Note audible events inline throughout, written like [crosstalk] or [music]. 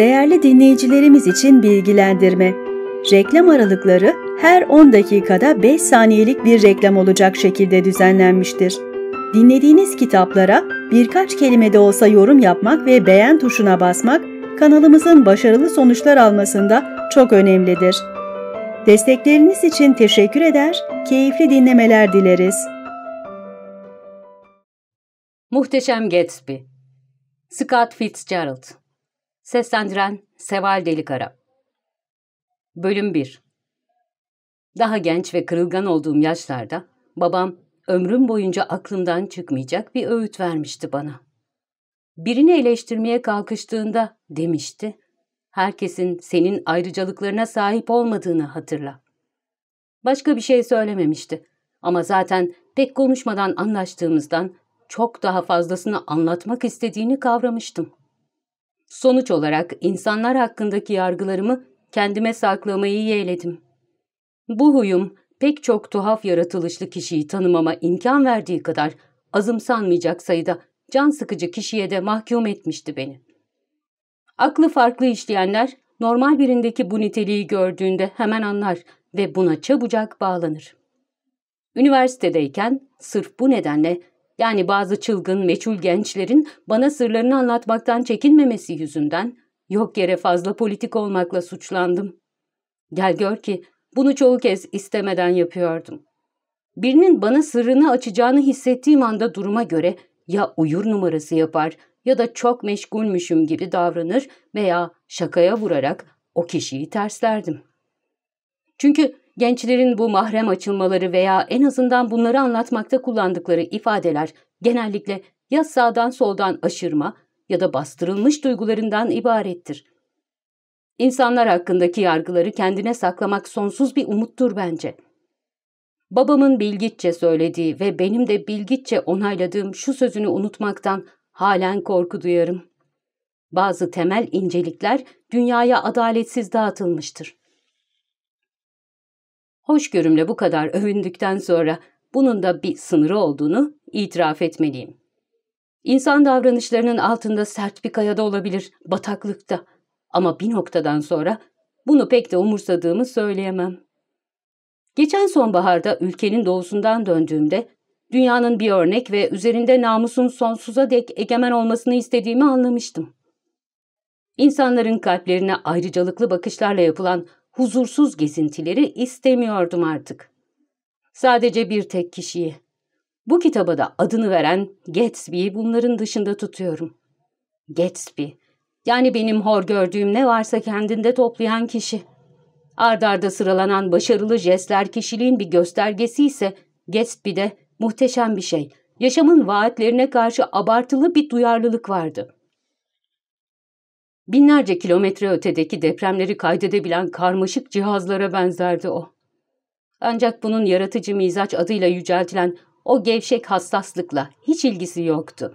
Değerli dinleyicilerimiz için bilgilendirme. Reklam aralıkları her 10 dakikada 5 saniyelik bir reklam olacak şekilde düzenlenmiştir. Dinlediğiniz kitaplara birkaç kelime de olsa yorum yapmak ve beğen tuşuna basmak kanalımızın başarılı sonuçlar almasında çok önemlidir. Destekleriniz için teşekkür eder, keyifli dinlemeler dileriz. Muhteşem Gatsby Scott Fitzgerald Seslendiren Seval Delikara Bölüm 1 Daha genç ve kırılgan olduğum yaşlarda babam ömrüm boyunca aklımdan çıkmayacak bir öğüt vermişti bana. Birini eleştirmeye kalkıştığında demişti, herkesin senin ayrıcalıklarına sahip olmadığını hatırla. Başka bir şey söylememişti ama zaten pek konuşmadan anlaştığımızdan çok daha fazlasını anlatmak istediğini kavramıştım. Sonuç olarak insanlar hakkındaki yargılarımı kendime saklamayı yeğledim. Bu huyum pek çok tuhaf yaratılışlı kişiyi tanımama imkan verdiği kadar azımsanmayacak sayıda can sıkıcı kişiye de mahkum etmişti beni. Aklı farklı işleyenler normal birindeki bu niteliği gördüğünde hemen anlar ve buna çabucak bağlanır. Üniversitedeyken sırf bu nedenle yani bazı çılgın, meçhul gençlerin bana sırlarını anlatmaktan çekinmemesi yüzünden yok yere fazla politik olmakla suçlandım. Gel gör ki bunu çoğu kez istemeden yapıyordum. Birinin bana sırrını açacağını hissettiğim anda duruma göre ya uyur numarası yapar ya da çok meşgulmüşüm gibi davranır veya şakaya vurarak o kişiyi terslerdim. Çünkü gençlerin bu mahrem açılmaları veya en azından bunları anlatmakta kullandıkları ifadeler genellikle ya sağdan soldan aşırma ya da bastırılmış duygularından ibarettir. İnsanlar hakkındaki yargıları kendine saklamak sonsuz bir umuttur bence. Babamın bilgitçe söylediği ve benim de bilgitçe onayladığım şu sözünü unutmaktan halen korku duyarım. Bazı temel incelikler dünyaya adaletsiz dağıtılmıştır. Hoşgörümle bu kadar övündükten sonra bunun da bir sınırı olduğunu itiraf etmeliyim. İnsan davranışlarının altında sert bir kayada olabilir, bataklıkta. Ama bir noktadan sonra bunu pek de umursadığımı söyleyemem. Geçen sonbaharda ülkenin doğusundan döndüğümde dünyanın bir örnek ve üzerinde namusun sonsuza dek egemen olmasını istediğimi anlamıştım. İnsanların kalplerine ayrıcalıklı bakışlarla yapılan huzursuz gezintileri istemiyordum artık. Sadece bir tek kişiyi, bu kitaba da adını veren Gatsby'yi bunların dışında tutuyorum. Gatsby, yani benim hor gördüğüm ne varsa kendinde toplayan kişi. Ardarda sıralanan başarılı jestler kişiliğin bir göstergesi ise Gatsby'de muhteşem bir şey. Yaşamın vaatlerine karşı abartılı bir duyarlılık vardı. Binlerce kilometre ötedeki depremleri kaydedebilen karmaşık cihazlara benzerdi o. Ancak bunun yaratıcı mizaç adıyla yüceltilen o gevşek hassaslıkla hiç ilgisi yoktu.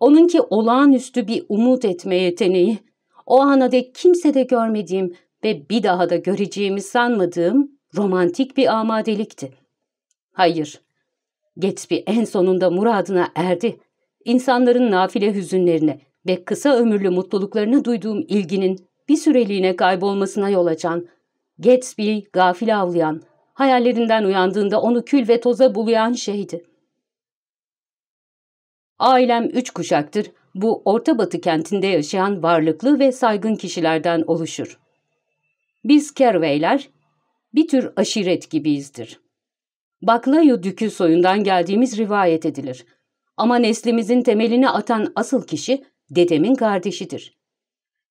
Onunki olağanüstü bir umut etme yeteneği, o ana dek kimsede görmediğim ve bir daha da göreceğimi sanmadığım romantik bir amadelikti. Hayır, Gatsby en sonunda muradına erdi. İnsanların nafile hüzünlerine ve kısa ömürlü mutluluklarına duyduğum ilginin bir süreliğine kaybolmasına yol açan, Gatsby'yi gafil avlayan, hayallerinden uyandığında onu kül ve toza bulayan şeydi. Ailem üç kuşaktır bu Orta Batı kentinde yaşayan varlıklı ve saygın kişilerden oluşur. Biz Kerveyler bir tür aşiret gibiyizdir. Baklayo Dükü soyundan geldiğimiz rivayet edilir. Ama neslimizin temelini atan asıl kişi dedemin kardeşidir.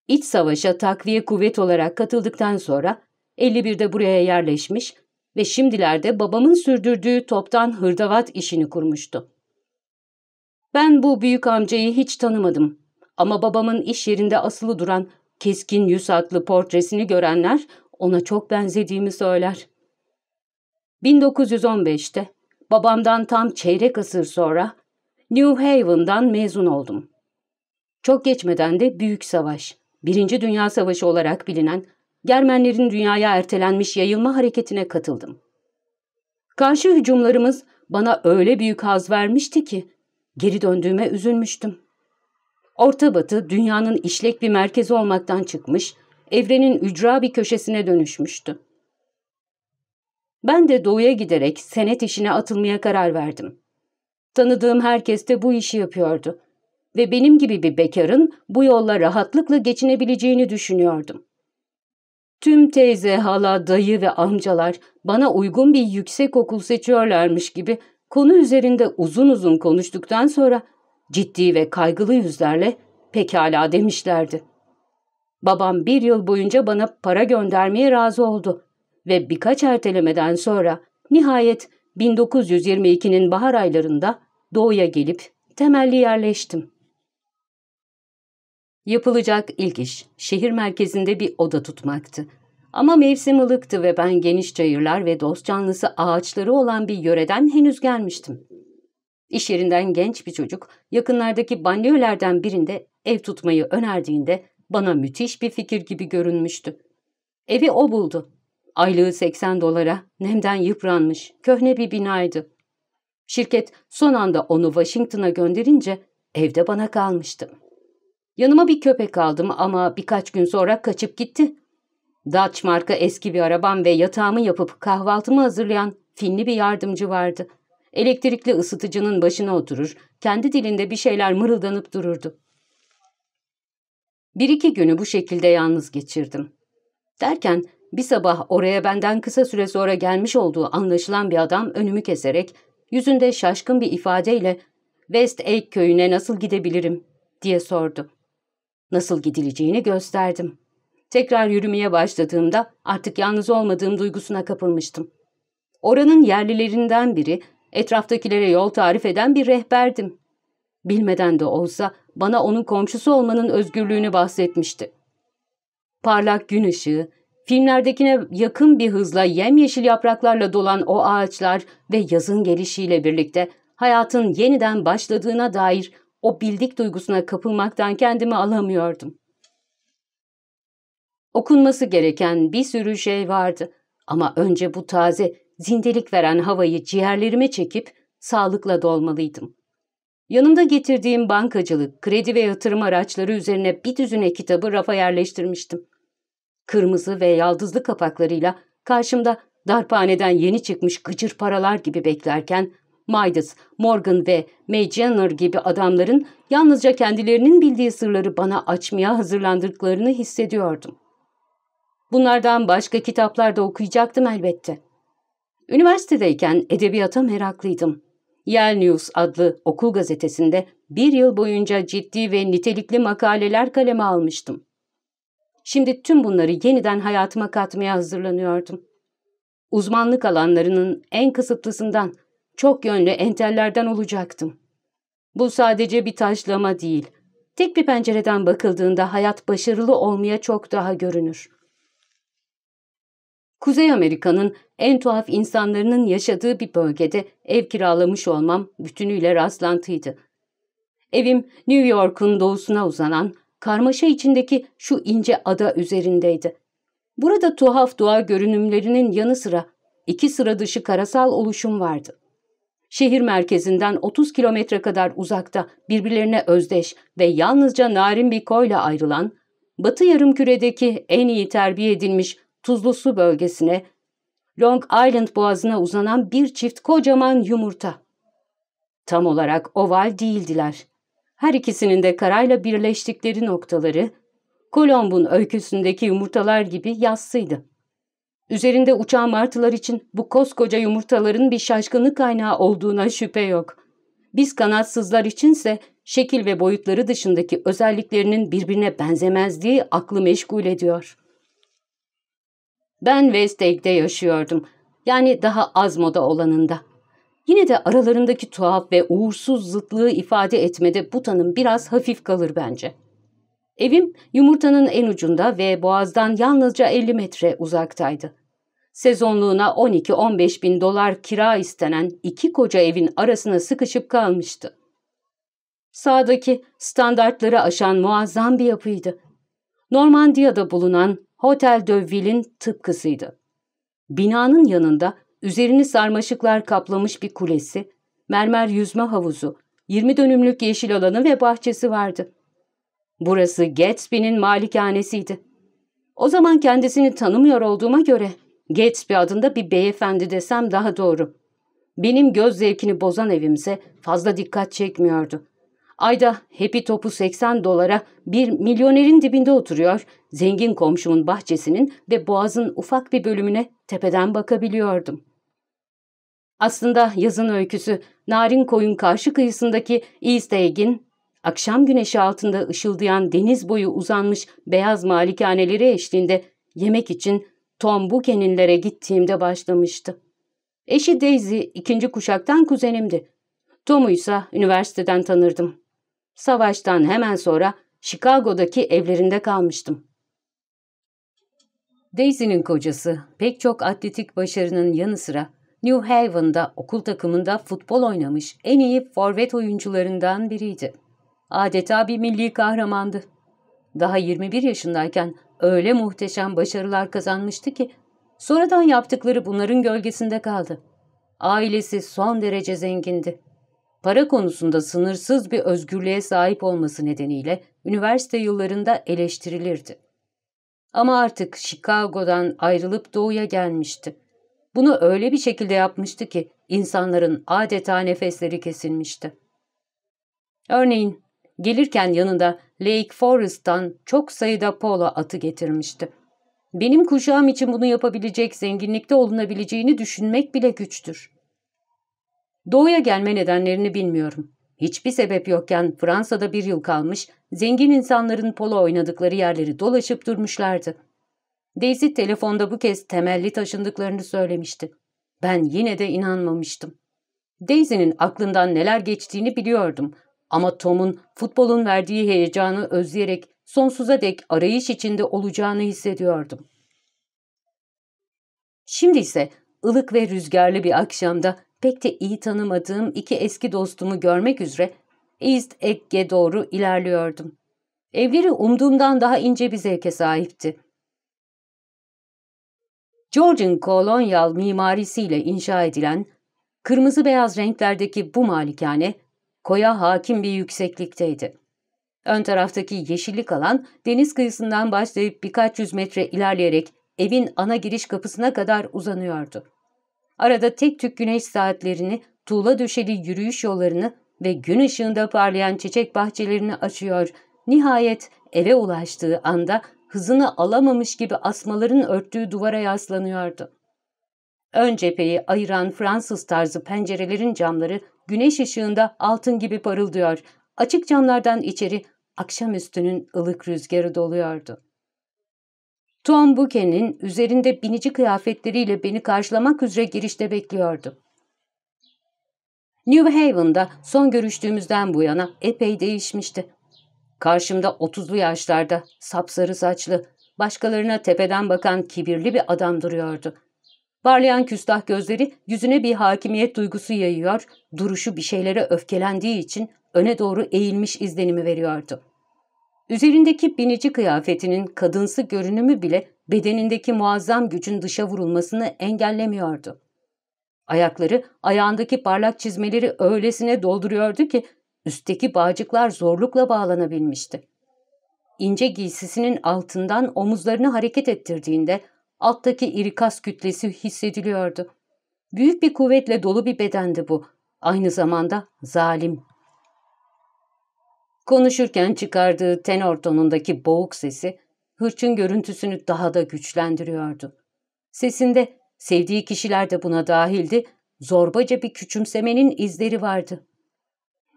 İç savaşa takviye kuvvet olarak katıldıktan sonra 51'de buraya yerleşmiş ve şimdilerde babamın sürdürdüğü toptan hırdavat işini kurmuştu. Ben bu büyük amcayı hiç tanımadım ama babamın iş yerinde asılı duran keskin yüz hatlı portresini görenler ona çok benzediğimi söyler. 1915'te babamdan tam çeyrek asır sonra New Haven'dan mezun oldum. Çok geçmeden de Büyük Savaş, Birinci Dünya Savaşı olarak bilinen Germenlerin dünyaya ertelenmiş yayılma hareketine katıldım. Karşı hücumlarımız bana öyle büyük haz vermişti ki geri döndüğüme üzülmüştüm. Orta Batı dünyanın işlek bir merkezi olmaktan çıkmış, evrenin ücra bir köşesine dönüşmüştü. Ben de doğuya giderek senet işine atılmaya karar verdim. Tanıdığım herkes de bu işi yapıyordu ve benim gibi bir bekarın bu yolla rahatlıkla geçinebileceğini düşünüyordum. Tüm teyze, hala, dayı ve amcalar bana uygun bir yüksek okul seçiyorlarmış gibi konu üzerinde uzun uzun konuştuktan sonra ciddi ve kaygılı yüzlerle pekala demişlerdi. Babam bir yıl boyunca bana para göndermeye razı oldu ve birkaç ertelemeden sonra nihayet 1922'nin bahar aylarında doğuya gelip temelli yerleştim. Yapılacak ilk iş şehir merkezinde bir oda tutmaktı. Ama mevsim ılıktı ve ben geniş çayırlar ve dost canlısı ağaçları olan bir yöreden henüz gelmiştim. İş yerinden genç bir çocuk yakınlardaki banliyölerden birinde ev tutmayı önerdiğinde bana müthiş bir fikir gibi görünmüştü. Evi o buldu. Aylığı 80 dolara, nemden yıpranmış, köhne bir binaydı. Şirket son anda onu Washington'a gönderince evde bana kalmıştı. Yanıma bir köpek aldım ama birkaç gün sonra kaçıp gitti. Dutch marka eski bir arabam ve yatağımı yapıp kahvaltımı hazırlayan finli bir yardımcı vardı. Elektrikli ısıtıcının başına oturur, kendi dilinde bir şeyler mırıldanıp dururdu. Bir iki günü bu şekilde yalnız geçirdim. Derken bir sabah oraya benden kısa süre sonra gelmiş olduğu anlaşılan bir adam önümü keserek yüzünde şaşkın bir ifadeyle West Egg köyüne nasıl gidebilirim diye sordu. Nasıl gidileceğini gösterdim. Tekrar yürümeye başladığımda artık yalnız olmadığım duygusuna kapılmıştım. Oranın yerlilerinden biri, etraftakilere yol tarif eden bir rehberdim. Bilmeden de olsa bana onun komşusu olmanın özgürlüğünü bahsetmişti. Parlak gün ışığı, filmlerdekine yakın bir hızla yemyeşil yapraklarla dolan o ağaçlar ve yazın gelişiyle birlikte hayatın yeniden başladığına dair o bildik duygusuna kapılmaktan kendimi alamıyordum. Okunması gereken bir sürü şey vardı ama önce bu taze, zindelik veren havayı ciğerlerime çekip sağlıkla dolmalıydım. Yanımda getirdiğim bankacılık, kredi ve yatırım araçları üzerine bir düzine kitabı rafa yerleştirmiştim. Kırmızı ve yaldızlı kapaklarıyla karşımda darphaneden yeni çıkmış gıcır paralar gibi beklerken Midas, Morgan ve May Jenner gibi adamların yalnızca kendilerinin bildiği sırları bana açmaya hazırlandıklarını hissediyordum. Bunlardan başka kitaplar da okuyacaktım elbette. Üniversitedeyken edebiyata meraklıydım. Yale News adlı okul gazetesinde bir yıl boyunca ciddi ve nitelikli makaleler kaleme almıştım. Şimdi tüm bunları yeniden hayatıma katmaya hazırlanıyordum. Uzmanlık alanlarının en kısıtlısından, çok yönlü entellerden olacaktım. Bu sadece bir taşlama değil. Tek bir pencereden bakıldığında hayat başarılı olmaya çok daha görünür. Kuzey Amerika'nın en tuhaf insanların yaşadığı bir bölgede ev kiralamış olmam bütünüyle rastlantıydı. Evim New York'un doğusuna uzanan, karmaşa içindeki şu ince ada üzerindeydi. Burada tuhaf doğa görünümlerinin yanı sıra iki sıra dışı karasal oluşum vardı. Şehir merkezinden 30 kilometre kadar uzakta birbirlerine özdeş ve yalnızca narin bir koyla ayrılan, batı yarımküredeki en iyi terbiye edilmiş tuzlu su bölgesine, Long Island boğazına uzanan bir çift kocaman yumurta. Tam olarak oval değildiler. Her ikisinin de karayla birleştikleri noktaları, Kolomb'un öyküsündeki yumurtalar gibi yassıydı. Üzerinde uçan martılar için bu koskoca yumurtaların bir şaşkınlık kaynağı olduğuna şüphe yok. Biz kanatsızlar içinse şekil ve boyutları dışındaki özelliklerinin birbirine benzemezliği aklı meşgul ediyor. Ben West Egg'de yaşıyordum. Yani daha az moda olanında. Yine de aralarındaki tuhaf ve uğursuz zıtlığı ifade etmede bu tanım biraz hafif kalır bence. Evim yumurtanın en ucunda ve boğazdan yalnızca 50 metre uzaktaydı. Sezonluğuna 12-15 bin dolar kira istenen iki koca evin arasına sıkışıp kalmıştı. Sağdaki standartları aşan muazzam bir yapıydı. Normandiya'da bulunan Hotel de Ville'in tıpkısıydı. Binanın yanında üzerini sarmaşıklar kaplamış bir kulesi, mermer yüzme havuzu, 20 dönümlük yeşil alanı ve bahçesi vardı. Burası Gatsby'nin malikanesiydi. O zaman kendisini tanımıyor olduğuma göre Gatsby adında bir beyefendi desem daha doğru. Benim göz zevkini bozan evimse fazla dikkat çekmiyordu. Ayda hepi topu 80 dolara bir milyonerin dibinde oturuyor, zengin komşumun bahçesinin ve boğazın ufak bir bölümüne tepeden bakabiliyordum. Aslında yazın öyküsü Narin Koyun karşı kıyısındaki East Egg'in akşam güneşi altında ışıldayan deniz boyu uzanmış beyaz malikaneleri eşliğinde yemek için Tom Buchanan'lere gittiğimde başlamıştı. Eşi Daisy ikinci kuşaktan kuzenimdi. Tom'u ise üniversiteden tanırdım. Savaştan hemen sonra Chicago'daki evlerinde kalmıştım. Daisy'nin kocası pek çok atletik başarının yanı sıra New Haven'da okul takımında futbol oynamış en iyi forvet oyuncularından biriydi. Adeta bir milli kahramandı. Daha 21 yaşındayken öyle muhteşem başarılar kazanmıştı ki sonradan yaptıkları bunların gölgesinde kaldı. Ailesi son derece zengindi. Para konusunda sınırsız bir özgürlüğe sahip olması nedeniyle üniversite yıllarında eleştirilirdi. Ama artık Chicago'dan ayrılıp doğuya gelmişti. Bunu öyle bir şekilde yapmıştı ki insanların adeta nefesleri kesilmişti. Örneğin gelirken yanında Lake Forest'tan çok sayıda polo atı getirmişti. Benim kuşağım için bunu yapabilecek zenginlikte olunabileceğini düşünmek bile güçtür. Doğuya gelme nedenlerini bilmiyorum. Hiçbir sebep yokken Fransa'da bir yıl kalmış, zengin insanların polo oynadıkları yerleri dolaşıp durmuşlardı. Daisy telefonda bu kez temelli taşındıklarını söylemişti. Ben yine de inanmamıştım. Daisy'nin aklından neler geçtiğini biliyordum ama Tom'un futbolun verdiği heyecanı özleyerek sonsuza dek arayış içinde olacağını hissediyordum. Şimdi ise ılık ve rüzgarlı bir akşamda pek de iyi tanımadığım iki eski dostumu görmek üzere East Egg'e doğru ilerliyordum. Evleri umduğumdan daha ince bir zevke sahipti. Georgian kolonyal mimarisiyle inşa edilen, kırmızı beyaz renklerdeki bu malikane, koya hakim bir yükseklikteydi. Ön taraftaki yeşillik alan deniz kıyısından başlayıp birkaç yüz metre ilerleyerek evin ana giriş kapısına kadar uzanıyordu. Arada tek tük güneş saatlerini, tuğla döşeli yürüyüş yollarını ve gün ışığında parlayan çiçek bahçelerini açıyor. Nihayet eve ulaştığı anda hızını alamamış gibi asmaların örttüğü duvara yaslanıyordu. Ön cepheyi ayıran Fransız tarzı pencerelerin camları güneş ışığında altın gibi parıldıyor. Açık camlardan içeri akşamüstünün ılık rüzgarı doluyordu. Tom Buchan'in üzerinde binici kıyafetleriyle beni karşılamak üzere girişte bekliyordu. New Haven'da son görüştüğümüzden bu yana epey değişmişti. Karşımda otuzlu yaşlarda, sapsarı saçlı, başkalarına tepeden bakan kibirli bir adam duruyordu. Parlayan küstah gözleri yüzüne bir hakimiyet duygusu yayıyor, duruşu bir şeylere öfkelendiği için öne doğru eğilmiş izlenimi veriyordu. Üzerindeki binici kıyafetinin kadınsı görünümü bile bedenindeki muazzam gücün dışa vurulmasını engellemiyordu. Ayakları ayağındaki parlak çizmeleri öylesine dolduruyordu ki üstteki bağcıklar zorlukla bağlanabilmişti. İnce giysisinin altından omuzlarını hareket ettirdiğinde alttaki iri kas kütlesi hissediliyordu. Büyük bir kuvvetle dolu bir bedendi bu. Aynı zamanda zalim. Konuşurken çıkardığı tenor tonundaki boğuk sesi hırçın görüntüsünü daha da güçlendiriyordu. Sesinde sevdiği kişiler de buna dahildi, zorbaca bir küçümsemenin izleri vardı.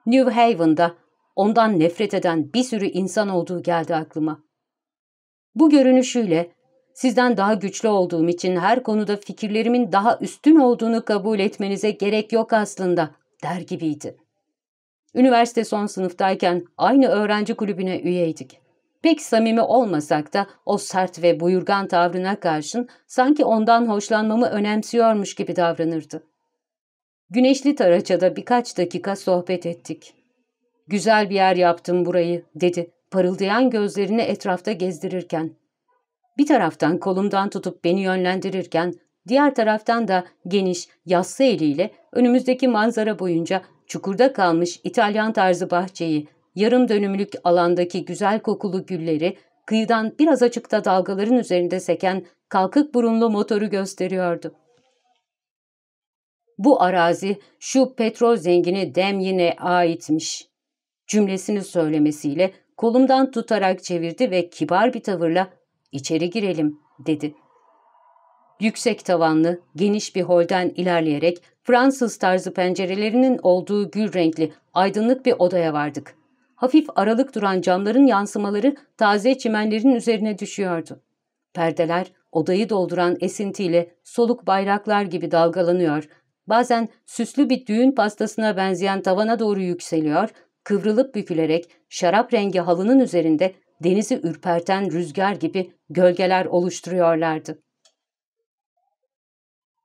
New Haven'da ondan nefret eden bir sürü insan olduğu geldi aklıma. Bu görünüşüyle sizden daha güçlü olduğum için her konuda fikirlerimin daha üstün olduğunu kabul etmenize gerek yok aslında der gibiydi. Üniversite son sınıftayken aynı öğrenci kulübüne üyeydik. Pek samimi olmasak da o sert ve buyurgan tavrına karşın sanki ondan hoşlanmamı önemsiyormuş gibi davranırdı. Güneşli Taraça'da birkaç dakika sohbet ettik. Güzel bir yer yaptım burayı, dedi parıldayan gözlerini etrafta gezdirirken. Bir taraftan kolumdan tutup beni yönlendirirken, diğer taraftan da geniş, yassı eliyle önümüzdeki manzara boyunca çukurda kalmış İtalyan tarzı bahçeyi, yarım dönümlük alandaki güzel kokulu gülleri, kıyıdan biraz açıkta dalgaların üzerinde seken kalkık burunlu motoru gösteriyordu. Bu arazi şu petrol zengini Demyin'e aitmiş. Cümlesini söylemesiyle kolumdan tutarak çevirdi ve kibar bir tavırla içeri girelim dedi. Yüksek tavanlı, geniş bir holden ilerleyerek Fransız tarzı pencerelerinin olduğu gül renkli, aydınlık bir odaya vardık. Hafif aralık duran camların yansımaları taze çimenlerin üzerine düşüyordu. Perdeler odayı dolduran esintiyle soluk bayraklar gibi dalgalanıyor, bazen süslü bir düğün pastasına benzeyen tavana doğru yükseliyor, kıvrılıp bükülerek şarap rengi halının üzerinde denizi ürperten rüzgar gibi gölgeler oluşturuyorlardı.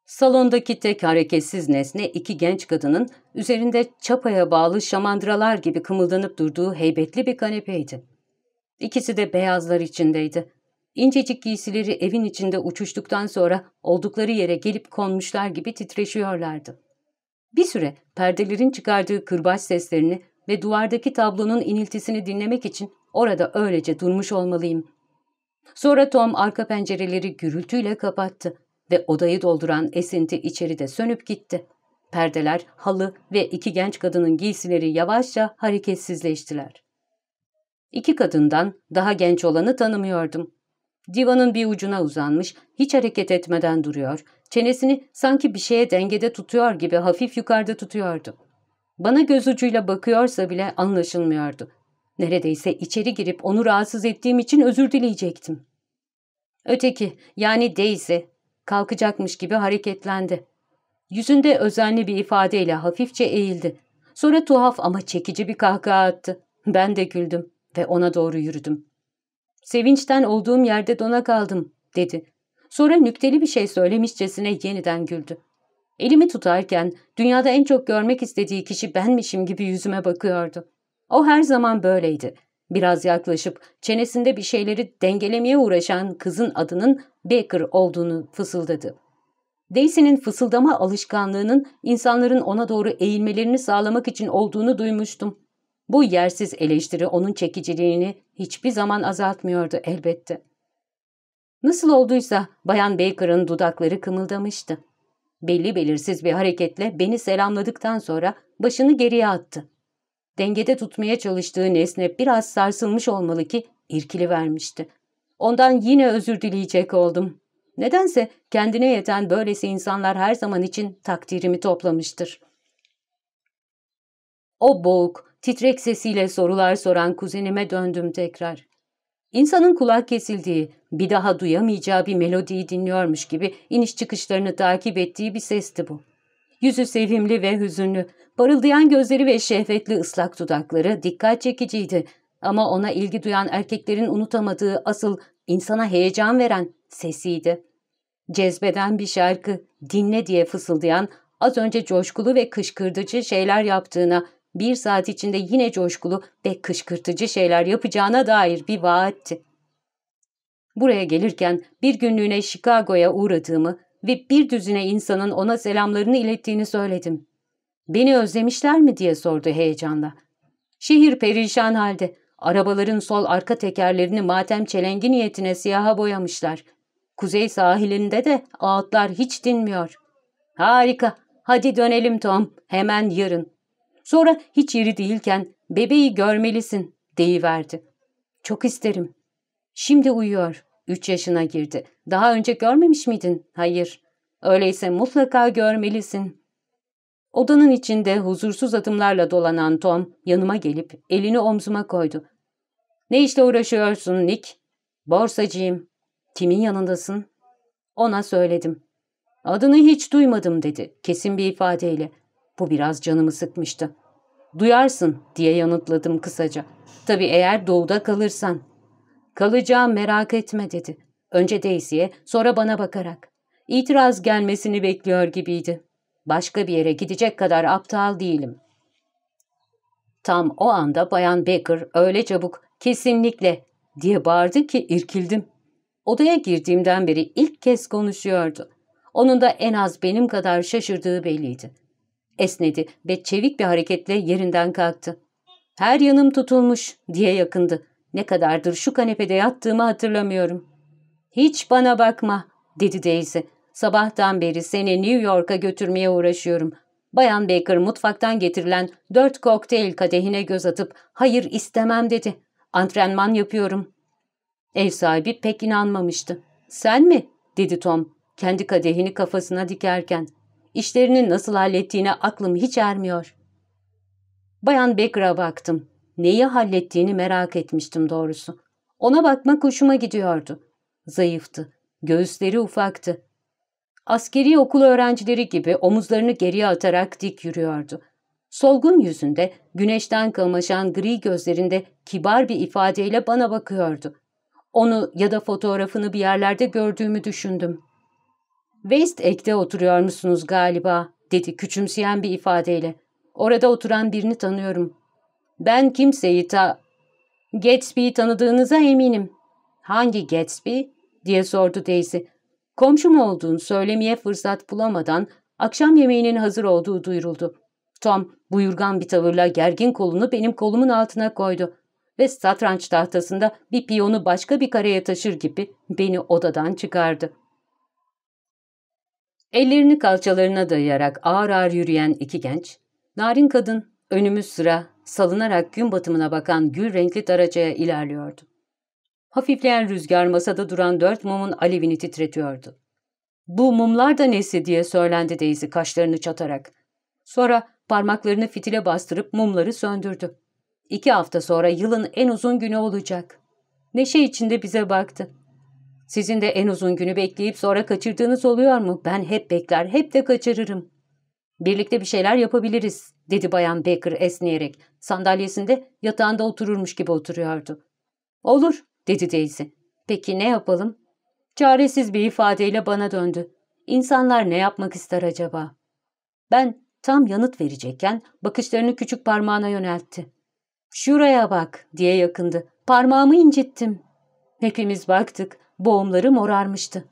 Salondaki tek hareketsiz nesne iki genç kadının üzerinde çapaya bağlı şamandıralar gibi kımıldanıp durduğu heybetli bir kanepeydi. İkisi de beyazlar içindeydi. İncecik giysileri evin içinde uçuştuktan sonra oldukları yere gelip konmuşlar gibi titreşiyorlardı. Bir süre perdelerin çıkardığı kırbaç seslerini ve duvardaki tablonun iniltisini dinlemek için orada öylece durmuş olmalıyım. Sonra Tom arka pencereleri gürültüyle kapattı ve odayı dolduran esinti içeride sönüp gitti. Perdeler, halı ve iki genç kadının giysileri yavaşça hareketsizleştiler. İki kadından daha genç olanı tanımıyordum. Divanın bir ucuna uzanmış, hiç hareket etmeden duruyor, çenesini sanki bir şeye dengede tutuyor gibi hafif yukarıda tutuyordu. Bana göz ucuyla bakıyorsa bile anlaşılmıyordu. Neredeyse içeri girip onu rahatsız ettiğim için özür dileyecektim. Öteki, yani Daisy, kalkacakmış gibi hareketlendi. Yüzünde özenli bir ifadeyle hafifçe eğildi. Sonra tuhaf ama çekici bir kahkaha attı. Ben de güldüm ve ona doğru yürüdüm. Sevinçten olduğum yerde dona kaldım, dedi. Sonra nükteli bir şey söylemişçesine yeniden güldü. Elimi tutarken dünyada en çok görmek istediği kişi benmişim gibi yüzüme bakıyordu. O her zaman böyleydi. Biraz yaklaşıp çenesinde bir şeyleri dengelemeye uğraşan kızın adının Baker olduğunu fısıldadı. Daisy'nin fısıldama alışkanlığının insanların ona doğru eğilmelerini sağlamak için olduğunu duymuştum. Bu yersiz eleştiri onun çekiciliğini hiçbir zaman azaltmıyordu elbette. Nasıl olduysa Bayan Baker'ın dudakları kımıldamıştı. Belli belirsiz bir hareketle beni selamladıktan sonra başını geriye attı. Dengede tutmaya çalıştığı nesne biraz sarsılmış olmalı ki irkili vermişti. Ondan yine özür dileyecek oldum. Nedense kendine yeten böylesi insanlar her zaman için takdirimi toplamıştır. O boğuk, titrek sesiyle sorular soran kuzenime döndüm tekrar. İnsanın kulak kesildiği, bir daha duyamayacağı bir melodiyi dinliyormuş gibi iniş çıkışlarını takip ettiği bir sesti bu. Yüzü sevimli ve hüzünlü, parıldayan gözleri ve şehvetli ıslak dudakları dikkat çekiciydi. Ama ona ilgi duyan erkeklerin unutamadığı asıl insana heyecan veren sesiydi. Cezbeden bir şarkı, dinle diye fısıldayan, az önce coşkulu ve kışkırtıcı şeyler yaptığına, bir saat içinde yine coşkulu ve kışkırtıcı şeyler yapacağına dair bir vaatti. Buraya gelirken bir günlüğüne Chicago'ya uğradığımı ve bir düzine insanın ona selamlarını ilettiğini söyledim. Beni özlemişler mi diye sordu heyecanla. Şehir perişan halde. Arabaların sol arka tekerlerini matem çelengi niyetine siyaha boyamışlar. Kuzey sahilinde de ağıtlar hiç dinmiyor. Harika, hadi dönelim Tom, hemen yarın. Sonra hiç yeri değilken bebeği görmelisin deyiverdi. Çok isterim. Şimdi uyuyor. Üç yaşına girdi. Daha önce görmemiş miydin? Hayır. Öyleyse mutlaka görmelisin. Odanın içinde huzursuz adımlarla dolanan Tom yanıma gelip elini omzuma koydu. Ne işle uğraşıyorsun Nick? Borsacıyım. Kimin yanındasın? Ona söyledim. Adını hiç duymadım dedi kesin bir ifadeyle. Bu biraz canımı sıkmıştı. Duyarsın diye yanıtladım kısaca. Tabii eğer doğuda kalırsan. Kalacağım merak etme dedi. Önce Daisy'ye sonra bana bakarak. İtiraz gelmesini bekliyor gibiydi. Başka bir yere gidecek kadar aptal değilim. Tam o anda Bayan Baker öyle çabuk kesinlikle diye bağırdı ki irkildim. Odaya girdiğimden beri ilk kez konuşuyordu. Onun da en az benim kadar şaşırdığı belliydi. Esnedi ve çevik bir hareketle yerinden kalktı. Her yanım tutulmuş diye yakındı. Ne kadardır şu kanepede yattığımı hatırlamıyorum. Hiç bana bakma dedi Daisy. Sabahtan beri seni New York'a götürmeye uğraşıyorum. Bayan Baker mutfaktan getirilen dört kokteyl kadehine göz atıp hayır istemem dedi. Antrenman yapıyorum. Ev sahibi pek inanmamıştı. Sen mi? dedi Tom kendi kadehini kafasına dikerken. İşlerini nasıl hallettiğine aklım hiç ermiyor. Bayan Baker'a baktım. Neyi hallettiğini merak etmiştim doğrusu. Ona bakmak hoşuma gidiyordu. Zayıftı. Göğüsleri ufaktı. Askeri okul öğrencileri gibi omuzlarını geriye atarak dik yürüyordu. Solgun yüzünde, güneşten kamaşan gri gözlerinde kibar bir ifadeyle bana bakıyordu. Onu ya da fotoğrafını bir yerlerde gördüğümü düşündüm. West Egg'de oturuyor musunuz galiba, dedi küçümseyen bir ifadeyle. Orada oturan birini tanıyorum. Ben kimseyi ta... Gatsby'yi tanıdığınıza eminim. Hangi Gatsby? diye sordu Daisy. Komşum olduğunu söylemeye fırsat bulamadan akşam yemeğinin hazır olduğu duyuruldu. Tom buyurgan bir tavırla gergin kolunu benim kolumun altına koydu ve satranç tahtasında bir piyonu başka bir kareye taşır gibi beni odadan çıkardı. Ellerini kalçalarına dayayarak ağır ağır yürüyen iki genç, narin kadın önümüz sıra salınarak gün batımına bakan gül renkli daracaya ilerliyordu. Hafifleyen rüzgar masada duran dört mumun alevini titretiyordu. ''Bu mumlar da nesi?'' diye söylendi Daisy kaşlarını çatarak. Sonra parmaklarını fitile bastırıp mumları söndürdü. İki hafta sonra yılın en uzun günü olacak. Neşe içinde bize baktı. Sizin de en uzun günü bekleyip sonra kaçırdığınız oluyor mu? Ben hep bekler, hep de kaçırırım. Birlikte bir şeyler yapabiliriz, dedi Bayan Baker esneyerek. Sandalyesinde yatağında otururmuş gibi oturuyordu. Olur, dedi Daisy. Peki ne yapalım? Çaresiz bir ifadeyle bana döndü. İnsanlar ne yapmak ister acaba? Ben tam yanıt verecekken bakışlarını küçük parmağına yöneltti. Şuraya bak diye yakındı. Parmağımı incittim. Hepimiz baktık. Boğumları morarmıştı.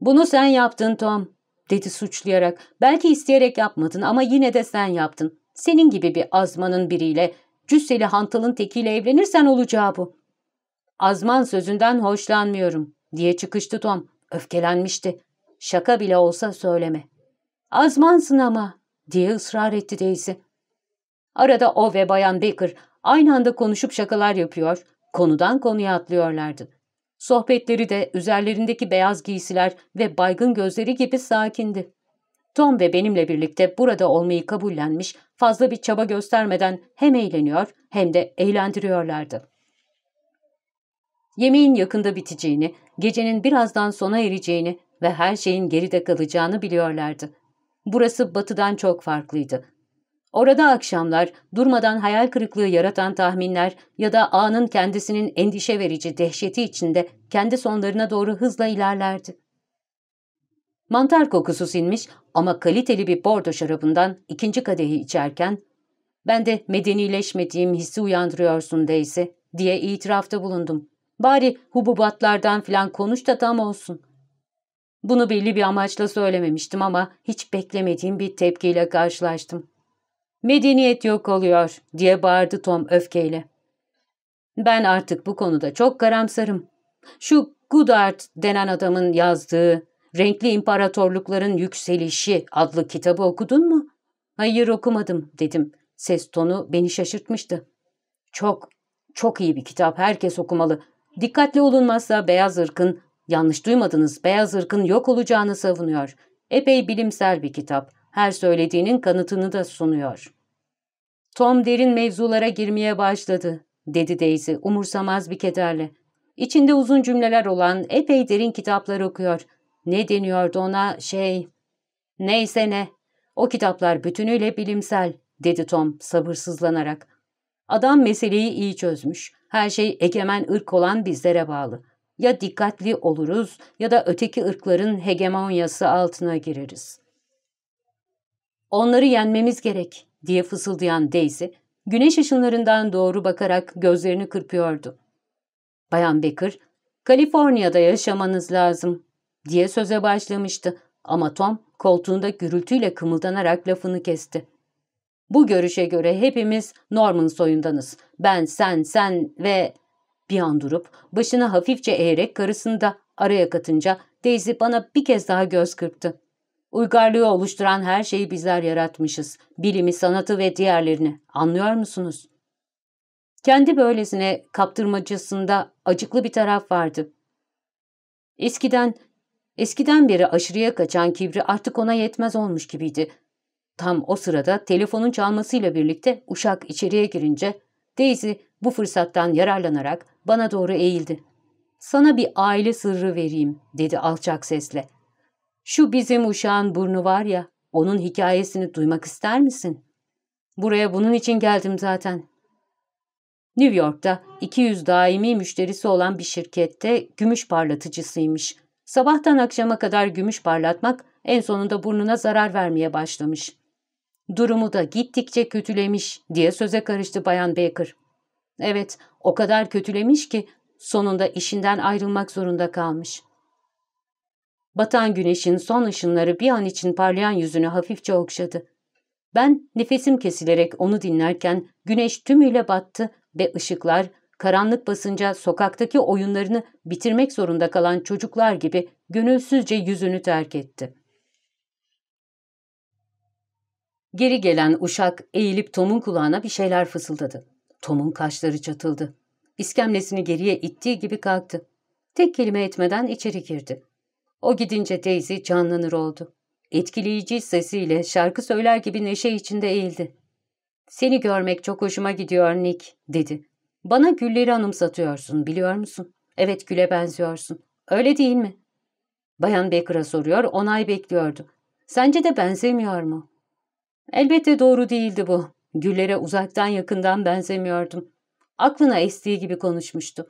Bunu sen yaptın Tom, dedi suçlayarak. Belki isteyerek yapmadın ama yine de sen yaptın. Senin gibi bir azmanın biriyle, cüsseli hantalın tekiyle evlenirsen olacağı bu. Azman sözünden hoşlanmıyorum, diye çıkıştı Tom. Öfkelenmişti. Şaka bile olsa söyleme. Azmansın ama, diye ısrar etti Daisy. Arada o ve Bayan Baker aynı anda konuşup şakalar yapıyor, konudan konuya atlıyorlardı. Sohbetleri de üzerlerindeki beyaz giysiler ve baygın gözleri gibi sakindi. Tom ve benimle birlikte burada olmayı kabullenmiş, fazla bir çaba göstermeden hem eğleniyor hem de eğlendiriyorlardı. Yemeğin yakında biteceğini, gecenin birazdan sona ereceğini ve her şeyin geride kalacağını biliyorlardı. Burası batıdan çok farklıydı. Orada akşamlar durmadan hayal kırıklığı yaratan tahminler ya da anın kendisinin endişe verici dehşeti içinde kendi sonlarına doğru hızla ilerlerdi. Mantar kokusu sinmiş ama kaliteli bir bordo şarabından ikinci kadehi içerken ben de medenileşmediğim hissi uyandırıyorsun Daisy diye itirafta bulundum. Bari hububatlardan filan konuş da tam olsun. Bunu belli bir amaçla söylememiştim ama hiç beklemediğim bir tepkiyle karşılaştım. Medeniyet yok oluyor diye bağırdı Tom öfkeyle. Ben artık bu konuda çok karamsarım. Şu Goodart denen adamın yazdığı Renkli İmparatorlukların Yükselişi adlı kitabı okudun mu? Hayır okumadım dedim. Ses tonu beni şaşırtmıştı. Çok, çok iyi bir kitap. Herkes okumalı. Dikkatli olunmazsa beyaz ırkın, yanlış duymadınız, beyaz ırkın yok olacağını savunuyor. Epey bilimsel bir kitap. Her söylediğinin kanıtını da sunuyor. Tom derin mevzulara girmeye başladı, dedi Daisy umursamaz bir kederle. İçinde uzun cümleler olan epey derin kitaplar okuyor. Ne deniyordu ona şey... Neyse ne. O kitaplar bütünüyle bilimsel, dedi Tom sabırsızlanarak. Adam meseleyi iyi çözmüş. Her şey egemen ırk olan bizlere bağlı. Ya dikkatli oluruz ya da öteki ırkların hegemonyası altına gireriz. Onları yenmemiz gerek diye fısıldayan Daisy, güneş ışınlarından doğru bakarak gözlerini kırpıyordu. Bayan Baker, Kaliforniya'da yaşamanız lazım diye söze başlamıştı ama Tom koltuğunda gürültüyle kımıldanarak lafını kesti. Bu görüşe göre hepimiz Norman soyundanız. Ben, sen, sen ve... Bir an durup başını hafifçe eğerek karısını da araya katınca Daisy bana bir kez daha göz kırptı. Uygarlığı oluşturan her şeyi bizler yaratmışız. Bilimi, sanatı ve diğerlerini. Anlıyor musunuz? Kendi böylesine kaptırmacısında acıklı bir taraf vardı. Eskiden, eskiden beri aşırıya kaçan kibri artık ona yetmez olmuş gibiydi. Tam o sırada telefonun çalmasıyla birlikte uşak içeriye girince Daisy bu fırsattan yararlanarak bana doğru eğildi. ''Sana bir aile sırrı vereyim.'' dedi alçak sesle. ''Şu bizim uşağın burnu var ya, onun hikayesini duymak ister misin? Buraya bunun için geldim zaten.'' New York'ta 200 daimi müşterisi olan bir şirkette gümüş parlatıcısıymış. Sabahtan akşama kadar gümüş parlatmak en sonunda burnuna zarar vermeye başlamış. Durumu da gittikçe kötülemiş diye söze karıştı Bayan Baker. Evet, o kadar kötülemiş ki sonunda işinden ayrılmak zorunda kalmış. Batan güneşin son ışınları bir an için parlayan yüzünü hafifçe okşadı. Ben nefesim kesilerek onu dinlerken güneş tümüyle battı ve ışıklar karanlık basınca sokaktaki oyunlarını bitirmek zorunda kalan çocuklar gibi gönülsüzce yüzünü terk etti. Geri gelen uşak eğilip Tom'un kulağına bir şeyler fısıldadı. Tom'un kaşları çatıldı. İskemlesini geriye ittiği gibi kalktı. Tek kelime etmeden içeri girdi. O gidince Daisy canlanır oldu. Etkileyici sesiyle şarkı söyler gibi neşe içinde eğildi. ''Seni görmek çok hoşuma gidiyor Nick.'' dedi. ''Bana gülleri anımsatıyorsun, biliyor musun? Evet, güle benziyorsun. Öyle değil mi?'' Bayan Baker'a soruyor, onay bekliyordu. ''Sence de benzemiyor mu?'' Elbette doğru değildi bu. Güllere uzaktan yakından benzemiyordum. Aklına estiği gibi konuşmuştu.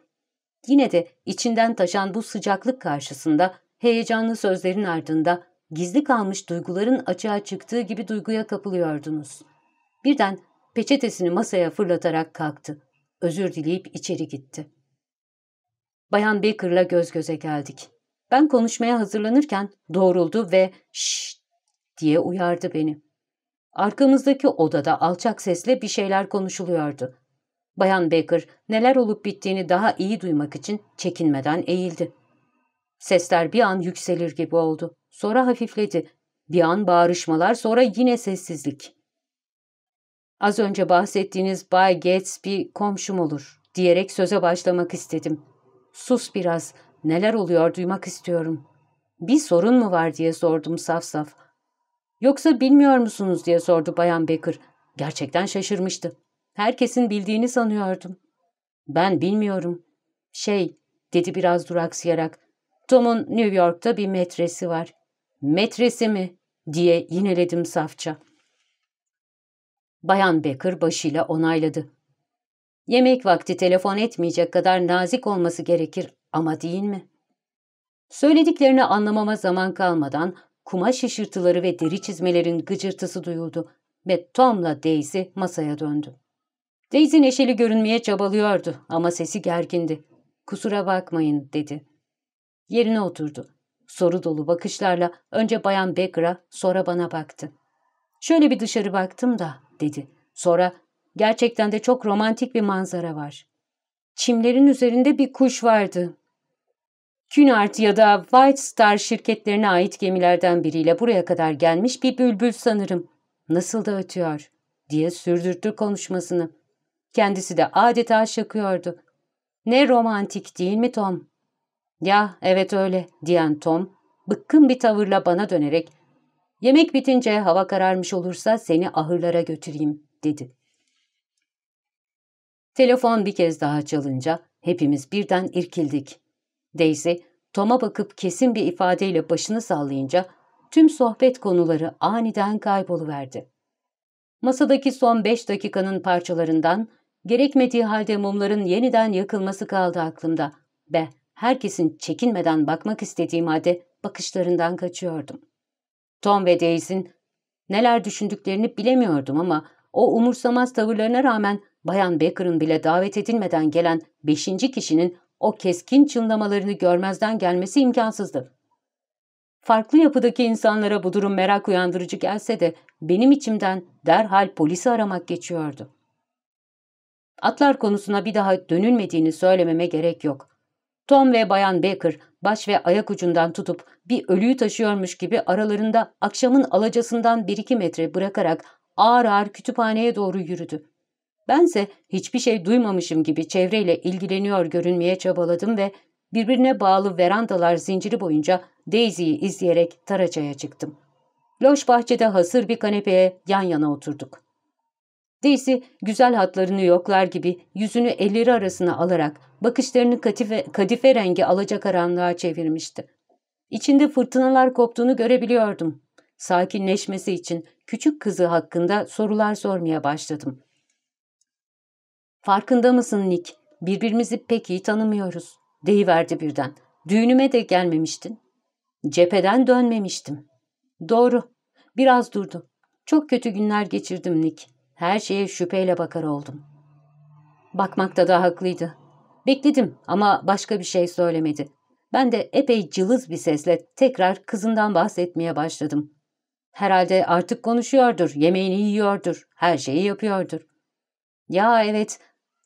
Yine de içinden taşan bu sıcaklık karşısında, heyecanlı sözlerin ardında, gizli kalmış duyguların açığa çıktığı gibi duyguya kapılıyordunuz. Birden peçetesini masaya fırlatarak kalktı. Özür dileyip içeri gitti. Bayan Baker'la göz göze geldik. Ben konuşmaya hazırlanırken doğruldu ve şşş diye uyardı beni. Arkamızdaki odada alçak sesle bir şeyler konuşuluyordu. Bayan Baker neler olup bittiğini daha iyi duymak için çekinmeden eğildi. Sesler bir an yükselir gibi oldu. Sonra hafifledi. Bir an bağırışmalar, sonra yine sessizlik. Az önce bahsettiğiniz Bay Gatsby komşum olur diyerek söze başlamak istedim. Sus biraz, neler oluyor duymak istiyorum. Bir sorun mu var diye sordum saf saf. Yoksa bilmiyor musunuz diye sordu Bayan Baker. Gerçekten şaşırmıştı. Herkesin bildiğini sanıyordum. Ben bilmiyorum. Şey, dedi biraz duraksayarak. Tom'un New York'ta bir metresi var. Metresi mi? diye yineledim safça. Bayan Baker başıyla onayladı. Yemek vakti telefon etmeyecek kadar nazik olması gerekir ama değil mi? Söylediklerini anlamama zaman kalmadan kumaş şişirtıları ve deri çizmelerin gıcırtısı duyuldu ve Tom'la Daisy masaya döndü. Daisy neşeli görünmeye çabalıyordu ama sesi gergindi. Kusura bakmayın dedi. Yerine oturdu. Soru dolu bakışlarla önce Bayan Baker'a sonra bana baktı. Şöyle bir dışarı baktım da dedi. Sonra gerçekten de çok romantik bir manzara var. Çimlerin üzerinde bir kuş vardı. Cunard ya da White Star şirketlerine ait gemilerden biriyle buraya kadar gelmiş bir bülbül sanırım. Nasıl da ötüyor diye sürdürttü konuşmasını. Kendisi de adeta şakıyordu. Ne romantik değil mi Tom? Ya evet öyle diyen Tom bıkkın bir tavırla bana dönerek yemek bitince hava kararmış olursa seni ahırlara götüreyim dedi. Telefon bir kez daha çalınca hepimiz birden irkildik. Daisy, Tom'a bakıp kesin bir ifadeyle başını sallayınca tüm sohbet konuları aniden kayboluverdi. Masadaki son beş dakikanın parçalarından gerekmediği halde mumların yeniden yakılması kaldı aklımda ve herkesin çekinmeden bakmak istediğim halde bakışlarından kaçıyordum. Tom ve Daisy'in neler düşündüklerini bilemiyordum ama o umursamaz tavırlarına rağmen Bayan Baker'ın bile davet edilmeden gelen beşinci kişinin o keskin çınlamalarını görmezden gelmesi imkansızdı. Farklı yapıdaki insanlara bu durum merak uyandırıcı gelse de benim içimden derhal polisi aramak geçiyordu. Atlar konusuna bir daha dönülmediğini söylememe gerek yok. Tom ve Bayan Baker baş ve ayak ucundan tutup bir ölüyü taşıyormuş gibi aralarında akşamın alacasından bir iki metre bırakarak ağır ağır kütüphaneye doğru yürüdü. Bense hiçbir şey duymamışım gibi çevreyle ilgileniyor görünmeye çabaladım ve birbirine bağlı verandalar zinciri boyunca Daisy'yi izleyerek Taraça'ya çıktım. Loş bahçede hasır bir kanepeye yan yana oturduk. Daisy güzel hatlarını yoklar gibi yüzünü elleri arasına alarak bakışlarını kadife, kadife rengi alacakaranlığa çevirmişti. İçinde fırtınalar koptuğunu görebiliyordum. Sakinleşmesi için küçük kızı hakkında sorular sormaya başladım. Farkında mısın Nick? Birbirimizi pek iyi tanımıyoruz. Deyiverdi birden. Düğünüme de gelmemiştin. Cepheden dönmemiştim. Doğru. Biraz durdu. Çok kötü günler geçirdim Nick. Her şeye şüpheyle bakar oldum. Bakmakta da haklıydı. Bekledim ama başka bir şey söylemedi. Ben de epey cılız bir sesle tekrar kızından bahsetmeye başladım. Herhalde artık konuşuyordur, yemeğini yiyordur, her şeyi yapıyordur. Ya evet,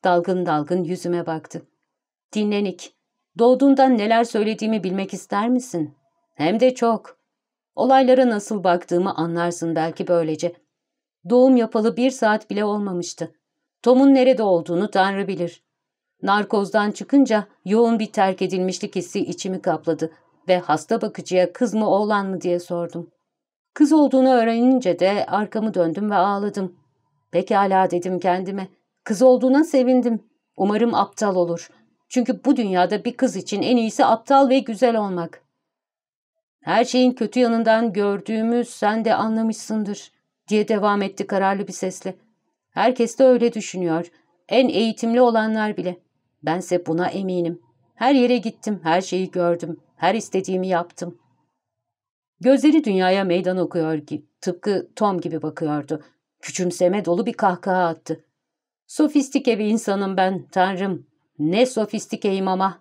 dalgın dalgın yüzüme baktı. Dinlenik, doğduğundan neler söylediğimi bilmek ister misin? Hem de çok. Olaylara nasıl baktığımı anlarsın belki böylece. Doğum yapalı bir saat bile olmamıştı. Tom'un nerede olduğunu Tanrı bilir. Narkozdan çıkınca yoğun bir terk edilmişlik hissi içimi kapladı ve hasta bakıcıya kız mı oğlan mı diye sordum. Kız olduğunu öğrenince de arkamı döndüm ve ağladım. Pekala dedim kendime. Kız olduğuna sevindim. Umarım aptal olur. Çünkü bu dünyada bir kız için en iyisi aptal ve güzel olmak. Her şeyin kötü yanından gördüğümü sen de anlamışsındır diye devam etti kararlı bir sesle. Herkes de öyle düşünüyor. En eğitimli olanlar bile. Bense buna eminim. Her yere gittim, her şeyi gördüm, her istediğimi yaptım. Gözleri dünyaya meydan okuyor ki, tıpkı Tom gibi bakıyordu. Küçümseme dolu bir kahkaha attı. Sofistike bir insanım ben, tanrım. Ne sofistikeyim ama.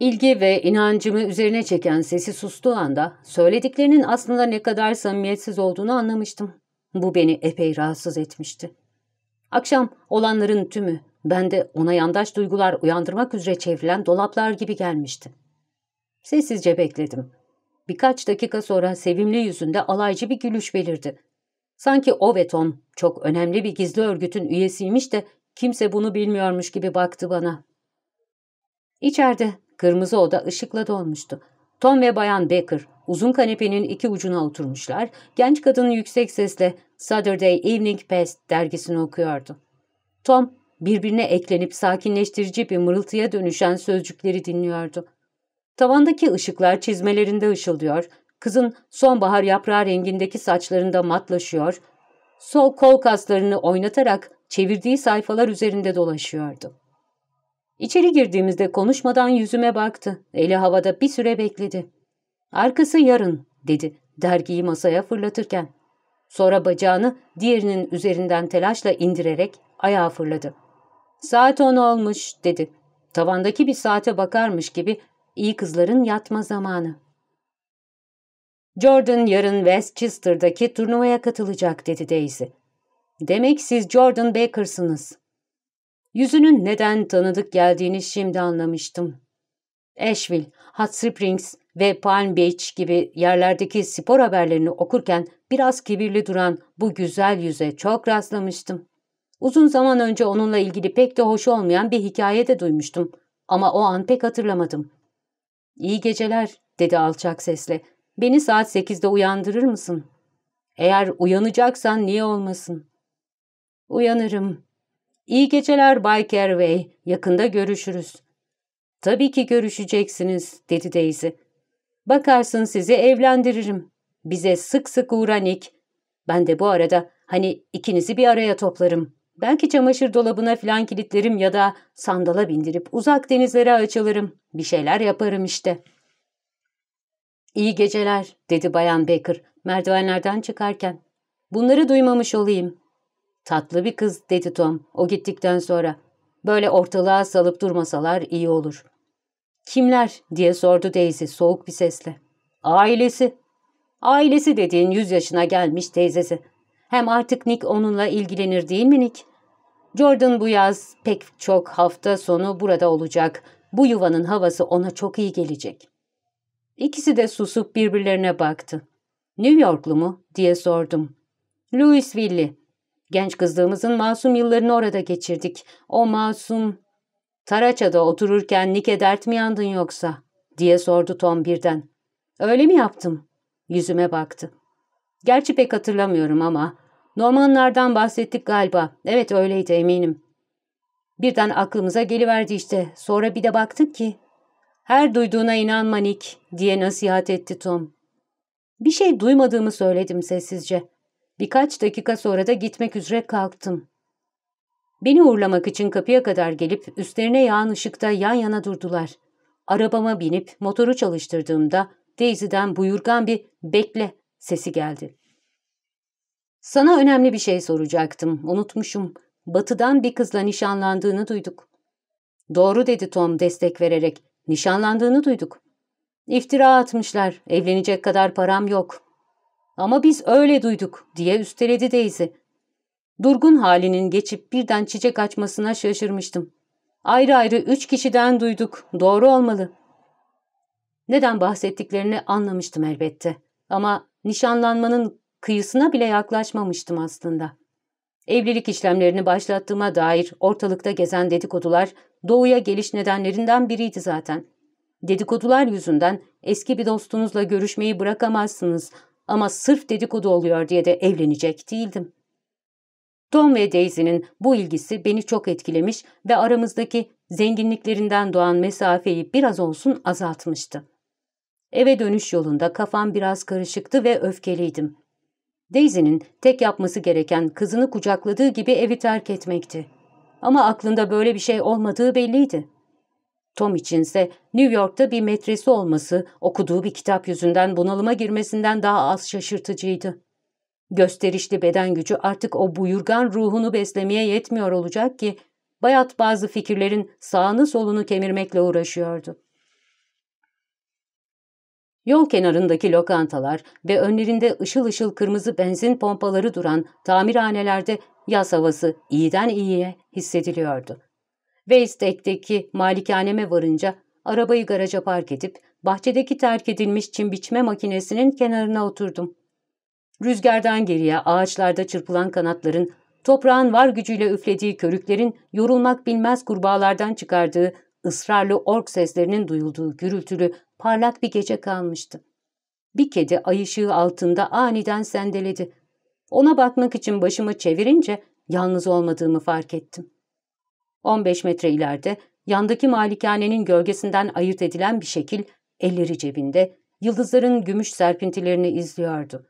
İlgi ve inancımı üzerine çeken sesi sustuğu anda söylediklerinin aslında ne kadar samimiyetsiz olduğunu anlamıştım. Bu beni epey rahatsız etmişti. Akşam olanların tümü bende ona yandaş duygular uyandırmak üzere çevrilen dolaplar gibi gelmişti. Sessizce bekledim. Birkaç dakika sonra sevimli yüzünde alaycı bir gülüş belirdi. Sanki o ve Tom çok önemli bir gizli örgütün üyesiymiş de kimse bunu bilmiyormuş gibi baktı bana. İçeride kırmızı oda ışıkla dolmuştu. Tom ve Bayan Baker uzun kanepenin iki ucuna oturmuşlar, genç kadın yüksek sesle Saturday Evening Post dergisini okuyordu. Tom birbirine eklenip sakinleştirici bir mırıltıya dönüşen sözcükleri dinliyordu. Tavandaki ışıklar çizmelerinde ışıldıyor, kızın sonbahar yaprağı rengindeki saçlarında matlaşıyor, sol kol kaslarını oynatarak çevirdiği sayfalar üzerinde dolaşıyordu. İçeri girdiğimizde konuşmadan yüzüme baktı. Eli havada bir süre bekledi. Arkası yarın dedi dergiyi masaya fırlatırken. Sonra bacağını diğerinin üzerinden telaşla indirerek ayağa fırladı. Saat on olmuş dedi. Tavandaki bir saate bakarmış gibi iyi kızların yatma zamanı. Jordan yarın Westchester'daki turnuvaya katılacak dedi Daisy. Demek siz Jordan Baker'sınız. Yüzünün neden tanıdık geldiğini şimdi anlamıştım. Asheville, Hot Springs ve Palm Beach gibi yerlerdeki spor haberlerini okurken biraz kibirli duran bu güzel yüze çok rastlamıştım. Uzun zaman önce onunla ilgili pek de hoş olmayan bir hikaye de duymuştum ama o an pek hatırlamadım. İyi geceler dedi alçak sesle. Beni saat sekizde uyandırır mısın? Eğer uyanacaksan niye olmasın? Uyanırım. İyi geceler Bay Carway. Yakında görüşürüz. Tabii ki görüşeceksiniz dedi Daisy. Bakarsın sizi evlendiririm. Bize sık sık uğra. Ben de bu arada hani ikinizi bir araya toplarım. Belki çamaşır dolabına filan kilitlerim ya da sandala bindirip uzak denizlere açılırım. Bir şeyler yaparım işte. İyi geceler dedi Bayan Baker merdivenlerden çıkarken. Bunları duymamış olayım. Tatlı bir kız dedi Tom o gittikten sonra. Böyle ortalığa salıp durmasalar iyi olur. Kimler diye sordu Daisy soğuk bir sesle. Ailesi. Ailesi dediğin yüz yaşına gelmiş teyzesi. Hem artık Nick onunla ilgilenir değil mi Nick? Jordan bu yaz pek çok hafta sonu burada olacak. Bu yuvanın havası ona çok iyi gelecek. İkisi de susup birbirlerine baktı. New Yorklu mu diye sordum. Louisville'li. Genç kızlığımızın masum yıllarını orada geçirdik. O masum... Taraça'da otururken Nick'e dert mi yandın yoksa? diye sordu Tom birden. Öyle mi yaptım? Yüzüme baktı. Gerçi pek hatırlamıyorum ama Normanlardan bahsettik galiba. Evet öyleydi eminim. Birden aklımıza geliverdi işte. Sonra bir de baktık ki. Her duyduğuna inanma Nick diye nasihat etti Tom. Bir şey duymadığımı söyledim sessizce. Birkaç dakika sonra da gitmek üzere kalktım. Beni uğurlamak için kapıya kadar gelip üstlerine yağan ışıkta yan yana durdular. Arabama binip motoru çalıştırdığımda Daisy'den buyurgan bir bekle sesi geldi. Sana önemli bir şey soracaktım. Unutmuşum. Batı'dan bir kızla nişanlandığını duyduk. Doğru dedi Tom destek vererek. Nişanlandığını duyduk. İftira atmışlar. Evlenecek kadar param yok. Ama biz öyle duyduk diye üsteledi Daisy. Durgun halinin geçip birden çiçek açmasına şaşırmıştım. Ayrı ayrı üç kişiden duyduk. Doğru olmalı. Neden bahsettiklerini anlamıştım elbette. Ama nişanlanmanın kıyısına bile yaklaşmamıştım aslında. Evlilik işlemlerini başlattığıma dair ortalıkta gezen dedikodular doğuya geliş nedenlerinden biriydi zaten. Dedikodular yüzünden eski bir dostunuzla görüşmeyi bırakamazsınız ama sırf dedikodu oluyor diye de evlenecek değildim. Tom ve Daisy'nin bu ilgisi beni çok etkilemiş ve aramızdaki zenginliklerinden doğan mesafeyi biraz olsun azaltmıştı. Eve dönüş yolunda kafam biraz karışıktı ve öfkeliydim. Daisy'nin tek yapması gereken kızını kucakladığı gibi evi terk etmekti. Ama aklında böyle bir şey olmadığı belliydi. Tom içinse New York'ta bir metresi olması okuduğu bir kitap yüzünden bunalıma girmesinden daha az şaşırtıcıydı. Gösterişli beden gücü artık o buyurgan ruhunu beslemeye yetmiyor olacak ki bayat bazı fikirlerin sağını solunu kemirmekle uğraşıyordu. Yol kenarındaki lokantalar ve önlerinde ışıl ışıl kırmızı benzin pompaları duran tamirhanelerde yaz havası iyiden iyiye hissediliyordu. Weistek'teki malikaneme varınca arabayı garaja park edip bahçedeki terk edilmiş çim biçme makinesinin kenarına oturdum. Rüzgardan geriye ağaçlarda çırpılan kanatların, toprağın var gücüyle üflediği körüklerin yorulmak bilmez kurbağalardan çıkardığı ısrarlı ork seslerinin duyulduğu gürültülü parlak bir gece kalmıştı. Bir kedi ay ışığı altında aniden sendeledi. Ona bakmak için başımı çevirince yalnız olmadığımı fark ettim. 15 metre ileride yandaki malikanenin gölgesinden ayırt edilen bir şekil elleri cebinde yıldızların gümüş serpintilerini izliyordu.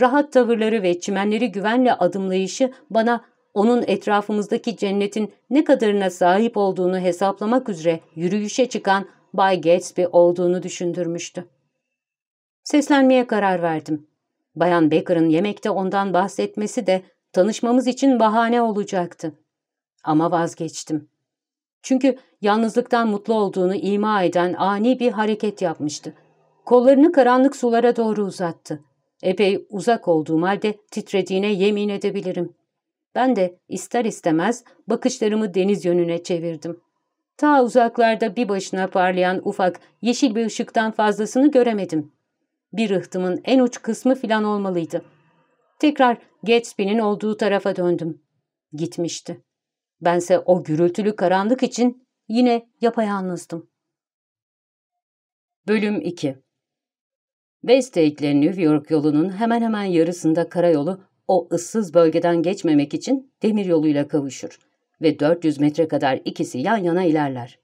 Rahat tavırları ve çimenleri güvenle adımlayışı bana onun etrafımızdaki cennetin ne kadarına sahip olduğunu hesaplamak üzere yürüyüşe çıkan Bay Gatsby olduğunu düşündürmüştü. Seslenmeye karar verdim. Bayan Baker'ın yemekte ondan bahsetmesi de tanışmamız için bahane olacaktı. Ama vazgeçtim. Çünkü yalnızlıktan mutlu olduğunu ima eden ani bir hareket yapmıştı. Kollarını karanlık sulara doğru uzattı. Epey uzak olduğum halde titrediğine yemin edebilirim. Ben de ister istemez bakışlarımı deniz yönüne çevirdim. Ta uzaklarda bir başına parlayan ufak yeşil bir ışıktan fazlasını göremedim. Bir rıhtımın en uç kısmı filan olmalıydı. Tekrar Gatsby'nin olduğu tarafa döndüm. Gitmişti. Bense o gürültülü karanlık için yine yapayalnızdım. Bölüm 2 Westlake ile New York yolunun hemen hemen yarısında karayolu o ıssız bölgeden geçmemek için demiryoluyla kavuşur ve 400 metre kadar ikisi yan yana ilerler.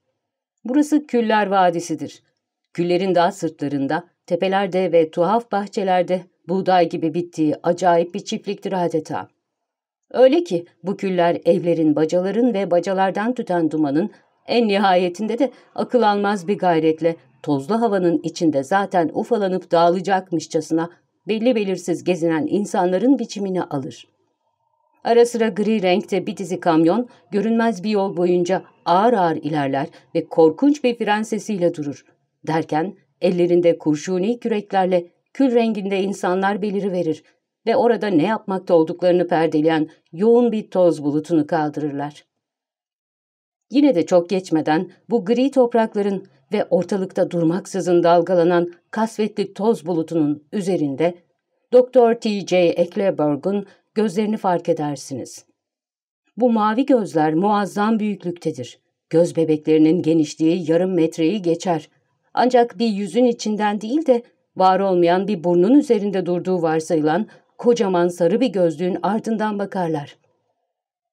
Burası Küller Vadisi'dir. Küllerin dağ sırtlarında, tepelerde ve tuhaf bahçelerde buğday gibi bittiği acayip bir çiftliktir adeta. Öyle ki bu küller evlerin, bacaların ve bacalardan tüten dumanın en nihayetinde de akıl almaz bir gayretle tozlu havanın içinde zaten ufalanıp dağılacakmışçasına belli belirsiz gezinen insanların biçimini alır. Ara sıra gri renkte bir dizi kamyon görünmez bir yol boyunca ağır ağır ilerler ve korkunç bir fren sesiyle durur. Derken ellerinde kurşuni küreklerle kül renginde insanlar beliriverir ve orada ne yapmakta olduklarını perdeleyen yoğun bir toz bulutunu kaldırırlar. Yine de çok geçmeden bu gri toprakların ve ortalıkta durmaksızın dalgalanan kasvetli toz bulutunun üzerinde Dr. T.J. Eckleberg'un gözlerini fark edersiniz. Bu mavi gözler muazzam büyüklüktedir. Göz bebeklerinin genişliği yarım metreyi geçer. Ancak bir yüzün içinden değil de var olmayan bir burnun üzerinde durduğu varsayılan kocaman sarı bir gözlüğün ardından bakarlar.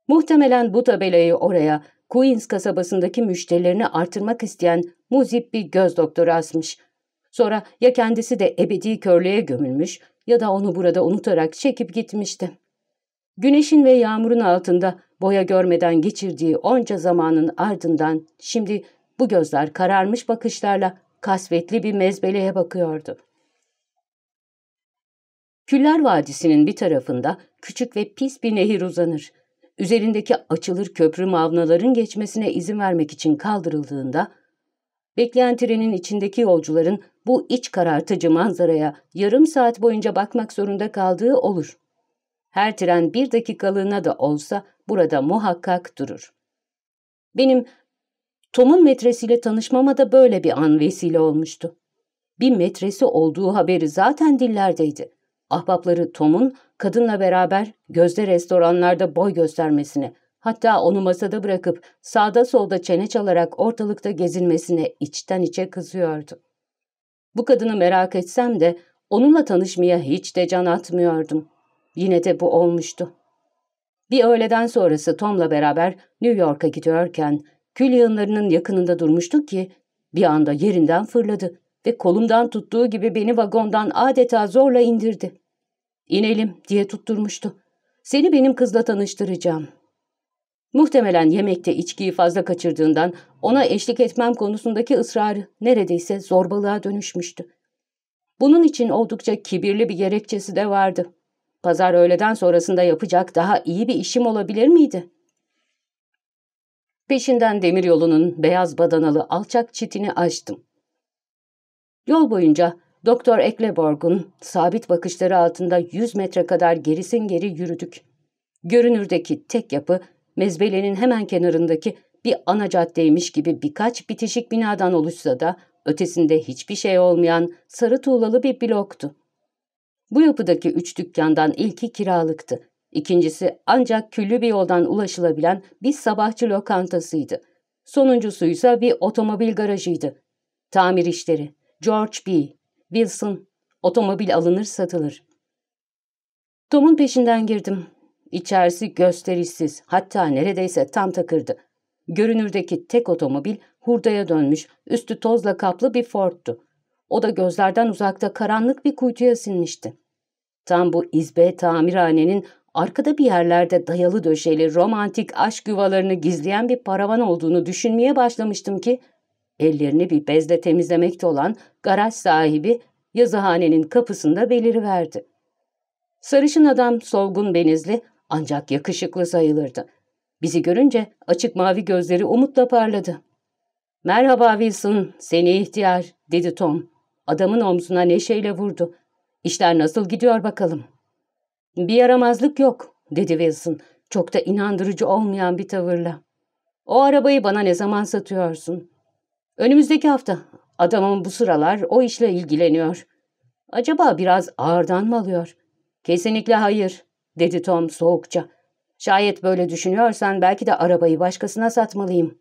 Muhtemelen bu tabelayı oraya Queens kasabasındaki müşterilerini artırmak isteyen muzip bir göz doktoru asmış. Sonra ya kendisi de ebedi körlüğe gömülmüş ya da onu burada unutarak çekip gitmişti. Güneşin ve yağmurun altında boya görmeden geçirdiği onca zamanın ardından şimdi bu gözler kararmış bakışlarla kasvetli bir mezbeleye bakıyordu. Küller Vadisi'nin bir tarafında küçük ve pis bir nehir uzanır. Üzerindeki açılır köprü mavnaların geçmesine izin vermek için kaldırıldığında, bekleyen trenin içindeki yolcuların bu iç karartıcı manzaraya yarım saat boyunca bakmak zorunda kaldığı olur. Her tren bir dakikalığına da olsa burada muhakkak durur. Benim Tom'un metresiyle tanışmama da böyle bir an vesile olmuştu. Bir metresi olduğu haberi zaten dillerdeydi. Ahbapları Tom'un kadınla beraber gözde restoranlarda boy göstermesine, hatta onu masada bırakıp sağda solda çene çalarak ortalıkta gezinmesine içten içe kızıyordu. Bu kadını merak etsem de onunla tanışmaya hiç de can atmıyordum. Yine de bu olmuştu. Bir öğleden sonrası Tom'la beraber New York'a gidiyorken kül yığınlarının yakınında durmuştuk ki bir anda yerinden fırladı ve kolumdan tuttuğu gibi beni vagondan adeta zorla indirdi. İnelim diye tutturmuştu. Seni benim kızla tanıştıracağım. Muhtemelen yemekte içkiyi fazla kaçırdığından ona eşlik etmem konusundaki ısrarı neredeyse zorbalığa dönüşmüştü. Bunun için oldukça kibirli bir gerekçesi de vardı. Pazar öğleden sonrasında yapacak daha iyi bir işim olabilir miydi? Peşinden demiryolunun beyaz badanalı alçak çitini açtım. Yol boyunca Doktor Ekleborg'un sabit bakışları altında yüz metre kadar gerisin geri yürüdük. Görünürdeki tek yapı mezbelenin hemen kenarındaki bir ana caddeymiş gibi birkaç bitişik binadan oluşsa da ötesinde hiçbir şey olmayan sarı tuğlalı bir bloktu. Bu yapıdaki üç dükkandan ilki kiralıktı. İkincisi ancak küllü bir yoldan ulaşılabilen bir sabahçı lokantasıydı. Sonuncusuysa bir otomobil garajıydı. Tamir işleri, George B., Wilson, otomobil alınır satılır. Tom'un peşinden girdim. İçerisi gösterişsiz, hatta neredeyse tam takırdı. Görünürdeki tek otomobil hurdaya dönmüş, üstü tozla kaplı bir Ford'tu. O da gözlerden uzakta karanlık bir kuytuya sinmişti. Tam bu izbe tamirhanenin arkada bir yerlerde dayalı döşeli romantik aşk yuvalarını gizleyen bir paravan olduğunu düşünmeye başlamıştım ki, ellerini bir bezle temizlemekte olan garaj sahibi yazıhanenin kapısında beliriverdi. Sarışın adam solgun benizli ancak yakışıklı sayılırdı. Bizi görünce açık mavi gözleri umutla parladı. ''Merhaba Wilson, seni ihtiyar.'' dedi Tom. Adamın omzuna neşeyle vurdu. ''İşler nasıl gidiyor bakalım?'' ''Bir yaramazlık yok.'' dedi Wilson, çok da inandırıcı olmayan bir tavırla. ''O arabayı bana ne zaman satıyorsun?'' ''Önümüzdeki hafta. Adamım bu sıralar o işle ilgileniyor. Acaba biraz ağırdan mı alıyor? Kesinlikle hayır, dedi Tom soğukça. Şayet böyle düşünüyorsan belki de arabayı başkasına satmalıyım.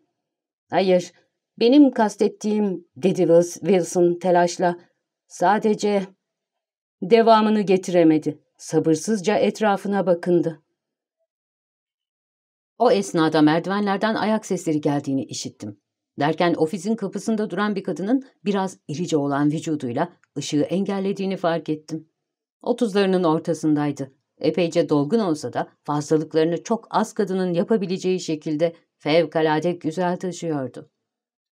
Hayır, benim kastettiğim, dedi Wilson telaşla. Sadece... Devamını getiremedi. Sabırsızca etrafına bakındı. O esnada merdivenlerden ayak sesleri geldiğini işittim. Derken ofisin kapısında duran bir kadının biraz irice olan vücuduyla ışığı engellediğini fark ettim. Otuzlarının ortasındaydı. Epeyce dolgun olsa da fazlalıklarını çok az kadının yapabileceği şekilde fevkalade güzel taşıyordu.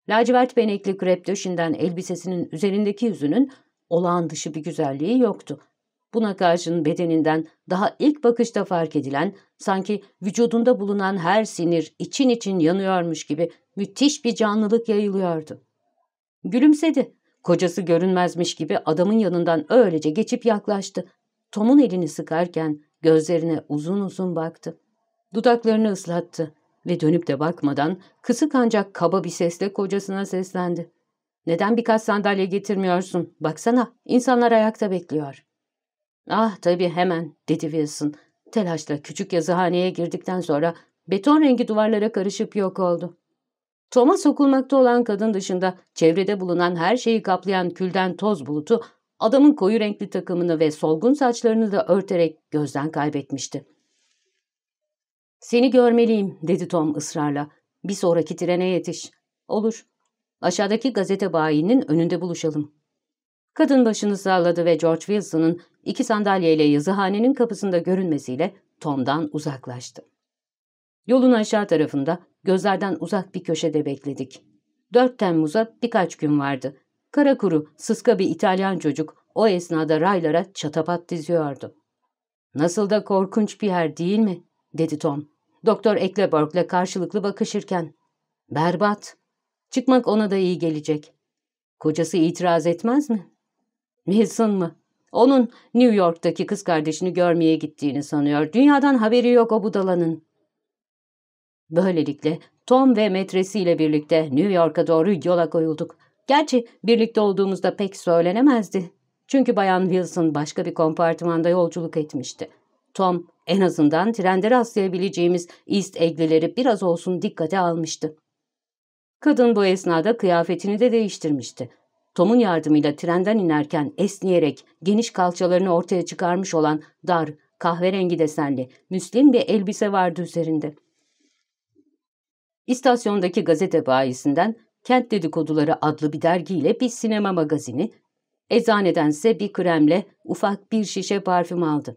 Lacivert benekli krep döşinden elbisesinin üzerindeki yüzünün olağan dışı bir güzelliği yoktu. Buna karşın bedeninden daha ilk bakışta fark edilen, sanki vücudunda bulunan her sinir için için yanıyormuş gibi müthiş bir canlılık yayılıyordu. Gülümsedi. Kocası görünmezmiş gibi adamın yanından öylece geçip yaklaştı. Tom'un elini sıkarken gözlerine uzun uzun baktı. Dudaklarını ıslattı ve dönüp de bakmadan kısık ancak kaba bir sesle kocasına seslendi. ''Neden birkaç sandalye getirmiyorsun? Baksana, insanlar ayakta bekliyor.'' ''Ah tabii hemen.'' dedi Wilson. Telaşla küçük yazıhaneye girdikten sonra beton rengi duvarlara karışıp yok oldu. Tom'a sokulmakta olan kadın dışında çevrede bulunan her şeyi kaplayan külden toz bulutu adamın koyu renkli takımını ve solgun saçlarını da örterek gözden kaybetmişti. ''Seni görmeliyim.'' dedi Tom ısrarla. ''Bir sonraki trene yetiş.'' ''Olur. Aşağıdaki gazete bayinin önünde buluşalım.'' Kadın başını salladı ve George Wilson'ın iki sandalyeyle yazıhanenin kapısında görünmesiyle Tom'dan uzaklaştı. Yolun aşağı tarafında gözlerden uzak bir köşede bekledik. 4 Temmuz'a birkaç gün vardı. Kara kuru, sıska bir İtalyan çocuk o esnada raylara çatapat diziyordu. ''Nasıl da korkunç bir yer değil mi?'' dedi Tom. Doktor Ekleborg'la karşılıklı bakışırken. ''Berbat. Çıkmak ona da iyi gelecek.'' Kocası itiraz etmez mi? Wilson mı? Onun New York'taki kız kardeşini görmeye gittiğini sanıyor. Dünyadan haberi yok o budalanın. Böylelikle Tom ve metresiyle birlikte New York'a doğru yola koyulduk. Gerçi birlikte olduğumuzda pek söylenemezdi. Çünkü Bayan Wilson başka bir kompartımanda yolculuk etmişti. Tom en azından trende rastlayabileceğimiz East Egg'lileri biraz olsun dikkate almıştı. Kadın bu esnada kıyafetini de değiştirmişti. Tom'un yardımıyla trenden inerken esniyerek geniş kalçalarını ortaya çıkarmış olan dar, kahverengi desenli, müslim bir elbise vardı üzerinde. İstasyondaki gazete bayisinden Kent Dedikoduları adlı bir dergiyle bir sinema magazini, eczanedense bir kremle ufak bir şişe parfüm aldı.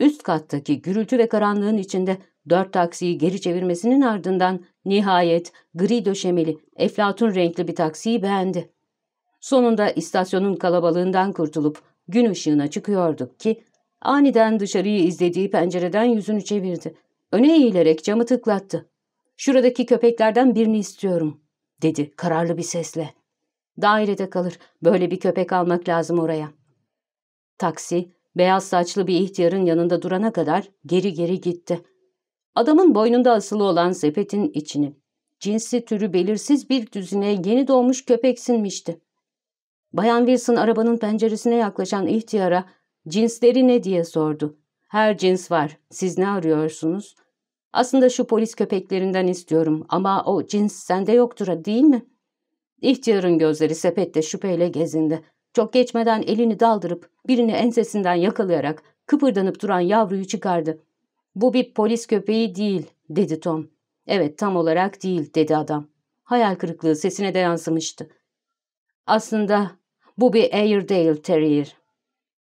Üst kattaki gürültü ve karanlığın içinde dört taksiyi geri çevirmesinin ardından nihayet gri döşemeli, eflatun renkli bir taksiyi beğendi. Sonunda istasyonun kalabalığından kurtulup gün ışığına çıkıyorduk ki aniden dışarıyı izlediği pencereden yüzünü çevirdi. Öne eğilerek camı tıklattı. ''Şuradaki köpeklerden birini istiyorum.'' dedi kararlı bir sesle. ''Dairede kalır. Böyle bir köpek almak lazım oraya.'' Taksi, beyaz saçlı bir ihtiyarın yanında durana kadar geri geri gitti. Adamın boynunda asılı olan sepetin içini, cinsi türü belirsiz bir düzine yeni doğmuş köpek sinmişti. Bayan Wilson arabanın penceresine yaklaşan ihtiyara cinsleri ne diye sordu. Her cins var. Siz ne arıyorsunuz? Aslında şu polis köpeklerinden istiyorum ama o cins sende yoktur değil mi? İhtiyarın gözleri sepette şüpheyle gezindi. Çok geçmeden elini daldırıp birini ensesinden yakalayarak kıpırdanıp duran yavruyu çıkardı. Bu bir polis köpeği değil dedi Tom. Evet tam olarak değil dedi adam. Hayal kırıklığı sesine de yansımıştı. Aslında bu bir Airedale Terrier.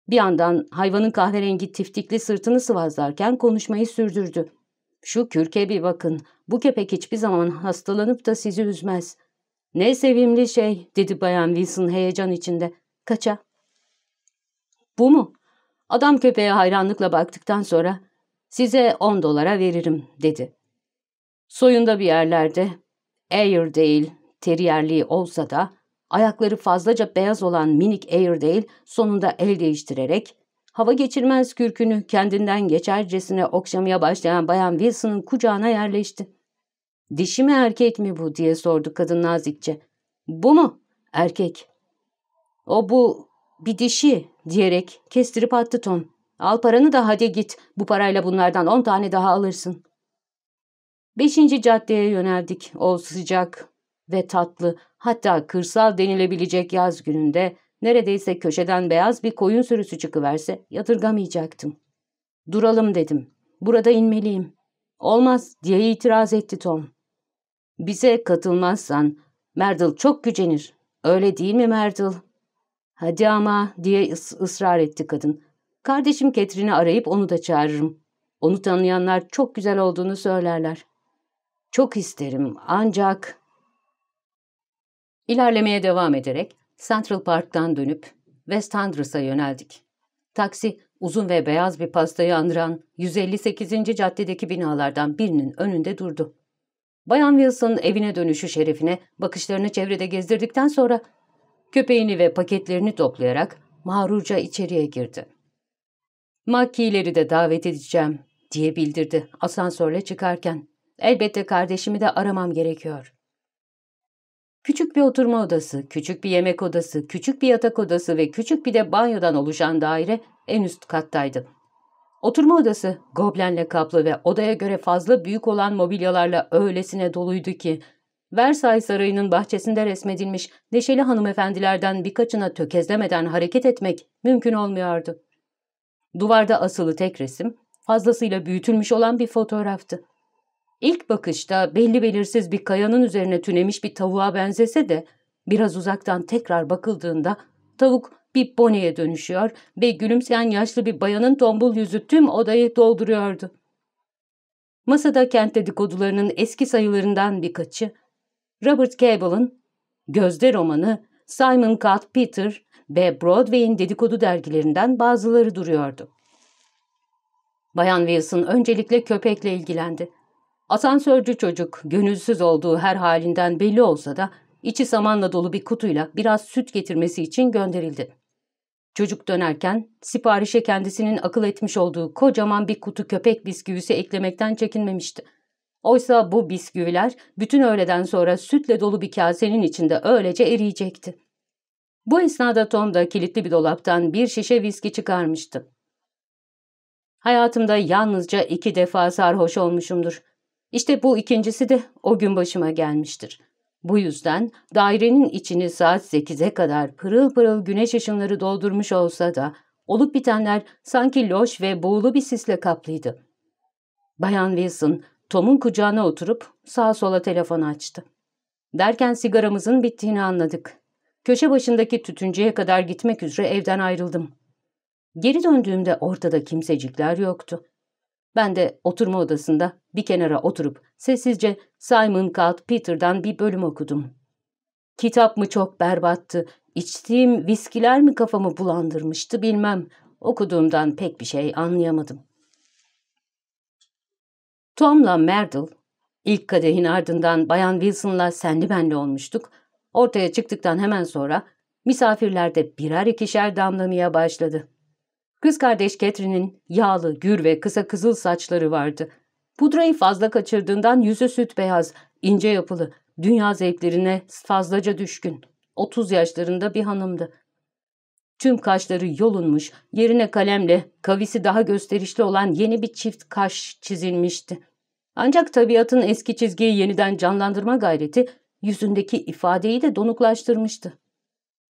Bir yandan hayvanın kahverengi tiftikli sırtını sıvazlarken konuşmayı sürdürdü. Şu kürke bir bakın. Bu köpek hiçbir zaman hastalanıp da sizi üzmez. Ne sevimli şey, dedi Bayan Wilson heyecan içinde. Kaça? Bu mu? Adam köpeğe hayranlıkla baktıktan sonra size on dolara veririm, dedi. Soyunda bir yerlerde Airedale teriyerliği olsa da ayakları fazlaca beyaz olan minik Airedale sonunda el değiştirerek hava geçirmez kürkünü kendinden geçercesine okşamaya başlayan Bayan Wilson'ın kucağına yerleşti. ''Dişi mi erkek mi bu?'' diye sordu kadın nazikçe. ''Bu mu?'' ''Erkek.'' ''O bu bir dişi.'' diyerek kestirip attı Tom. ''Al paranı da hadi git. Bu parayla bunlardan on tane daha alırsın.'' Beşinci caddeye yöneldik. O sıcak ve tatlı, hatta kırsal denilebilecek yaz gününde Neredeyse köşeden beyaz bir koyun sürüsü çıkıverse yadırgamayacaktım. Duralım dedim. Burada inmeliyim. Olmaz diye itiraz etti Tom. Bize katılmazsan Merdil çok gücenir. Öyle değil mi Merdil? Hadi ama diye ıs ısrar etti kadın. Kardeşim Ketrin'i arayıp onu da çağırırım. Onu tanıyanlar çok güzel olduğunu söylerler. Çok isterim ancak... İlerlemeye devam ederek Central Park'tan dönüp West Andrews'a yöneldik. Taksi uzun ve beyaz bir pastayı andıran 158. caddedeki binalardan birinin önünde durdu. Bayan Wilson evine dönüşü şerefine bakışlarını çevrede gezdirdikten sonra köpeğini ve paketlerini toplayarak mağrurca içeriye girdi. Makileri de davet edeceğim diye bildirdi asansörle çıkarken. Elbette kardeşimi de aramam gerekiyor. Küçük bir oturma odası, küçük bir yemek odası, küçük bir yatak odası ve küçük bir de banyodan oluşan daire en üst kattaydı. Oturma odası goblenle kaplı ve odaya göre fazla büyük olan mobilyalarla öylesine doluydu ki Versailles Sarayı'nın bahçesinde resmedilmiş neşeli hanımefendilerden birkaçına tökezlemeden hareket etmek mümkün olmuyordu. Duvarda asılı tek resim fazlasıyla büyütülmüş olan bir fotoğraftı. İlk bakışta belli belirsiz bir kayanın üzerine tünemiş bir tavuğa benzese de biraz uzaktan tekrar bakıldığında tavuk bir boneye dönüşüyor ve gülümseyen yaşlı bir bayanın tombul yüzü tüm odayı dolduruyordu. Masada kent dedikodularının eski sayılarından birkaçı, Robert Cable'ın Gözde romanı, Simon Peter ve Broadway'in dedikodu dergilerinden bazıları duruyordu. Bayan Wilson öncelikle köpekle ilgilendi. Asansörcü çocuk, gönülsüz olduğu her halinden belli olsa da içi samanla dolu bir kutuyla biraz süt getirmesi için gönderildi. Çocuk dönerken siparişe kendisinin akıl etmiş olduğu kocaman bir kutu köpek bisküvisi eklemekten çekinmemişti. Oysa bu bisküviler bütün öğleden sonra sütle dolu bir kasenin içinde öylece eriyecekti. Bu esnada Tom da kilitli bir dolaptan bir şişe viski çıkarmıştı. Hayatımda yalnızca iki defa sarhoş olmuşumdur. İşte bu ikincisi de o gün başıma gelmiştir. Bu yüzden dairenin içini saat 8'e kadar pırıl pırıl güneş ışınları doldurmuş olsa da olup bitenler sanki loş ve buğulu bir sisle kaplıydı. Bayan Wilson Tom'un kucağına oturup sağa sola telefon açtı. Derken sigaramızın bittiğini anladık. Köşe başındaki tütüncüye kadar gitmek üzere evden ayrıldım. Geri döndüğümde ortada kimsecikler yoktu. Ben de oturma odasında bir kenara oturup sessizce Simon Cult Peter'dan bir bölüm okudum. Kitap mı çok berbattı, içtiğim viskiler mi kafamı bulandırmıştı bilmem. Okuduğumdan pek bir şey anlayamadım. Tom'la Merdle, ilk kadehin ardından Bayan Wilson'la senli benli olmuştuk. Ortaya çıktıktan hemen sonra misafirlerde birer ikişer damlamaya başladı. Kız kardeş Catherine'in yağlı, gür ve kısa kızıl saçları vardı. Pudrayı fazla kaçırdığından yüzü süt beyaz, ince yapılı, dünya zevklerine fazlaca düşkün. 30 yaşlarında bir hanımdı. Tüm kaşları yolunmuş, yerine kalemle kavisi daha gösterişli olan yeni bir çift kaş çizilmişti. Ancak tabiatın eski çizgiyi yeniden canlandırma gayreti yüzündeki ifadeyi de donuklaştırmıştı.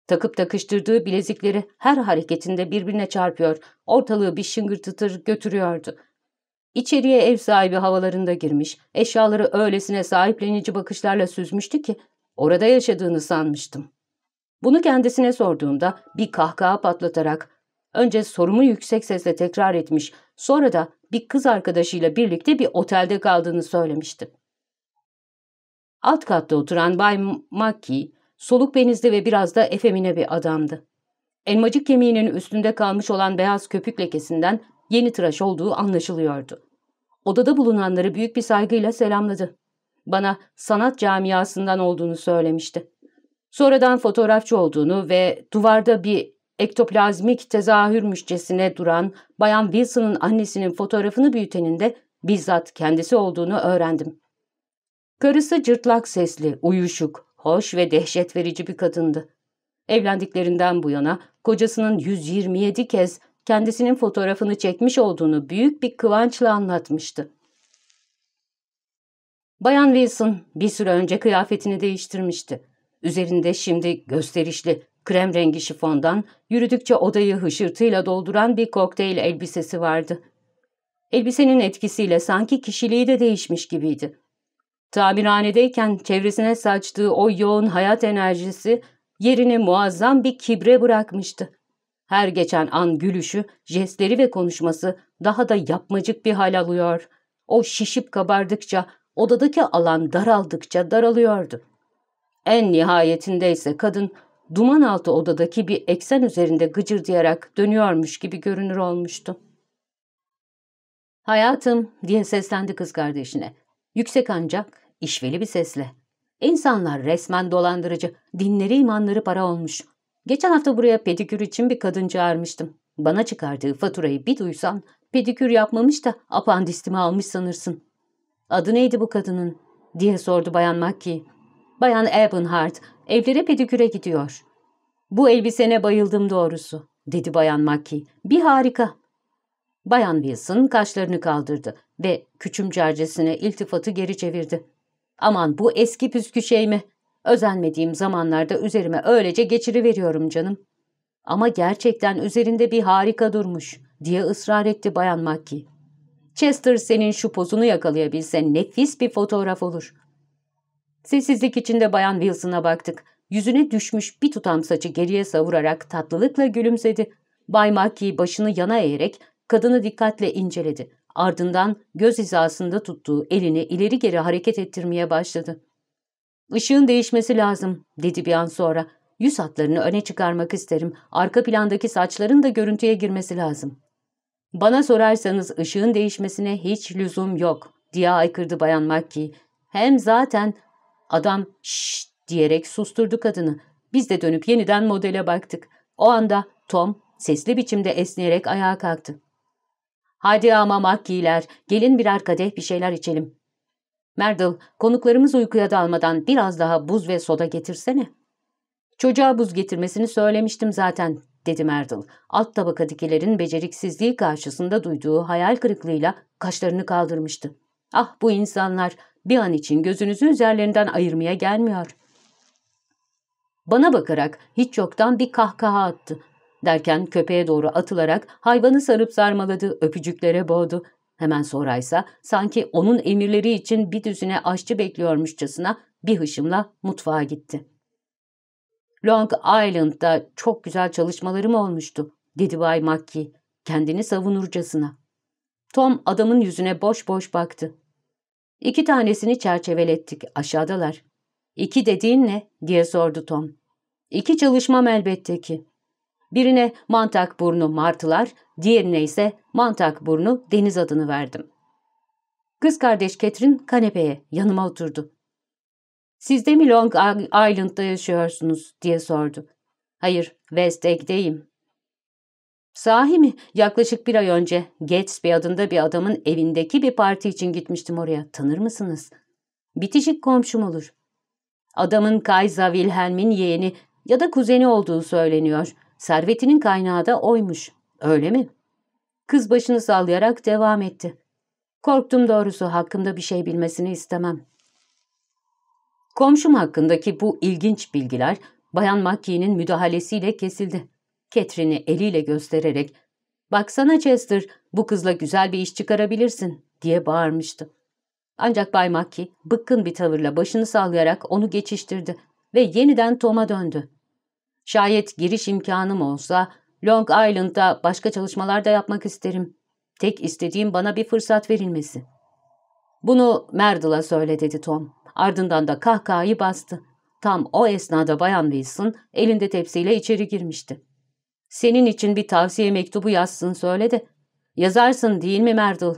Takıp takıştırdığı bilezikleri her hareketinde birbirine çarpıyor, ortalığı bir şıngırtıtır götürüyordu. İçeriye ev sahibi havalarında girmiş, eşyaları öylesine sahiplenici bakışlarla süzmüştü ki orada yaşadığını sanmıştım. Bunu kendisine sorduğumda bir kahkaha patlatarak önce sorumu yüksek sesle tekrar etmiş, sonra da bir kız arkadaşıyla birlikte bir otelde kaldığını söylemişti. Alt katta oturan Bay Maki, soluk benizli ve biraz da efemine bir adamdı. Elmacık kemiğinin üstünde kalmış olan beyaz köpük lekesinden yeni tıraş olduğu anlaşılıyordu. Odada bulunanları büyük bir saygıyla selamladı. Bana sanat camiasından olduğunu söylemişti. Sonradan fotoğrafçı olduğunu ve duvarda bir ektoplazmik tezahürmüşçesine duran Bayan Wilson'ın annesinin fotoğrafını büyütenin de bizzat kendisi olduğunu öğrendim. Karısı cırtlak sesli, uyuşuk, hoş ve dehşet verici bir kadındı. Evlendiklerinden bu yana kocasının 127 kez kendisinin fotoğrafını çekmiş olduğunu büyük bir kıvançla anlatmıştı. Bayan Wilson bir süre önce kıyafetini değiştirmişti. Üzerinde şimdi gösterişli, krem rengi şifondan yürüdükçe odayı hışırtıyla dolduran bir kokteyl elbisesi vardı. Elbisenin etkisiyle sanki kişiliği de değişmiş gibiydi. Tamirhanedeyken çevresine saçtığı o yoğun hayat enerjisi yerini muazzam bir kibre bırakmıştı. Her geçen an gülüşü, jestleri ve konuşması daha da yapmacık bir hal alıyor. O şişip kabardıkça, odadaki alan daraldıkça daralıyordu. En nihayetinde ise kadın duman altı odadaki bir eksen üzerinde gıcırdayarak dönüyormuş gibi görünür olmuştu. Hayatım diye seslendi kız kardeşine. Yüksek ancak işveli bir sesle. İnsanlar resmen dolandırıcı, dinleri imanları para olmuş. Geçen hafta buraya pedikür için bir kadın çağırmıştım. Bana çıkardığı faturayı bir duysan, pedikür yapmamış da apandistimi almış sanırsın. Adı neydi bu kadının? diye sordu Bayan Mackie. Bayan Ebenhart, evlere pediküre gidiyor. Bu elbisene bayıldım doğrusu, dedi Bayan Mackie. Bir harika. Bayan Wilson kaşlarını kaldırdı ve küçümcercesine iltifatı geri çevirdi. Aman bu eski püskü şey mi? Özenmediğim zamanlarda üzerime öylece geçiriveriyorum canım. Ama gerçekten üzerinde bir harika durmuş diye ısrar etti Bayan Mackie. Chester senin şu pozunu yakalayabilse nefis bir fotoğraf olur. Sessizlik içinde Bayan Wilson'a baktık. Yüzüne düşmüş bir tutam saçı geriye savurarak tatlılıkla gülümsedi. Bay Mackie başını yana eğerek kadını dikkatle inceledi. Ardından göz hizasında tuttuğu elini ileri geri hareket ettirmeye başladı. Işığın değişmesi lazım, dedi bir an sonra. Yüz hatlarını öne çıkarmak isterim. Arka plandaki saçların da görüntüye girmesi lazım. Bana sorarsanız ışığın değişmesine hiç lüzum yok, diye aykırdı Bayan Mackie. Hem zaten adam şşş diyerek susturdu kadını. Biz de dönüp yeniden modele baktık. O anda Tom sesli biçimde esneyerek ayağa kalktı. Hadi ama Mackie'ler, gelin birer kadeh bir şeyler içelim. Merdel, konuklarımız uykuya dalmadan biraz daha buz ve soda getirsene. Çocuğa buz getirmesini söylemiştim zaten, dedi Merdel. Alt tabakadakilerin beceriksizliği karşısında duyduğu hayal kırıklığıyla kaşlarını kaldırmıştı. Ah bu insanlar bir an için gözünüzü üzerlerinden ayırmaya gelmiyor. Bana bakarak hiç yoktan bir kahkaha attı. Derken köpeğe doğru atılarak hayvanı sarıp sarmaladı, öpücüklere boğdu. Hemen sonraysa sanki onun emirleri için bir düzine aşçı bekliyormuşçasına bir hışımla mutfağa gitti. Long Island'da çok güzel çalışmalarım olmuştu, dedi Bay Mackie, kendini savunurcasına. Tom adamın yüzüne boş boş baktı. İki tanesini çerçevelettik, aşağıdalar. İki dediğin ne? diye sordu Tom. İki çalışmam elbette ki. Birine mantak burnu martılar, diğerine ise mantak burnu deniz adını verdim. Kız kardeş Catherine kanepeye yanıma oturdu. Siz de mi Long Island'da yaşıyorsunuz diye sordu. Hayır, West Egg'deyim. Sahi mi? Yaklaşık bir ay önce Gatsby adında bir adamın evindeki bir parti için gitmiştim oraya. Tanır mısınız? Bitişik komşum olur. Adamın Kaiser Wilhelm'in yeğeni ya da kuzeni olduğu söyleniyor. Servetinin kaynağı da oymuş. Öyle mi? Kız başını sallayarak devam etti. Korktum doğrusu hakkımda bir şey bilmesini istemem. Komşum hakkındaki bu ilginç bilgiler Bayan Mackie'nin müdahalesiyle kesildi. Catherine'i eliyle göstererek ''Baksana Chester, bu kızla güzel bir iş çıkarabilirsin.'' diye bağırmıştı. Ancak Bay Mackie bıkkın bir tavırla başını sallayarak onu geçiştirdi ve yeniden Tom'a döndü. Şayet giriş imkanım olsa Long Island'da başka çalışmalar da yapmak isterim. Tek istediğim bana bir fırsat verilmesi. Bunu Merdle'a söyle dedi Tom. Ardından da kahkahayı bastı. Tam o esnada Bayan Wilson elinde tepsiyle içeri girmişti. Senin için bir tavsiye mektubu yazsın söyle de. Yazarsın değil mi Merdle?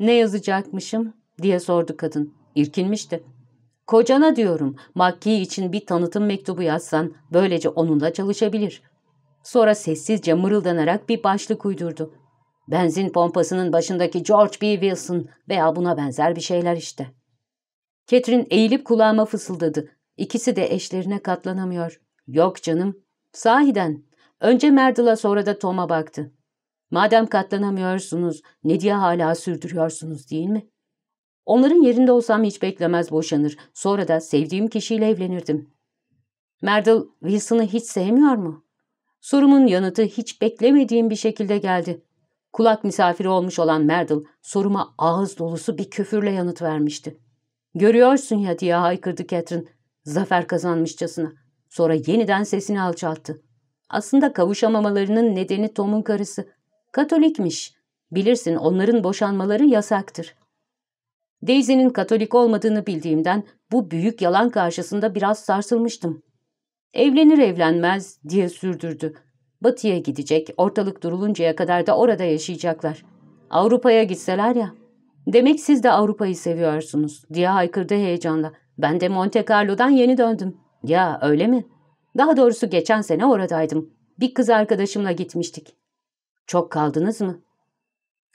Ne yazacakmışım diye sordu kadın. İrkinmişti. Kocana diyorum, Makki için bir tanıtım mektubu yazsan böylece onunla çalışabilir. Sonra sessizce mırıldanarak bir başlık uydurdu. Benzin pompasının başındaki George B. Wilson veya buna benzer bir şeyler işte. Catherine eğilip kulağıma fısıldadı. İkisi de eşlerine katlanamıyor. Yok canım. Sahiden. Önce Merdle'a sonra da Tom'a baktı. Madem katlanamıyorsunuz, ne diye hala sürdürüyorsunuz değil mi? Onların yerinde olsam hiç beklemez boşanır. Sonra da sevdiğim kişiyle evlenirdim. Merdle Wilson'ı hiç sevmiyor mu? Sorumun yanıtı hiç beklemediğim bir şekilde geldi. Kulak misafiri olmuş olan Merdle soruma ağız dolusu bir küfürle yanıt vermişti. Görüyorsun ya diye haykırdı Catherine zafer kazanmışçasına. Sonra yeniden sesini alçalttı. Aslında kavuşamamalarının nedeni Tom'un karısı. Katolikmiş. Bilirsin onların boşanmaları yasaktır. Daisy'nin Katolik olmadığını bildiğimden bu büyük yalan karşısında biraz sarsılmıştım. Evlenir evlenmez diye sürdürdü. Batıya gidecek, ortalık duruluncaya kadar da orada yaşayacaklar. Avrupa'ya gitseler ya. Demek siz de Avrupa'yı seviyorsunuz diye haykırdı heyecanla. Ben de Monte Carlo'dan yeni döndüm. Ya öyle mi? Daha doğrusu geçen sene oradaydım. Bir kız arkadaşımla gitmiştik. Çok kaldınız mı?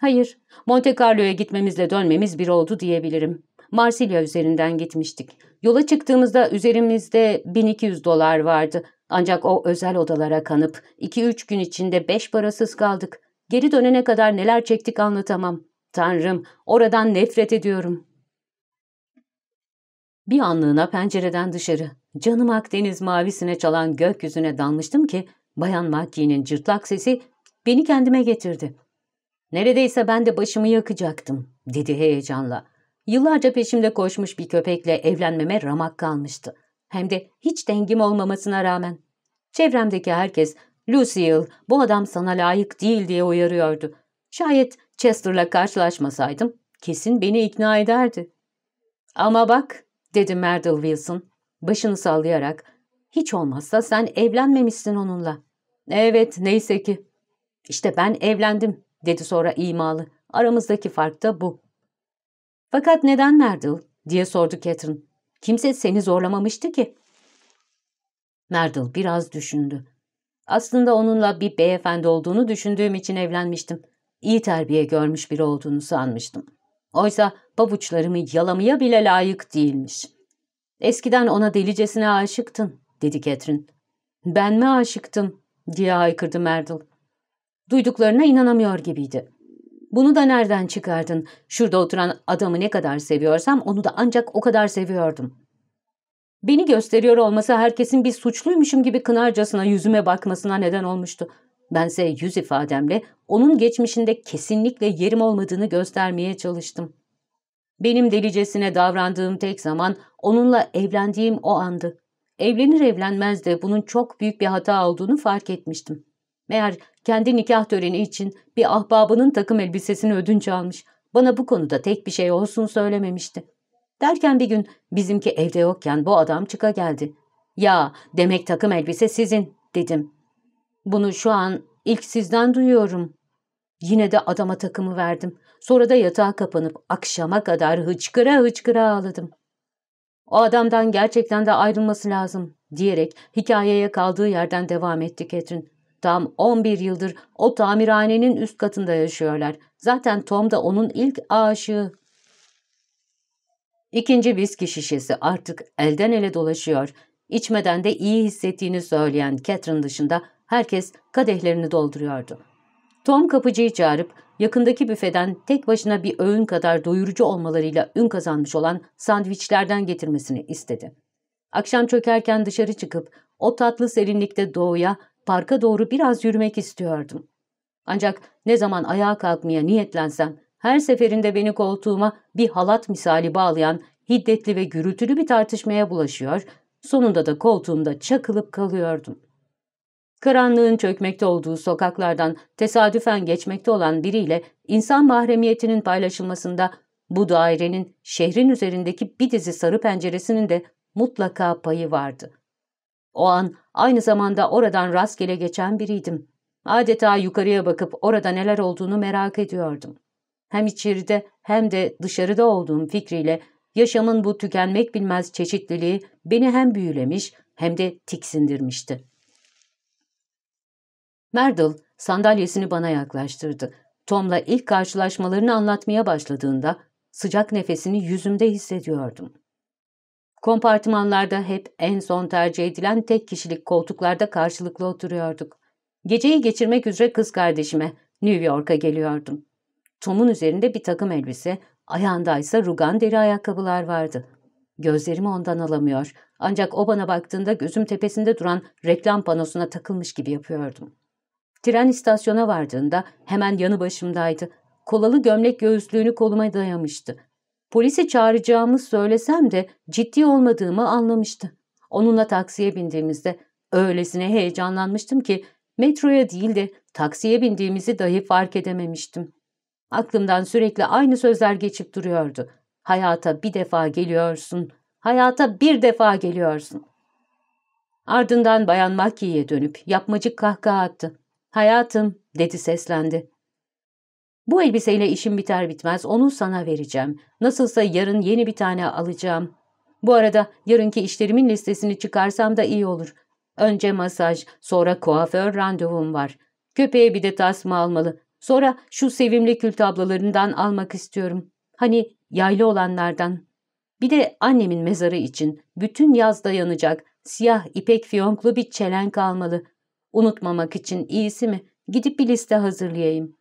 Hayır, Monte Carlo'ya gitmemizle dönmemiz bir oldu diyebilirim. Marsilya üzerinden gitmiştik. Yola çıktığımızda üzerimizde 1200 dolar vardı. Ancak o özel odalara kanıp 2-3 gün içinde 5 parasız kaldık. Geri dönene kadar neler çektik anlatamam. Tanrım, oradan nefret ediyorum. Bir anlığına pencereden dışarı, canım Akdeniz mavisine çalan gökyüzüne dalmıştım ki, Bayan Mackey'nin cırtlak sesi beni kendime getirdi. Neredeyse ben de başımı yakacaktım, dedi heyecanla. Yıllarca peşimde koşmuş bir köpekle evlenmeme ramak kalmıştı. Hem de hiç dengim olmamasına rağmen. Çevremdeki herkes, Lucille, bu adam sana layık değil diye uyarıyordu. Şayet Chester'la karşılaşmasaydım, kesin beni ikna ederdi. Ama bak, dedi Merdle Wilson, başını sallayarak, hiç olmazsa sen evlenmemişsin onunla. Evet, neyse ki. İşte ben evlendim, dedi sonra imalı. Aramızdaki fark da bu. Fakat neden Merdle? diye sordu Catherine. Kimse seni zorlamamıştı ki. Merdle biraz düşündü. Aslında onunla bir beyefendi olduğunu düşündüğüm için evlenmiştim. İyi terbiye görmüş biri olduğunu sanmıştım. Oysa pabuçlarımı yalamaya bile layık değilmiş. Eskiden ona delicesine aşıktın, dedi Catherine. Ben mi aşıktım, diye haykırdı Merdle. Duyduklarına inanamıyor gibiydi. Bunu da nereden çıkardın? Şurada oturan adamı ne kadar seviyorsam onu da ancak o kadar seviyordum. Beni gösteriyor olması herkesin bir suçluymuşum gibi kınarcasına yüzüme bakmasına neden olmuştu. Bense yüz ifademle onun geçmişinde kesinlikle yerim olmadığını göstermeye çalıştım. Benim delicesine davrandığım tek zaman onunla evlendiğim o andı. Evlenir evlenmez de bunun çok büyük bir hata olduğunu fark etmiştim. Meğer kendi nikah töreni için bir ahbabının takım elbisesini ödünç almış. Bana bu konuda tek bir şey olsun söylememişti. Derken bir gün bizimki evde yokken bu adam çıka geldi. Ya demek takım elbise sizin dedim. Bunu şu an ilk sizden duyuyorum. Yine de adama takımı verdim. Sonra da yatağa kapanıp akşama kadar hıçkıra hıçkıra ağladım. O adamdan gerçekten de ayrılması lazım diyerek hikayeye kaldığı yerden devam etti Catherine. Tam 11 yıldır o tamirhanenin üst katında yaşıyorlar. Zaten Tom da onun ilk aşığı. İkinci viski şişesi artık elden ele dolaşıyor. İçmeden de iyi hissettiğini söyleyen Catherine dışında herkes kadehlerini dolduruyordu. Tom kapıcıyı çağırıp yakındaki büfeden tek başına bir öğün kadar doyurucu olmalarıyla ün kazanmış olan sandviçlerden getirmesini istedi. Akşam çökerken dışarı çıkıp o tatlı serinlikte doğuya, parka doğru biraz yürümek istiyordum. Ancak ne zaman ayağa kalkmaya niyetlensem her seferinde beni koltuğuma bir halat misali bağlayan hiddetli ve gürültülü bir tartışmaya bulaşıyor, sonunda da koltuğumda çakılıp kalıyordum. Karanlığın çökmekte olduğu sokaklardan tesadüfen geçmekte olan biriyle insan mahremiyetinin paylaşılmasında bu dairenin şehrin üzerindeki bir dizi sarı penceresinin de mutlaka payı vardı. O an aynı zamanda oradan rastgele geçen biriydim. Adeta yukarıya bakıp orada neler olduğunu merak ediyordum. Hem içeride hem de dışarıda olduğum fikriyle yaşamın bu tükenmek bilmez çeşitliliği beni hem büyülemiş hem de tiksindirmişti. Merdle sandalyesini bana yaklaştırdı. Tom'la ilk karşılaşmalarını anlatmaya başladığında sıcak nefesini yüzümde hissediyordum. Kompartımanlarda hep en son tercih edilen tek kişilik koltuklarda karşılıklı oturuyorduk. Geceyi geçirmek üzere kız kardeşime New York'a geliyordum. Tom'un üzerinde bir takım elbise, ayağındaysa rugan deri ayakkabılar vardı. Gözlerimi ondan alamıyor ancak o bana baktığında gözüm tepesinde duran reklam panosuna takılmış gibi yapıyordum. Tren istasyona vardığında hemen yanı başımdaydı. Kolalı gömlek göğüslüğünü koluma dayamıştı. Polisi çağıracağımı söylesem de ciddi olmadığımı anlamıştı. Onunla taksiye bindiğimizde öylesine heyecanlanmıştım ki metroya değil de taksiye bindiğimizi dahi fark edememiştim. Aklımdan sürekli aynı sözler geçip duruyordu. Hayata bir defa geliyorsun, hayata bir defa geliyorsun. Ardından Bayan Mackey'e dönüp yapmacık kahkaha attı. Hayatım, dedi seslendi. Bu elbiseyle işim biter bitmez onu sana vereceğim. Nasılsa yarın yeni bir tane alacağım. Bu arada yarınki işlerimin listesini çıkarsam da iyi olur. Önce masaj, sonra kuaför randevum var. Köpeğe bir de tasma almalı. Sonra şu sevimli kül tablolarından almak istiyorum. Hani yaylı olanlardan. Bir de annemin mezarı için bütün yaz dayanacak siyah ipek fiyonklu bir çelenk almalı. Unutmamak için iyisi mi? Gidip bir liste hazırlayayım.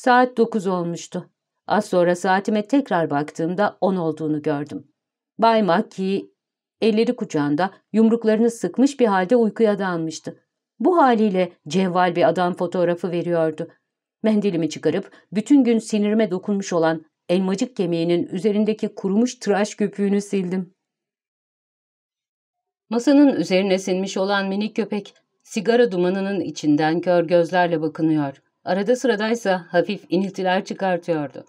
Saat dokuz olmuştu. Az sonra saatime tekrar baktığımda on olduğunu gördüm. Bay Mackey elleri kucağında yumruklarını sıkmış bir halde uykuya dalmıştı. Bu haliyle cevval bir adam fotoğrafı veriyordu. Mendilimi çıkarıp bütün gün sinirime dokunmuş olan elmacık kemiğinin üzerindeki kurumuş tıraş köpüğünü sildim. Masanın üzerine sinmiş olan minik köpek sigara dumanının içinden kör gözlerle bakınıyor. Arada sıradaysa hafif iniltiler çıkartıyordu.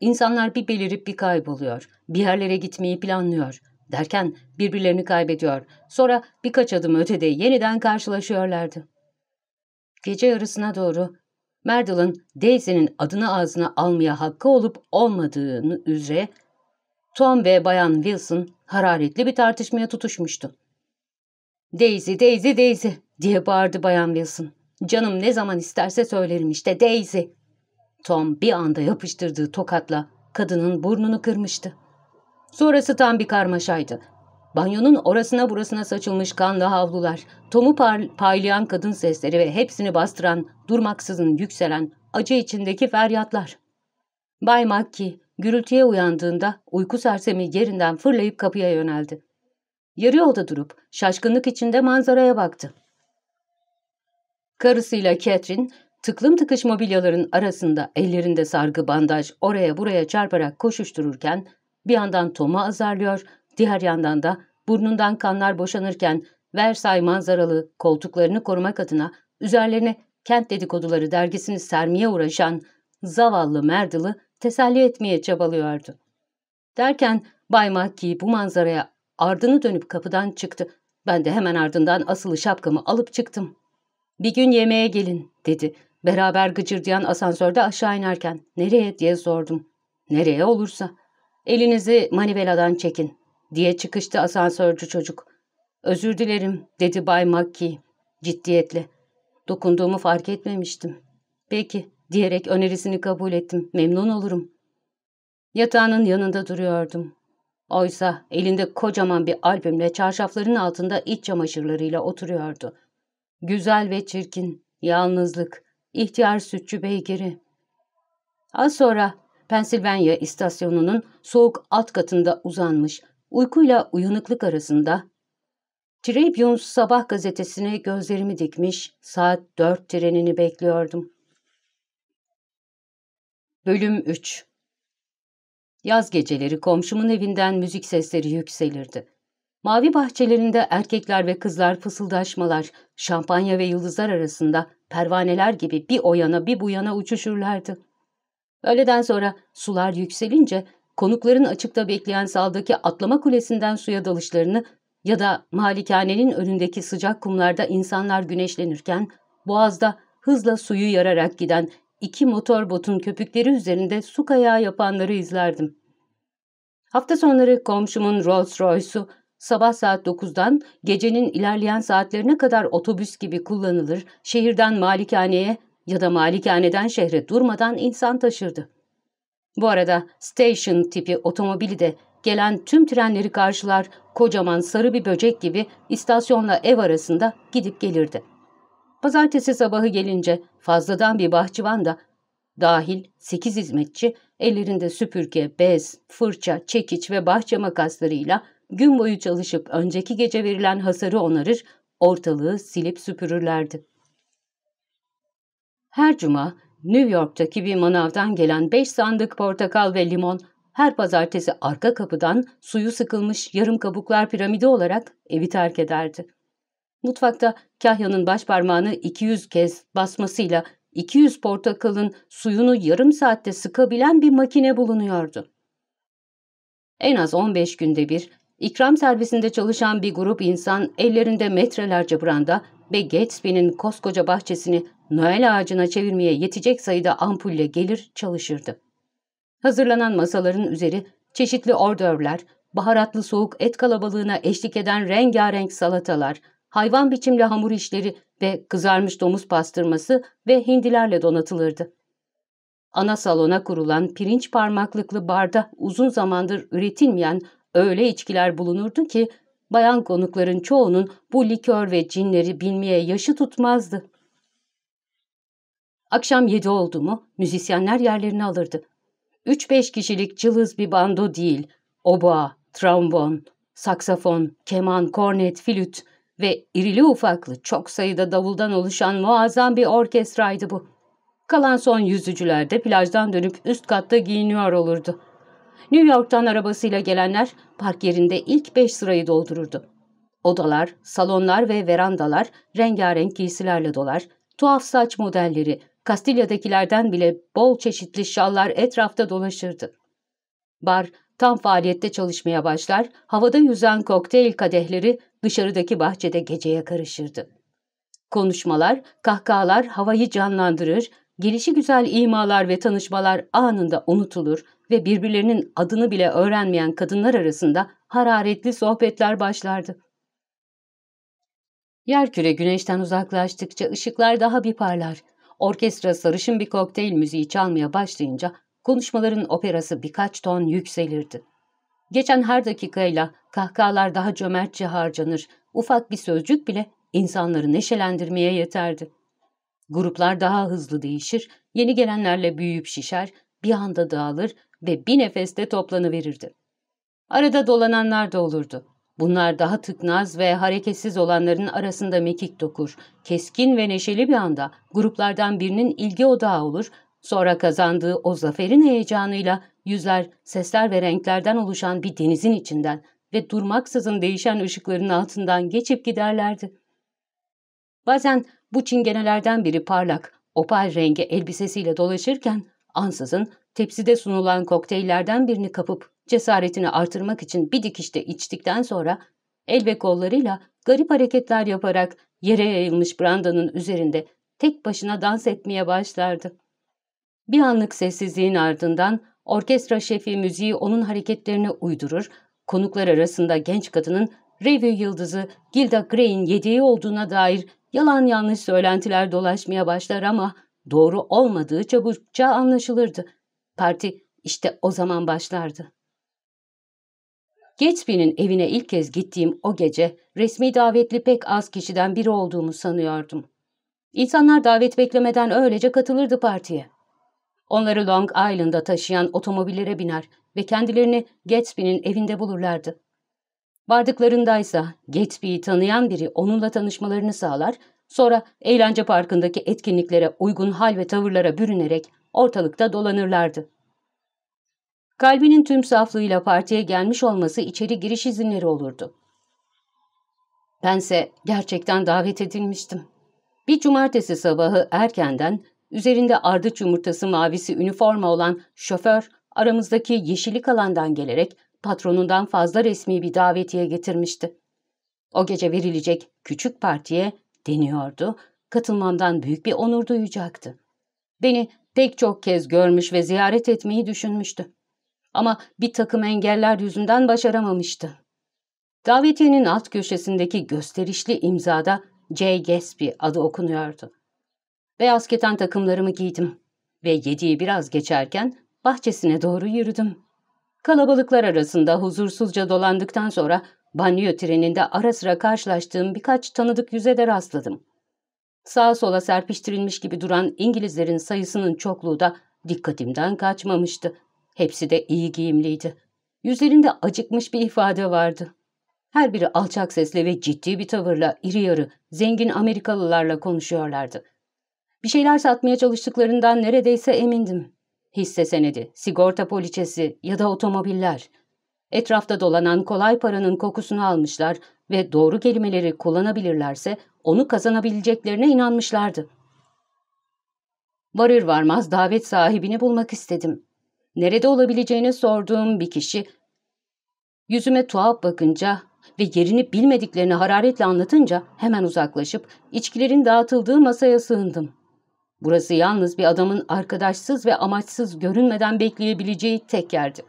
İnsanlar bir belirip bir kayboluyor. Bir yerlere gitmeyi planlıyor. Derken birbirlerini kaybediyor. Sonra birkaç adım ötede yeniden karşılaşıyorlardı. Gece yarısına doğru Merdal'ın Daisy'nin adını ağzına almaya hakkı olup olmadığını üzere Tom ve Bayan Wilson hararetli bir tartışmaya tutuşmuştu. Daisy, Daisy, Daisy diye bağırdı Bayan Wilson. Canım ne zaman isterse söylerim işte Daisy. Tom bir anda yapıştırdığı tokatla kadının burnunu kırmıştı. Sonrası tam bir karmaşaydı. Banyonun orasına burasına saçılmış kanlı havlular, Tom'u paylayan kadın sesleri ve hepsini bastıran, durmaksızın yükselen, acı içindeki feryatlar. Bay Mackey gürültüye uyandığında uyku sersemi yerinden fırlayıp kapıya yöneldi. Yarı yolda durup şaşkınlık içinde manzaraya baktı. Karısıyla Catherine tıklım tıkış mobilyaların arasında ellerinde sargı bandaj oraya buraya çarparak koşuştururken bir yandan Tom'u azarlıyor, diğer yandan da burnundan kanlar boşanırken Versay manzaralı koltuklarını korumak adına üzerlerine kent dedikoduları dergisini sermeye uğraşan zavallı Merdal'ı teselli etmeye çabalıyordu. Derken Bay Mackey bu manzaraya ardını dönüp kapıdan çıktı. Ben de hemen ardından asılı şapkamı alıp çıktım. Bir gün yemeğe gelin dedi. Beraber gıcırdayan asansörde aşağı inerken. Nereye diye sordum. Nereye olursa. Elinizi maniveladan çekin diye çıkıştı asansörcü çocuk. Özür dilerim dedi Bay Mackey ciddiyetle. Dokunduğumu fark etmemiştim. Peki diyerek önerisini kabul ettim. Memnun olurum. Yatağının yanında duruyordum. Oysa elinde kocaman bir albümle çarşafların altında iç çamaşırlarıyla oturuyordu. Güzel ve çirkin, yalnızlık, ihtiyar sütçü beygiri. Az sonra Pensilvanya istasyonunun soğuk alt katında uzanmış, uykuyla uyanıklık arasında Tribune sabah gazetesine gözlerimi dikmiş, saat dört trenini bekliyordum. Bölüm 3 Yaz geceleri komşumun evinden müzik sesleri yükselirdi. Mavi bahçelerinde erkekler ve kızlar fısıldaşmalar, şampanya ve yıldızlar arasında pervaneler gibi bir o yana bir bu yana uçuşurlardı. Öğleden sonra sular yükselince konukların açıkta bekleyen saldaki atlama kulesinden suya dalışlarını ya da malikanenin önündeki sıcak kumlarda insanlar güneşlenirken boğazda hızla suyu yararak giden iki motor botun köpükleri üzerinde su kayağı yapanları izlerdim. Hafta sonları komşumun Rolls Royce'u sabah saat 9'dan gecenin ilerleyen saatlerine kadar otobüs gibi kullanılır, şehirden malikaneye ya da malikaneden şehre durmadan insan taşırdı. Bu arada station tipi otomobili de gelen tüm trenleri karşılar kocaman sarı bir böcek gibi istasyonla ev arasında gidip gelirdi. Pazartesi sabahı gelince fazladan bir bahçıvan da dahil sekiz hizmetçi ellerinde süpürge, bez, fırça, çekiç ve bahçe makaslarıyla gün boyu çalışıp önceki gece verilen hasarı onarır, ortalığı silip süpürürlerdi. Her cuma New York'taki bir manavdan gelen beş sandık portakal ve limon her pazartesi arka kapıdan suyu sıkılmış yarım kabuklar piramidi olarak evi terk ederdi. Mutfakta Kahya'nın baş parmağını 200 kez basmasıyla 200 portakalın suyunu yarım saatte sıkabilen bir makine bulunuyordu. En az 15 günde bir İkram servisinde çalışan bir grup insan ellerinde metrelerce branda ve Gatsby'nin koskoca bahçesini Noel ağacına çevirmeye yetecek sayıda ampulle gelir çalışırdı. Hazırlanan masaların üzeri çeşitli ordörler, baharatlı soğuk et kalabalığına eşlik eden rengarenk salatalar, hayvan biçimli hamur işleri ve kızarmış domuz pastırması ve hindilerle donatılırdı. Ana salona kurulan pirinç parmaklıklı barda uzun zamandır üretilmeyen öyle içkiler bulunurdu ki bayan konukların çoğunun bu likör ve cinleri bilmeye yaşı tutmazdı. Akşam yedi oldu mu müzisyenler yerlerini alırdı. Üç beş kişilik cılız bir bando değil, oboa, trombon, saksafon, keman, kornet, flüt ve irili ufaklı çok sayıda davuldan oluşan muazzam bir orkestraydı bu. Kalan son yüzücüler de plajdan dönüp üst katta giyiniyor olurdu. New York'tan arabasıyla gelenler park yerinde ilk beş sırayı doldururdu. Odalar, salonlar ve verandalar rengarenk giysilerle dolar, tuhaf saç modelleri, Kastilya'dakilerden bile bol çeşitli şallar etrafta dolaşırdı. Bar tam faaliyette çalışmaya başlar, havada yüzen kokteyl kadehleri dışarıdaki bahçede geceye karışırdı. Konuşmalar, kahkahalar havayı canlandırır, gelişi güzel imalar ve tanışmalar anında unutulur ve birbirlerinin adını bile öğrenmeyen kadınlar arasında hararetli sohbetler başlardı. Yerküre güneşten uzaklaştıkça ışıklar daha bir parlar. Orkestra sarışın bir kokteyl müziği çalmaya başlayınca konuşmaların operası birkaç ton yükselirdi. Geçen her dakikayla kahkahalar daha cömertçe harcanır, ufak bir sözcük bile insanları neşelendirmeye yeterdi. Gruplar daha hızlı değişir, yeni gelenlerle büyüyüp şişer, bir anda dağılır ve bir nefeste toplanıverirdi. Arada dolananlar da olurdu. Bunlar daha tıknaz ve hareketsiz olanların arasında mekik dokur, keskin ve neşeli bir anda gruplardan birinin ilgi odağı olur, sonra kazandığı o zaferin heyecanıyla yüzler, sesler ve renklerden oluşan bir denizin içinden ve durmaksızın değişen ışıkların altından geçip giderlerdi. Bazen bu çingenelerden biri parlak, opal rengi elbisesiyle dolaşırken ansızın tepside sunulan kokteyllerden birini kapıp cesaretini artırmak için bir dikişte içtikten sonra el ve kollarıyla garip hareketler yaparak yere yayılmış brandanın üzerinde tek başına dans etmeye başlardı. Bir anlık sessizliğin ardından orkestra şefi müziği onun hareketlerine uydurur, konuklar arasında genç kadının revue yıldızı Gilda Gray'in yediği olduğuna dair yalan yanlış söylentiler dolaşmaya başlar ama doğru olmadığı çabukça anlaşılırdı. Parti işte o zaman başlardı. Gatsby'nin evine ilk kez gittiğim o gece resmi davetli pek az kişiden biri olduğumu sanıyordum. İnsanlar davet beklemeden öylece katılırdı partiye. Onları Long Island'a taşıyan otomobillere biner ve kendilerini Gatsby'nin evinde bulurlardı. Vardıklarındaysa Gatsby'yi tanıyan biri onunla tanışmalarını sağlar, sonra eğlence parkındaki etkinliklere uygun hal ve tavırlara bürünerek ortalıkta dolanırlardı. Kalbinin tüm saflığıyla partiye gelmiş olması içeri giriş izinleri olurdu. Bense gerçekten davet edilmiştim. Bir cumartesi sabahı erkenden üzerinde ardıç yumurtası mavisi üniforma olan şoför aramızdaki yeşillik alandan gelerek patronundan fazla resmi bir davetiye getirmişti. O gece verilecek küçük partiye deniyordu, katılmamdan büyük bir onur duyacaktı. Beni pek çok kez görmüş ve ziyaret etmeyi düşünmüştü. Ama bir takım engeller yüzünden başaramamıştı. Davetiyenin alt köşesindeki gösterişli imzada J. Gatsby adı okunuyordu. Beyaz keten takımlarımı giydim ve yediği biraz geçerken bahçesine doğru yürüdüm. Kalabalıklar arasında huzursuzca dolandıktan sonra banyo treninde ara sıra karşılaştığım birkaç tanıdık yüze de rastladım. Sağa sola serpiştirilmiş gibi duran İngilizlerin sayısının çokluğu da dikkatimden kaçmamıştı. Hepsi de iyi giyimliydi. Yüzlerinde acıkmış bir ifade vardı. Her biri alçak sesle ve ciddi bir tavırla iri yarı, zengin Amerikalılarla konuşuyorlardı. Bir şeyler satmaya çalıştıklarından neredeyse emindim. Hisse senedi, sigorta poliçesi ya da otomobiller. Etrafta dolanan kolay paranın kokusunu almışlar ve doğru kelimeleri kullanabilirlerse onu kazanabileceklerine inanmışlardı. Varır varmaz davet sahibini bulmak istedim. Nerede olabileceğini sorduğum bir kişi Yüzüme tuhaf bakınca ve yerini bilmediklerini hararetle anlatınca hemen uzaklaşıp içkilerin dağıtıldığı masaya sığındım. Burası yalnız bir adamın arkadaşsız ve amaçsız görünmeden bekleyebileceği tek yerdi.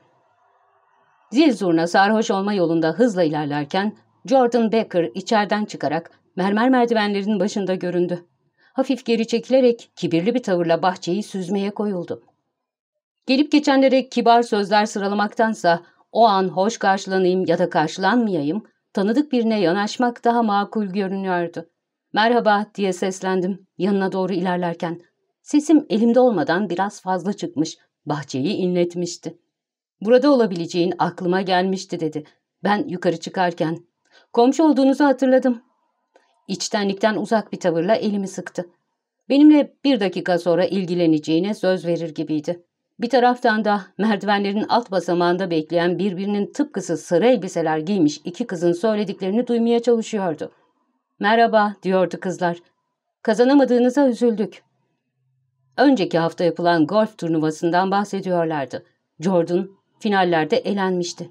Zil zurna sarhoş olma yolunda hızla ilerlerken Jordan Becker içeriden çıkarak mermer merdivenlerin başında göründü. Hafif geri çekilerek kibirli bir tavırla bahçeyi süzmeye koyuldu. Gelip geçenlere kibar sözler sıralamaktansa o an hoş karşılanayım ya da karşılanmayayım, tanıdık birine yanaşmak daha makul görünüyordu. Merhaba diye seslendim yanına doğru ilerlerken. Sesim elimde olmadan biraz fazla çıkmış, bahçeyi inletmişti. Burada olabileceğin aklıma gelmişti dedi. Ben yukarı çıkarken. Komşu olduğunuzu hatırladım. İçtenlikten uzak bir tavırla elimi sıktı. Benimle bir dakika sonra ilgileneceğine söz verir gibiydi. Bir taraftan da merdivenlerin alt basamağında bekleyen birbirinin tıpkısı sarı elbiseler giymiş iki kızın söylediklerini duymaya çalışıyordu. ''Merhaba'' diyordu kızlar. ''Kazanamadığınıza üzüldük.'' Önceki hafta yapılan golf turnuvasından bahsediyorlardı. Jordan finallerde elenmişti.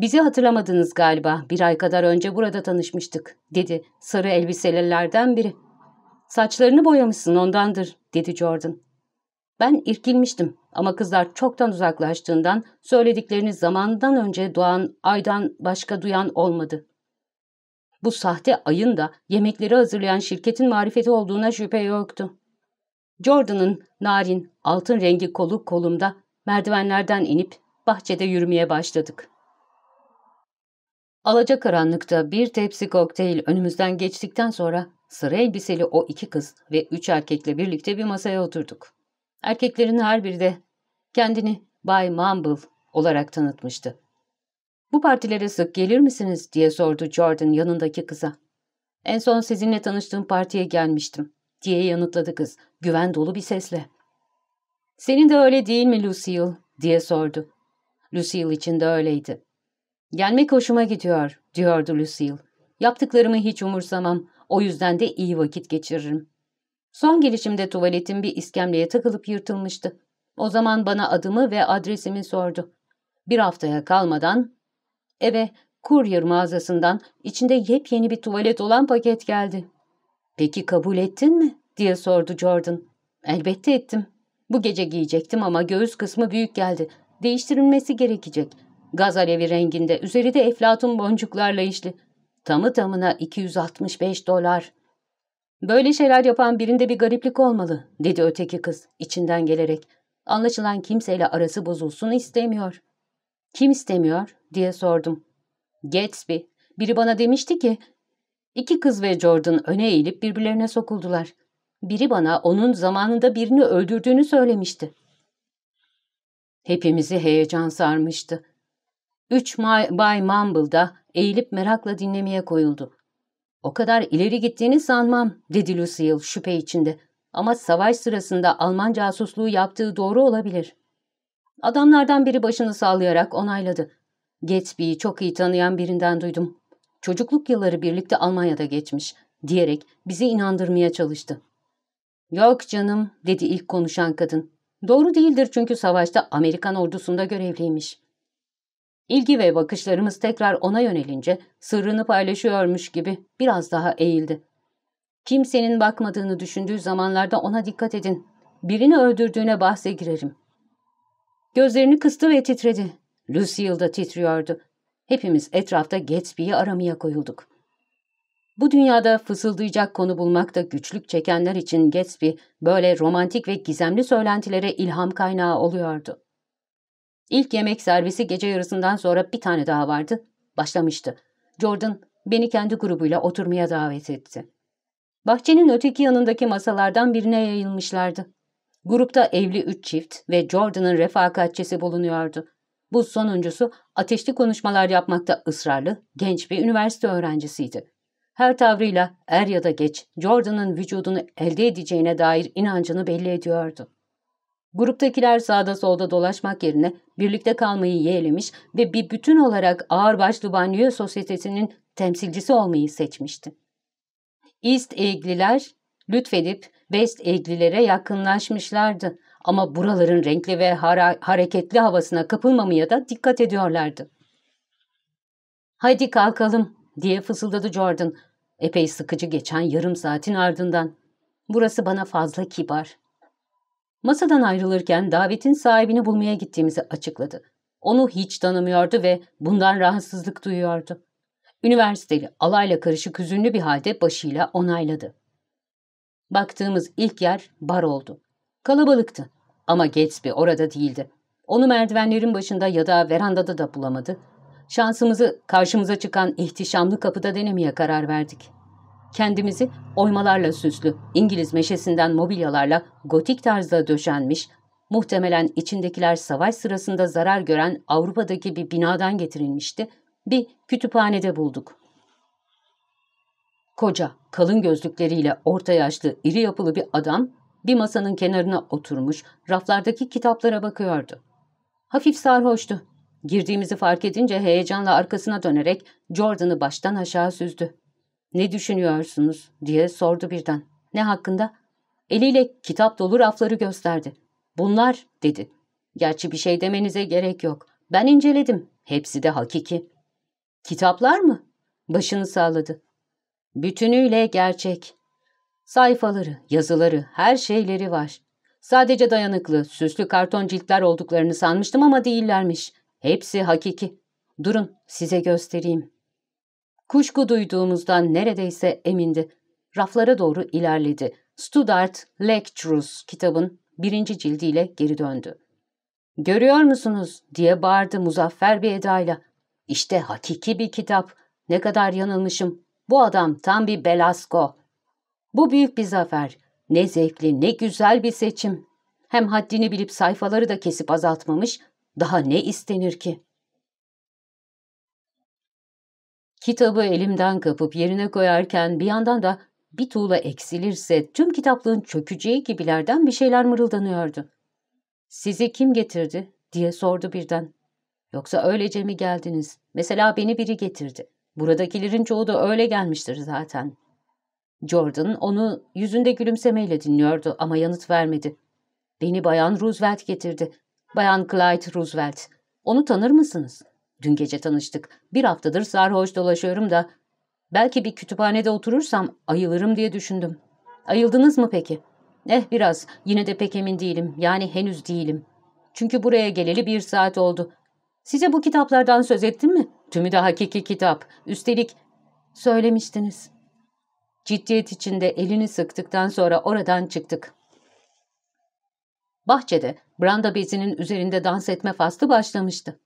''Bizi hatırlamadınız galiba. Bir ay kadar önce burada tanışmıştık.'' dedi sarı elbiselilerden biri. ''Saçlarını boyamışsın ondandır.'' dedi Jordan. Ben irkilmiştim ama kızlar çoktan uzaklaştığından söylediklerini zamandan önce doğan aydan başka duyan olmadı. Bu sahte ayın da yemekleri hazırlayan şirketin marifeti olduğuna şüphe yoktu. Jordan'ın narin, altın rengi kolu kolumda merdivenlerden inip bahçede yürümeye başladık. Alacakaranlıkta bir tepsi kokteyl önümüzden geçtikten sonra sarı elbiseli o iki kız ve üç erkekle birlikte bir masaya oturduk. Erkeklerin her biri de kendini Bay Mumble olarak tanıtmıştı. ''Bu partilere sık gelir misiniz?'' diye sordu Jordan yanındaki kıza. ''En son sizinle tanıştığım partiye gelmiştim.'' diye yanıtladı kız güven dolu bir sesle. ''Senin de öyle değil mi Lucille?'' diye sordu. Lucille için de öyleydi. ''Gelmek hoşuma gidiyor.'' diyordu Lucille. ''Yaptıklarımı hiç umursamam. O yüzden de iyi vakit geçiririm.'' Son gelişimde tuvaletin bir iskemleye takılıp yırtılmıştı. O zaman bana adımı ve adresimi sordu. Bir haftaya kalmadan eve kuryer mağazasından içinde yepyeni bir tuvalet olan paket geldi. ''Peki kabul ettin mi?'' diye sordu Jordan. ''Elbette ettim. Bu gece giyecektim ama göğüs kısmı büyük geldi. Değiştirilmesi gerekecek. Gaz alevi renginde, üzeri de eflatun boncuklarla işli. Tamı tamına 265 dolar.'' Böyle şeyler yapan birinde bir gariplik olmalı, dedi öteki kız içinden gelerek. Anlaşılan kimseyle arası bozulsun istemiyor. Kim istemiyor diye sordum. Gatsby. Biri bana demişti ki, iki kız ve Jordan öne eğilip birbirlerine sokuldular. Biri bana onun zamanında birini öldürdüğünü söylemişti. Hepimizi heyecan sarmıştı. Üç Bay Mumble da eğilip merakla dinlemeye koyuldu. O kadar ileri gittiğini sanmam, dedi Lucille şüphe içinde. Ama savaş sırasında Alman casusluğu yaptığı doğru olabilir. Adamlardan biri başını sallayarak onayladı. Gatsby'yi çok iyi tanıyan birinden duydum. Çocukluk yılları birlikte Almanya'da geçmiş, diyerek bizi inandırmaya çalıştı. Yok canım, dedi ilk konuşan kadın. Doğru değildir çünkü savaşta Amerikan ordusunda görevliymiş. İlgi ve bakışlarımız tekrar ona yönelince sırrını paylaşıyormuş gibi biraz daha eğildi. Kimsenin bakmadığını düşündüğü zamanlarda ona dikkat edin. Birini öldürdüğüne bahse girerim. Gözlerini kıstı ve titredi. Lucille da titriyordu. Hepimiz etrafta Gatsby'yi aramaya koyulduk. Bu dünyada fısıldayacak konu bulmakta güçlük çekenler için Gatsby böyle romantik ve gizemli söylentilere ilham kaynağı oluyordu. İlk yemek servisi gece yarısından sonra bir tane daha vardı. Başlamıştı. Jordan beni kendi grubuyla oturmaya davet etti. Bahçenin öteki yanındaki masalardan birine yayılmışlardı. Grupta evli üç çift ve Jordan'ın refakatçisi bulunuyordu. Bu sonuncusu ateşli konuşmalar yapmakta ısrarlı, genç bir üniversite öğrencisiydi. Her tavrıyla er ya da geç Jordan'ın vücudunu elde edeceğine dair inancını belli ediyordu. Gruptakiler sağda solda dolaşmak yerine birlikte kalmayı yeğlemiş ve bir bütün olarak ağırbaşlı banyo sosyetesinin temsilcisi olmayı seçmişti. East Egg'liler lütfedip West Egg'lilere yakınlaşmışlardı ama buraların renkli ve hareketli havasına kapılmamaya da dikkat ediyorlardı. Hadi kalkalım diye fısıldadı Jordan. Epey sıkıcı geçen yarım saatin ardından. Burası bana fazla kibar. Masadan ayrılırken davetin sahibini bulmaya gittiğimizi açıkladı. Onu hiç tanımıyordu ve bundan rahatsızlık duyuyordu. Üniversiteli alayla karışık hüzünlü bir halde başıyla onayladı. Baktığımız ilk yer bar oldu. Kalabalıktı ama Gatsby orada değildi. Onu merdivenlerin başında ya da verandada da bulamadı. Şansımızı karşımıza çıkan ihtişamlı kapıda denemeye karar verdik. Kendimizi oymalarla süslü, İngiliz meşesinden mobilyalarla gotik tarzda döşenmiş, muhtemelen içindekiler savaş sırasında zarar gören Avrupa'daki bir binadan getirilmişti, bir kütüphanede bulduk. Koca, kalın gözlükleriyle orta yaşlı, iri yapılı bir adam bir masanın kenarına oturmuş, raflardaki kitaplara bakıyordu. Hafif sarhoştu. Girdiğimizi fark edince heyecanla arkasına dönerek Jordan'ı baştan aşağı süzdü. ''Ne düşünüyorsunuz?'' diye sordu birden. ''Ne hakkında?'' Eliyle kitap dolu rafları gösterdi. ''Bunlar'' dedi. ''Gerçi bir şey demenize gerek yok. Ben inceledim. Hepsi de hakiki.'' ''Kitaplar mı?'' Başını salladı. ''Bütünüyle gerçek. Sayfaları, yazıları, her şeyleri var. Sadece dayanıklı, süslü karton ciltler olduklarını sanmıştım ama değillermiş. Hepsi hakiki. Durun, size göstereyim.'' Kuşku duyduğumuzdan neredeyse emindi. Raflara doğru ilerledi. Studart Lectures kitabın birinci cildiyle geri döndü. ''Görüyor musunuz?'' diye bağırdı muzaffer bir edayla. ''İşte hakiki bir kitap. Ne kadar yanılmışım. Bu adam tam bir Belasco. Bu büyük bir zafer. Ne zevkli, ne güzel bir seçim. Hem haddini bilip sayfaları da kesip azaltmamış, daha ne istenir ki?'' Kitabı elimden kapıp yerine koyarken bir yandan da bir tuğla eksilirse tüm kitaplığın çökeceği gibilerden bir şeyler mırıldanıyordu. ''Sizi kim getirdi?'' diye sordu birden. ''Yoksa öylece mi geldiniz? Mesela beni biri getirdi. Buradakilerin çoğu da öyle gelmiştir zaten.'' Jordan onu yüzünde gülümsemeyle dinliyordu ama yanıt vermedi. ''Beni Bayan Roosevelt getirdi. Bayan Clyde Roosevelt. Onu tanır mısınız?'' Dün gece tanıştık. Bir haftadır sarhoş dolaşıyorum da. Belki bir kütüphanede oturursam ayılırım diye düşündüm. Ayıldınız mı peki? Eh biraz. Yine de pek emin değilim. Yani henüz değilim. Çünkü buraya geleli bir saat oldu. Size bu kitaplardan söz ettim mi? Tümü de hakiki kitap. Üstelik söylemiştiniz. Ciddiyet içinde elini sıktıktan sonra oradan çıktık. Bahçede branda bezinin üzerinde dans etme faslı başlamıştı.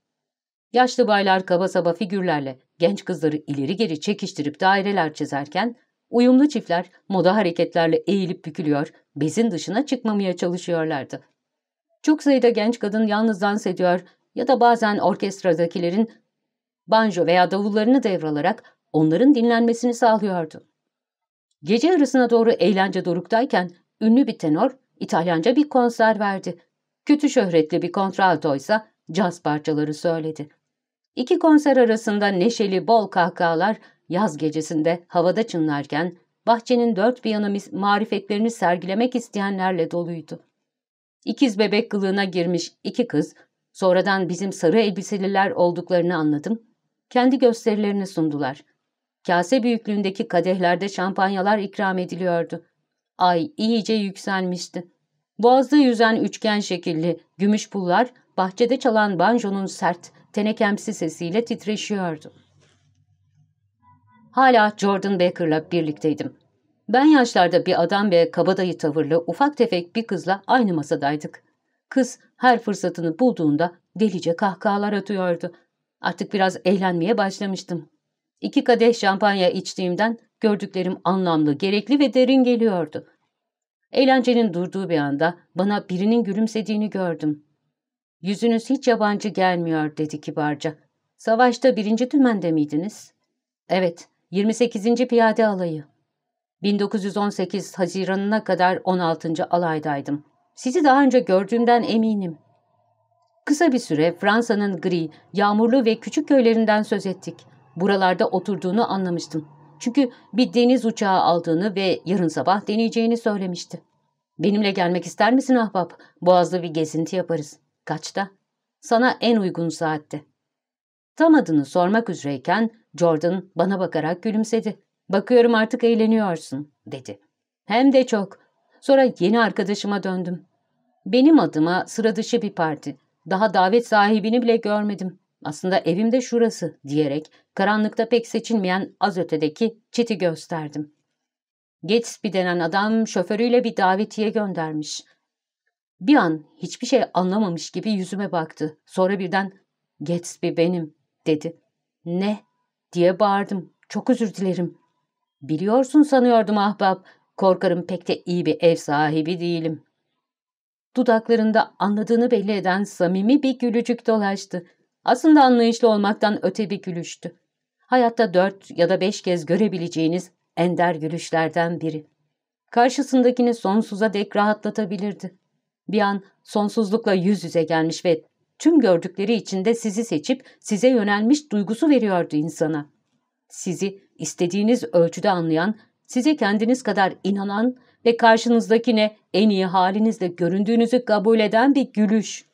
Yaşlı baylar kaba saba figürlerle genç kızları ileri geri çekiştirip daireler çizerken, uyumlu çiftler moda hareketlerle eğilip bükülüyor, bezin dışına çıkmamaya çalışıyorlardı. Çok sayıda genç kadın yalnız dans ediyor ya da bazen orkestradakilerin banjo veya davullarını devralarak onların dinlenmesini sağlıyordu. Gece yarısına doğru eğlence doruktayken ünlü bir tenor İtalyanca bir konser verdi. Kötü şöhretli bir kontralto ise caz parçaları söyledi. İki konser arasında neşeli bol kahkahalar yaz gecesinde havada çınlarken bahçenin dört bir yanı marifetlerini sergilemek isteyenlerle doluydu. İkiz bebek kılığına girmiş iki kız, sonradan bizim sarı elbiseliler olduklarını anladım. Kendi gösterilerini sundular. Kase büyüklüğündeki kadehlerde şampanyalar ikram ediliyordu. Ay iyice yükselmişti. Boğazda yüzen üçgen şekilli gümüş pullar bahçede çalan banjonun sert, tenekemsi sesiyle titreşiyordu. Hala Jordan Baker'la birlikteydim. Ben yaşlarda bir adam ve kabadayı tavırlı ufak tefek bir kızla aynı masadaydık. Kız her fırsatını bulduğunda delice kahkahalar atıyordu. Artık biraz eğlenmeye başlamıştım. İki kadeh şampanya içtiğimden gördüklerim anlamlı, gerekli ve derin geliyordu. Eğlencenin durduğu bir anda bana birinin gülümsediğini gördüm. Yüzünüz hiç yabancı gelmiyor dedi kibarca. Savaşta birinci tümende miydiniz? Evet, 28. Piyade Alayı. 1918 Haziran'ına kadar 16. alaydaydım. Sizi daha önce gördüğümden eminim. Kısa bir süre Fransa'nın gri, yağmurlu ve küçük köylerinden söz ettik. Buralarda oturduğunu anlamıştım. Çünkü bir deniz uçağı aldığını ve yarın sabah deneyeceğini söylemişti. Benimle gelmek ister misin ahbap? Boğazlı bir gezinti yaparız. Kaçta? Sana en uygun saatte. Tam adını sormak üzereyken Jordan bana bakarak gülümsedi. Bakıyorum artık eğleniyorsun, dedi. Hem de çok. Sonra yeni arkadaşıma döndüm. Benim adıma sıra dışı bir parti. Daha davet sahibini bile görmedim. Aslında evim de şurası diyerek karanlıkta pek seçilmeyen az ötedeki çiti gösterdim. Gatsby denen adam şoförüyle bir davetiye göndermiş. Bir an hiçbir şey anlamamış gibi yüzüme baktı. Sonra birden Gatsby benim dedi. Ne? diye bağırdım. Çok özür dilerim. Biliyorsun sanıyordum ahbap. Korkarım pek de iyi bir ev sahibi değilim. Dudaklarında anladığını belli eden samimi bir gülücük dolaştı. Aslında anlayışlı olmaktan öte bir gülüştü. Hayatta dört ya da beş kez görebileceğiniz ender gülüşlerden biri. Karşısındakini sonsuza dek rahatlatabilirdi. Bir an sonsuzlukla yüz yüze gelmiş ve tüm gördükleri içinde sizi seçip size yönelmiş duygusu veriyordu insana. Sizi istediğiniz ölçüde anlayan, size kendiniz kadar inanan ve karşınızdakine en iyi halinizle göründüğünüzü kabul eden bir gülüş.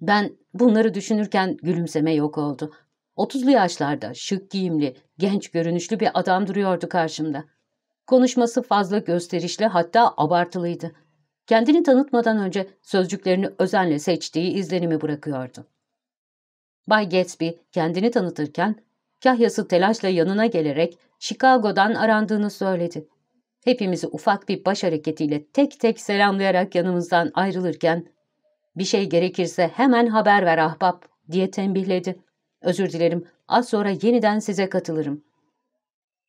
Ben bunları düşünürken gülümseme yok oldu. Otuzlu yaşlarda şık giyimli, genç görünüşlü bir adam duruyordu karşımda. Konuşması fazla gösterişli hatta abartılıydı. Kendini tanıtmadan önce sözcüklerini özenle seçtiği izlenimi bırakıyordu. Bay Gatsby kendini tanıtırken kahyası telaşla yanına gelerek Chicago'dan arandığını söyledi. Hepimizi ufak bir baş hareketiyle tek tek selamlayarak yanımızdan ayrılırken ''Bir şey gerekirse hemen haber ver ahbap'' diye tembihledi. ''Özür dilerim, az sonra yeniden size katılırım.''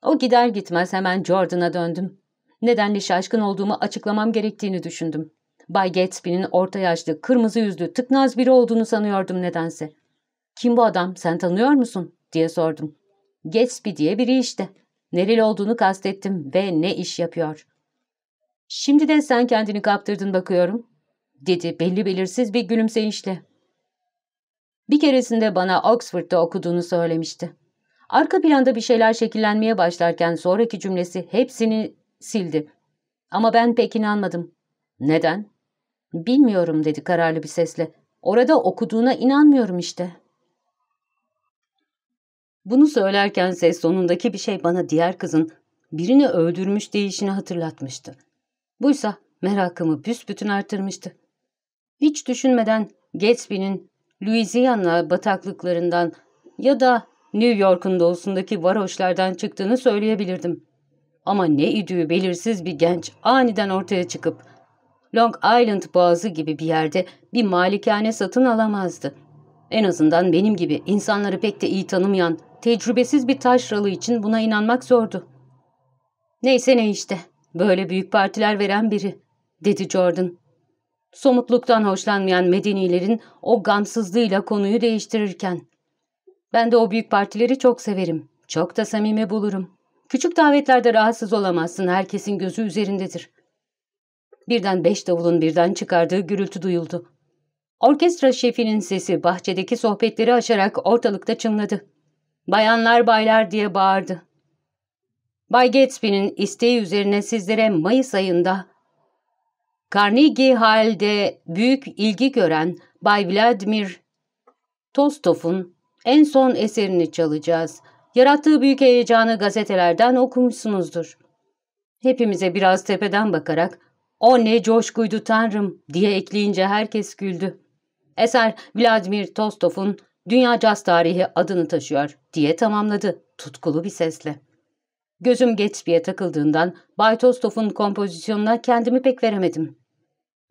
O gider gitmez hemen Jordan'a döndüm. Nedenli şaşkın olduğumu açıklamam gerektiğini düşündüm. Bay Gatsby'nin orta yaşlı, kırmızı yüzlü, tıknaz biri olduğunu sanıyordum nedense. ''Kim bu adam, sen tanıyor musun?'' diye sordum. ''Gatsby diye biri işte. Nereli olduğunu kastettim ve ne iş yapıyor?'' ''Şimdi de sen kendini kaptırdın bakıyorum.'' dedi belli belirsiz bir gülümseyişle. Bir keresinde bana Oxford'da okuduğunu söylemişti. Arka planda bir şeyler şekillenmeye başlarken sonraki cümlesi hepsini sildi. Ama ben pek inanmadım. Neden? Bilmiyorum dedi kararlı bir sesle. Orada okuduğuna inanmıyorum işte. Bunu söylerken ses sonundaki bir şey bana diğer kızın birini öldürmüş değişini hatırlatmıştı. Buysa merakımı büsbütün artırmıştı. Hiç düşünmeden Gatsby'nin Louisiana bataklıklarından ya da New York'un doğusundaki varoşlardan çıktığını söyleyebilirdim. Ama ne idüğü belirsiz bir genç aniden ortaya çıkıp Long Island boğazı gibi bir yerde bir malikane satın alamazdı. En azından benim gibi insanları pek de iyi tanımayan, tecrübesiz bir taşralı için buna inanmak zordu. Neyse ne işte, böyle büyük partiler veren biri, dedi Jordan. Somutluktan hoşlanmayan medenilerin o gamsızlığıyla konuyu değiştirirken. Ben de o büyük partileri çok severim, çok da samimi bulurum. Küçük davetlerde rahatsız olamazsın, herkesin gözü üzerindedir. Birden beş davulun birden çıkardığı gürültü duyuldu. Orkestra şefinin sesi bahçedeki sohbetleri aşarak ortalıkta çınladı. Bayanlar baylar diye bağırdı. Bay Gatsby'nin isteği üzerine sizlere Mayıs ayında Carnegie Hall'de büyük ilgi gören Bay Vladimir Tostov'un en son eserini çalacağız. Yarattığı büyük heyecanı gazetelerden okumuşsunuzdur. Hepimize biraz tepeden bakarak ''O ne coşkuydu tanrım'' diye ekleyince herkes güldü. Eser Vladimir Tostov'un Dünya Caz Tarihi adını taşıyor diye tamamladı tutkulu bir sesle. Gözüm Gatsby'ye takıldığından Bay Tostov'un kompozisyonuna kendimi pek veremedim.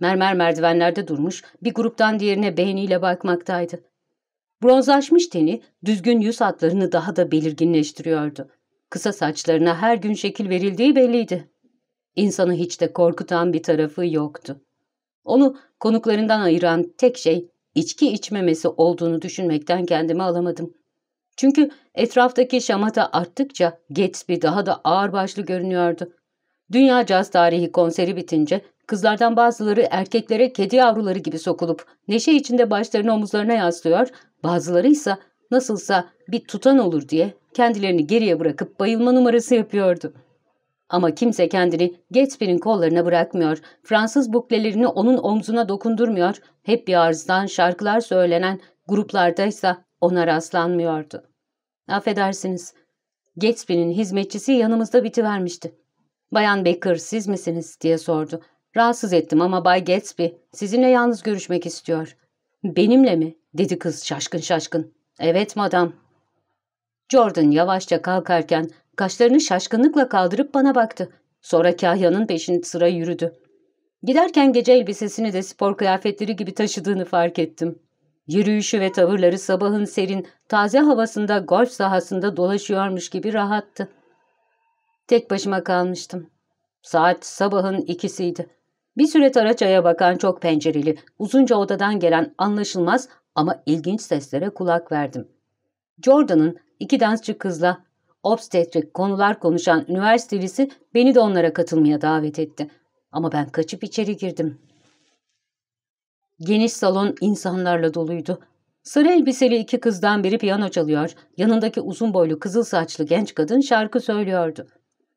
Mermer merdivenlerde durmuş bir gruptan diğerine beğeniyle bakmaktaydı. Bronzlaşmış teni düzgün yüz hatlarını daha da belirginleştiriyordu. Kısa saçlarına her gün şekil verildiği belliydi. İnsanı hiç de korkutan bir tarafı yoktu. Onu konuklarından ayıran tek şey içki içmemesi olduğunu düşünmekten kendimi alamadım. Çünkü etraftaki şamata arttıkça Gatsby daha da ağırbaşlı görünüyordu. Dünya Caz Tarihi konseri bitince kızlardan bazıları erkeklere kedi yavruları gibi sokulup neşe içinde başlarını omuzlarına yaslıyor, bazıları ise nasılsa bir tutan olur diye kendilerini geriye bırakıp bayılma numarası yapıyordu. Ama kimse kendini Gatsby'nin kollarına bırakmıyor, Fransız buklelerini onun omzuna dokundurmuyor, hep bir arzdan şarkılar söylenen gruplardaysa ona rastlanmıyordu. Affedersiniz. Gatsby'nin hizmetçisi yanımızda bitivermişti. Bayan Baker siz misiniz diye sordu. Rahatsız ettim ama Bay Gatsby sizinle yalnız görüşmek istiyor. Benimle mi? Dedi kız şaşkın şaşkın. Evet madam. Jordan yavaşça kalkarken kaşlarını şaşkınlıkla kaldırıp bana baktı. Sonra kahyanın peşin sıra yürüdü. Giderken gece elbisesini de spor kıyafetleri gibi taşıdığını fark ettim. Yürüyüşü ve tavırları sabahın serin, taze havasında golf sahasında dolaşıyormuş gibi rahattı. Tek başıma kalmıştım. Saat sabahın ikisiydi. Bir süre Taraça'ya bakan çok pencereli, uzunca odadan gelen anlaşılmaz ama ilginç seslere kulak verdim. Jordan'ın iki dansçı kızla obstetrik konular konuşan üniversitelisi beni de onlara katılmaya davet etti. Ama ben kaçıp içeri girdim. Geniş salon insanlarla doluydu. Sarı elbiseli iki kızdan biri piyano çalıyor, yanındaki uzun boylu kızıl saçlı genç kadın şarkı söylüyordu.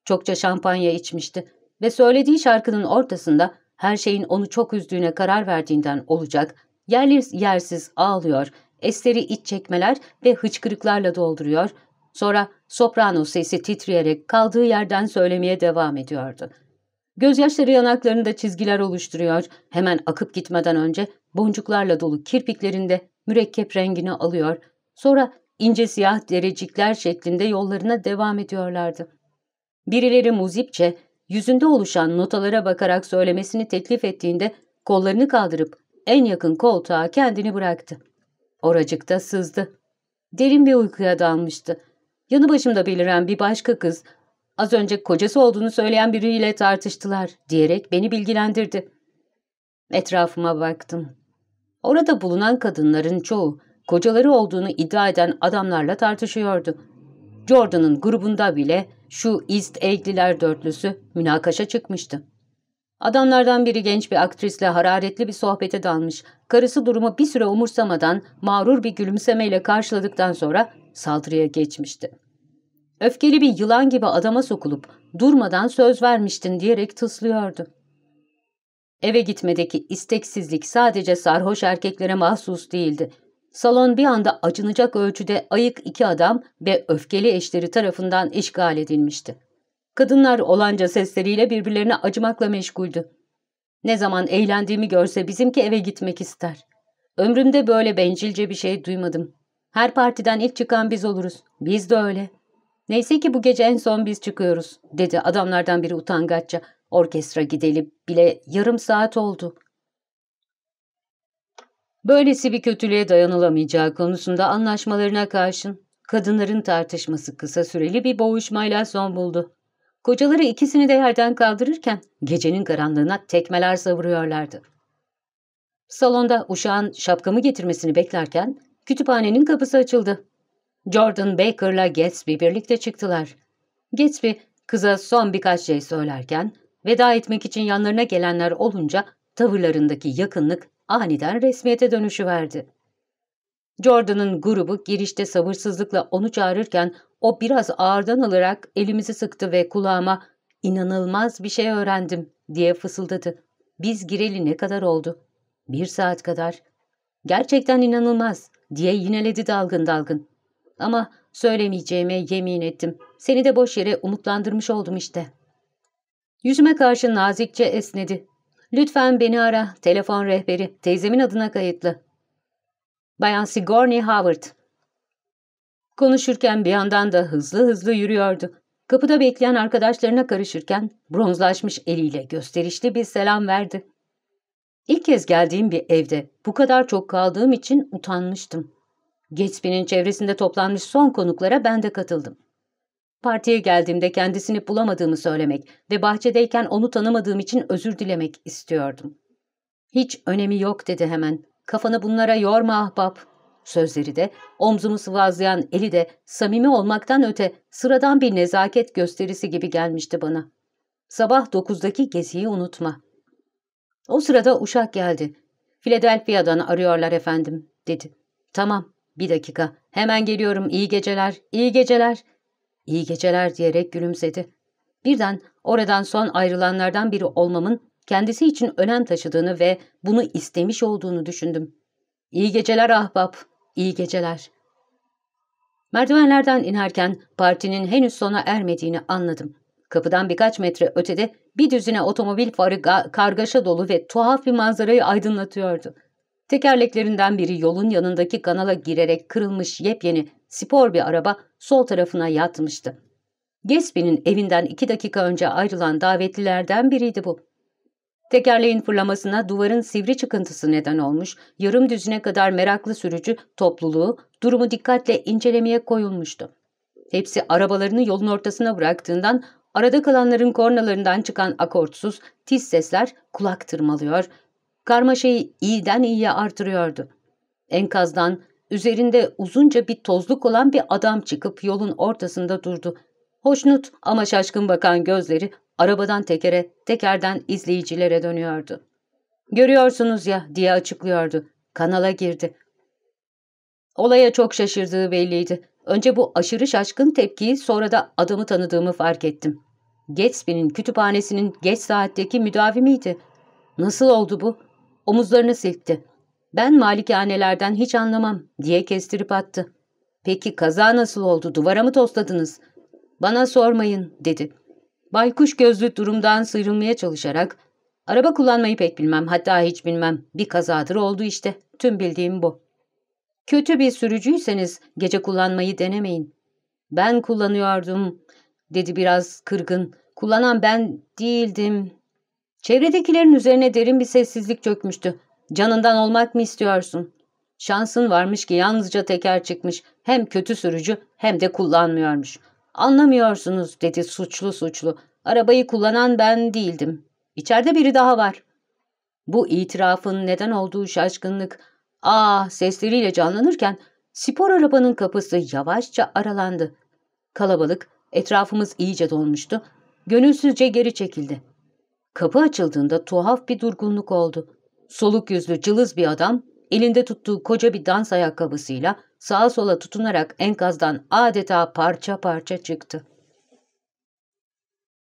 Çokça şampanya içmişti ve söylediği şarkının ortasında her şeyin onu çok üzdüğüne karar verdiğinden olacak, yerli yersiz ağlıyor, esteri iç çekmeler ve hıçkırıklarla dolduruyor, sonra soprano sesi titreyerek kaldığı yerden söylemeye devam ediyordu. Gözyaşları yanaklarında çizgiler oluşturuyor, hemen akıp gitmeden önce boncuklarla dolu kirpiklerinde mürekkep rengini alıyor, sonra ince siyah derecikler şeklinde yollarına devam ediyorlardı. Birileri muzipçe, yüzünde oluşan notalara bakarak söylemesini teklif ettiğinde kollarını kaldırıp en yakın koltuğa kendini bıraktı. Oracıkta sızdı. Derin bir uykuya dalmıştı. Yanı başımda beliren bir başka kız, az önce kocası olduğunu söyleyen biriyle tartıştılar diyerek beni bilgilendirdi. Etrafıma baktım. Orada bulunan kadınların çoğu kocaları olduğunu iddia eden adamlarla tartışıyordu. Jordan'ın grubunda bile şu East Egg'liler dörtlüsü münakaşa çıkmıştı. Adamlardan biri genç bir aktrisle hararetli bir sohbete dalmış. Karısı durumu bir süre umursamadan mağrur bir gülümsemeyle karşıladıktan sonra saldırıya geçmişti. Öfkeli bir yılan gibi adama sokulup durmadan söz vermiştin diyerek tıslıyordu. Eve gitmedeki isteksizlik sadece sarhoş erkeklere mahsus değildi. Salon bir anda acınacak ölçüde ayık iki adam ve öfkeli eşleri tarafından işgal edilmişti. Kadınlar olanca sesleriyle birbirlerine acımakla meşguldü. Ne zaman eğlendiğimi görse bizimki eve gitmek ister. Ömrümde böyle bencilce bir şey duymadım. Her partiden ilk çıkan biz oluruz. Biz de öyle. Neyse ki bu gece en son biz çıkıyoruz, dedi adamlardan biri utangaçça. Orkestra gidelim bile yarım saat oldu. Böylesi bir kötülüğe dayanılamayacağı konusunda anlaşmalarına karşın kadınların tartışması kısa süreli bir boğuşmayla son buldu. Kocaları ikisini de yerden kaldırırken gecenin karanlığına tekmeler savuruyorlardı. Salonda uşağın şapkamı getirmesini beklerken kütüphanenin kapısı açıldı. Jordan Baker'la Gatsby birlikte çıktılar. Gatsby kıza son birkaç şey söylerken veda etmek için yanlarına gelenler olunca tavırlarındaki yakınlık aniden resmiyete dönüşüverdi. Jordan'ın grubu girişte sabırsızlıkla onu çağırırken o biraz ağırdan alarak elimizi sıktı ve kulağıma inanılmaz bir şey öğrendim diye fısıldadı. Biz gireli ne kadar oldu? Bir saat kadar. Gerçekten inanılmaz diye yineledi dalgın dalgın. Ama söylemeyeceğime yemin ettim. Seni de boş yere umutlandırmış oldum işte. Yüzüme karşı nazikçe esnedi. Lütfen beni ara, telefon rehberi, teyzemin adına kayıtlı. Bayan Sigourney Howard. Konuşurken bir yandan da hızlı hızlı yürüyordu. Kapıda bekleyen arkadaşlarına karışırken bronzlaşmış eliyle gösterişli bir selam verdi. İlk kez geldiğim bir evde bu kadar çok kaldığım için utanmıştım. Gatsby'nin çevresinde toplanmış son konuklara ben de katıldım. Partiye geldiğimde kendisini bulamadığımı söylemek ve bahçedeyken onu tanımadığım için özür dilemek istiyordum. Hiç önemi yok dedi hemen. Kafanı bunlara yorma ahbap. Sözleri de, omzumu sıvazlayan eli de samimi olmaktan öte sıradan bir nezaket gösterisi gibi gelmişti bana. Sabah dokuzdaki geziyi unutma. O sırada uşak geldi. Philadelphia'dan arıyorlar efendim, dedi. Tamam, bir dakika, hemen geliyorum, iyi geceler, iyi geceler. İyi geceler diyerek gülümsedi. Birden oradan son ayrılanlardan biri olmamın kendisi için önem taşıdığını ve bunu istemiş olduğunu düşündüm. İyi geceler ahbap, iyi geceler. Merdivenlerden inerken partinin henüz sona ermediğini anladım. Kapıdan birkaç metre ötede bir düzine otomobil farı kargaşa dolu ve tuhaf bir manzarayı aydınlatıyordu. Tekerleklerinden biri yolun yanındaki kanala girerek kırılmış yepyeni spor bir araba sol tarafına yatmıştı. Gatsby'nin evinden iki dakika önce ayrılan davetlilerden biriydi bu. Tekerleğin fırlamasına duvarın sivri çıkıntısı neden olmuş, yarım düzine kadar meraklı sürücü topluluğu durumu dikkatle incelemeye koyulmuştu. Hepsi arabalarını yolun ortasına bıraktığından arada kalanların kornalarından çıkan akortsuz, tiz sesler kulak tırmalıyor, karmaşayı iyiden iyiye artırıyordu. Enkazdan üzerinde uzunca bir tozluk olan bir adam çıkıp yolun ortasında durdu. Hoşnut ama şaşkın bakan gözleri arabadan tekere, tekerden izleyicilere dönüyordu. Görüyorsunuz ya diye açıklıyordu. Kanala girdi. Olaya çok şaşırdığı belliydi. Önce bu aşırı şaşkın tepkiyi sonra da adamı tanıdığımı fark ettim. Gatsby'nin kütüphanesinin geç saatteki müdavimiydi. Nasıl oldu bu? Omuzlarını silkti. Ben malikanelerden hiç anlamam diye kestirip attı. Peki kaza nasıl oldu? Duvara mı tosladınız? Bana sormayın dedi. Baykuş gözlü durumdan sıyrılmaya çalışarak araba kullanmayı pek bilmem hatta hiç bilmem bir kazadır oldu işte tüm bildiğim bu. Kötü bir sürücüyseniz gece kullanmayı denemeyin. Ben kullanıyordum dedi biraz kırgın. Kullanan ben değildim. Çevredekilerin üzerine derin bir sessizlik çökmüştü. Canından olmak mı istiyorsun? Şansın varmış ki yalnızca teker çıkmış. Hem kötü sürücü hem de kullanmıyormuş. Anlamıyorsunuz dedi suçlu suçlu. Arabayı kullanan ben değildim. İçeride biri daha var. Bu itirafın neden olduğu şaşkınlık, ah sesleriyle canlanırken spor arabanın kapısı yavaşça aralandı. Kalabalık, etrafımız iyice dolmuştu. Gönülsüzce geri çekildi. Kapı açıldığında tuhaf bir durgunluk oldu. Soluk yüzlü cılız bir adam, elinde tuttuğu koca bir dans ayakkabısıyla sağa sola tutunarak enkazdan adeta parça parça çıktı.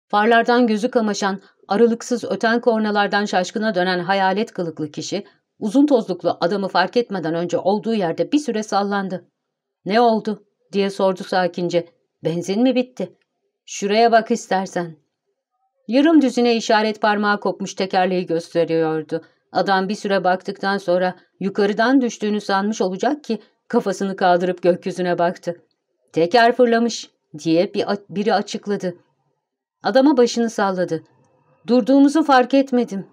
Farlardan gözü kamaşan, aralıksız öten kornalardan şaşkına dönen hayalet kılıklı kişi, uzun tozluklu adamı fark etmeden önce olduğu yerde bir süre sallandı. ''Ne oldu?'' diye sordu sakince. ''Benzin mi bitti?'' ''Şuraya bak istersen.'' Yarım düzine işaret parmağı kopmuş tekerleği gösteriyordu. Adam bir süre baktıktan sonra yukarıdan düştüğünü sanmış olacak ki kafasını kaldırıp gökyüzüne baktı. Teker fırlamış diye bir, biri açıkladı. Adama başını salladı. Durduğumuzu fark etmedim.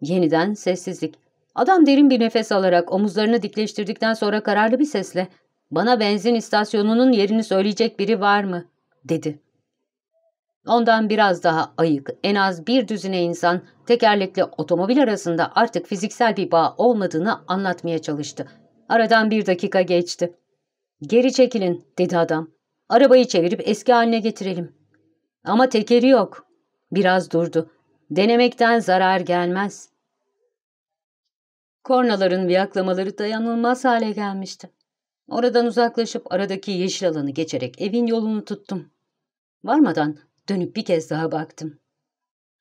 Yeniden sessizlik. Adam derin bir nefes alarak omuzlarını dikleştirdikten sonra kararlı bir sesle ''Bana benzin istasyonunun yerini söyleyecek biri var mı?'' dedi. Ondan biraz daha ayık, en az bir düzine insan tekerlekli otomobil arasında artık fiziksel bir bağ olmadığını anlatmaya çalıştı. Aradan bir dakika geçti. ''Geri çekilin'' dedi adam. ''Arabayı çevirip eski haline getirelim.'' ''Ama tekeri yok.'' Biraz durdu. ''Denemekten zarar gelmez.'' Kornaların viyaklamaları dayanılmaz hale gelmişti. Oradan uzaklaşıp aradaki yeşil alanı geçerek evin yolunu tuttum. Varmadan Dönüp bir kez daha baktım.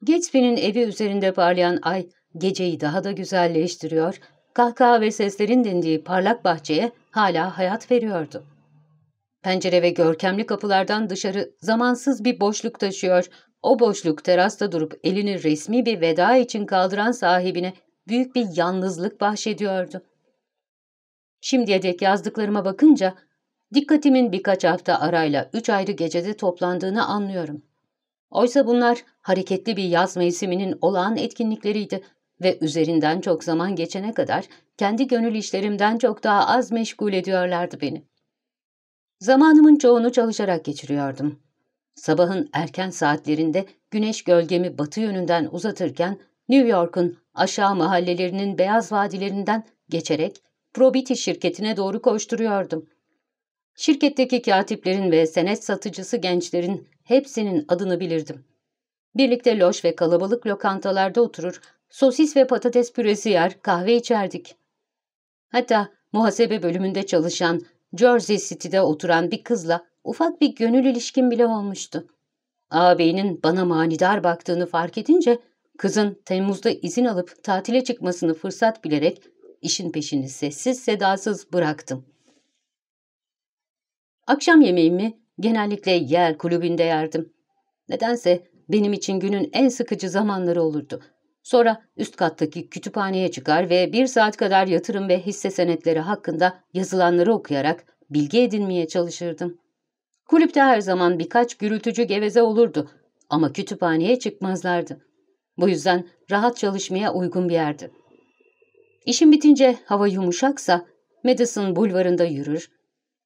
Gatsby'nin evi üzerinde parlayan ay geceyi daha da güzelleştiriyor, kahkaha ve seslerin dindiği parlak bahçeye hala hayat veriyordu. Pencere ve görkemli kapılardan dışarı zamansız bir boşluk taşıyor, o boşluk terasta durup elini resmi bir veda için kaldıran sahibine büyük bir yalnızlık bahşediyordu. Şimdiye dek yazdıklarıma bakınca dikkatimin birkaç hafta arayla üç ayrı gecede toplandığını anlıyorum. Oysa bunlar hareketli bir yaz mevsiminin olağan etkinlikleriydi ve üzerinden çok zaman geçene kadar kendi gönül işlerimden çok daha az meşgul ediyorlardı beni. Zamanımın çoğunu çalışarak geçiriyordum. Sabahın erken saatlerinde güneş gölgemi batı yönünden uzatırken New York'un aşağı mahallelerinin beyaz vadilerinden geçerek Probity şirketine doğru koşturuyordum. Şirketteki katiplerin ve senet satıcısı gençlerin hepsinin adını bilirdim. Birlikte loş ve kalabalık lokantalarda oturur, sosis ve patates püresi yer, kahve içerdik. Hatta muhasebe bölümünde çalışan, Jersey City'de oturan bir kızla ufak bir gönül ilişkin bile olmuştu. Ağabeyinin bana manidar baktığını fark edince, kızın Temmuz'da izin alıp tatile çıkmasını fırsat bilerek işin peşini sessiz sedasız bıraktım. Akşam yemeğimi genellikle Yel kulübünde yerdim. Nedense benim için günün en sıkıcı zamanları olurdu. Sonra üst kattaki kütüphaneye çıkar ve bir saat kadar yatırım ve hisse senetleri hakkında yazılanları okuyarak bilgi edinmeye çalışırdım. Kulüpte her zaman birkaç gürültücü geveze olurdu ama kütüphaneye çıkmazlardı. Bu yüzden rahat çalışmaya uygun bir yerdi. İşim bitince hava yumuşaksa Madison bulvarında yürür,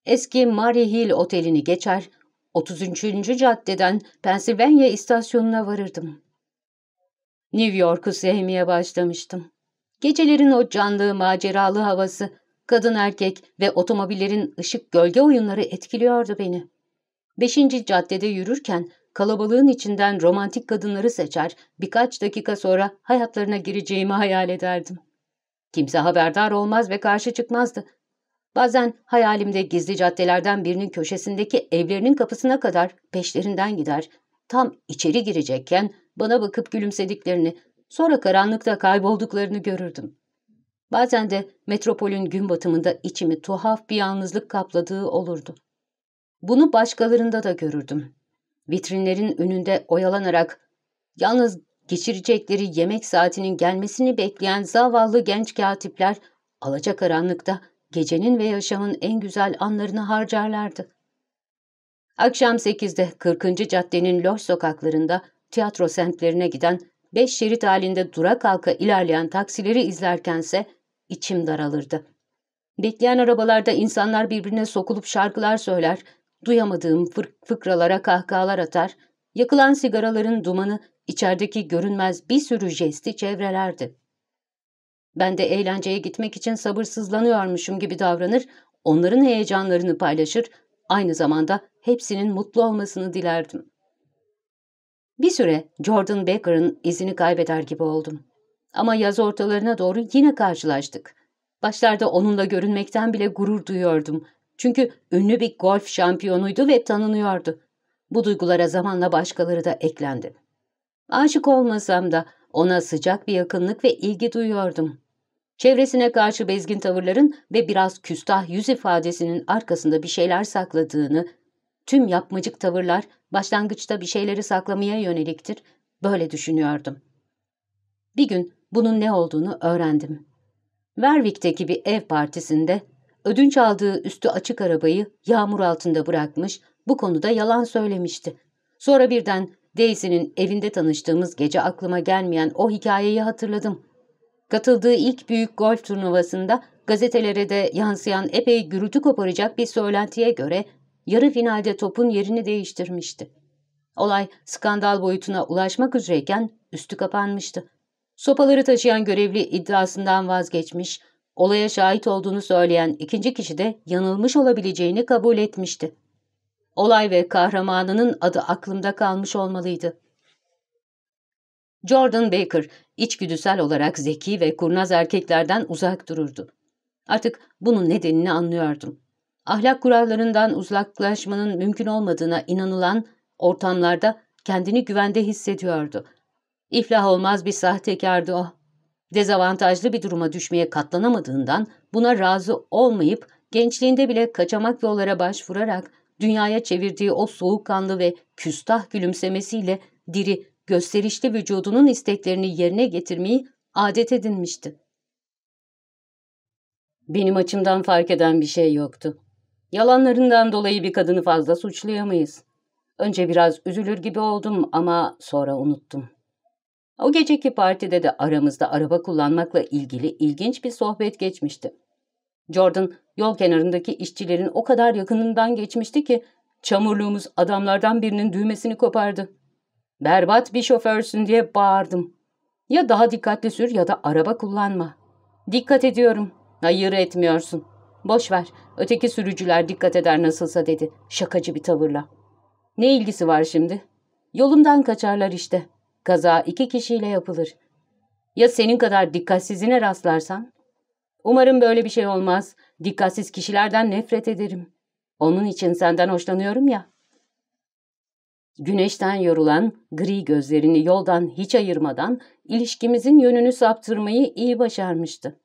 eski Mary Hill otelini geçer, 33. caddeden Pennsylvania istasyonuna varırdım. New York'u sevmeye başlamıştım. Gecelerin o canlı, maceralı havası, kadın erkek ve otomobillerin ışık gölge oyunları etkiliyordu beni. Beşinci caddede yürürken kalabalığın içinden romantik kadınları seçer, birkaç dakika sonra hayatlarına gireceğimi hayal ederdim. Kimse haberdar olmaz ve karşı çıkmazdı. Bazen hayalimde gizli caddelerden birinin köşesindeki evlerinin kapısına kadar peşlerinden gider, tam içeri girecekken bana bakıp gülümsediklerini, sonra karanlıkta kaybolduklarını görürdüm. Bazen de metropolün gün batımında içimi tuhaf bir yalnızlık kapladığı olurdu. Bunu başkalarında da görürdüm. Vitrinlerin önünde oyalanarak yalnız geçirecekleri yemek saatinin gelmesini bekleyen zavallı genç katipler alacakaranlıkta gecenin ve yaşamın en güzel anlarını harcarlardı. Akşam sekizde 40. caddenin loş sokaklarında tiyatro semtlerine giden beş şerit halinde dura kalka ilerleyen taksileri izlerkense içim daralırdı. Bekleyen arabalarda insanlar birbirine sokulup şarkılar söyler, duyamadığım fıkralara kahkahalar atar, yakılan sigaraların dumanı içerideki görünmez bir sürü jesti çevrelerdi. Ben de eğlenceye gitmek için sabırsızlanıyormuşum gibi davranır, onların heyecanlarını paylaşır, aynı zamanda hepsinin mutlu olmasını dilerdim. Bir süre Jordan Baker'ın izini kaybeder gibi oldum. Ama yaz ortalarına doğru yine karşılaştık. Başlarda onunla görünmekten bile gurur duyuyordum. Çünkü ünlü bir golf şampiyonuydu ve tanınıyordu. Bu duygulara zamanla başkaları da eklendi. Aşık olmasam da ona sıcak bir yakınlık ve ilgi duyuyordum. Çevresine karşı bezgin tavırların ve biraz küstah yüz ifadesinin arkasında bir şeyler sakladığını, tüm yapmacık tavırlar başlangıçta bir şeyleri saklamaya yöneliktir, böyle düşünüyordum. Bir gün bunun ne olduğunu öğrendim. Warwick'teki bir ev partisinde ödünç aldığı üstü açık arabayı yağmur altında bırakmış, bu konuda yalan söylemişti. Sonra birden Daisy'nin evinde tanıştığımız gece aklıma gelmeyen o hikayeyi hatırladım. Katıldığı ilk büyük golf turnuvasında gazetelere de yansıyan epey gürültü koparacak bir söylentiye göre yarı finalde topun yerini değiştirmişti. Olay skandal boyutuna ulaşmak üzereyken üstü kapanmıştı. Sopaları taşıyan görevli iddiasından vazgeçmiş, olaya şahit olduğunu söyleyen ikinci kişi de yanılmış olabileceğini kabul etmişti. Olay ve kahramanının adı aklımda kalmış olmalıydı. Jordan Baker, içgüdüsel olarak zeki ve kurnaz erkeklerden uzak dururdu. Artık bunun nedenini anlıyordum. Ahlak kurallarından uzaklaşmanın mümkün olmadığına inanılan ortamlarda kendini güvende hissediyordu. İflah olmaz bir sahtekardı o. Dezavantajlı bir duruma düşmeye katlanamadığından buna razı olmayıp gençliğinde bile kaçamak yollara başvurarak dünyaya çevirdiği o soğukkanlı ve küstah gülümsemesiyle diri, gösterişli vücudunun isteklerini yerine getirmeyi adet edinmişti. Benim açımdan fark eden bir şey yoktu. Yalanlarından dolayı bir kadını fazla suçlayamayız. Önce biraz üzülür gibi oldum ama sonra unuttum. O geceki partide de aramızda araba kullanmakla ilgili ilginç bir sohbet geçmişti. Jordan yol kenarındaki işçilerin o kadar yakınından geçmişti ki çamurluğumuz adamlardan birinin düğmesini kopardı. Berbat bir şoförsün diye bağırdım. Ya daha dikkatli sür ya da araba kullanma. Dikkat ediyorum. Hayır etmiyorsun. Boş ver. Öteki sürücüler dikkat eder nasılsa dedi. Şakacı bir tavırla. Ne ilgisi var şimdi? Yolumdan kaçarlar işte. Kaza iki kişiyle yapılır. Ya senin kadar dikkatsizine rastlarsan? Umarım böyle bir şey olmaz. Dikkatsiz kişilerden nefret ederim. Onun için senden hoşlanıyorum ya. Güneşten yorulan gri gözlerini yoldan hiç ayırmadan ilişkimizin yönünü saptırmayı iyi başarmıştı.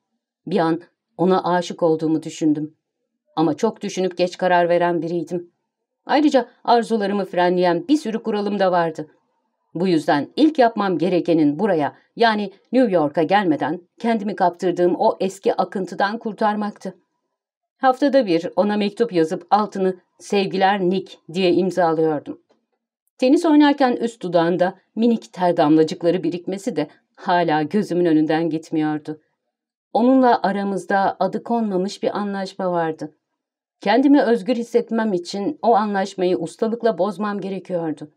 Bir an ona aşık olduğumu düşündüm. Ama çok düşünüp geç karar veren biriydim. Ayrıca arzularımı frenleyen bir sürü kuralım da vardı. Bu yüzden ilk yapmam gerekenin buraya yani New York'a gelmeden kendimi kaptırdığım o eski akıntıdan kurtarmaktı. Haftada bir ona mektup yazıp altını sevgiler Nick diye imzalıyordum. Tenis oynarken üst dudağında minik ter damlacıkları birikmesi de hala gözümün önünden gitmiyordu. Onunla aramızda adı konmamış bir anlaşma vardı. Kendimi özgür hissetmem için o anlaşmayı ustalıkla bozmam gerekiyordu.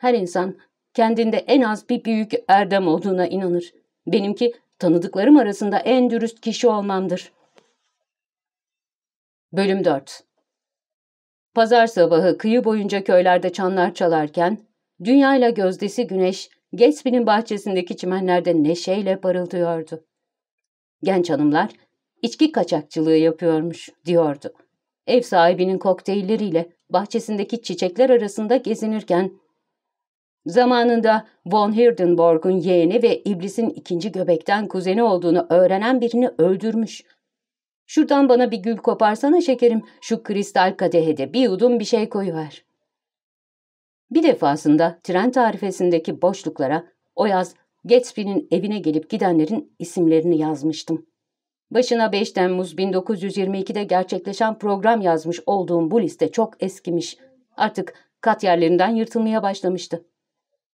Her insan kendinde en az bir büyük erdem olduğuna inanır. Benimki tanıdıklarım arasında en dürüst kişi olmamdır. Bölüm 4 Pazar sabahı kıyı boyunca köylerde çanlar çalarken, dünyayla gözdesi güneş, Gatsby'nin bahçesindeki çimenlerde neşeyle parıldıyordu. Genç hanımlar, içki kaçakçılığı yapıyormuş, diyordu. Ev sahibinin kokteylleriyle bahçesindeki çiçekler arasında gezinirken, zamanında von Hirdenborg'un yeğeni ve iblisin ikinci göbekten kuzeni olduğunu öğrenen birini öldürmüş. Şuradan bana bir gül koparsana şekerim, şu kristal kadehede bir yudum bir şey koyuver. Bir defasında tren tarifesindeki boşluklara o yaz Gatsby'nin evine gelip gidenlerin isimlerini yazmıştım. Başına 5 Temmuz 1922'de gerçekleşen program yazmış olduğum bu liste çok eskimiş. Artık kat yerlerinden yırtılmaya başlamıştı.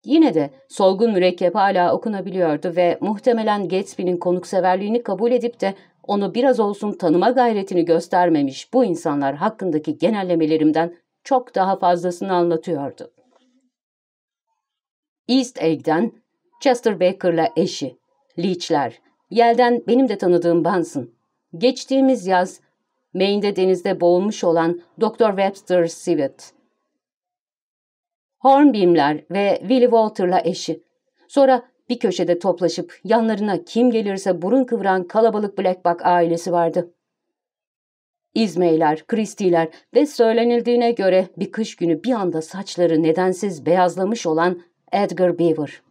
Yine de solgun mürekkep hala okunabiliyordu ve muhtemelen Gatsby'nin konukseverliğini kabul edip de onu biraz olsun tanıma gayretini göstermemiş bu insanlar hakkındaki genellemelerimden çok daha fazlasını anlatıyordu. East Egg'den Chester Baker'la eşi, Leach'ler, Yel'den benim de tanıdığım Bunsen, geçtiğimiz yaz Maine'de denizde boğulmuş olan Dr. Webster Sivet, Hornbeam'ler ve Willie Walter'la eşi, sonra bir köşede toplaşıp yanlarına kim gelirse burun kıvıran kalabalık Blackbuck ailesi vardı. İzmeyler, Christie'ler ve söylenildiğine göre bir kış günü bir anda saçları nedensiz beyazlamış olan Edgar Beaver.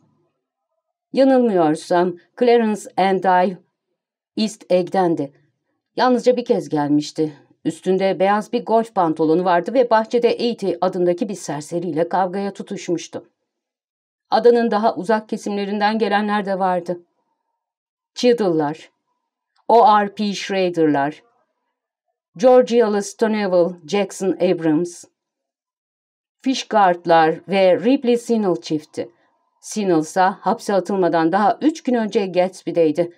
Yanılmıyorsam Clarence and I East Egg'dendi. Yalnızca bir kez gelmişti. Üstünde beyaz bir golf pantolonu vardı ve bahçede E.T. adındaki bir serseriyle kavgaya tutuşmuştu. Adanın daha uzak kesimlerinden gelenler de vardı. Chiddle'lar, O.R.P. Schrader'lar, Georgia Stonewall, Jackson Abrams, Fishguard'lar ve Ripley Sinel çifti. Sinel ise hapse atılmadan daha üç gün önce Gatsby'deydi.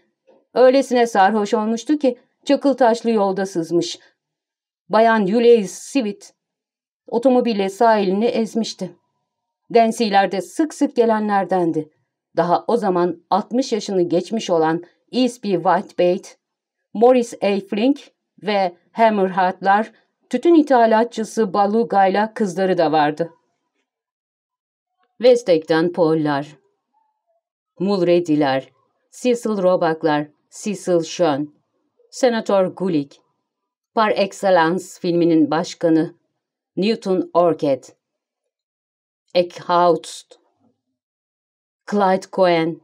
Öylesine sarhoş olmuştu ki çakıl taşlı yolda sızmış. Bayan Ulysses Sivit otomobille sahilini ezmişti. Densi'lerde sık sık gelenlerdendi. Daha o zaman 60 yaşını geçmiş olan Eastby Whitebait, Morris A. Flink ve Hammerhead'lar, tütün ithalatçısı Baluga'yla kızları da vardı. Westek'ten Paul'lar, Mulready'ler, Cecil Roebuck'lar, Cecil Schön, Senatör Gulick, Par Excellence filminin başkanı Newton Orchid, Eckhout, Clyde Cohen,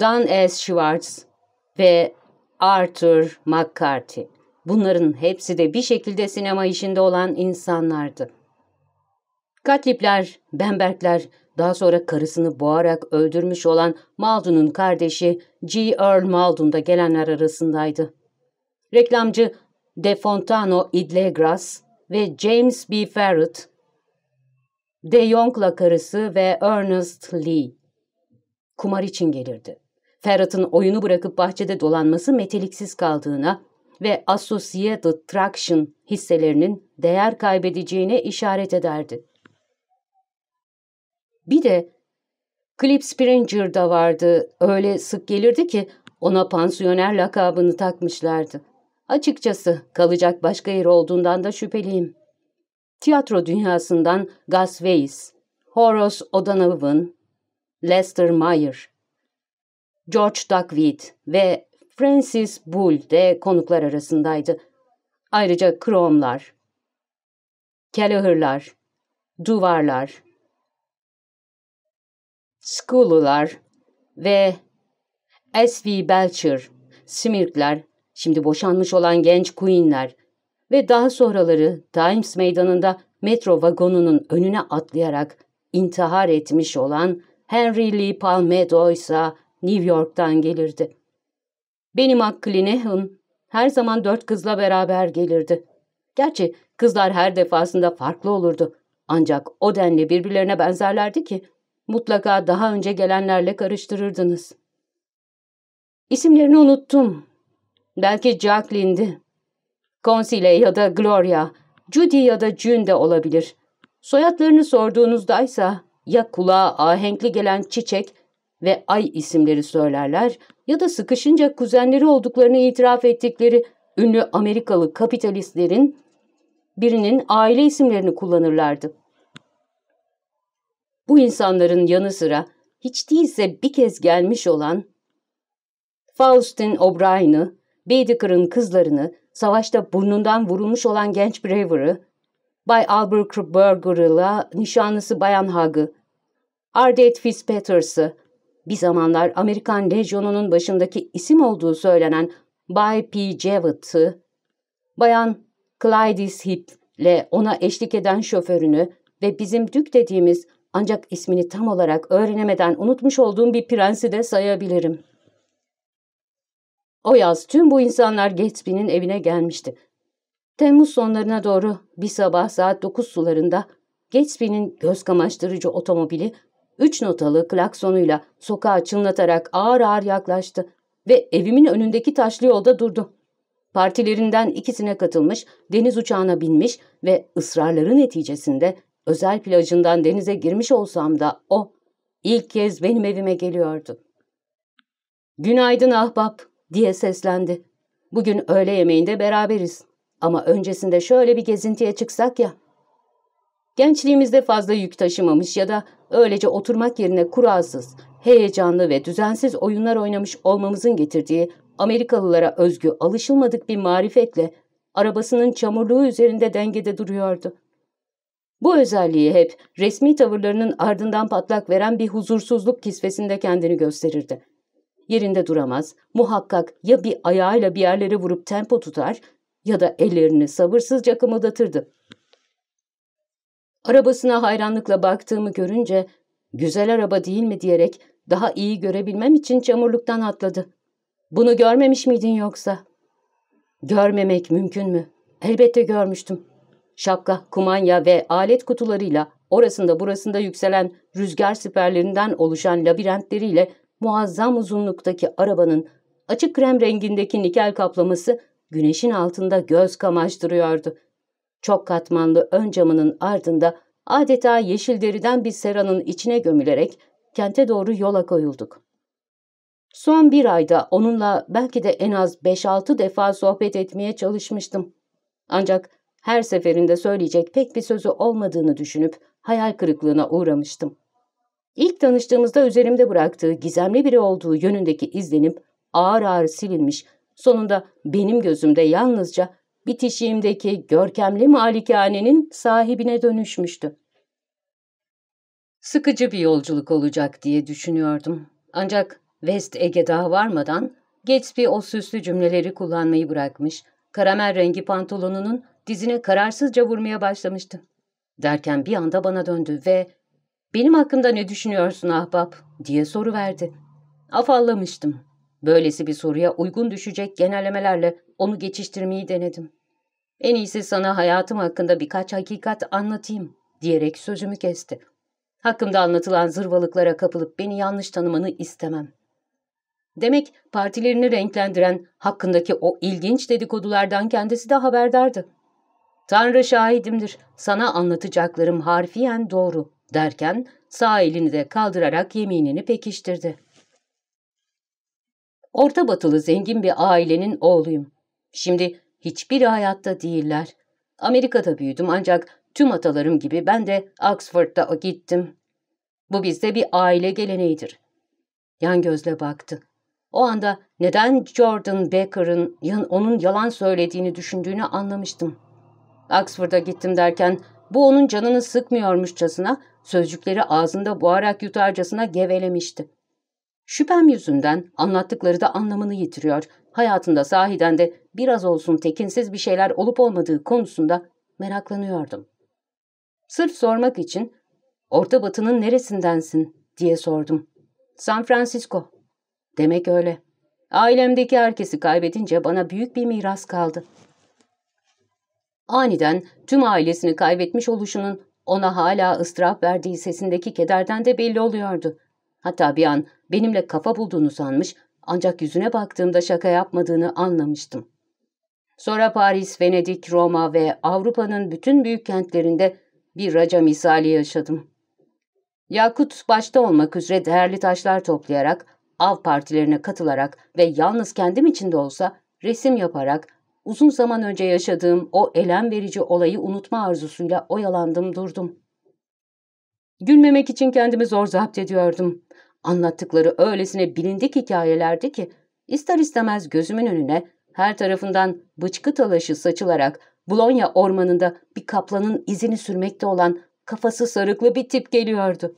Dan S. Schwartz ve Arthur McCarthy. Bunların hepsi de bir şekilde sinema işinde olan insanlardı. Katlipler, Bemberkler, daha sonra karısını boğarak öldürmüş olan Maldon'un kardeşi G. Earl Maldon da gelenler arasındaydı. Reklamcı De Fontano Idlegras ve James B. Farrett, De Jong'la karısı ve Ernest Lee. Kumar için gelirdi. Ferhat'ın oyunu bırakıp bahçede dolanması meteliksiz kaldığına ve Associated Traction hisselerinin değer kaybedeceğine işaret ederdi. Bir de Clip Springer vardı. Öyle sık gelirdi ki ona pansiyoner lakabını takmışlardı. Açıkçası kalacak başka yer olduğundan da şüpheliyim. Tiyatro dünyasından Gus Weiss, Horace O'Donovan, Lester Meyer, George Duckweed ve Francis Bull de konuklar arasındaydı. Ayrıca Crome'lar, Kelleher'lar, Duvarlar, School'lar ve S.V. Belcher, Smirk'ler, şimdi boşanmış olan genç Queen'ler ve daha sonraları Times Meydanı'nda metro vagonunun önüne atlayarak intihar etmiş olan Henry Lee Palmetto ise New York'tan gelirdi. Benim McClinehon her zaman dört kızla beraber gelirdi. Gerçi kızlar her defasında farklı olurdu. Ancak o denli birbirlerine benzerlerdi ki mutlaka daha önce gelenlerle karıştırırdınız. İsimlerini unuttum. Belki Jacqueline'di. Consile ya da Gloria, Judy ya da June de olabilir. Soyadlarını sorduğunuzdaysa ya kulağa ahenkli gelen çiçek ve ay isimleri söylerler ya da sıkışınca kuzenleri olduklarını itiraf ettikleri ünlü Amerikalı kapitalistlerin birinin aile isimlerini kullanırlardı. Bu insanların yanı sıra hiç değilse bir kez gelmiş olan Faustin O'Brien'ı, Baedeker'ın kızlarını, savaşta burnundan vurulmuş olan genç Braver'ı, Bay Albert Burger'la nişanlısı Bayan Hag'ı, Ardette Fitzpatric'ı, bir zamanlar Amerikan Lejyonu'nun başındaki isim olduğu söylenen Bay P. Jewett'ı, Bayan Clydes Heap ile ona eşlik eden şoförünü ve bizim Dük dediğimiz ancak ismini tam olarak öğrenemeden unutmuş olduğum bir prensi de sayabilirim. O yaz tüm bu insanlar Gatsby'nin evine gelmişti. Temmuz sonlarına doğru bir sabah saat 9 sularında Gatsby'nin göz kamaştırıcı otomobili üç notalı klaksonuyla sokağa çınlatarak ağır ağır yaklaştı ve evimin önündeki taşlı yolda durdu. Partilerinden ikisine katılmış, deniz uçağına binmiş ve ısrarları neticesinde özel plajından denize girmiş olsam da o ilk kez benim evime geliyordu. ''Günaydın ahbap'' diye seslendi. ''Bugün öğle yemeğinde beraberiz ama öncesinde şöyle bir gezintiye çıksak ya.'' Gençliğimizde fazla yük taşımamış ya da öylece oturmak yerine kuralsız, heyecanlı ve düzensiz oyunlar oynamış olmamızın getirdiği Amerikalılara özgü alışılmadık bir marifetle arabasının çamurluğu üzerinde dengede duruyordu. Bu özelliği hep resmi tavırlarının ardından patlak veren bir huzursuzluk kisvesinde kendini gösterirdi. Yerinde duramaz, muhakkak ya bir ayağıyla bir yerlere vurup tempo tutar ya da ellerini sabırsızca kımıldatırdı. Arabasına hayranlıkla baktığımı görünce güzel araba değil mi diyerek daha iyi görebilmem için çamurluktan atladı. Bunu görmemiş miydin yoksa? Görmemek mümkün mü? Elbette görmüştüm. Şapka, kumanya ve alet kutularıyla orasında burasında yükselen rüzgar siperlerinden oluşan labirentleriyle muazzam uzunluktaki arabanın açık krem rengindeki nikel kaplaması güneşin altında göz kamaştırıyordu. Çok katmanlı ön camının ardında adeta yeşil deriden bir seranın içine gömülerek kente doğru yola koyulduk. Son bir ayda onunla belki de en az 5-6 defa sohbet etmeye çalışmıştım. Ancak her seferinde söyleyecek pek bir sözü olmadığını düşünüp hayal kırıklığına uğramıştım. İlk tanıştığımızda üzerimde bıraktığı gizemli biri olduğu yönündeki izlenip ağır ağır silinmiş, sonunda benim gözümde yalnızca bitişiğimdeki görkemli malikanenin sahibine dönüşmüştü. Sıkıcı bir yolculuk olacak diye düşünüyordum. Ancak West Ege daha varmadan Gatsby o süslü cümleleri kullanmayı bırakmış, karamel rengi pantolonunun dizine kararsızca vurmaya başlamıştı. Derken bir anda bana döndü ve ''Benim hakkında ne düşünüyorsun ahbap?'' diye soru verdi. Afallamıştım. Böylesi bir soruya uygun düşecek genellemelerle onu geçiştirmeyi denedim. En iyisi sana hayatım hakkında birkaç hakikat anlatayım diyerek sözümü kesti. Hakkımda anlatılan zırvalıklara kapılıp beni yanlış tanımanı istemem. Demek partilerini renklendiren hakkındaki o ilginç dedikodulardan kendisi de haberdardı. Tanrı şahidimdir, sana anlatacaklarım harfiyen doğru derken sağ elini de kaldırarak yeminini pekiştirdi. Orta batılı zengin bir ailenin oğluyum. Şimdi hiçbir hayatta değiller. Amerika'da büyüdüm ancak tüm atalarım gibi ben de Oxford'da gittim. Bu bizde bir aile geleneğidir. Yan gözle baktı. O anda neden Jordan Baker'ın onun yalan söylediğini düşündüğünü anlamıştım. Oxford'a gittim derken bu onun canını sıkmıyormuşçasına, sözcükleri ağzında boğarak yutarcasına gevelemişti. Şüphem yüzünden anlattıkları da anlamını yitiriyor, hayatında sahiden de biraz olsun tekinsiz bir şeyler olup olmadığı konusunda meraklanıyordum. Sırf sormak için Orta Batı'nın neresindensin diye sordum. San Francisco. Demek öyle. Ailemdeki herkesi kaybedince bana büyük bir miras kaldı. Aniden tüm ailesini kaybetmiş oluşunun ona hala ıstırap verdiği sesindeki kederden de belli oluyordu. Hatta bir an benimle kafa bulduğunu sanmış ancak yüzüne baktığımda şaka yapmadığını anlamıştım. Sonra Paris, Venedik, Roma ve Avrupa'nın bütün büyük kentlerinde bir raca misali yaşadım. Yakut başta olmak üzere değerli taşlar toplayarak, av partilerine katılarak ve yalnız kendim için de olsa resim yaparak uzun zaman önce yaşadığım o elem verici olayı unutma arzusuyla oyalandım durdum. Gülmemek için kendimi zor zapt ediyordum. Anlattıkları öylesine bilindik hikayelerdi ki ister istemez gözümün önüne her tarafından bıçkı talaşı saçılarak Bologna ormanında bir kaplanın izini sürmekte olan kafası sarıklı bir tip geliyordu.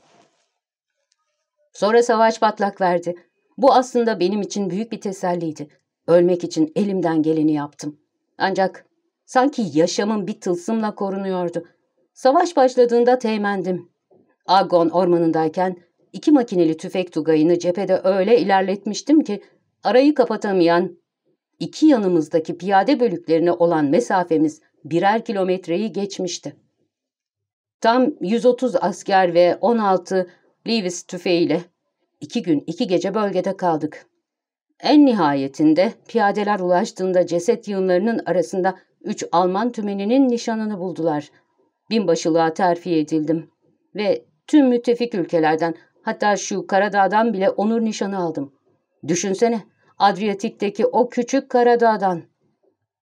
Sonra savaş patlak verdi. Bu aslında benim için büyük bir teselliydi. Ölmek için elimden geleni yaptım. Ancak sanki yaşamım bir tılsımla korunuyordu. Savaş başladığında teğmendim. Agon ormanındayken iki makineli tüfek tugayını cephede öyle ilerletmiştim ki arayı kapatamayan iki yanımızdaki piyade bölüklerine olan mesafemiz birer kilometreyi geçmişti. Tam 130 asker ve 16 Lewis tüfeğiyle iki gün iki gece bölgede kaldık. En nihayetinde piyadeler ulaştığında ceset yığınlarının arasında üç Alman tümeninin nişanını buldular. Binbaşılığa terfi edildim ve tüm müttefik ülkelerden hatta şu Karadağ'dan bile onur nişanı aldım. Düşünsene Adriyatik'teki o küçük Karadağ'dan.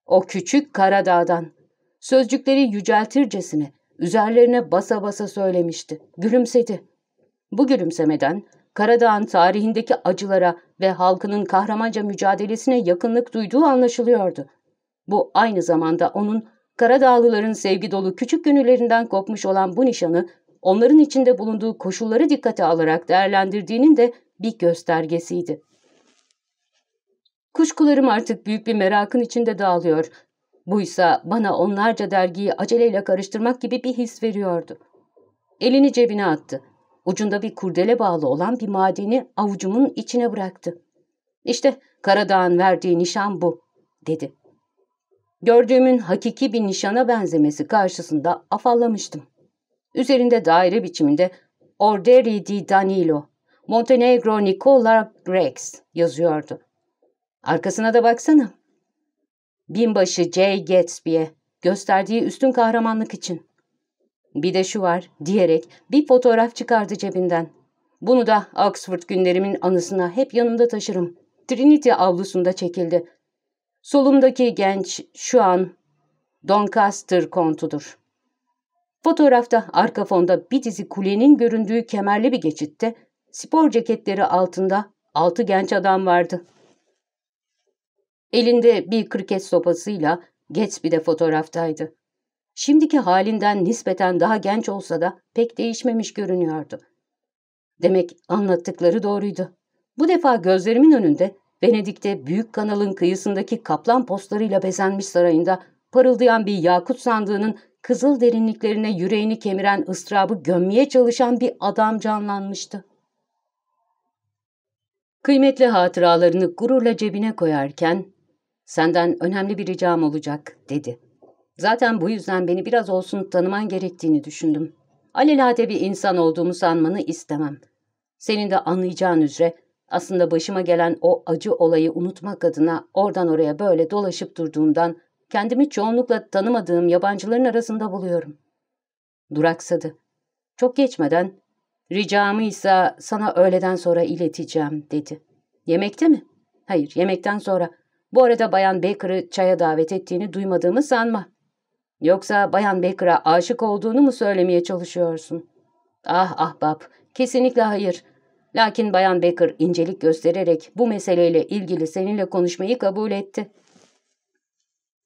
O küçük Karadağ'dan. Sözcükleri yüceltircesine üzerlerine basa basa söylemişti. Gülümsedi. Bu gülümsemeden Karadağ'ın tarihindeki acılara ve halkının kahramanca mücadelesine yakınlık duyduğu anlaşılıyordu. Bu aynı zamanda onun Karadağlıların sevgi dolu küçük gönüllerinden kopmuş olan bu nişanı onların içinde bulunduğu koşulları dikkate alarak değerlendirdiğinin de bir göstergesiydi. Kuşkularım artık büyük bir merakın içinde dağılıyor. Buysa bana onlarca dergiyi aceleyle karıştırmak gibi bir his veriyordu. Elini cebine attı ucunda bir kurdele bağlı olan bir madeni avucumun içine bıraktı. İşte Karadağ'ın verdiği nişan bu, dedi. Gördüğümün hakiki bir nişana benzemesi karşısında afallamıştım. Üzerinde daire biçiminde Orderi di Danilo, Montenegro Nikola Rex yazıyordu. Arkasına da baksana. Binbaşı J. Gatsby'e gösterdiği üstün kahramanlık için. Bir de şu var diyerek bir fotoğraf çıkardı cebinden. Bunu da Oxford günlerimin anısına hep yanımda taşırım. Trinity avlusunda çekildi. Solumdaki genç şu an Doncaster kontudur. Fotoğrafta arka fonda bir dizi kulenin göründüğü kemerli bir geçitte spor ceketleri altında altı genç adam vardı. Elinde bir kriket sopasıyla Gatsby de fotoğraftaydı. Şimdiki halinden nispeten daha genç olsa da pek değişmemiş görünüyordu. Demek anlattıkları doğruydu. Bu defa gözlerimin önünde Venedik'te büyük kanalın kıyısındaki kaplan postlarıyla bezenmiş sarayında parıldayan bir yakut sandığının kızıl derinliklerine yüreğini kemiren ıstırabı gömmeye çalışan bir adam canlanmıştı. Kıymetli hatıralarını gururla cebine koyarken, ''Senden önemli bir ricam olacak.'' dedi. Zaten bu yüzden beni biraz olsun tanıman gerektiğini düşündüm. Alelade bir insan olduğumu sanmanı istemem. Senin de anlayacağın üzere aslında başıma gelen o acı olayı unutmak adına oradan oraya böyle dolaşıp durduğumdan kendimi çoğunlukla tanımadığım yabancıların arasında buluyorum. Duraksadı. Çok geçmeden ricamı ise sana öğleden sonra ileteceğim dedi. Yemekte mi? Hayır yemekten sonra. Bu arada Bayan Baker'ı çaya davet ettiğini duymadığımı sanma. Yoksa Bayan Baker'a aşık olduğunu mu söylemeye çalışıyorsun? Ah ahbap, kesinlikle hayır. Lakin Bayan Baker incelik göstererek bu meseleyle ilgili seninle konuşmayı kabul etti.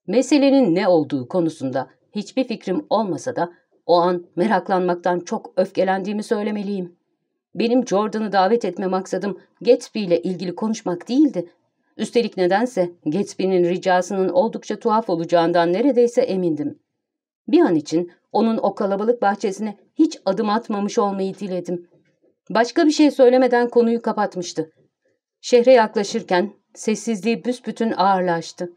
Meselenin ne olduğu konusunda hiçbir fikrim olmasa da o an meraklanmaktan çok öfkelendiğimi söylemeliyim. Benim Jordan'ı davet etme maksadım Gatsby ile ilgili konuşmak değildi. Üstelik nedense Gatsby'nin ricasının oldukça tuhaf olacağından neredeyse emindim. Bir an için onun o kalabalık bahçesine hiç adım atmamış olmayı diledim. Başka bir şey söylemeden konuyu kapatmıştı. Şehre yaklaşırken sessizliği büsbütün ağırlaştı.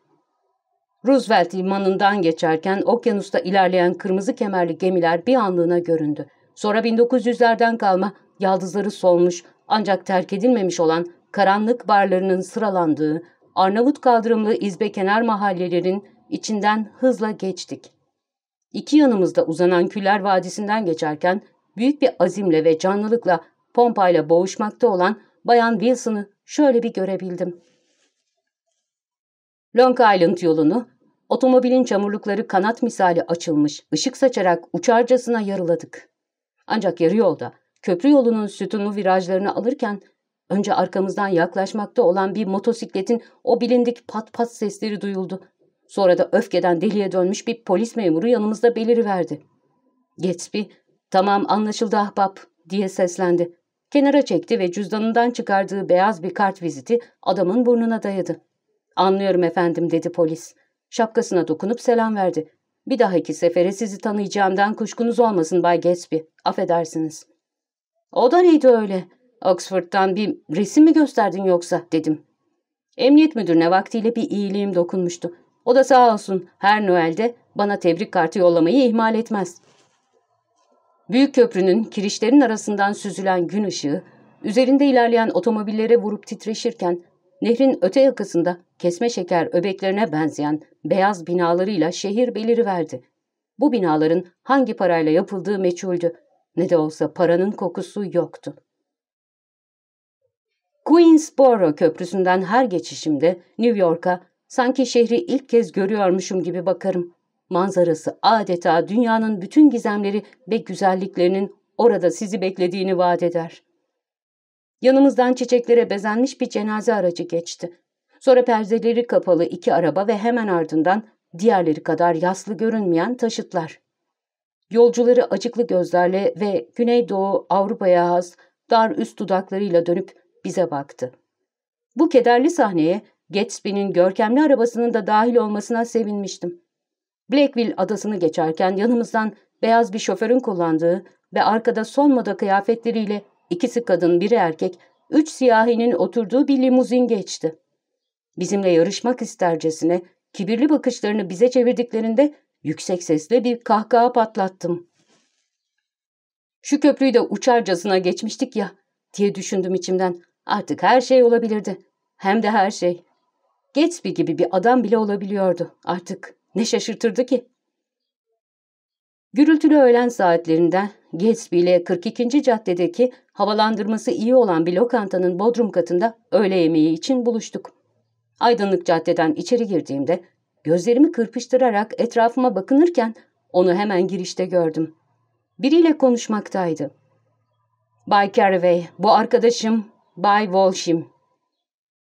Roosevelt limanından geçerken okyanusta ilerleyen kırmızı kemerli gemiler bir anlığına göründü. Sonra 1900'lerden kalma yaldızları solmuş ancak terk edilmemiş olan karanlık barlarının sıralandığı Arnavut kaldırımlı izbe kenar mahallelerin içinden hızla geçtik. İki yanımızda uzanan Küller Vadisi'nden geçerken büyük bir azimle ve canlılıkla pompayla boğuşmakta olan Bayan Wilson'ı şöyle bir görebildim. Long Island yolunu, otomobilin çamurlukları kanat misali açılmış, ışık saçarak uçarcasına yarıladık. Ancak yarı yolda, köprü yolunun sütunlu virajlarını alırken, önce arkamızdan yaklaşmakta olan bir motosikletin o bilindik pat pat sesleri duyuldu. Sonra da öfkeden deliye dönmüş bir polis memuru yanımızda beliriverdi. Gatsby, tamam anlaşıldı ahbap diye seslendi. Kenara çekti ve cüzdanından çıkardığı beyaz bir kart viziti adamın burnuna dayadı. Anlıyorum efendim dedi polis. Şapkasına dokunup selam verdi. Bir dahaki sefere sizi tanıyacağımdan kuşkunuz olmasın Bay Gatsby. Affedersiniz. O da neydi öyle? Oxford'dan bir resim mi gösterdin yoksa dedim. Emniyet müdürüne vaktiyle bir iyiliğim dokunmuştu. O da sağ olsun her Noel'de bana tebrik kartı yollamayı ihmal etmez. Büyük köprünün kirişlerin arasından süzülen gün ışığı, üzerinde ilerleyen otomobillere vurup titreşirken, nehrin öte yakasında kesme şeker öbeklerine benzeyen beyaz binalarıyla şehir beliriverdi. Bu binaların hangi parayla yapıldığı meçhuldü. Ne de olsa paranın kokusu yoktu. Queensboro Köprüsü'nden her geçişimde New York'a sanki şehri ilk kez görüyormuşum gibi bakarım. Manzarası adeta dünyanın bütün gizemleri ve güzelliklerinin orada sizi beklediğini vaat eder. Yanımızdan çiçeklere bezenmiş bir cenaze aracı geçti. Sonra perdeleri kapalı iki araba ve hemen ardından diğerleri kadar yaslı görünmeyen taşıtlar. Yolcuları acıklı gözlerle ve Güneydoğu Avrupa'ya has dar üst dudaklarıyla dönüp bize baktı. Bu kederli sahneye Gatsby'nin görkemli arabasının da dahil olmasına sevinmiştim. Blackville adasını geçerken yanımızdan beyaz bir şoförün kullandığı ve arkada son moda kıyafetleriyle ikisi kadın biri erkek, üç siyahinin oturduğu bir limuzin geçti. Bizimle yarışmak istercesine kibirli bakışlarını bize çevirdiklerinde yüksek sesle bir kahkaha patlattım. Şu köprüyü de uçarcasına geçmiştik ya diye düşündüm içimden. Artık her şey olabilirdi. Hem de her şey. Gatsby gibi bir adam bile olabiliyordu artık. Ne şaşırtırdı ki? Gürültülü öğlen saatlerinde Gatsby ile 42. caddedeki havalandırması iyi olan bir lokantanın bodrum katında öğle yemeği için buluştuk. Aydınlık caddeden içeri girdiğimde gözlerimi kırpıştırarak etrafıma bakınırken onu hemen girişte gördüm. Biriyle konuşmaktaydı. Bay Carraway, bu arkadaşım Bay Walshim.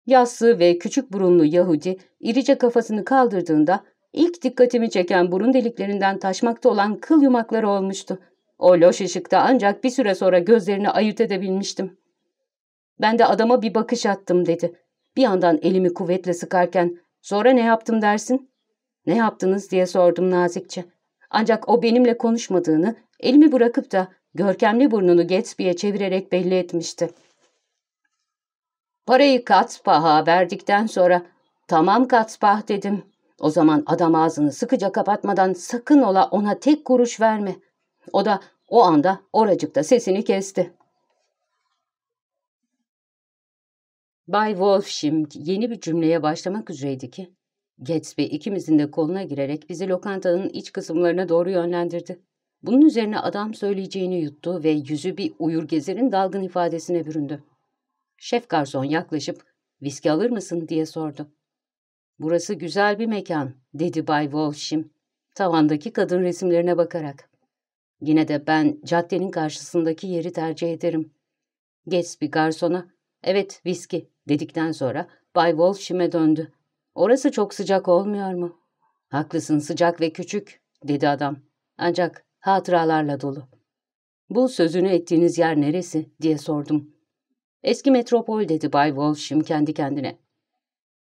Yassı ve küçük burunlu Yahudi irice kafasını kaldırdığında İlk dikkatimi çeken burun deliklerinden taşmakta olan kıl yumakları olmuştu. O loş ışıkta ancak bir süre sonra gözlerini ayırt edebilmiştim. Ben de adama bir bakış attım dedi. Bir yandan elimi kuvvetle sıkarken sonra ne yaptım dersin? Ne yaptınız diye sordum nazikçe. Ancak o benimle konuşmadığını, elimi bırakıp da görkemli burnunu Gatsby'ye çevirerek belli etmişti. Parayı Katspah'a verdikten sonra tamam Katspah dedim. O zaman adam ağzını sıkıca kapatmadan sakın ola ona tek kuruş verme. O da o anda oracıkta sesini kesti. Bay Wolfshim yeni bir cümleye başlamak üzereydi ki, Gatsby ikimizin de koluna girerek bizi lokantanın iç kısımlarına doğru yönlendirdi. Bunun üzerine adam söyleyeceğini yuttu ve yüzü bir uyur gezerin dalgın ifadesine büründü. Şef garson yaklaşıp, viski alır mısın diye sordu. Burası güzel bir mekan, dedi Bay Walshim, tavandaki kadın resimlerine bakarak. Yine de ben caddenin karşısındaki yeri tercih ederim. Gatsby garsona, evet viski dedikten sonra Bay Walshim'e döndü. Orası çok sıcak olmuyor mu? Haklısın sıcak ve küçük, dedi adam. Ancak hatıralarla dolu. Bu sözünü ettiğiniz yer neresi diye sordum. Eski metropol dedi Bay Walshim kendi kendine.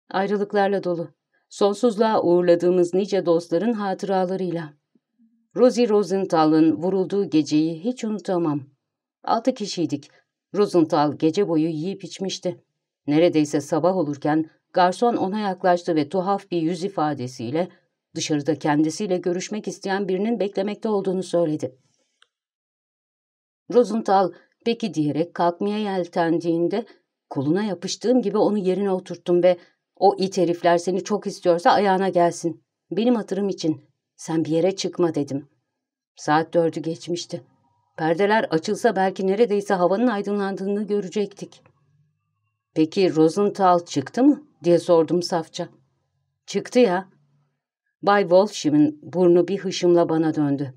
Ayrılıklarla dolu. Sonsuzluğa uğurladığımız nice dostların hatıralarıyla. Rosie Rosenthal'ın vurulduğu geceyi hiç unutamam. Altı kişiydik. Rosenthal gece boyu yiyip içmişti. Neredeyse sabah olurken garson ona yaklaştı ve tuhaf bir yüz ifadesiyle dışarıda kendisiyle görüşmek isteyen birinin beklemekte olduğunu söyledi. Rosenthal peki diyerek kalkmaya yeltendiğinde koluna yapıştığım gibi onu yerine oturttum ve o it herifler seni çok istiyorsa ayağına gelsin. Benim hatırım için. Sen bir yere çıkma dedim. Saat dördü geçmişti. Perdeler açılsa belki neredeyse havanın aydınlandığını görecektik. Peki Rosenthal çıktı mı? diye sordum safça. Çıktı ya. Bay Wolfsham'ın burnu bir hışımla bana döndü.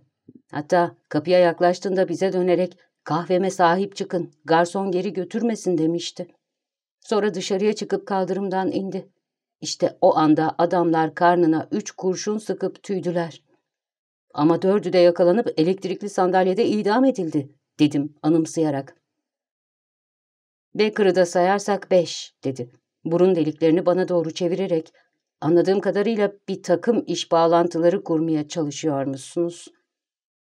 Hatta kapıya yaklaştığında bize dönerek kahveme sahip çıkın, garson geri götürmesin demişti. Sonra dışarıya çıkıp kaldırımdan indi. İşte o anda adamlar karnına üç kurşun sıkıp tüydüler. Ama dördü de yakalanıp elektrikli sandalyede idam edildi, dedim anımsayarak. Baker'ı da sayarsak beş, dedi. Burun deliklerini bana doğru çevirerek, anladığım kadarıyla bir takım iş bağlantıları kurmaya çalışıyormuşsunuz.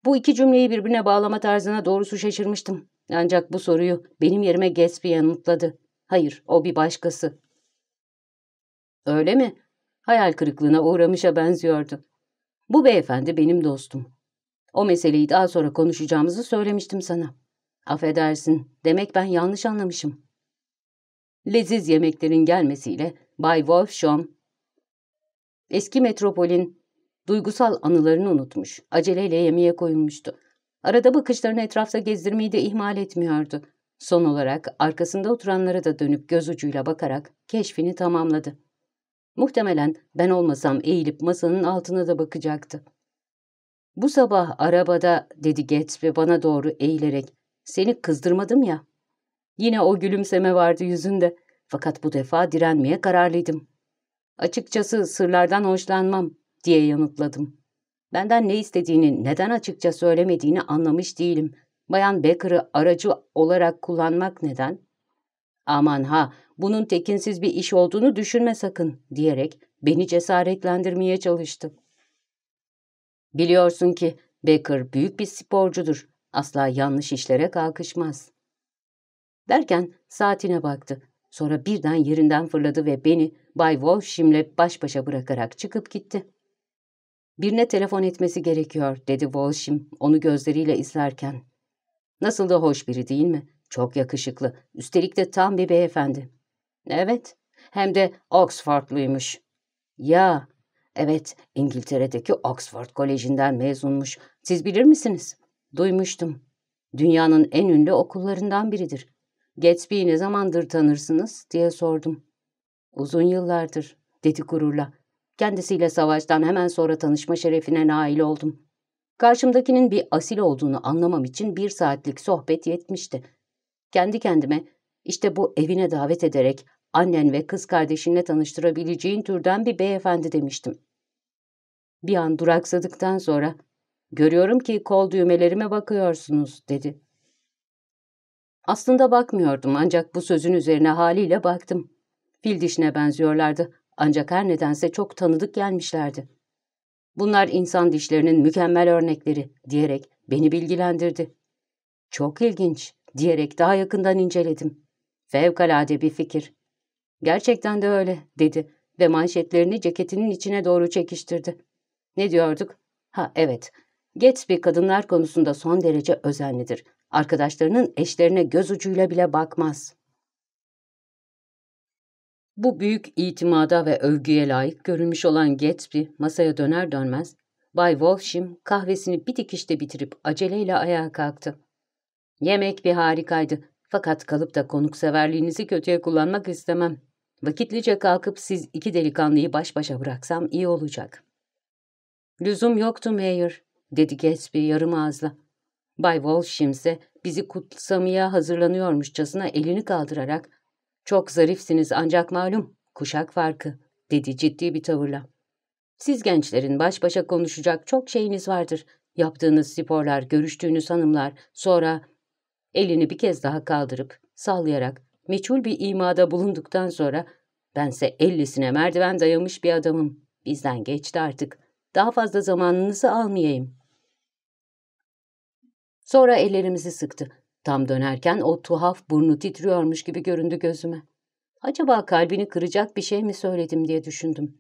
Bu iki cümleyi birbirine bağlama tarzına doğrusu şaşırmıştım. Ancak bu soruyu benim yerime Gatsby yanıtladı. Hayır, o bir başkası. Öyle mi? Hayal kırıklığına uğramışa benziyordu. Bu beyefendi benim dostum. O meseleyi daha sonra konuşacağımızı söylemiştim sana. Affedersin, demek ben yanlış anlamışım. Leziz yemeklerin gelmesiyle Bay Wolfsham, eski metropolün duygusal anılarını unutmuş, aceleyle yemeğe koyulmuştu. Arada bakışlarını etrafta gezdirmeyi de ihmal etmiyordu. Son olarak arkasında oturanlara da dönüp göz ucuyla bakarak keşfini tamamladı. Muhtemelen ben olmasam eğilip masanın altına da bakacaktı. Bu sabah arabada dedi Gatsby bana doğru eğilerek seni kızdırmadım ya. Yine o gülümseme vardı yüzünde fakat bu defa direnmeye kararlıydım. Açıkçası sırlardan hoşlanmam diye yanıtladım. Benden ne istediğini, neden açıkça söylemediğini anlamış değilim. Bayan Becker'ı aracı olarak kullanmak neden? Aman ha, bunun tekinsiz bir iş olduğunu düşünme sakın, diyerek beni cesaretlendirmeye çalıştı. Biliyorsun ki Becker büyük bir sporcudur. Asla yanlış işlere kalkışmaz. Derken saatine baktı. Sonra birden yerinden fırladı ve beni Bay Walsham'le baş başa bırakarak çıkıp gitti. Birine telefon etmesi gerekiyor, dedi Walsham onu gözleriyle izlerken. Nasıl da hoş biri değil mi? Çok yakışıklı. Üstelik de tam bir beyefendi. Evet. Hem de Oxfordluymuş. Ya. Evet. İngiltere'deki Oxford Koleji'nden mezunmuş. Siz bilir misiniz? Duymuştum. Dünyanın en ünlü okullarından biridir. Gatsby'yi ne zamandır tanırsınız diye sordum. Uzun yıllardır, dedi gururla. Kendisiyle savaştan hemen sonra tanışma şerefine nail oldum. Karşımdakinin bir asil olduğunu anlamam için bir saatlik sohbet yetmişti. Kendi kendime işte bu evine davet ederek annen ve kız kardeşinle tanıştırabileceğin türden bir beyefendi demiştim. Bir an duraksadıktan sonra görüyorum ki kol düğmelerime bakıyorsunuz dedi. Aslında bakmıyordum ancak bu sözün üzerine haliyle baktım. Fil dişine benziyorlardı ancak her nedense çok tanıdık gelmişlerdi. Bunlar insan dişlerinin mükemmel örnekleri diyerek beni bilgilendirdi. Çok ilginç diyerek daha yakından inceledim. Fevkalade bir fikir. Gerçekten de öyle dedi ve manşetlerini ceketinin içine doğru çekiştirdi. Ne diyorduk? Ha evet, Gatsby kadınlar konusunda son derece özenlidir. Arkadaşlarının eşlerine göz ucuyla bile bakmaz. Bu büyük itimada ve övgüye layık görülmüş olan Gatsby masaya döner dönmez, Bay Wolfsham kahvesini bir dikişte bitirip aceleyle ayağa kalktı. Yemek bir harikaydı fakat kalıp da konukseverliğinizi kötüye kullanmak istemem. Vakitlice kalkıp siz iki delikanlıyı baş başa bıraksam iyi olacak. Lüzum yoktu Mayor, dedi Gatsby yarım ağızla. Bay Walsham ise bizi kutsamaya hazırlanıyormuşçasına elini kaldırarak ''Çok zarifsiniz ancak malum, kuşak farkı.'' dedi ciddi bir tavırla. ''Siz gençlerin baş başa konuşacak çok şeyiniz vardır. Yaptığınız sporlar, görüştüğünüz hanımlar, sonra Elini bir kez daha kaldırıp, sallayarak, meçhul bir imada bulunduktan sonra Bense ellisine merdiven dayamış bir adamım. Bizden geçti artık. Daha fazla zamanınızı almayayım. Sonra ellerimizi sıktı. Tam dönerken o tuhaf burnu titriyormuş gibi göründü gözüme. Acaba kalbini kıracak bir şey mi söyledim diye düşündüm.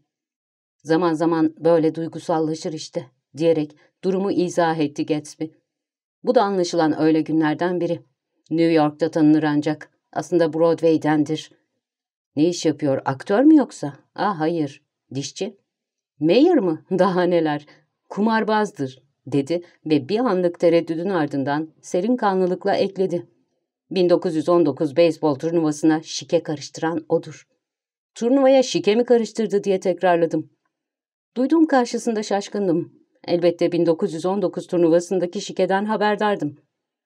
Zaman zaman böyle duygusallaşır işte diyerek durumu izah etti Gatsby. Bu da anlaşılan öyle günlerden biri. New York'ta tanınır ancak. Aslında Broadway'dendir. Ne iş yapıyor? Aktör mü yoksa? Ah hayır. Dişçi? Mayor mı? [laughs] Daha neler. Kumarbazdır dedi ve bir anlık tereddüdün ardından serin kanlılıkla ekledi. 1919 beyzbol turnuvasına şike karıştıran odur. Turnuvaya şike mi karıştırdı diye tekrarladım. Duyduğum karşısında şaşkındım. Elbette 1919 turnuvasındaki şikeden haberdardım.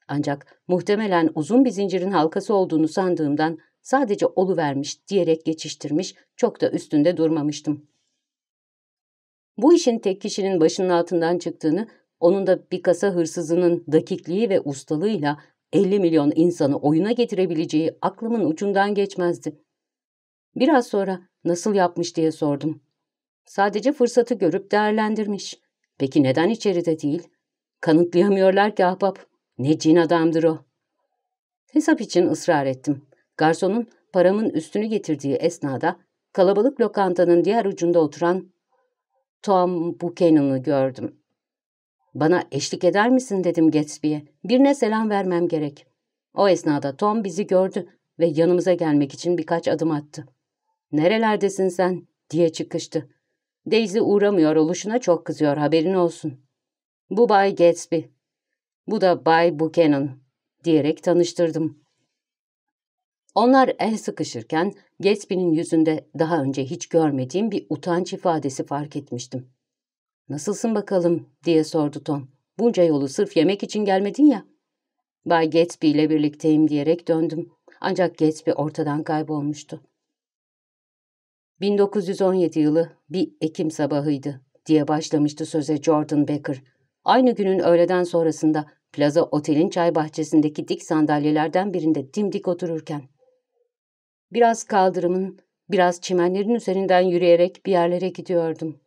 Ancak muhtemelen uzun bir zincirin halkası olduğunu sandığımdan sadece olu vermiş diyerek geçiştirmiş, çok da üstünde durmamıştım. Bu işin tek kişinin başının altından çıktığını, onun da bir kasa hırsızının dakikliği ve ustalığıyla 50 milyon insanı oyuna getirebileceği aklımın ucundan geçmezdi. Biraz sonra nasıl yapmış diye sordum. Sadece fırsatı görüp değerlendirmiş. Peki neden içeride değil? Kanıtlayamıyorlar ki ahbap. Ne cin adamdır o. Hesap için ısrar ettim. Garsonun paramın üstünü getirdiği esnada kalabalık lokantanın diğer ucunda oturan Tom Buchanan'ı gördüm. Bana eşlik eder misin dedim Gatsby'ye. Birine selam vermem gerek. O esnada Tom bizi gördü ve yanımıza gelmek için birkaç adım attı. Nerelerdesin sen diye çıkıştı. Daisy uğramıyor oluşuna çok kızıyor haberin olsun. Bu Bay Gatsby. Bu da Bay Buchanan diyerek tanıştırdım. Onlar el sıkışırken Gatsby'nin yüzünde daha önce hiç görmediğim bir utanç ifadesi fark etmiştim. ''Nasılsın bakalım?'' diye sordu Tom. ''Bunca yolu sırf yemek için gelmedin ya.'' Bay Gatsby ile birlikteyim diyerek döndüm. Ancak Gatsby ortadan kaybolmuştu. 1917 yılı bir Ekim sabahıydı diye başlamıştı söze Jordan Becker. Aynı günün öğleden sonrasında Plaza Otel'in çay bahçesindeki dik sandalyelerden birinde dimdik otururken. Biraz kaldırımın, biraz çimenlerin üzerinden yürüyerek bir yerlere gidiyordum.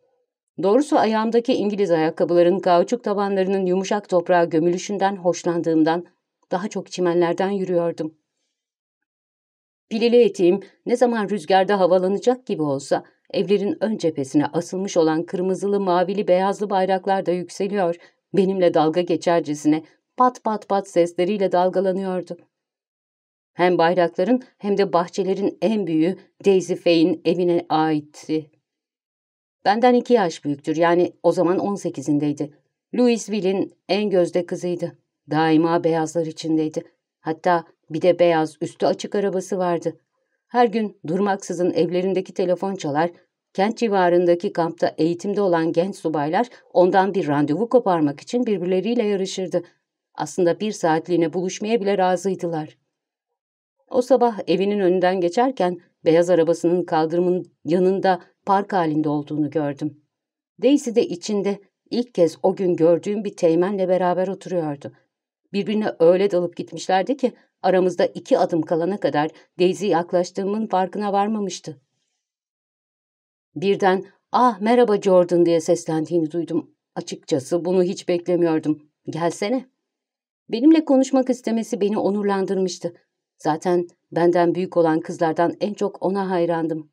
Doğrusu ayağımdaki İngiliz ayakkabıların kauçuk tabanlarının yumuşak toprağa gömülüşünden hoşlandığımdan daha çok çimenlerden yürüyordum. Pilili eteğim ne zaman rüzgarda havalanacak gibi olsa evlerin ön cephesine asılmış olan kırmızılı, mavili, beyazlı bayraklar da yükseliyor, benimle dalga geçercesine pat pat pat sesleriyle dalgalanıyordu. Hem bayrakların hem de bahçelerin en büyüğü Daisy Faye'in evine aitti. Benden iki yaş büyüktür yani o zaman 18'indeydi. Louisville'in en gözde kızıydı. Daima beyazlar içindeydi. Hatta bir de beyaz üstü açık arabası vardı. Her gün durmaksızın evlerindeki telefon çalar, kent civarındaki kampta eğitimde olan genç subaylar ondan bir randevu koparmak için birbirleriyle yarışırdı. Aslında bir saatliğine buluşmaya bile razıydılar. O sabah evinin önünden geçerken beyaz arabasının kaldırımın yanında park halinde olduğunu gördüm. Daisy de içinde ilk kez o gün gördüğüm bir teğmenle beraber oturuyordu. Birbirine öyle dalıp gitmişlerdi ki aramızda iki adım kalana kadar Daisy yaklaştığımın farkına varmamıştı. Birden ah merhaba Jordan diye seslendiğini duydum. Açıkçası bunu hiç beklemiyordum. Gelsene. Benimle konuşmak istemesi beni onurlandırmıştı. Zaten benden büyük olan kızlardan en çok ona hayrandım.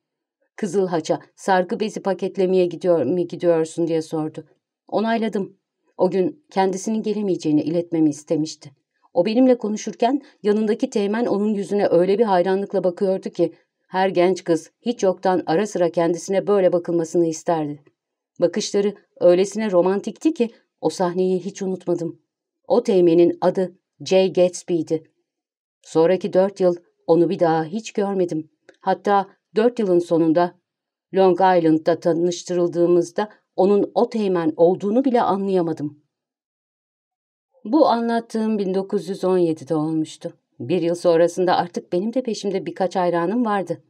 Kızıl haça sargı bezi paketlemeye gidiyor mu gidiyorsun diye sordu. Onayladım. O gün kendisinin gelemeyeceğini iletmemi istemişti. O benimle konuşurken yanındaki teğmen onun yüzüne öyle bir hayranlıkla bakıyordu ki her genç kız hiç yoktan ara sıra kendisine böyle bakılmasını isterdi. Bakışları öylesine romantikti ki o sahneyi hiç unutmadım. O teğmenin adı Jay Gatsby'di. Sonraki dört yıl onu bir daha hiç görmedim. Hatta dört yılın sonunda Long Island'da tanıştırıldığımızda onun o teğmen olduğunu bile anlayamadım. Bu anlattığım 1917'de olmuştu. Bir yıl sonrasında artık benim de peşimde birkaç hayranım vardı.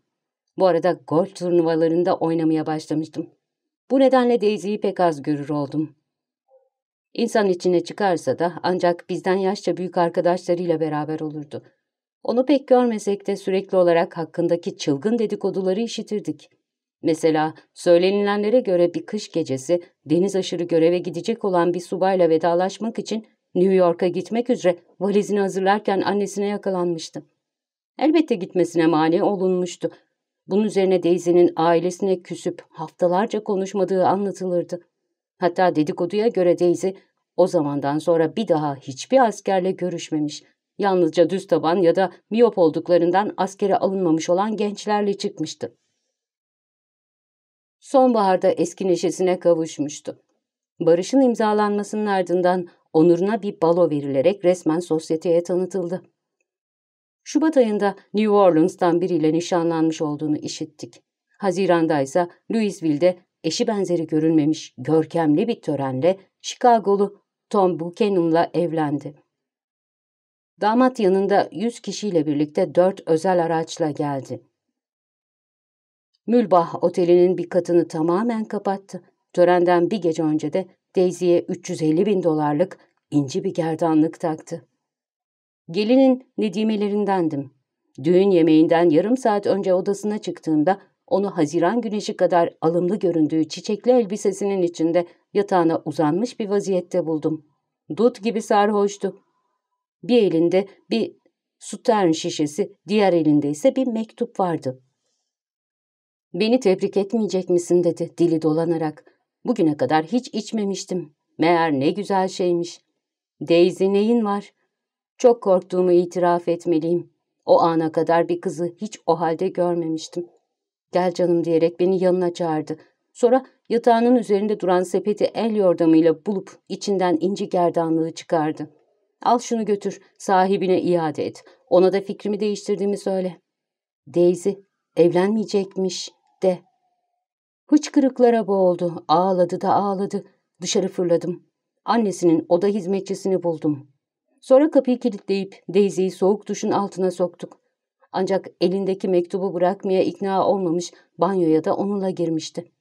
Bu arada golf turnuvalarında oynamaya başlamıştım. Bu nedenle Daisy'yi pek az görür oldum. İnsan içine çıkarsa da ancak bizden yaşça büyük arkadaşlarıyla beraber olurdu. Onu pek görmesek de sürekli olarak hakkındaki çılgın dedikoduları işitirdik. Mesela söylenilenlere göre bir kış gecesi deniz aşırı göreve gidecek olan bir subayla vedalaşmak için New York'a gitmek üzere valizini hazırlarken annesine yakalanmıştı. Elbette gitmesine mani olunmuştu. Bunun üzerine Daisy'nin ailesine küsüp haftalarca konuşmadığı anlatılırdı. Hatta dedikoduya göre Daisy o zamandan sonra bir daha hiçbir askerle görüşmemiş. Yalnızca düz taban ya da miyop olduklarından askere alınmamış olan gençlerle çıkmıştı. Sonbaharda eski neşesine kavuşmuştu. Barış'ın imzalanmasının ardından onuruna bir balo verilerek resmen sosyeteye tanıtıldı. Şubat ayında New Orleans'tan biriyle nişanlanmış olduğunu işittik. Haziranda ise Louisville'de eşi benzeri görülmemiş görkemli bir törenle Chicago'lu Tom Buchanan'la evlendi. Damat yanında yüz kişiyle birlikte dört özel araçla geldi. Mülbah otelinin bir katını tamamen kapattı. Törenden bir gece önce de Daisy'ye 350 bin dolarlık inci bir gerdanlık taktı. Gelinin nedimelerindendim. Düğün yemeğinden yarım saat önce odasına çıktığımda onu haziran güneşi kadar alımlı göründüğü çiçekli elbisesinin içinde yatağına uzanmış bir vaziyette buldum. Dut gibi sarhoştu. Bir elinde bir sutern şişesi, diğer elinde ise bir mektup vardı. Beni tebrik etmeyecek misin dedi dili dolanarak. Bugüne kadar hiç içmemiştim. Meğer ne güzel şeymiş. Daisy neyin var? Çok korktuğumu itiraf etmeliyim. O ana kadar bir kızı hiç o halde görmemiştim. Gel canım diyerek beni yanına çağırdı. Sonra yatağının üzerinde duran sepeti el yordamıyla bulup içinden inci gerdanlığı çıkardı. Al şunu götür, sahibine iade et. Ona da fikrimi değiştirdiğimi söyle. Daisy evlenmeyecekmiş de. Hıçkırıklara boğuldu, ağladı da ağladı. Dışarı fırladım. Annesinin oda hizmetçisini buldum. Sonra kapıyı kilitleyip Daisy'yi soğuk duşun altına soktuk. Ancak elindeki mektubu bırakmaya ikna olmamış, banyoya da onunla girmişti.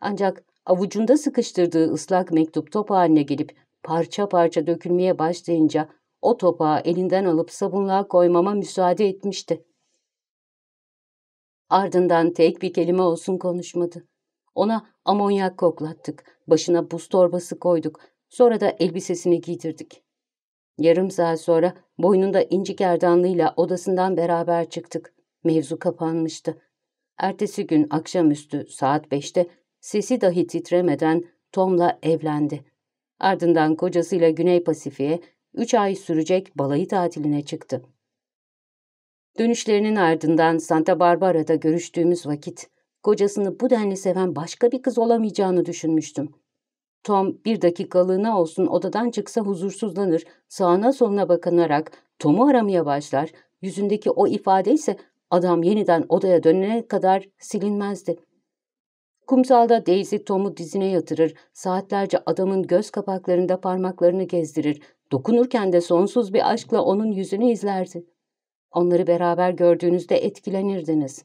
Ancak avucunda sıkıştırdığı ıslak mektup top haline gelip parça parça dökülmeye başlayınca o topağı elinden alıp sabunluğa koymama müsaade etmişti. Ardından tek bir kelime olsun konuşmadı. Ona amonyak koklattık, başına buz torbası koyduk, sonra da elbisesini giydirdik. Yarım saat sonra boynunda inci gerdanlığıyla odasından beraber çıktık. Mevzu kapanmıştı. Ertesi gün akşamüstü saat beşte sesi dahi titremeden Tom'la evlendi. Ardından kocasıyla Güney Pasifik'e üç ay sürecek balayı tatiline çıktı. Dönüşlerinin ardından Santa Barbara'da görüştüğümüz vakit kocasını bu denli seven başka bir kız olamayacağını düşünmüştüm. Tom bir dakikalığına olsun odadan çıksa huzursuzlanır, sağına soluna bakınarak Tom'u aramaya başlar, yüzündeki o ifade ise adam yeniden odaya dönene kadar silinmezdi. Kumsalda Daisy Tom'u dizine yatırır, saatlerce adamın göz kapaklarında parmaklarını gezdirir, dokunurken de sonsuz bir aşkla onun yüzünü izlerdi. Onları beraber gördüğünüzde etkilenirdiniz.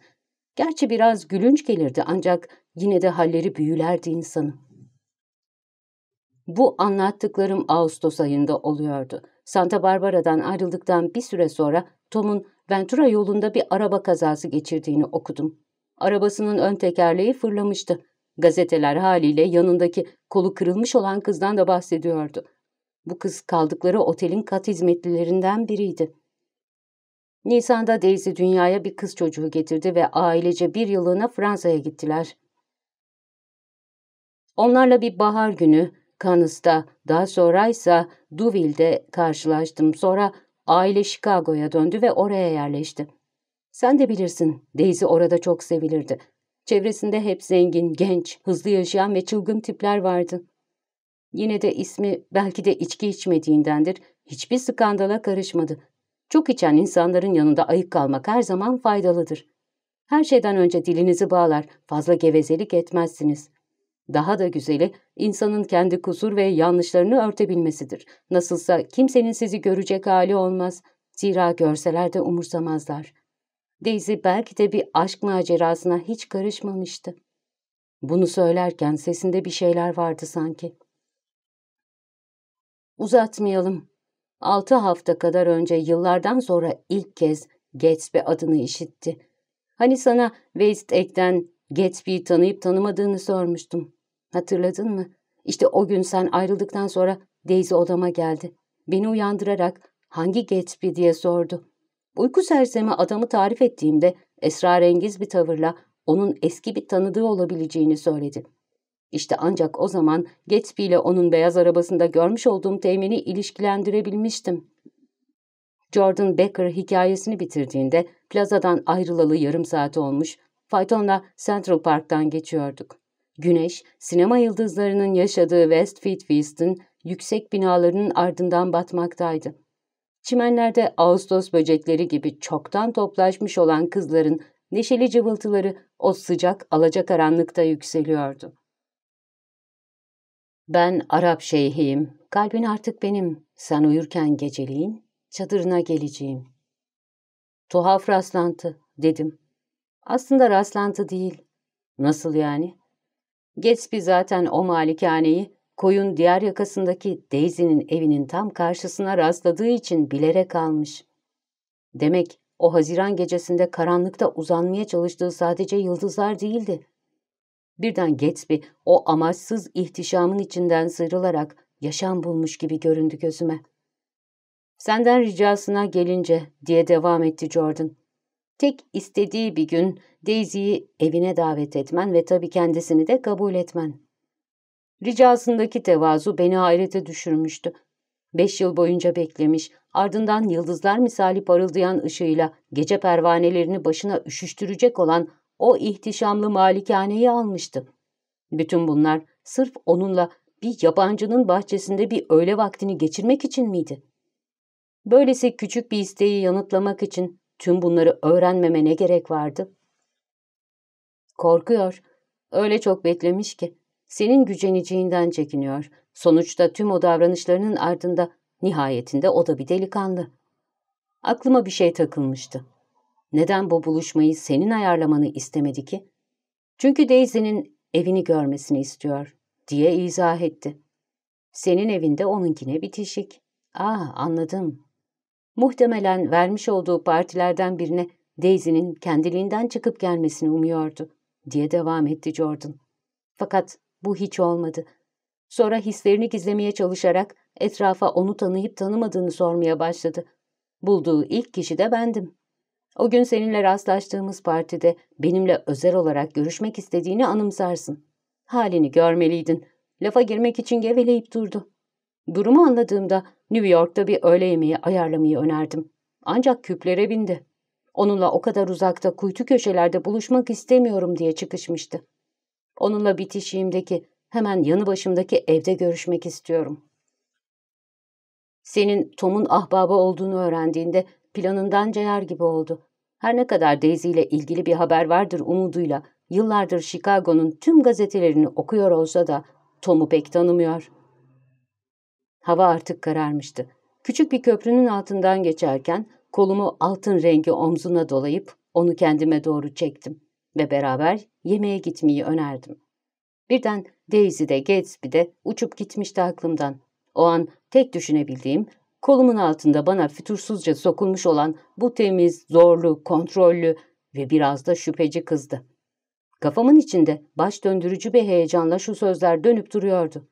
Gerçi biraz gülünç gelirdi ancak yine de halleri büyülerdi insanı. Bu anlattıklarım Ağustos ayında oluyordu. Santa Barbara'dan ayrıldıktan bir süre sonra Tom'un Ventura yolunda bir araba kazası geçirdiğini okudum. Arabasının ön tekerleği fırlamıştı. Gazeteler haliyle yanındaki kolu kırılmış olan kızdan da bahsediyordu. Bu kız kaldıkları otelin kat hizmetlilerinden biriydi. Nisan'da Daisy dünyaya bir kız çocuğu getirdi ve ailece bir yıllığına Fransa'ya gittiler. Onlarla bir bahar günü Cannes'ta, daha sonra ise Duville'de karşılaştım. Sonra aile Chicago'ya döndü ve oraya yerleşti. Sen de bilirsin, Daisy orada çok sevilirdi. Çevresinde hep zengin, genç, hızlı yaşayan ve çılgın tipler vardı. Yine de ismi belki de içki içmediğindendir, hiçbir skandala karışmadı. Çok içen insanların yanında ayık kalmak her zaman faydalıdır. Her şeyden önce dilinizi bağlar, fazla gevezelik etmezsiniz. Daha da güzeli insanın kendi kusur ve yanlışlarını örtebilmesidir. Nasılsa kimsenin sizi görecek hali olmaz. Zira görseler de umursamazlar. Daisy belki de bir aşk macerasına hiç karışmamıştı. Bunu söylerken sesinde bir şeyler vardı sanki. Uzatmayalım. Altı hafta kadar önce yıllardan sonra ilk kez Gatsby adını işitti. Hani sana West Egg'den Gatsby'yi tanıyıp tanımadığını sormuştum. Hatırladın mı? İşte o gün sen ayrıldıktan sonra Daisy odama geldi. Beni uyandırarak hangi Gatsby diye sordu. Uyku sersemi adamı tarif ettiğimde esrarengiz bir tavırla onun eski bir tanıdığı olabileceğini söyledi. İşte ancak o zaman Gatsby ile onun beyaz arabasında görmüş olduğum temini ilişkilendirebilmiştim. Jordan Becker hikayesini bitirdiğinde plazadan ayrılalı yarım saat olmuş, faytonla Central Park'tan geçiyorduk. Güneş, sinema yıldızlarının yaşadığı West Fitfeast'in yüksek binalarının ardından batmaktaydı. Çimenlerde Ağustos böcekleri gibi çoktan toplaşmış olan kızların neşeli cıvıltıları o sıcak alacakaranlıkta yükseliyordu. Ben Arap şeyhiyim, kalbin artık benim. Sen uyurken geceliğin çadırına geleceğim. Tuhaf rastlantı, dedim. Aslında rastlantı değil. Nasıl yani? Gatsby zaten o malikaneyi koyun diğer yakasındaki Daisy'nin evinin tam karşısına rastladığı için bilerek almış. Demek o Haziran gecesinde karanlıkta uzanmaya çalıştığı sadece yıldızlar değildi. Birden Gatsby o amaçsız ihtişamın içinden sıyrılarak yaşam bulmuş gibi göründü gözüme. Senden ricasına gelince diye devam etti Jordan. Tek istediği bir gün Daisy'yi evine davet etmen ve tabii kendisini de kabul etmen. Ricasındaki tevazu beni hayrete düşürmüştü. Beş yıl boyunca beklemiş, ardından yıldızlar misali parıldayan ışığıyla gece pervanelerini başına üşüştürecek olan o ihtişamlı malikaneyi almıştı. Bütün bunlar sırf onunla bir yabancının bahçesinde bir öğle vaktini geçirmek için miydi? Böylesi küçük bir isteği yanıtlamak için tüm bunları öğrenmeme ne gerek vardı? Korkuyor. Öyle çok beklemiş ki. Senin güceneceğinden çekiniyor. Sonuçta tüm o davranışlarının ardında nihayetinde o da bir delikanlı. Aklıma bir şey takılmıştı. Neden bu buluşmayı senin ayarlamanı istemedi ki? Çünkü Daisy'nin evini görmesini istiyor, diye izah etti. Senin evinde onunkine bitişik. Ah, anladım. Muhtemelen vermiş olduğu partilerden birine Daisy'nin kendiliğinden çıkıp gelmesini umuyordu, diye devam etti Jordan. Fakat bu hiç olmadı. Sonra hislerini gizlemeye çalışarak etrafa onu tanıyıp tanımadığını sormaya başladı. Bulduğu ilk kişi de bendim. O gün seninle rastlaştığımız partide benimle özel olarak görüşmek istediğini anımsarsın. Halini görmeliydin. Lafa girmek için geveleyip durdu. Durumu anladığımda New York'ta bir öğle yemeği ayarlamayı önerdim. Ancak küplere bindi. Onunla o kadar uzakta kuytu köşelerde buluşmak istemiyorum diye çıkışmıştı. Onunla bitişiğimdeki, hemen yanı başımdaki evde görüşmek istiyorum. Senin Tom'un ahbabı olduğunu öğrendiğinde planından cayar gibi oldu. Her ne kadar Daisy ile ilgili bir haber vardır umuduyla yıllardır Chicago'nun tüm gazetelerini okuyor olsa da Tom'u pek tanımıyor. Hava artık kararmıştı. Küçük bir köprünün altından geçerken kolumu altın rengi omzuna dolayıp onu kendime doğru çektim ve beraber yemeğe gitmeyi önerdim. Birden Daisy de Gatsby de uçup gitmişti aklımdan. O an tek düşünebildiğim Kolumun altında bana fütursuzca sokulmuş olan bu temiz, zorlu, kontrollü ve biraz da şüpheci kızdı. Kafamın içinde baş döndürücü bir heyecanla şu sözler dönüp duruyordu.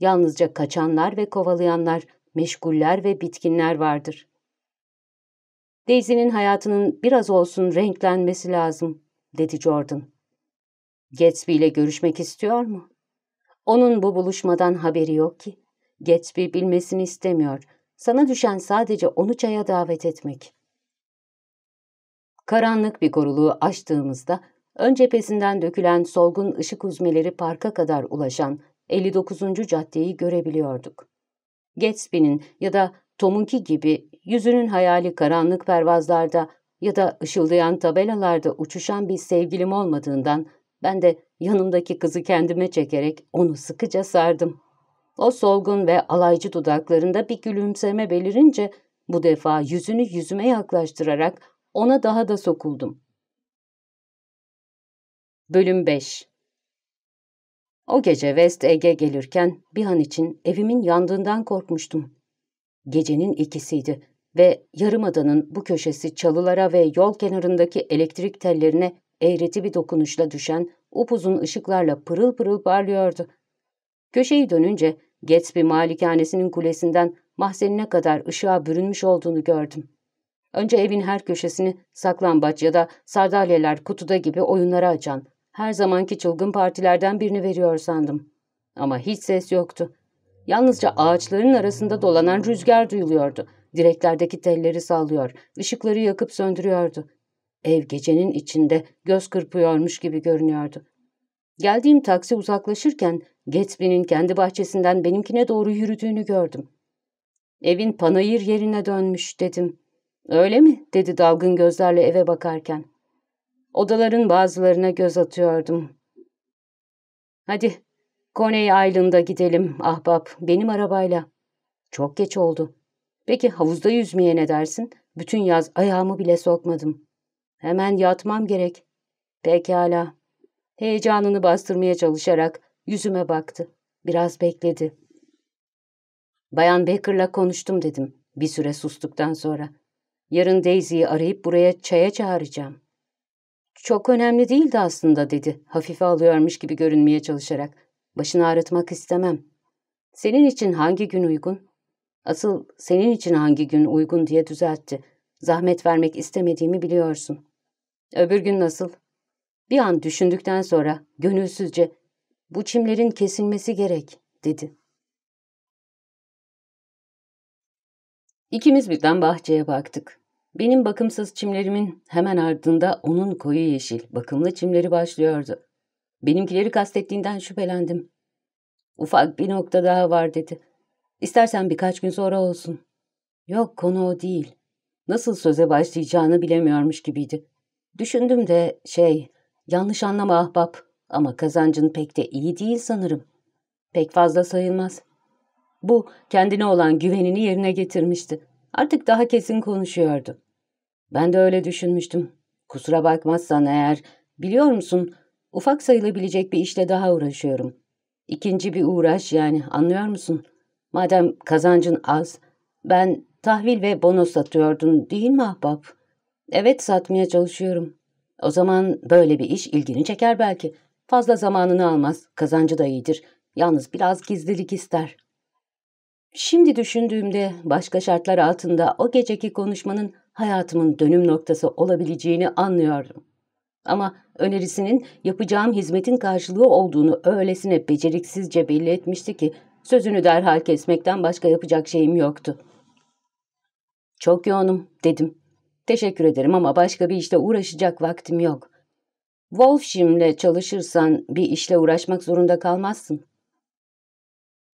Yalnızca kaçanlar ve kovalayanlar, meşguller ve bitkinler vardır. Daisy'nin hayatının biraz olsun renklenmesi lazım, dedi Jordan. Gatsby ile görüşmek istiyor mu? Onun bu buluşmadan haberi yok ki. Gatsby bilmesini istemiyor sana düşen sadece onu çaya davet etmek. Karanlık bir koruluğu açtığımızda ön cephesinden dökülen solgun ışık uzmeleri parka kadar ulaşan 59. caddeyi görebiliyorduk. Gatsby'nin ya da Tom'unki gibi yüzünün hayali karanlık pervazlarda ya da ışıldayan tabelalarda uçuşan bir sevgilim olmadığından ben de yanımdaki kızı kendime çekerek onu sıkıca sardım. O solgun ve alaycı dudaklarında bir gülümseme belirince bu defa yüzünü yüzüme yaklaştırarak ona daha da sokuldum. Bölüm 5 O gece West Egg'e gelirken bir an için evimin yandığından korkmuştum. Gecenin ikisiydi ve yarımadanın bu köşesi çalılara ve yol kenarındaki elektrik tellerine eğreti bir dokunuşla düşen upuzun ışıklarla pırıl pırıl parlıyordu. Köşeyi dönünce Gatsby malikanesinin kulesinden mahzenine kadar ışığa bürünmüş olduğunu gördüm. Önce evin her köşesini saklambaç ya da sardalyeler kutuda gibi oyunlara açan, her zamanki çılgın partilerden birini veriyor sandım. Ama hiç ses yoktu. Yalnızca ağaçların arasında dolanan rüzgar duyuluyordu. Direklerdeki telleri sallıyor, ışıkları yakıp söndürüyordu. Ev gecenin içinde göz kırpıyormuş gibi görünüyordu. Geldiğim taksi uzaklaşırken Gatsby'nin kendi bahçesinden benimkine doğru yürüdüğünü gördüm. Evin panayır yerine dönmüş dedim. Öyle mi? dedi dalgın gözlerle eve bakarken. Odaların bazılarına göz atıyordum. Hadi, Coney Island'a gidelim ahbap, benim arabayla. Çok geç oldu. Peki havuzda yüzmeye ne dersin? Bütün yaz ayağımı bile sokmadım. Hemen yatmam gerek. Pekala. Heyecanını bastırmaya çalışarak yüzüme baktı. Biraz bekledi. Bayan Baker'la konuştum dedim bir süre sustuktan sonra. Yarın Daisy'yi arayıp buraya çaya çağıracağım. Çok önemli değildi aslında dedi hafife alıyormuş gibi görünmeye çalışarak. Başını ağrıtmak istemem. Senin için hangi gün uygun? Asıl senin için hangi gün uygun diye düzeltti. Zahmet vermek istemediğimi biliyorsun. Öbür gün nasıl? Bir an düşündükten sonra gönülsüzce bu çimlerin kesilmesi gerek dedi. İkimiz birden bahçeye baktık. Benim bakımsız çimlerimin hemen ardında onun koyu yeşil, bakımlı çimleri başlıyordu. Benimkileri kastettiğinden şüphelendim. Ufak bir nokta daha var dedi. İstersen birkaç gün sonra olsun. Yok konu o değil. Nasıl söze başlayacağını bilemiyormuş gibiydi. Düşündüm de şey, yanlış anlama ahbap ama kazancın pek de iyi değil sanırım. Pek fazla sayılmaz. Bu kendine olan güvenini yerine getirmişti. Artık daha kesin konuşuyordu. Ben de öyle düşünmüştüm. Kusura bakmazsan eğer, biliyor musun, ufak sayılabilecek bir işle daha uğraşıyorum. İkinci bir uğraş yani, anlıyor musun? Madem kazancın az, ben tahvil ve bono satıyordun değil mi ahbap? Evet satmaya çalışıyorum. O zaman böyle bir iş ilgini çeker belki. Fazla zamanını almaz, kazancı da iyidir. Yalnız biraz gizlilik ister. Şimdi düşündüğümde başka şartlar altında o geceki konuşmanın hayatımın dönüm noktası olabileceğini anlıyordum. Ama önerisinin yapacağım hizmetin karşılığı olduğunu öylesine beceriksizce belli etmişti ki sözünü derhal kesmekten başka yapacak şeyim yoktu. Çok yoğunum dedim. Teşekkür ederim ama başka bir işle uğraşacak vaktim yok. Wolfshim'le çalışırsan bir işle uğraşmak zorunda kalmazsın.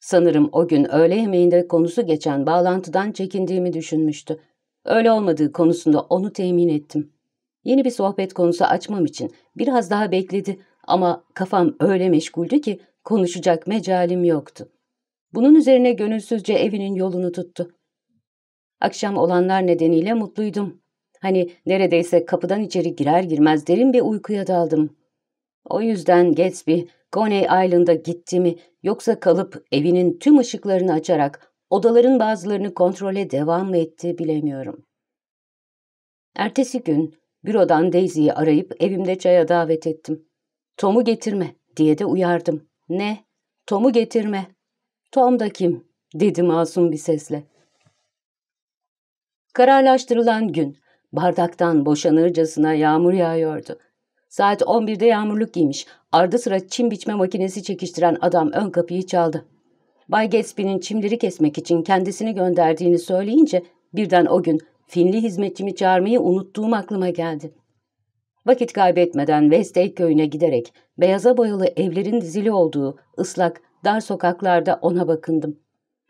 Sanırım o gün öğle yemeğinde konusu geçen bağlantıdan çekindiğimi düşünmüştü. Öyle olmadığı konusunda onu temin ettim. Yeni bir sohbet konusu açmam için biraz daha bekledi ama kafam öyle meşguldü ki konuşacak mecalim yoktu. Bunun üzerine gönülsüzce evinin yolunu tuttu. Akşam olanlar nedeniyle mutluydum. Hani neredeyse kapıdan içeri girer girmez derin bir uykuya daldım. O yüzden Gatsby, Coney Island'a gitti mi yoksa kalıp evinin tüm ışıklarını açarak odaların bazılarını kontrole devam mı etti bilemiyorum. Ertesi gün bürodan Daisy'yi arayıp evimde çaya davet ettim. Tom'u getirme diye de uyardım. Ne? Tom'u getirme. Tom da kim? dedi masum bir sesle. Kararlaştırılan gün bardaktan boşanırcasına yağmur yağıyordu. Saat 11'de yağmurluk giymiş, ardı sıra çim biçme makinesi çekiştiren adam ön kapıyı çaldı. Bay Gatsby'nin çimleri kesmek için kendisini gönderdiğini söyleyince birden o gün Finli hizmetçimi çağırmayı unuttuğum aklıma geldi. Vakit kaybetmeden West köyüne giderek beyaza boyalı evlerin dizili olduğu ıslak, dar sokaklarda ona bakındım.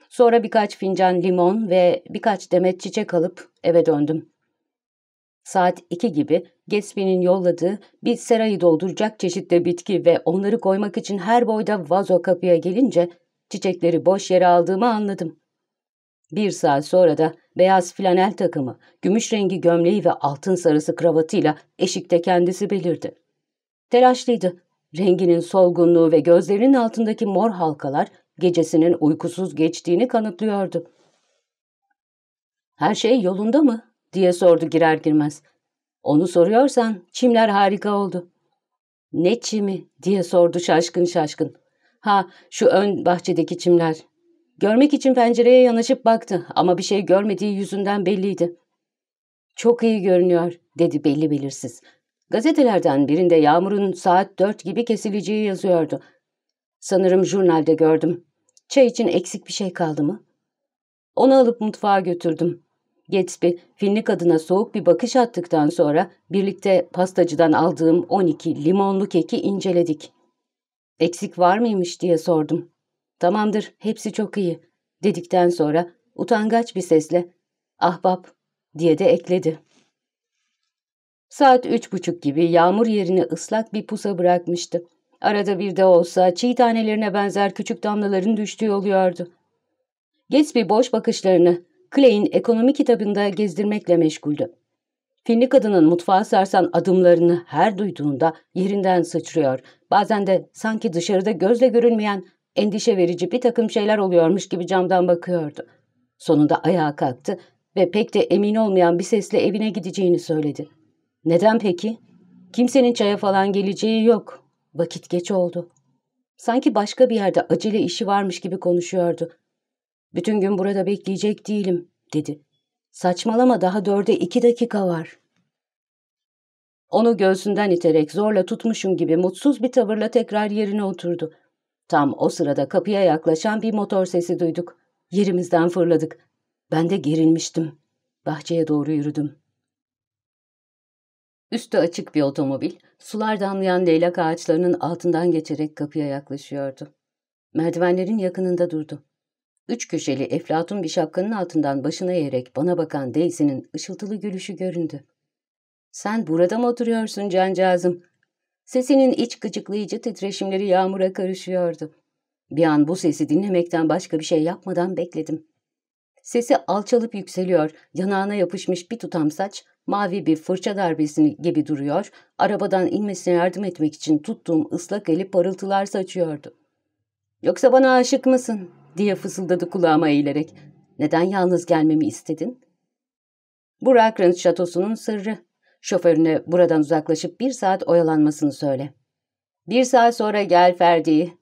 Sonra birkaç fincan limon ve birkaç demet çiçek alıp eve döndüm. Saat iki gibi Gatsby'nin yolladığı bir serayı dolduracak çeşitli bitki ve onları koymak için her boyda vazo kapıya gelince çiçekleri boş yere aldığımı anladım. Bir saat sonra da beyaz flanel takımı, gümüş rengi gömleği ve altın sarısı kravatıyla eşikte kendisi belirdi. Telaşlıydı. Renginin solgunluğu ve gözlerinin altındaki mor halkalar gecesinin uykusuz geçtiğini kanıtlıyordu. Her şey yolunda mı? diye sordu girer girmez. Onu soruyorsan çimler harika oldu. Ne çimi diye sordu şaşkın şaşkın. Ha şu ön bahçedeki çimler. Görmek için pencereye yanaşıp baktı ama bir şey görmediği yüzünden belliydi. Çok iyi görünüyor dedi belli belirsiz. Gazetelerden birinde yağmurun saat dört gibi kesileceği yazıyordu. Sanırım jurnalde gördüm. Çay için eksik bir şey kaldı mı? Onu alıp mutfağa götürdüm. Gatsby, Finli kadına soğuk bir bakış attıktan sonra birlikte pastacıdan aldığım 12 limonlu keki inceledik. Eksik var mıymış diye sordum. Tamamdır, hepsi çok iyi, dedikten sonra utangaç bir sesle ahbap diye de ekledi. Saat üç buçuk gibi yağmur yerini ıslak bir pusa bırakmıştı. Arada bir de olsa çiğ tanelerine benzer küçük damlaların düştüğü oluyordu. Gatsby boş bakışlarını Clay'in ekonomi kitabında gezdirmekle meşguldü. Finli kadının mutfağa sarsan adımlarını her duyduğunda yerinden sıçrıyor. Bazen de sanki dışarıda gözle görünmeyen endişe verici bir takım şeyler oluyormuş gibi camdan bakıyordu. Sonunda ayağa kalktı ve pek de emin olmayan bir sesle evine gideceğini söyledi. Neden peki? Kimsenin çaya falan geleceği yok. Vakit geç oldu. Sanki başka bir yerde acele işi varmış gibi konuşuyordu. Bütün gün burada bekleyecek değilim, dedi. Saçmalama daha dörde iki dakika var. Onu göğsünden iterek zorla tutmuşum gibi mutsuz bir tavırla tekrar yerine oturdu. Tam o sırada kapıya yaklaşan bir motor sesi duyduk. Yerimizden fırladık. Ben de gerilmiştim. Bahçeye doğru yürüdüm. Üstü açık bir otomobil, sular damlayan leylak ağaçlarının altından geçerek kapıya yaklaşıyordu. Merdivenlerin yakınında durdu. Üç köşeli eflatun bir şapkanın altından başına eğerek bana bakan Daisy'nin ışıltılı gülüşü göründü. ''Sen burada mı oturuyorsun cancağızım?'' Sesinin iç gıcıklayıcı titreşimleri yağmura karışıyordu. Bir an bu sesi dinlemekten başka bir şey yapmadan bekledim. Sesi alçalıp yükseliyor, yanağına yapışmış bir tutam saç, mavi bir fırça darbesini gibi duruyor, arabadan inmesine yardım etmek için tuttuğum ıslak eli parıltılar saçıyordu. ''Yoksa bana aşık mısın?'' diye fısıldadı kulağıma eğilerek. ''Neden yalnız gelmemi istedin?'' Bu Rakranç şatosunun sırrı. Şoförüne buradan uzaklaşıp bir saat oyalanmasını söyle. ''Bir saat sonra gel Ferdi''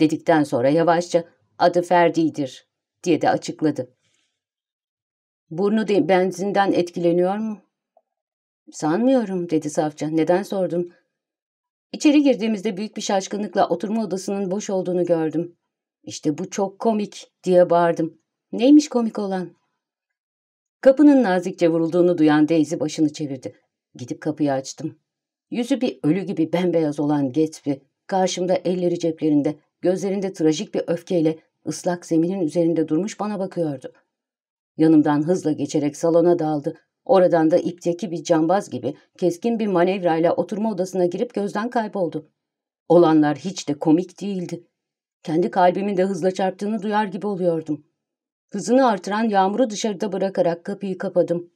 dedikten sonra yavaşça ''Adı Ferdi'dir'' diye de açıkladı. ''Burnu de benzinden etkileniyor mu?'' ''Sanmıyorum'' dedi savcı. ''Neden sordun?'' İçeri girdiğimizde büyük bir şaşkınlıkla oturma odasının boş olduğunu gördüm. İşte bu çok komik diye bağırdım. Neymiş komik olan? Kapının nazikçe vurulduğunu duyan Daisy başını çevirdi. Gidip kapıyı açtım. Yüzü bir ölü gibi bembeyaz olan Gatsby, karşımda elleri ceplerinde, gözlerinde trajik bir öfkeyle ıslak zeminin üzerinde durmuş bana bakıyordu. Yanımdan hızla geçerek salona daldı. Oradan da ipteki bir cambaz gibi keskin bir manevrayla oturma odasına girip gözden kayboldu. Olanlar hiç de komik değildi. Kendi kalbimin de hızla çarptığını duyar gibi oluyordum. Hızını artıran yağmuru dışarıda bırakarak kapıyı kapadım.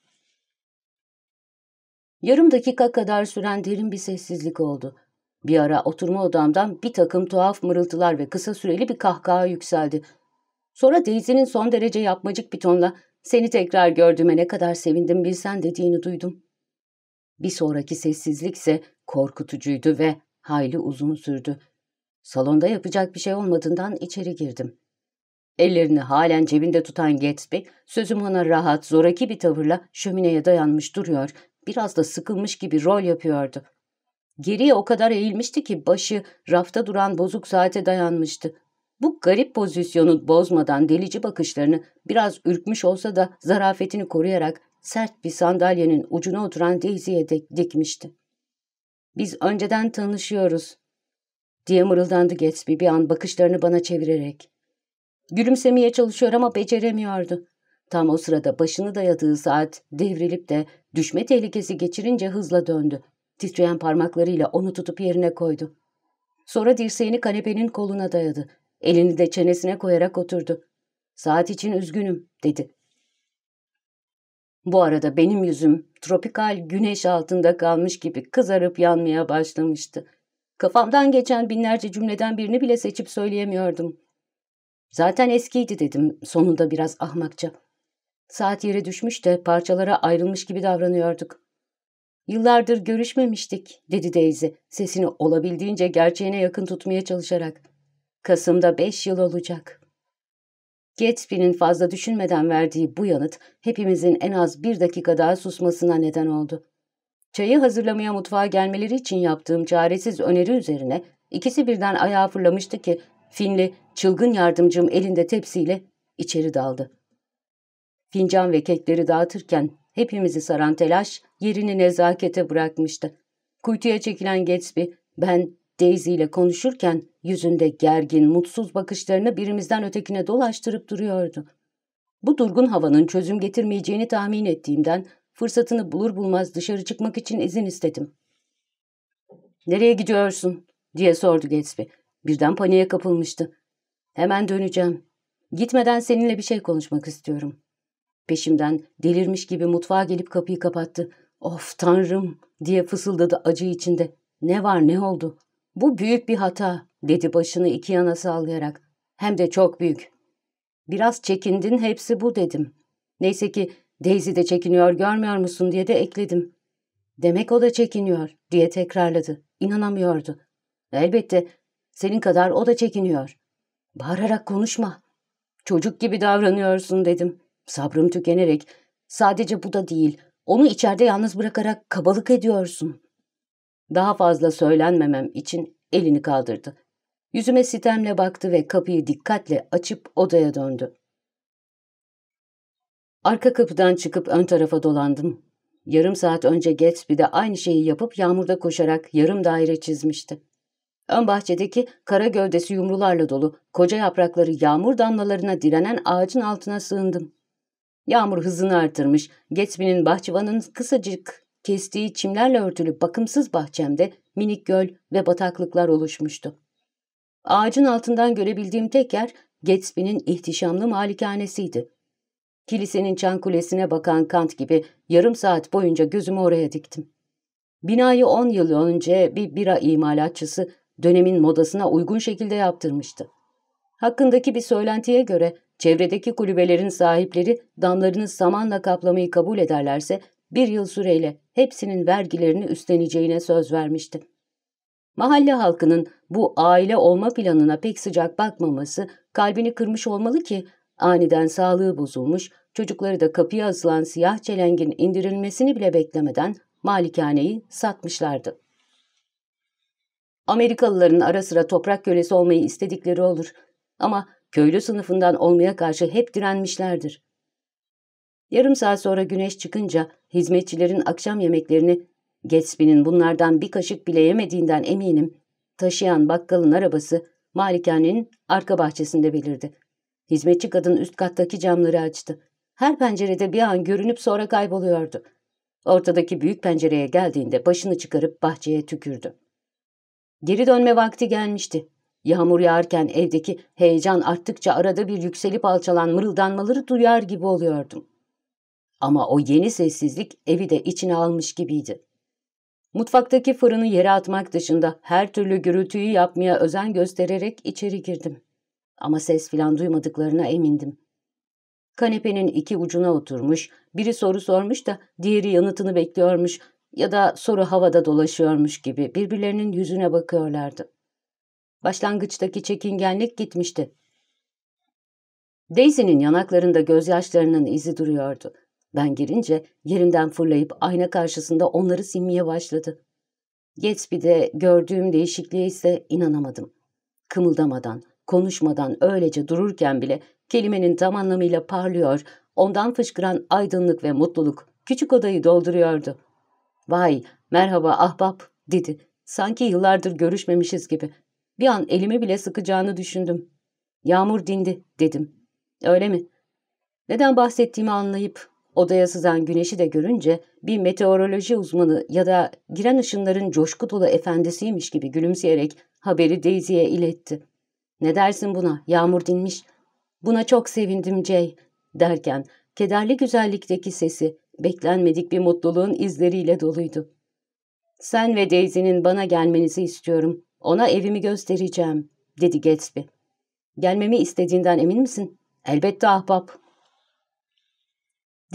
Yarım dakika kadar süren derin bir sessizlik oldu. Bir ara oturma odamdan bir takım tuhaf mırıltılar ve kısa süreli bir kahkaha yükseldi. Sonra Daisy'nin son derece yapmacık bir tonla seni tekrar gördüğüme ne kadar sevindim bilsen dediğini duydum. Bir sonraki sessizlik ise korkutucuydu ve hayli uzun sürdü. Salonda yapacak bir şey olmadığından içeri girdim. Ellerini halen cebinde tutan Gatsby, sözüm ona rahat, zoraki bir tavırla şömineye dayanmış duruyor, biraz da sıkılmış gibi rol yapıyordu. Geriye o kadar eğilmişti ki başı rafta duran bozuk saate dayanmıştı. Bu garip pozisyonu bozmadan delici bakışlarını biraz ürkmüş olsa da zarafetini koruyarak sert bir sandalyenin ucuna oturan Daisy'ye dikmişti. Biz önceden tanışıyoruz diye mırıldandı Gatsby bir an bakışlarını bana çevirerek. Gülümsemeye çalışıyor ama beceremiyordu. Tam o sırada başını dayadığı saat devrilip de düşme tehlikesi geçirince hızla döndü. Titreyen parmaklarıyla onu tutup yerine koydu. Sonra dirseğini kanepenin koluna dayadı. Elini de çenesine koyarak oturdu. Saat için üzgünüm, dedi. Bu arada benim yüzüm tropikal güneş altında kalmış gibi kızarıp yanmaya başlamıştı. Kafamdan geçen binlerce cümleden birini bile seçip söyleyemiyordum. Zaten eskiydi dedim sonunda biraz ahmakça. Saat yere düşmüş de parçalara ayrılmış gibi davranıyorduk. Yıllardır görüşmemiştik, dedi Daisy, sesini olabildiğince gerçeğine yakın tutmaya çalışarak. Kasım'da beş yıl olacak. Gatsby'nin fazla düşünmeden verdiği bu yanıt hepimizin en az bir dakika daha susmasına neden oldu. Çayı hazırlamaya mutfağa gelmeleri için yaptığım çaresiz öneri üzerine ikisi birden ayağa fırlamıştı ki Finli, çılgın yardımcım elinde tepsiyle içeri daldı. Fincan ve kekleri dağıtırken hepimizi saran telaş yerini nezakete bırakmıştı. Kuytuya çekilen Gatsby, ben Daisy ile konuşurken yüzünde gergin, mutsuz bakışlarını birimizden ötekine dolaştırıp duruyordu. Bu durgun havanın çözüm getirmeyeceğini tahmin ettiğimden fırsatını bulur bulmaz dışarı çıkmak için izin istedim. ''Nereye gidiyorsun?'' diye sordu Gatsby. Birden paniğe kapılmıştı. ''Hemen döneceğim. Gitmeden seninle bir şey konuşmak istiyorum.'' Peşimden delirmiş gibi mutfağa gelip kapıyı kapattı. ''Of tanrım!'' diye fısıldadı acı içinde. ''Ne var ne oldu?'' ''Bu büyük bir hata.'' dedi başını iki yana sallayarak. ''Hem de çok büyük.'' ''Biraz çekindin hepsi bu.'' dedim. Neyse ki Daisy de çekiniyor görmüyor musun diye de ekledim. ''Demek o da çekiniyor.'' diye tekrarladı. İnanamıyordu. ''Elbette senin kadar o da çekiniyor.'' ''Bağırarak konuşma.'' ''Çocuk gibi davranıyorsun.'' dedim. Sabrım tükenerek sadece bu da değil onu içeride yalnız bırakarak kabalık ediyorsun. Daha fazla söylenmemem için elini kaldırdı. Yüzüme sitemle baktı ve kapıyı dikkatle açıp odaya döndü. Arka kapıdan çıkıp ön tarafa dolandım. Yarım saat önce Gatsby de aynı şeyi yapıp yağmurda koşarak yarım daire çizmişti. Ön bahçedeki kara gövdesi yumrularla dolu, koca yaprakları yağmur damlalarına direnen ağacın altına sığındım. Yağmur hızını artırmış, Gatsby'nin bahçıvanın kısacık kestiği çimlerle örtülü bakımsız bahçemde minik göl ve bataklıklar oluşmuştu. Ağacın altından görebildiğim tek yer Gatsby'nin ihtişamlı malikanesiydi. Kilisenin çan kulesine bakan kant gibi yarım saat boyunca gözümü oraya diktim. Binayı on yıl önce bir bira imalatçısı dönemin modasına uygun şekilde yaptırmıştı. Hakkındaki bir söylentiye göre çevredeki kulübelerin sahipleri damlarını samanla kaplamayı kabul ederlerse bir yıl süreyle hepsinin vergilerini üstleneceğine söz vermişti. Mahalle halkının bu aile olma planına pek sıcak bakmaması kalbini kırmış olmalı ki aniden sağlığı bozulmuş, çocukları da kapıya asılan siyah çelengin indirilmesini bile beklemeden malikaneyi satmışlardı. Amerikalıların ara sıra toprak kölesi olmayı istedikleri olur ama köylü sınıfından olmaya karşı hep direnmişlerdir. Yarım saat sonra güneş çıkınca hizmetçilerin akşam yemeklerini Gatsby'nin bunlardan bir kaşık bile yemediğinden eminim taşıyan bakkalın arabası malikanenin arka bahçesinde belirdi. Hizmetçi kadın üst kattaki camları açtı. Her pencerede bir an görünüp sonra kayboluyordu. Ortadaki büyük pencereye geldiğinde başını çıkarıp bahçeye tükürdü. Geri dönme vakti gelmişti. Yağmur yağarken evdeki heyecan arttıkça arada bir yükselip alçalan mırıldanmaları duyar gibi oluyordum. Ama o yeni sessizlik evi de içine almış gibiydi. Mutfaktaki fırını yere atmak dışında her türlü gürültüyü yapmaya özen göstererek içeri girdim. Ama ses filan duymadıklarına emindim. Kanepenin iki ucuna oturmuş, biri soru sormuş da diğeri yanıtını bekliyormuş ya da soru havada dolaşıyormuş gibi birbirlerinin yüzüne bakıyorlardı. Başlangıçtaki çekingenlik gitmişti. Daisy'nin yanaklarında gözyaşlarının izi duruyordu. Ben girince yerinden fırlayıp ayna karşısında onları silmeye başladı. Gatsby'de gördüğüm değişikliğe ise inanamadım. Kımıldamadan, konuşmadan öylece dururken bile kelimenin tam anlamıyla parlıyor, ondan fışkıran aydınlık ve mutluluk küçük odayı dolduruyordu. ''Vay, merhaba ahbap'' dedi. Sanki yıllardır görüşmemişiz gibi. Bir an elimi bile sıkacağını düşündüm. ''Yağmur dindi'' dedim. ''Öyle mi?'' Neden bahsettiğimi anlayıp odaya sızan güneşi de görünce bir meteoroloji uzmanı ya da giren ışınların coşku dolu efendisiymiş gibi gülümseyerek haberi Daisy'ye iletti. ''Ne dersin buna? Yağmur dinmiş.'' ''Buna çok sevindim Jay.'' derken kederli güzellikteki sesi beklenmedik bir mutluluğun izleriyle doluydu. ''Sen ve Daisy'nin bana gelmenizi istiyorum. Ona evimi göstereceğim.'' dedi Gatsby. ''Gelmemi istediğinden emin misin?'' ''Elbette ahbap.''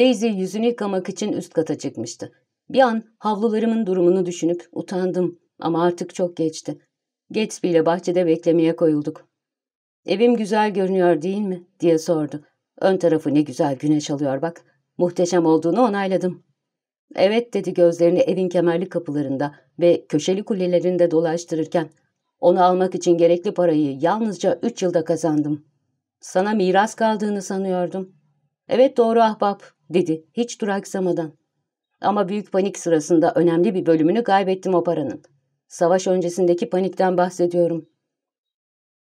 Daisy yüzünü yıkamak için üst kata çıkmıştı. Bir an havlularımın durumunu düşünüp utandım ama artık çok geçti. Gatsby ile bahçede beklemeye koyulduk. Evim güzel görünüyor değil mi? diye sordu. Ön tarafı ne güzel güneş alıyor bak. Muhteşem olduğunu onayladım. Evet dedi gözlerini evin kemerli kapılarında ve köşeli kulelerinde dolaştırırken. Onu almak için gerekli parayı yalnızca üç yılda kazandım. Sana miras kaldığını sanıyordum. Evet doğru ahbap dedi hiç duraksamadan. Ama büyük panik sırasında önemli bir bölümünü kaybettim o paranın. Savaş öncesindeki panikten bahsediyorum.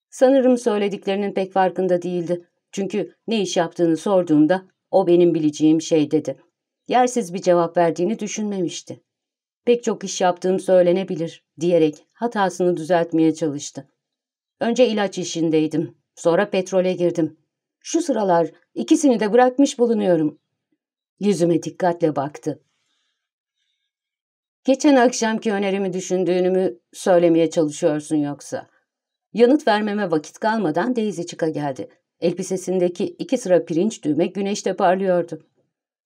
Sanırım söylediklerinin pek farkında değildi. Çünkü ne iş yaptığını sorduğumda o benim bileceğim şey dedi. Yersiz bir cevap verdiğini düşünmemişti. Pek çok iş yaptığım söylenebilir diyerek hatasını düzeltmeye çalıştı. Önce ilaç işindeydim. Sonra petrole girdim. Şu sıralar ikisini de bırakmış bulunuyorum. Yüzüme dikkatle baktı. Geçen akşamki önerimi düşündüğünü mü söylemeye çalışıyorsun yoksa? Yanıt vermeme vakit kalmadan Daisy çıka geldi. Elbisesindeki iki sıra pirinç düğme güneşte parlıyordu.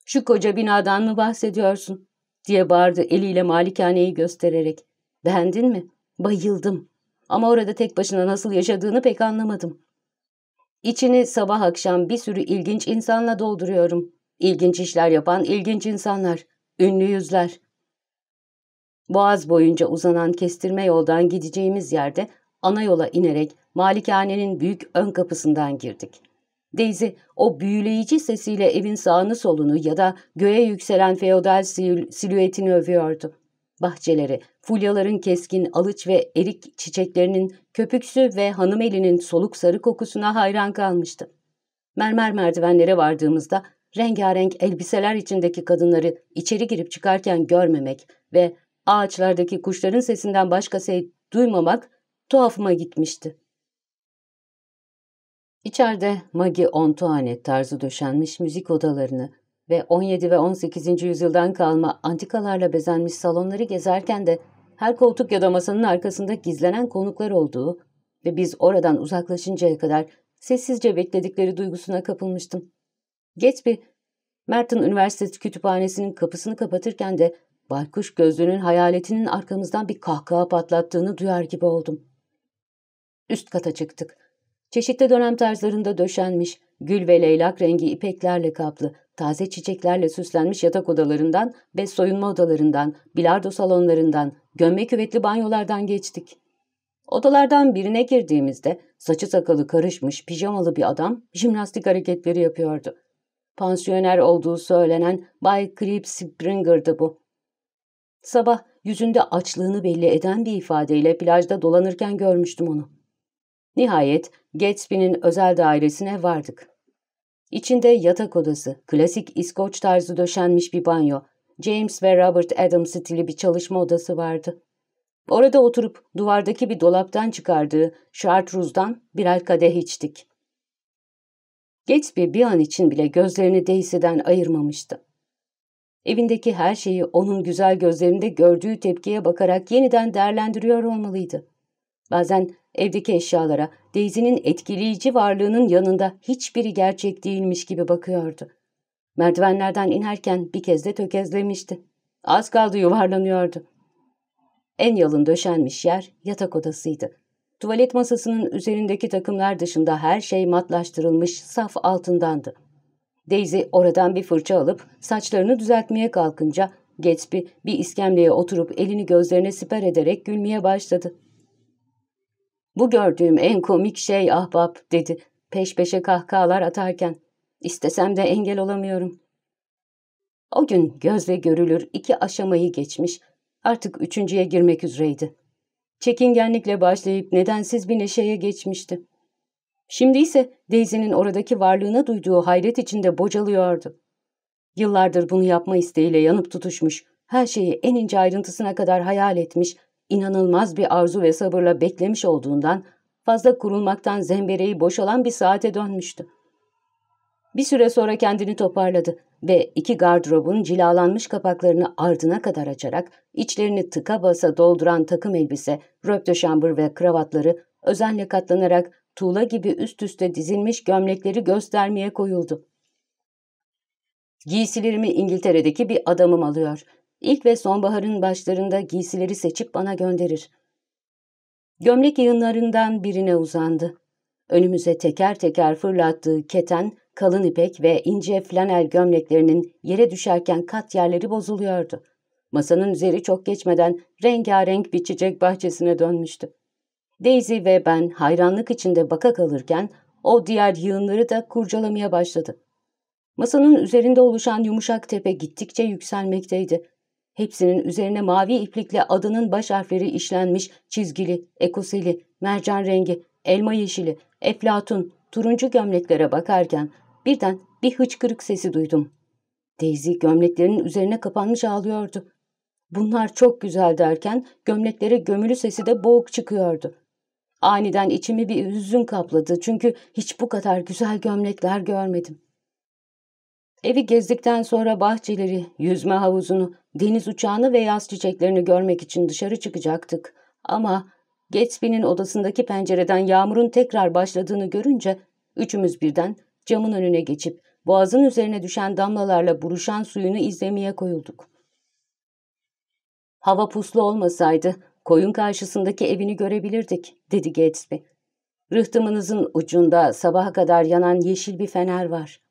Şu koca binadan mı bahsediyorsun? diye bağırdı eliyle malikaneyi göstererek. Beğendin mi? Bayıldım. Ama orada tek başına nasıl yaşadığını pek anlamadım. İçini sabah akşam bir sürü ilginç insanla dolduruyorum. İlginç işler yapan ilginç insanlar. Ünlü yüzler. Boğaz boyunca uzanan kestirme yoldan gideceğimiz yerde ana yola inerek malikanenin büyük ön kapısından girdik. Daisy o büyüleyici sesiyle evin sağını solunu ya da göğe yükselen feodal silüetini övüyordu. Bahçeleri, fulyaların keskin alıç ve erik çiçeklerinin köpüksü ve hanım elinin soluk sarı kokusuna hayran kalmıştı. Mermer merdivenlere vardığımızda rengarenk elbiseler içindeki kadınları içeri girip çıkarken görmemek ve ağaçlardaki kuşların sesinden başka şey duymamak tuhafıma gitmişti. İçeride Maggie Antoinette tarzı döşenmiş müzik odalarını ve 17 ve 18. yüzyıldan kalma antikalarla bezenmiş salonları gezerken de her koltuk ya da masanın arkasında gizlenen konuklar olduğu ve biz oradan uzaklaşıncaya kadar sessizce bekledikleri duygusuna kapılmıştım. Gatsby, Merton Üniversitesi Kütüphanesi'nin kapısını kapatırken de baykuş gözlünün hayaletinin arkamızdan bir kahkaha patlattığını duyar gibi oldum. Üst kata çıktık. Çeşitli dönem tarzlarında döşenmiş, gül ve leylak rengi ipeklerle kaplı, taze çiçeklerle süslenmiş yatak odalarından ve soyunma odalarından, bilardo salonlarından, gömme küvetli banyolardan geçtik. Odalardan birine girdiğimizde saçı sakalı karışmış pijamalı bir adam jimnastik hareketleri yapıyordu. Pansiyoner olduğu söylenen Bay Creep Springer'dı bu. Sabah yüzünde açlığını belli eden bir ifadeyle plajda dolanırken görmüştüm onu. Nihayet Gatsby'nin özel dairesine vardık. İçinde yatak odası, klasik İskoç tarzı döşenmiş bir banyo, James ve Robert Adams stili bir çalışma odası vardı. Orada oturup duvardaki bir dolaptan çıkardığı şartruzdan birer kadeh içtik. Gatsby bir an için bile gözlerini Daisy'den ayırmamıştı. Evindeki her şeyi onun güzel gözlerinde gördüğü tepkiye bakarak yeniden değerlendiriyor olmalıydı. Bazen evdeki eşyalara Daisy'nin etkileyici varlığının yanında hiçbiri gerçek değilmiş gibi bakıyordu. Merdivenlerden inerken bir kez de tökezlemişti. Az kaldı yuvarlanıyordu. En yalın döşenmiş yer yatak odasıydı. Tuvalet masasının üzerindeki takımlar dışında her şey matlaştırılmış saf altındandı. Daisy oradan bir fırça alıp saçlarını düzeltmeye kalkınca Gatsby bir iskemleye oturup elini gözlerine siper ederek gülmeye başladı. Bu gördüğüm en komik şey ahbap dedi peş peşe kahkahalar atarken. İstesem de engel olamıyorum. O gün gözle görülür iki aşamayı geçmiş, artık üçüncüye girmek üzereydi. Çekingenlikle başlayıp nedensiz bir neşeye geçmişti. Şimdi ise Daisy'nin oradaki varlığına duyduğu hayret içinde bocalıyordu. Yıllardır bunu yapma isteğiyle yanıp tutuşmuş, her şeyi en ince ayrıntısına kadar hayal etmiş, inanılmaz bir arzu ve sabırla beklemiş olduğundan fazla kurulmaktan zembereği boşalan bir saate dönmüştü. Bir süre sonra kendini toparladı ve iki gardırobun cilalanmış kapaklarını ardına kadar açarak içlerini tıka basa dolduran takım elbise, röptöşambır ve kravatları özenle katlanarak tuğla gibi üst üste dizilmiş gömlekleri göstermeye koyuldu. Giysilerimi İngiltere'deki bir adamım alıyor. İlk ve sonbaharın başlarında giysileri seçip bana gönderir. Gömlek yığınlarından birine uzandı. Önümüze teker teker fırlattığı keten, kalın ipek ve ince flanel gömleklerinin yere düşerken kat yerleri bozuluyordu. Masanın üzeri çok geçmeden rengarenk bir çiçek bahçesine dönmüştü. Daisy ve ben hayranlık içinde baka kalırken o diğer yığınları da kurcalamaya başladı. Masanın üzerinde oluşan yumuşak tepe gittikçe yükselmekteydi. Hepsinin üzerine mavi iplikle adının baş harfleri işlenmiş çizgili, ekoseli, mercan rengi, elma yeşili, eflatun, turuncu gömleklere bakarken birden bir hıçkırık sesi duydum. Daisy gömleklerinin üzerine kapanmış ağlıyordu. Bunlar çok güzel derken gömleklere gömülü sesi de boğuk çıkıyordu. Aniden içimi bir hüzün kapladı çünkü hiç bu kadar güzel gömlekler görmedim. Evi gezdikten sonra bahçeleri, yüzme havuzunu, deniz uçağını ve yaz çiçeklerini görmek için dışarı çıkacaktık. Ama Gatsby'nin odasındaki pencereden yağmurun tekrar başladığını görünce üçümüz birden camın önüne geçip boğazın üzerine düşen damlalarla buruşan suyunu izlemeye koyulduk. Hava puslu olmasaydı koyun karşısındaki evini görebilirdik, dedi Gatsby. Rıhtımınızın ucunda sabaha kadar yanan yeşil bir fener var.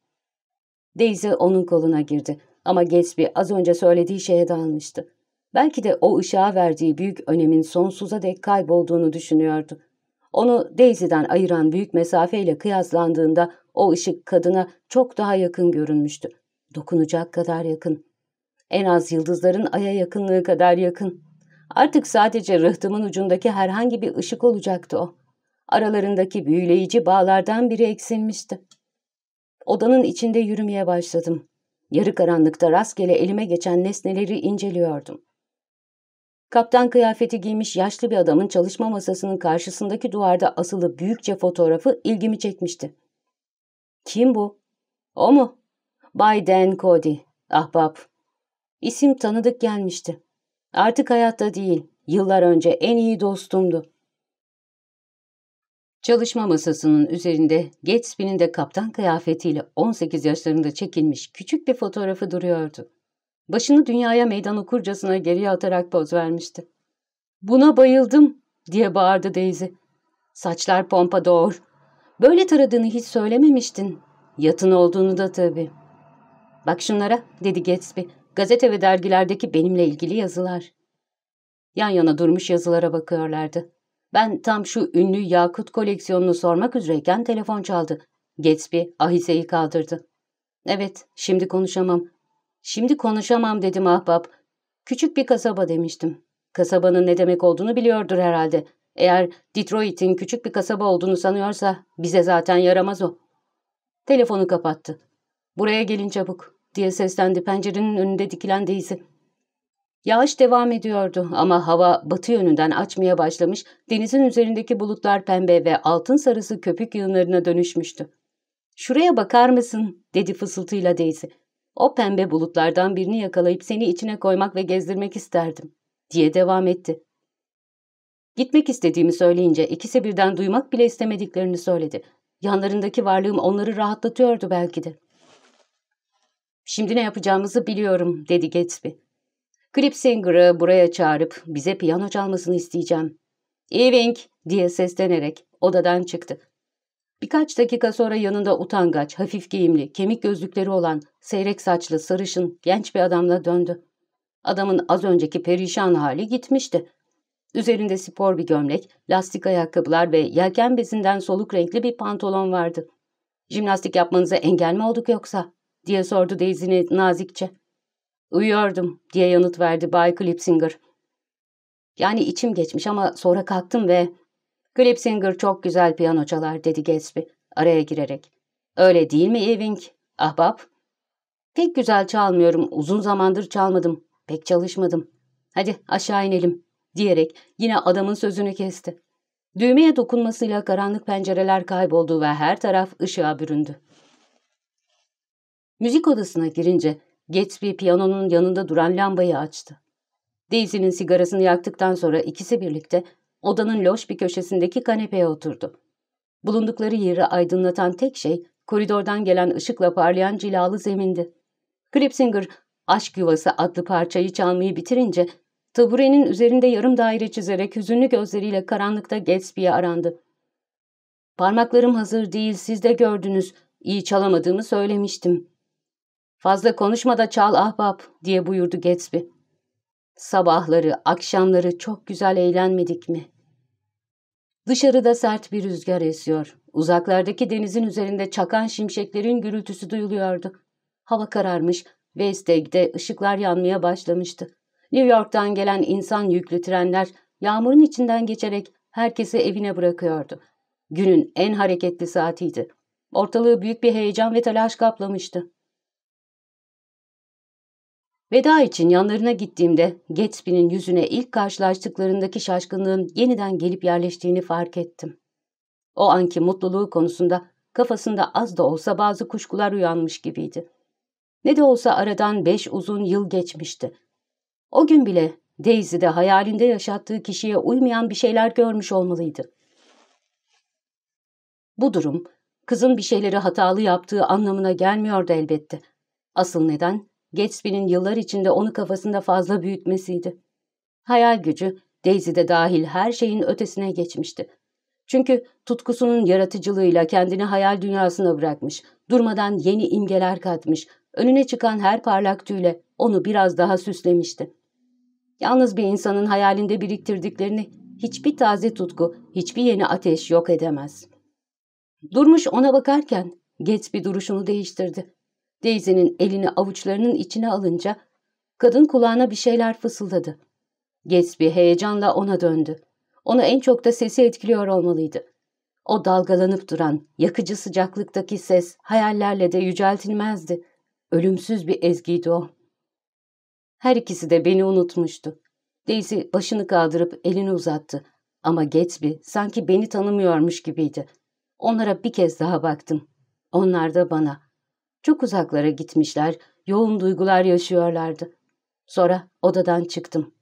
Daisy onun koluna girdi ama Gatsby az önce söylediği şeye dalmıştı. Belki de o ışığa verdiği büyük önemin sonsuza dek kaybolduğunu düşünüyordu. Onu Daisy'den ayıran büyük mesafeyle kıyaslandığında o ışık kadına çok daha yakın görünmüştü. Dokunacak kadar yakın. En az yıldızların aya yakınlığı kadar yakın. Artık sadece rıhtımın ucundaki herhangi bir ışık olacaktı o. Aralarındaki büyüleyici bağlardan biri eksilmişti. Odanın içinde yürümeye başladım. Yarı karanlıkta rastgele elime geçen nesneleri inceliyordum. Kaptan kıyafeti giymiş yaşlı bir adamın çalışma masasının karşısındaki duvarda asılı büyükçe fotoğrafı ilgimi çekmişti. Kim bu? O mu? Bay Dan Cody, ahbap. İsim tanıdık gelmişti. Artık hayatta değil, yıllar önce en iyi dostumdu. Çalışma masasının üzerinde Gatsby'nin de kaptan kıyafetiyle 18 yaşlarında çekilmiş küçük bir fotoğrafı duruyordu. Başını dünyaya meydan okurcasına geriye atarak poz vermişti. ''Buna bayıldım!'' diye bağırdı Daisy. ''Saçlar pompadour. Böyle taradığını hiç söylememiştin. Yatın olduğunu da tabii.'' ''Bak şunlara'' dedi Gatsby. ''Gazete ve dergilerdeki benimle ilgili yazılar.'' Yan yana durmuş yazılara bakıyorlardı. Ben tam şu ünlü yakut koleksiyonunu sormak üzereyken telefon çaldı. Gatsby ahiseyi kaldırdı. Evet, şimdi konuşamam. Şimdi konuşamam dedim ahbap. Küçük bir kasaba demiştim. Kasabanın ne demek olduğunu biliyordur herhalde. Eğer Detroit'in küçük bir kasaba olduğunu sanıyorsa bize zaten yaramaz o. Telefonu kapattı. Buraya gelin çabuk diye seslendi pencerenin önünde dikilen Daisy. Yağış devam ediyordu ama hava batı yönünden açmaya başlamış, denizin üzerindeki bulutlar pembe ve altın sarısı köpük yığınlarına dönüşmüştü. ''Şuraya bakar mısın?'' dedi fısıltıyla Daisy. ''O pembe bulutlardan birini yakalayıp seni içine koymak ve gezdirmek isterdim.'' diye devam etti. Gitmek istediğimi söyleyince ikisi birden duymak bile istemediklerini söyledi. Yanlarındaki varlığım onları rahatlatıyordu belki de. ''Şimdi ne yapacağımızı biliyorum.'' dedi Gatsby. Clipsinger'ı buraya çağırıp bize piyano çalmasını isteyeceğim. Ewing diye seslenerek odadan çıktı. Birkaç dakika sonra yanında utangaç, hafif giyimli, kemik gözlükleri olan, seyrek saçlı, sarışın, genç bir adamla döndü. Adamın az önceki perişan hali gitmişti. Üzerinde spor bir gömlek, lastik ayakkabılar ve yelken bezinden soluk renkli bir pantolon vardı. ''Jimnastik yapmanıza engel mi olduk yoksa?'' diye sordu Daisy'ne nazikçe. Uyuyordum diye yanıt verdi Bay Clipsinger. Yani içim geçmiş ama sonra kalktım ve... Clipsinger çok güzel piyano çalar dedi Gatsby araya girerek. Öyle değil mi Ewing? Ahbap? Pek güzel çalmıyorum. Uzun zamandır çalmadım. Pek çalışmadım. Hadi aşağı inelim diyerek yine adamın sözünü kesti. Düğmeye dokunmasıyla karanlık pencereler kayboldu ve her taraf ışığa büründü. Müzik odasına girince Gatsby piyanonun yanında duran lambayı açtı. Daisy'nin sigarasını yaktıktan sonra ikisi birlikte odanın loş bir köşesindeki kanepeye oturdu. Bulundukları yeri aydınlatan tek şey koridordan gelen ışıkla parlayan cilalı zemindi. Klipsinger, Aşk Yuvası adlı parçayı çalmayı bitirince, taburenin üzerinde yarım daire çizerek hüzünlü gözleriyle karanlıkta Gatsby'ye arandı. Parmaklarım hazır değil, siz de gördünüz. İyi çalamadığımı söylemiştim. Fazla konuşma da çal ahbap, diye buyurdu Gatsby. Sabahları, akşamları çok güzel eğlenmedik mi? Dışarıda sert bir rüzgar esiyor. Uzaklardaki denizin üzerinde çakan şimşeklerin gürültüsü duyuluyordu. Hava kararmış, West Egg'de ışıklar yanmaya başlamıştı. New York'tan gelen insan yüklü trenler yağmurun içinden geçerek herkesi evine bırakıyordu. Günün en hareketli saatiydi. Ortalığı büyük bir heyecan ve telaş kaplamıştı. Veda için yanlarına gittiğimde Gatsby'nin yüzüne ilk karşılaştıklarındaki şaşkınlığın yeniden gelip yerleştiğini fark ettim. O anki mutluluğu konusunda kafasında az da olsa bazı kuşkular uyanmış gibiydi. Ne de olsa aradan beş uzun yıl geçmişti. O gün bile Daisy'de hayalinde yaşattığı kişiye uymayan bir şeyler görmüş olmalıydı. Bu durum, kızın bir şeyleri hatalı yaptığı anlamına gelmiyordu elbette. Asıl neden, Gatsby'nin yıllar içinde onu kafasında fazla büyütmesiydi. Hayal gücü, Daisy'de dahil her şeyin ötesine geçmişti. Çünkü tutkusunun yaratıcılığıyla kendini hayal dünyasına bırakmış, durmadan yeni imgeler katmış, önüne çıkan her parlak tüyle onu biraz daha süslemişti. Yalnız bir insanın hayalinde biriktirdiklerini hiçbir taze tutku, hiçbir yeni ateş yok edemez. Durmuş ona bakarken Gatsby duruşunu değiştirdi. Daisy'nin elini avuçlarının içine alınca kadın kulağına bir şeyler fısıldadı. Gatsby heyecanla ona döndü. Onu en çok da sesi etkiliyor olmalıydı. O dalgalanıp duran, yakıcı sıcaklıktaki ses hayallerle de yüceltilmezdi. Ölümsüz bir ezgiydi o. Her ikisi de beni unutmuştu. Daisy başını kaldırıp elini uzattı. Ama Gatsby sanki beni tanımıyormuş gibiydi. Onlara bir kez daha baktım. Onlar da bana. Çok uzaklara gitmişler, yoğun duygular yaşıyorlardı. Sonra odadan çıktım.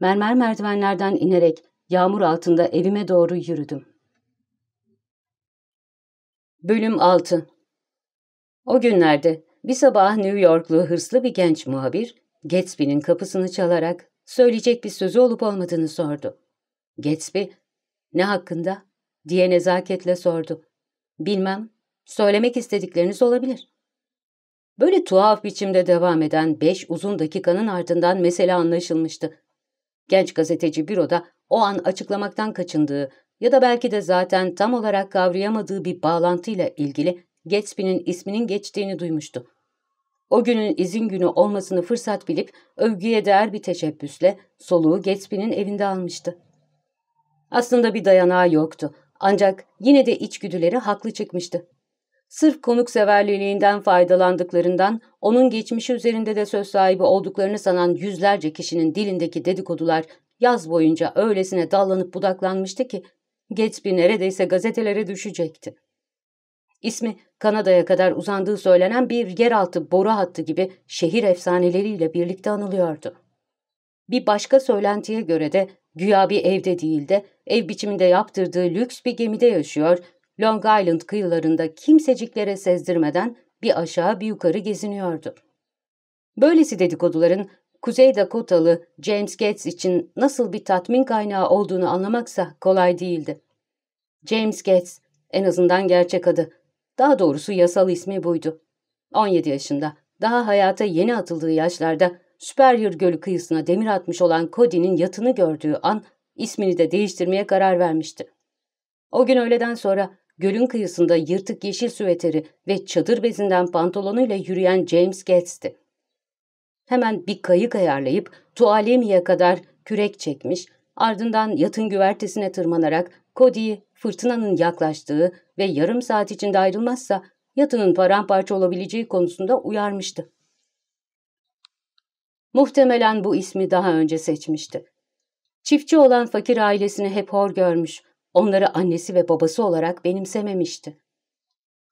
Mermer merdivenlerden inerek yağmur altında evime doğru yürüdüm. Bölüm 6 O günlerde bir sabah New Yorklu hırslı bir genç muhabir, Gatsby'nin kapısını çalarak söyleyecek bir sözü olup olmadığını sordu. Gatsby, ne hakkında? diye nezaketle sordu. Bilmem, söylemek istedikleriniz olabilir. Böyle tuhaf biçimde devam eden beş uzun dakikanın ardından mesele anlaşılmıştı. Genç gazeteci büroda o an açıklamaktan kaçındığı ya da belki de zaten tam olarak kavrayamadığı bir bağlantıyla ilgili Gatsby'nin isminin geçtiğini duymuştu. O günün izin günü olmasını fırsat bilip övgüye değer bir teşebbüsle soluğu Gatsby'nin evinde almıştı. Aslında bir dayanağı yoktu ancak yine de içgüdüleri haklı çıkmıştı. Sırf konukseverliliğinden faydalandıklarından onun geçmişi üzerinde de söz sahibi olduklarını sanan yüzlerce kişinin dilindeki dedikodular yaz boyunca öylesine dallanıp budaklanmıştı ki Gatsby neredeyse gazetelere düşecekti. İsmi Kanada'ya kadar uzandığı söylenen bir yeraltı boru hattı gibi şehir efsaneleriyle birlikte anılıyordu. Bir başka söylentiye göre de güya bir evde değil de ev biçiminde yaptırdığı lüks bir gemide yaşıyor, Long Island kıyılarında kimseciklere sezdirmeden bir aşağı bir yukarı geziniyordu. Böylesi dedikoduların Kuzey Dakotalı James Gates için nasıl bir tatmin kaynağı olduğunu anlamaksa kolay değildi. James Gates, en azından gerçek adı, daha doğrusu yasal ismi buydu. 17 yaşında, daha hayata yeni atıldığı yaşlarda Superior Gölü kıyısına demir atmış olan Cody'nin yatını gördüğü an ismini de değiştirmeye karar vermişti. O gün öğleden sonra gölün kıyısında yırtık yeşil süveteri ve çadır bezinden pantolonuyla yürüyen James Gates'ti. Hemen bir kayık ayarlayıp Tualemi'ye kadar kürek çekmiş, ardından yatın güvertesine tırmanarak Cody'yi fırtınanın yaklaştığı ve yarım saat içinde ayrılmazsa yatının paramparça olabileceği konusunda uyarmıştı. Muhtemelen bu ismi daha önce seçmişti. Çiftçi olan fakir ailesini hep hor görmüş, onları annesi ve babası olarak benimsememişti.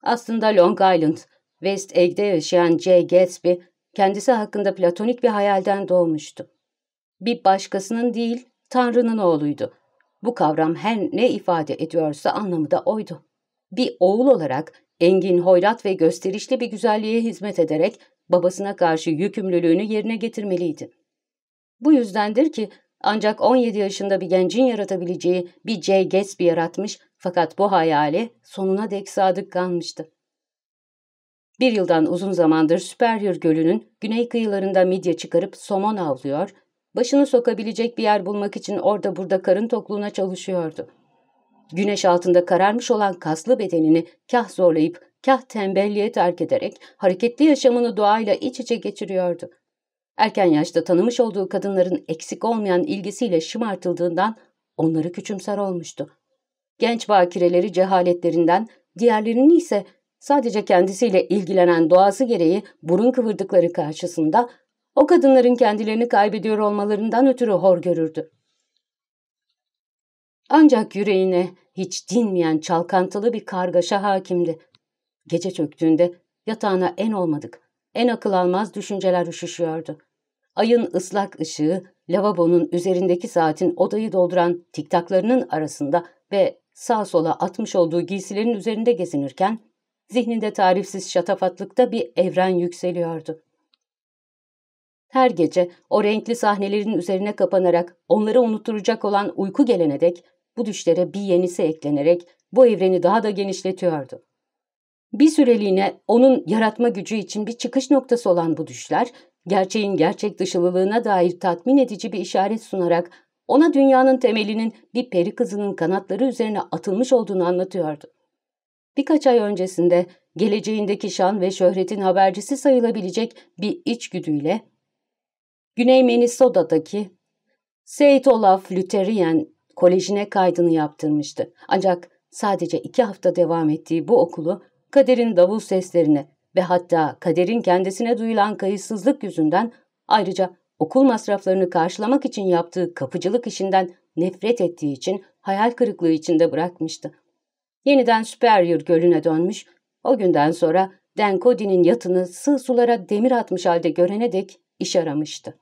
Aslında Long Island, West Egg'de yaşayan J. Gatsby, kendisi hakkında platonik bir hayalden doğmuştu. Bir başkasının değil, Tanrı'nın oğluydu. Bu kavram her ne ifade ediyorsa anlamı da oydu. Bir oğul olarak engin, hoyrat ve gösterişli bir güzelliğe hizmet ederek babasına karşı yükümlülüğünü yerine getirmeliydi. Bu yüzdendir ki ancak 17 yaşında bir gencin yaratabileceği bir J. Gatsby yaratmış fakat bu hayali sonuna dek sadık kalmıştı. Bir yıldan uzun zamandır Superior Gölü'nün güney kıyılarında midye çıkarıp somon avlıyor, başını sokabilecek bir yer bulmak için orada burada karın tokluğuna çalışıyordu. Güneş altında kararmış olan kaslı bedenini kah zorlayıp kah tembelliğe terk ederek hareketli yaşamını doğayla iç içe geçiriyordu. Erken yaşta tanımış olduğu kadınların eksik olmayan ilgisiyle şımartıldığından onları küçümser olmuştu. Genç bakireleri cehaletlerinden, diğerlerini ise sadece kendisiyle ilgilenen doğası gereği burun kıvırdıkları karşısında o kadınların kendilerini kaybediyor olmalarından ötürü hor görürdü. Ancak yüreğine hiç dinmeyen çalkantılı bir kargaşa hakimdi. Gece çöktüğünde yatağına en olmadık, en akıl almaz düşünceler üşüşüyordu. Ayın ıslak ışığı, lavabonun üzerindeki saatin odayı dolduran tiktaklarının arasında ve sağ sola atmış olduğu giysilerin üzerinde gezinirken, zihninde tarifsiz şatafatlıkta bir evren yükseliyordu. Her gece o renkli sahnelerin üzerine kapanarak onları unutturacak olan uyku gelene dek bu düşlere bir yenisi eklenerek bu evreni daha da genişletiyordu. Bir süreliğine onun yaratma gücü için bir çıkış noktası olan bu düşler, gerçeğin gerçek dışılılığına dair tatmin edici bir işaret sunarak ona dünyanın temelinin bir peri kızının kanatları üzerine atılmış olduğunu anlatıyordu. Birkaç ay öncesinde geleceğindeki şan ve şöhretin habercisi sayılabilecek bir içgüdüyle Güney Minnesota'daki St. Olaf Lutheran Kolejine kaydını yaptırmıştı. Ancak sadece iki hafta devam ettiği bu okulu kaderin davul seslerine ve hatta kaderin kendisine duyulan kayıtsızlık yüzünden ayrıca okul masraflarını karşılamak için yaptığı kapıcılık işinden nefret ettiği için hayal kırıklığı içinde bırakmıştı. Yeniden Superior Gölü'ne dönmüş, o günden sonra Dan Cody'nin yatını sığ sulara demir atmış halde görene dek iş aramıştı.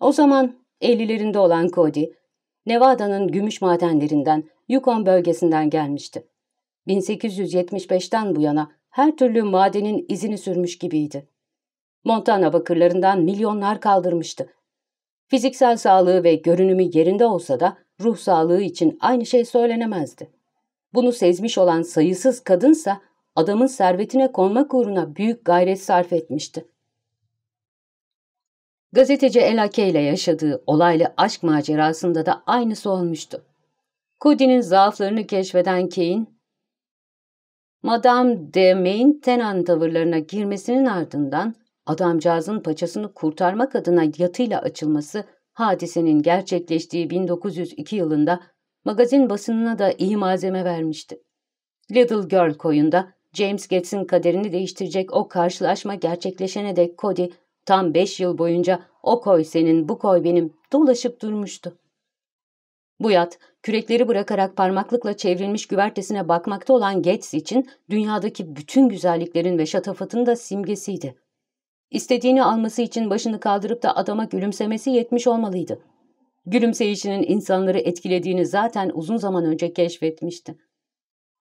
O zaman 50'lerinde olan Cody, Nevada'nın gümüş madenlerinden, Yukon bölgesinden gelmişti. 1875'ten bu yana her türlü madenin izini sürmüş gibiydi. Montana bakırlarından milyonlar kaldırmıştı. Fiziksel sağlığı ve görünümü yerinde olsa da ruh sağlığı için aynı şey söylenemezdi. Bunu sezmiş olan sayısız kadınsa adamın servetine konmak uğruna büyük gayret sarf etmişti. Gazeteci Elake ile yaşadığı olaylı aşk macerasında da aynısı olmuştu. Cody'nin zaaflarını keşfeden Kane, Madame de Maintenon tavırlarına girmesinin ardından adamcağızın paçasını kurtarmak adına yatıyla açılması hadisenin gerçekleştiği 1902 yılında magazin basınına da iyi malzeme vermişti. Little Girl koyunda James Gates'in kaderini değiştirecek o karşılaşma gerçekleşene dek Cody tam beş yıl boyunca o koy senin bu koy benim dolaşıp durmuştu. Bu yat, kürekleri bırakarak parmaklıkla çevrilmiş güvertesine bakmakta olan Gates için dünyadaki bütün güzelliklerin ve şatafatın da simgesiydi. İstediğini alması için başını kaldırıp da adama gülümsemesi yetmiş olmalıydı. Gülümseyişinin insanları etkilediğini zaten uzun zaman önce keşfetmişti.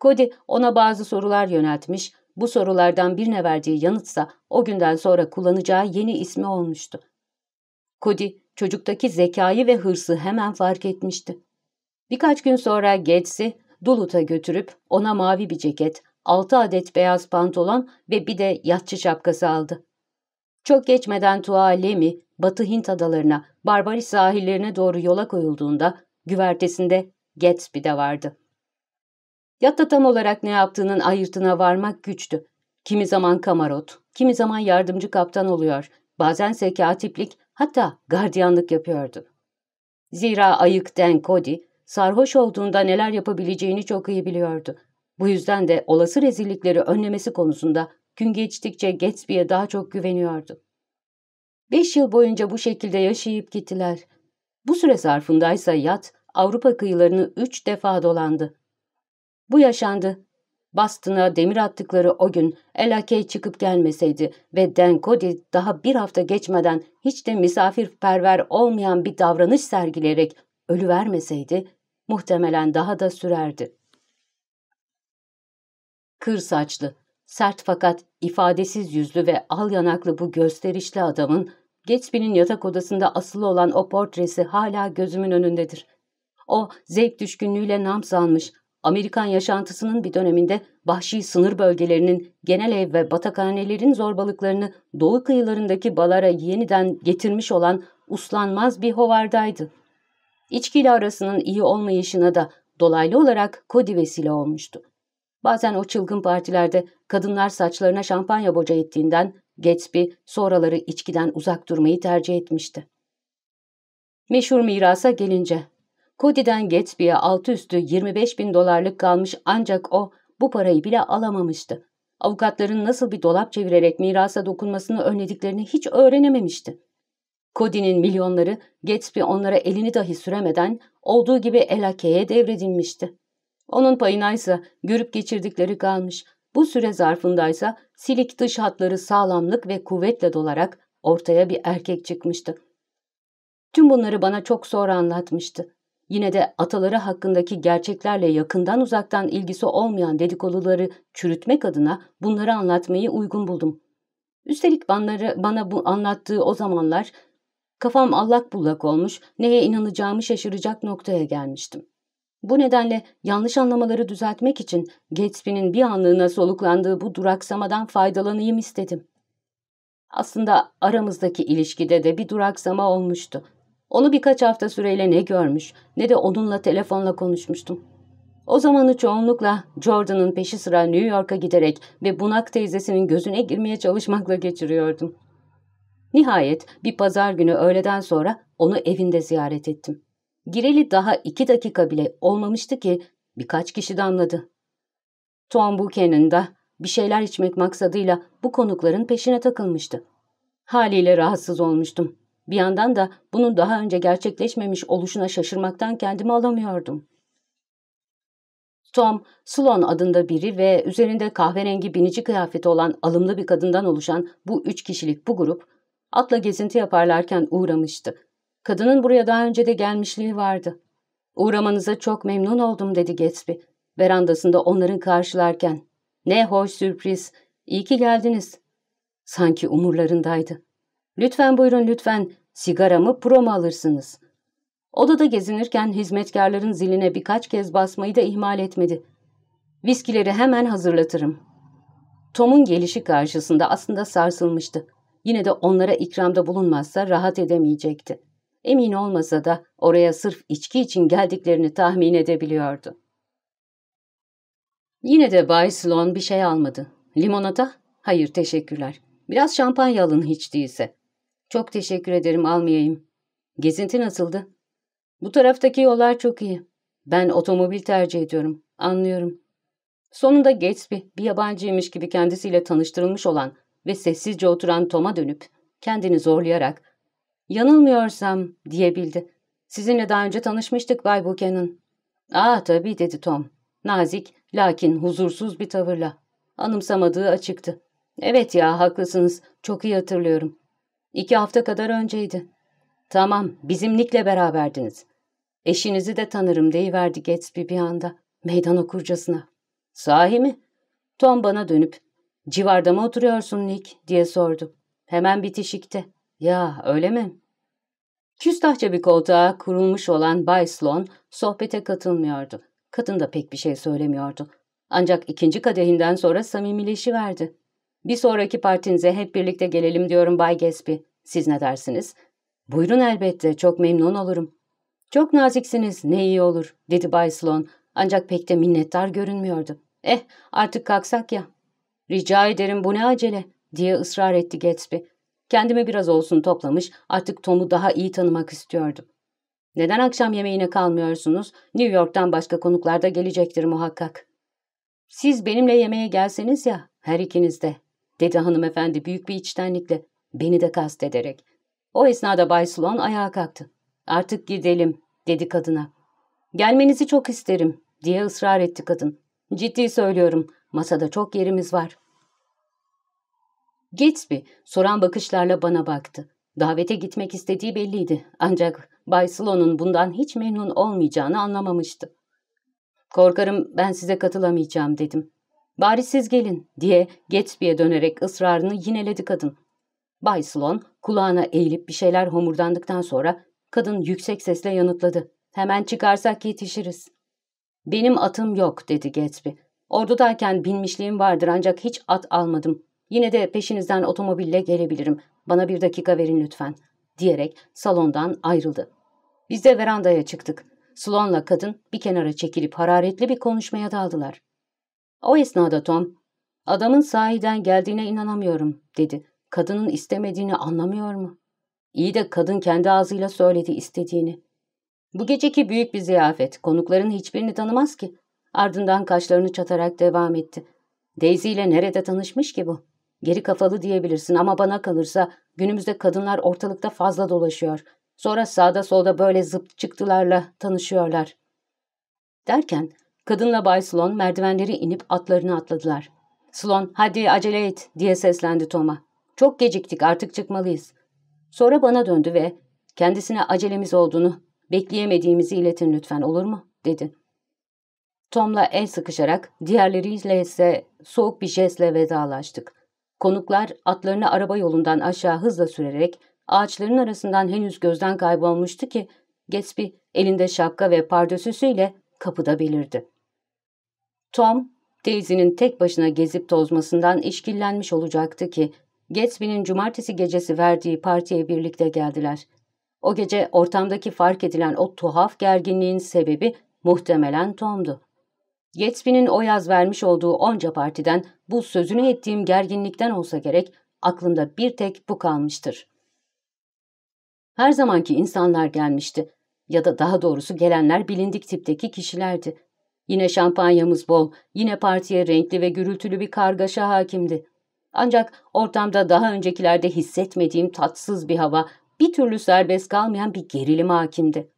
Cody ona bazı sorular yöneltmiş, bu sorulardan birine verdiği yanıtsa o günden sonra kullanacağı yeni ismi olmuştu. Cody, çocuktaki zekayı ve hırsı hemen fark etmişti. Birkaç gün sonra Gates'i Dulut'a götürüp ona mavi bir ceket, altı adet beyaz pantolon ve bir de yatçı şapkası aldı. Çok geçmeden Tua Lemi, Batı Hint adalarına, Barbaris sahillerine doğru yola koyulduğunda güvertesinde Gatsby de vardı. Yatta tam olarak ne yaptığının ayırtına varmak güçtü. Kimi zaman kamarot, kimi zaman yardımcı kaptan oluyor, bazense katiplik, hatta gardiyanlık yapıyordu. Zira ayık Den Cody, sarhoş olduğunda neler yapabileceğini çok iyi biliyordu. Bu yüzden de olası rezillikleri önlemesi konusunda gün geçtikçe Gatsby'ye daha çok güveniyordu. Beş yıl boyunca bu şekilde yaşayıp gittiler. Bu süre zarfındaysa yat Avrupa kıyılarını üç defa dolandı. Bu yaşandı. Boston'a demir attıkları o gün Elakey çıkıp gelmeseydi ve Dan Cody daha bir hafta geçmeden hiç de misafirperver olmayan bir davranış sergileyerek ölü vermeseydi muhtemelen daha da sürerdi. Kır saçlı, Sert fakat ifadesiz yüzlü ve al yanaklı bu gösterişli adamın Gatsby'nin yatak odasında asılı olan o portresi hala gözümün önündedir. O zevk düşkünlüğüyle nam salmış, Amerikan yaşantısının bir döneminde vahşi sınır bölgelerinin genel ev ve batakhanelerin zorbalıklarını doğu kıyılarındaki balara yeniden getirmiş olan uslanmaz bir hovardaydı. İçkiyle arasının iyi olmayışına da dolaylı olarak Cody vesile olmuştu. Bazen o çılgın partilerde kadınlar saçlarına şampanya boca ettiğinden Gatsby sonraları içkiden uzak durmayı tercih etmişti. Meşhur mirasa gelince, Cody'den Gatsby'ye altı üstü 25 bin dolarlık kalmış ancak o bu parayı bile alamamıştı. Avukatların nasıl bir dolap çevirerek mirasa dokunmasını önlediklerini hiç öğrenememişti. Cody'nin milyonları Gatsby onlara elini dahi süremeden olduğu gibi Elake'ye devredilmişti. Onun payına ise görüp geçirdikleri kalmış. Bu süre zarfındaysa silik dış hatları sağlamlık ve kuvvetle dolarak ortaya bir erkek çıkmıştı. Tüm bunları bana çok sonra anlatmıştı. Yine de ataları hakkındaki gerçeklerle yakından uzaktan ilgisi olmayan dedikoduları çürütmek adına bunları anlatmayı uygun buldum. Üstelik bana bu anlattığı o zamanlar kafam allak bullak olmuş, neye inanacağımı şaşıracak noktaya gelmiştim. Bu nedenle yanlış anlamaları düzeltmek için Gatsby'nin bir anlığına soluklandığı bu duraksamadan faydalanayım istedim. Aslında aramızdaki ilişkide de bir duraksama olmuştu. Onu birkaç hafta süreyle ne görmüş ne de onunla telefonla konuşmuştum. O zamanı çoğunlukla Jordan'ın peşi sıra New York'a giderek ve bunak teyzesinin gözüne girmeye çalışmakla geçiriyordum. Nihayet bir pazar günü öğleden sonra onu evinde ziyaret ettim. Gireli daha iki dakika bile olmamıştı ki birkaç kişi damladı. Tom Buchanan da bir şeyler içmek maksadıyla bu konukların peşine takılmıştı. Haliyle rahatsız olmuştum. Bir yandan da bunun daha önce gerçekleşmemiş oluşuna şaşırmaktan kendimi alamıyordum. Tom, Sloan adında biri ve üzerinde kahverengi binici kıyafeti olan alımlı bir kadından oluşan bu üç kişilik bu grup, atla gezinti yaparlarken uğramıştı. Kadının buraya daha önce de gelmişliği vardı. Uğramanıza çok memnun oldum dedi Gatsby, verandasında onların karşılarken. Ne hoş sürpriz, iyi ki geldiniz. Sanki umurlarındaydı. Lütfen buyurun lütfen, sigaramı promo alırsınız. Odada gezinirken hizmetkarların ziline birkaç kez basmayı da ihmal etmedi. Viskileri hemen hazırlatırım. Tom'un gelişi karşısında aslında sarsılmıştı. Yine de onlara ikramda bulunmazsa rahat edemeyecekti. Emin olmasa da oraya sırf içki için geldiklerini tahmin edebiliyordu. Yine de Bay Sloan bir şey almadı. Limonata? Hayır teşekkürler. Biraz şampanya alın hiç değilse. Çok teşekkür ederim almayayım. Gezinti nasıldı? Bu taraftaki yollar çok iyi. Ben otomobil tercih ediyorum. Anlıyorum. Sonunda Gatsby bir yabancıymış gibi kendisiyle tanıştırılmış olan ve sessizce oturan Tom'a dönüp kendini zorlayarak ''Yanılmıyorsam'' diyebildi. ''Sizinle daha önce tanışmıştık Bay Buchanan.'' ''Aa tabii'' dedi Tom. Nazik lakin huzursuz bir tavırla. Anımsamadığı açıktı. ''Evet ya haklısınız. Çok iyi hatırlıyorum. İki hafta kadar önceydi. Tamam, bizim Nick'le beraberdiniz. Eşinizi de tanırım deyiverdi Gatsby bir anda, meydan okurcasına. Sahi mi? Tom bana dönüp, civarda mı oturuyorsun Nick diye sordu. Hemen bitişikte. Ya öyle mi? Küstahça bir koltuğa kurulmuş olan Bay Sloan sohbete katılmıyordu. Kadın da pek bir şey söylemiyordu. Ancak ikinci kadehinden sonra samimileşiverdi. Bir sonraki partinize hep birlikte gelelim diyorum Bay Gatsby. Siz ne dersiniz? Buyurun elbette, çok memnun olurum. Çok naziksiniz, ne iyi olur, dedi Bay Sloan. Ancak pek de minnettar görünmüyordu. Eh, artık kalksak ya. Rica ederim, bu ne acele, diye ısrar etti Gatsby. Kendimi biraz olsun toplamış, artık Tom'u daha iyi tanımak istiyordum. Neden akşam yemeğine kalmıyorsunuz? New York'tan başka konuklar da gelecektir muhakkak. Siz benimle yemeğe gelseniz ya, her ikiniz de, dedi hanımefendi büyük bir içtenlikle, beni de kastederek. O esnada Bay Sloan ayağa kalktı. Artık gidelim, dedi kadına. Gelmenizi çok isterim, diye ısrar etti kadın. Ciddi söylüyorum, masada çok yerimiz var. Gatsby soran bakışlarla bana baktı. Davete gitmek istediği belliydi. Ancak Bay Sloan'un bundan hiç memnun olmayacağını anlamamıştı. Korkarım ben size katılamayacağım dedim. Bari siz gelin diye Gatsby'ye dönerek ısrarını yineledi kadın. Bay Sloan kulağına eğilip bir şeyler homurdandıktan sonra kadın yüksek sesle yanıtladı. Hemen çıkarsak yetişiriz. Benim atım yok dedi Gatsby. Ordudayken binmişliğim vardır ancak hiç at almadım. Yine de peşinizden otomobille gelebilirim. Bana bir dakika verin lütfen. Diyerek salondan ayrıldı. Biz de verandaya çıktık. Sloan'la kadın bir kenara çekilip hararetli bir konuşmaya daldılar. O esnada Tom, adamın sahiden geldiğine inanamıyorum dedi. Kadının istemediğini anlamıyor mu? İyi de kadın kendi ağzıyla söyledi istediğini. Bu geceki büyük bir ziyafet. Konukların hiçbirini tanımaz ki. Ardından kaşlarını çatarak devam etti. Daisy ile nerede tanışmış ki bu? Geri kafalı diyebilirsin ama bana kalırsa günümüzde kadınlar ortalıkta fazla dolaşıyor. Sonra sağda solda böyle zıp çıktılarla tanışıyorlar. Derken kadınla Bay Sloan merdivenleri inip atlarını atladılar. Sloan hadi acele et diye seslendi Tom'a. Çok geciktik artık çıkmalıyız. Sonra bana döndü ve kendisine acelemiz olduğunu, bekleyemediğimizi iletin lütfen olur mu? dedi. Tom'la el sıkışarak diğerleriyle ise soğuk bir jestle vedalaştık. Konuklar atlarını araba yolundan aşağı hızla sürerek ağaçların arasından henüz gözden kaybolmuştu ki Gatsby elinde şapka ve pardösüsüyle kapıda belirdi. Tom, Daisy'nin tek başına gezip tozmasından işkillenmiş olacaktı ki Gatsby'nin cumartesi gecesi verdiği partiye birlikte geldiler. O gece ortamdaki fark edilen o tuhaf gerginliğin sebebi muhtemelen Tom'du. Gatsby'nin o yaz vermiş olduğu onca partiden bu sözünü ettiğim gerginlikten olsa gerek aklımda bir tek bu kalmıştır. Her zamanki insanlar gelmişti ya da daha doğrusu gelenler bilindik tipteki kişilerdi. Yine şampanyamız bol, yine partiye renkli ve gürültülü bir kargaşa hakimdi. Ancak ortamda daha öncekilerde hissetmediğim tatsız bir hava, bir türlü serbest kalmayan bir gerilim hakimdi.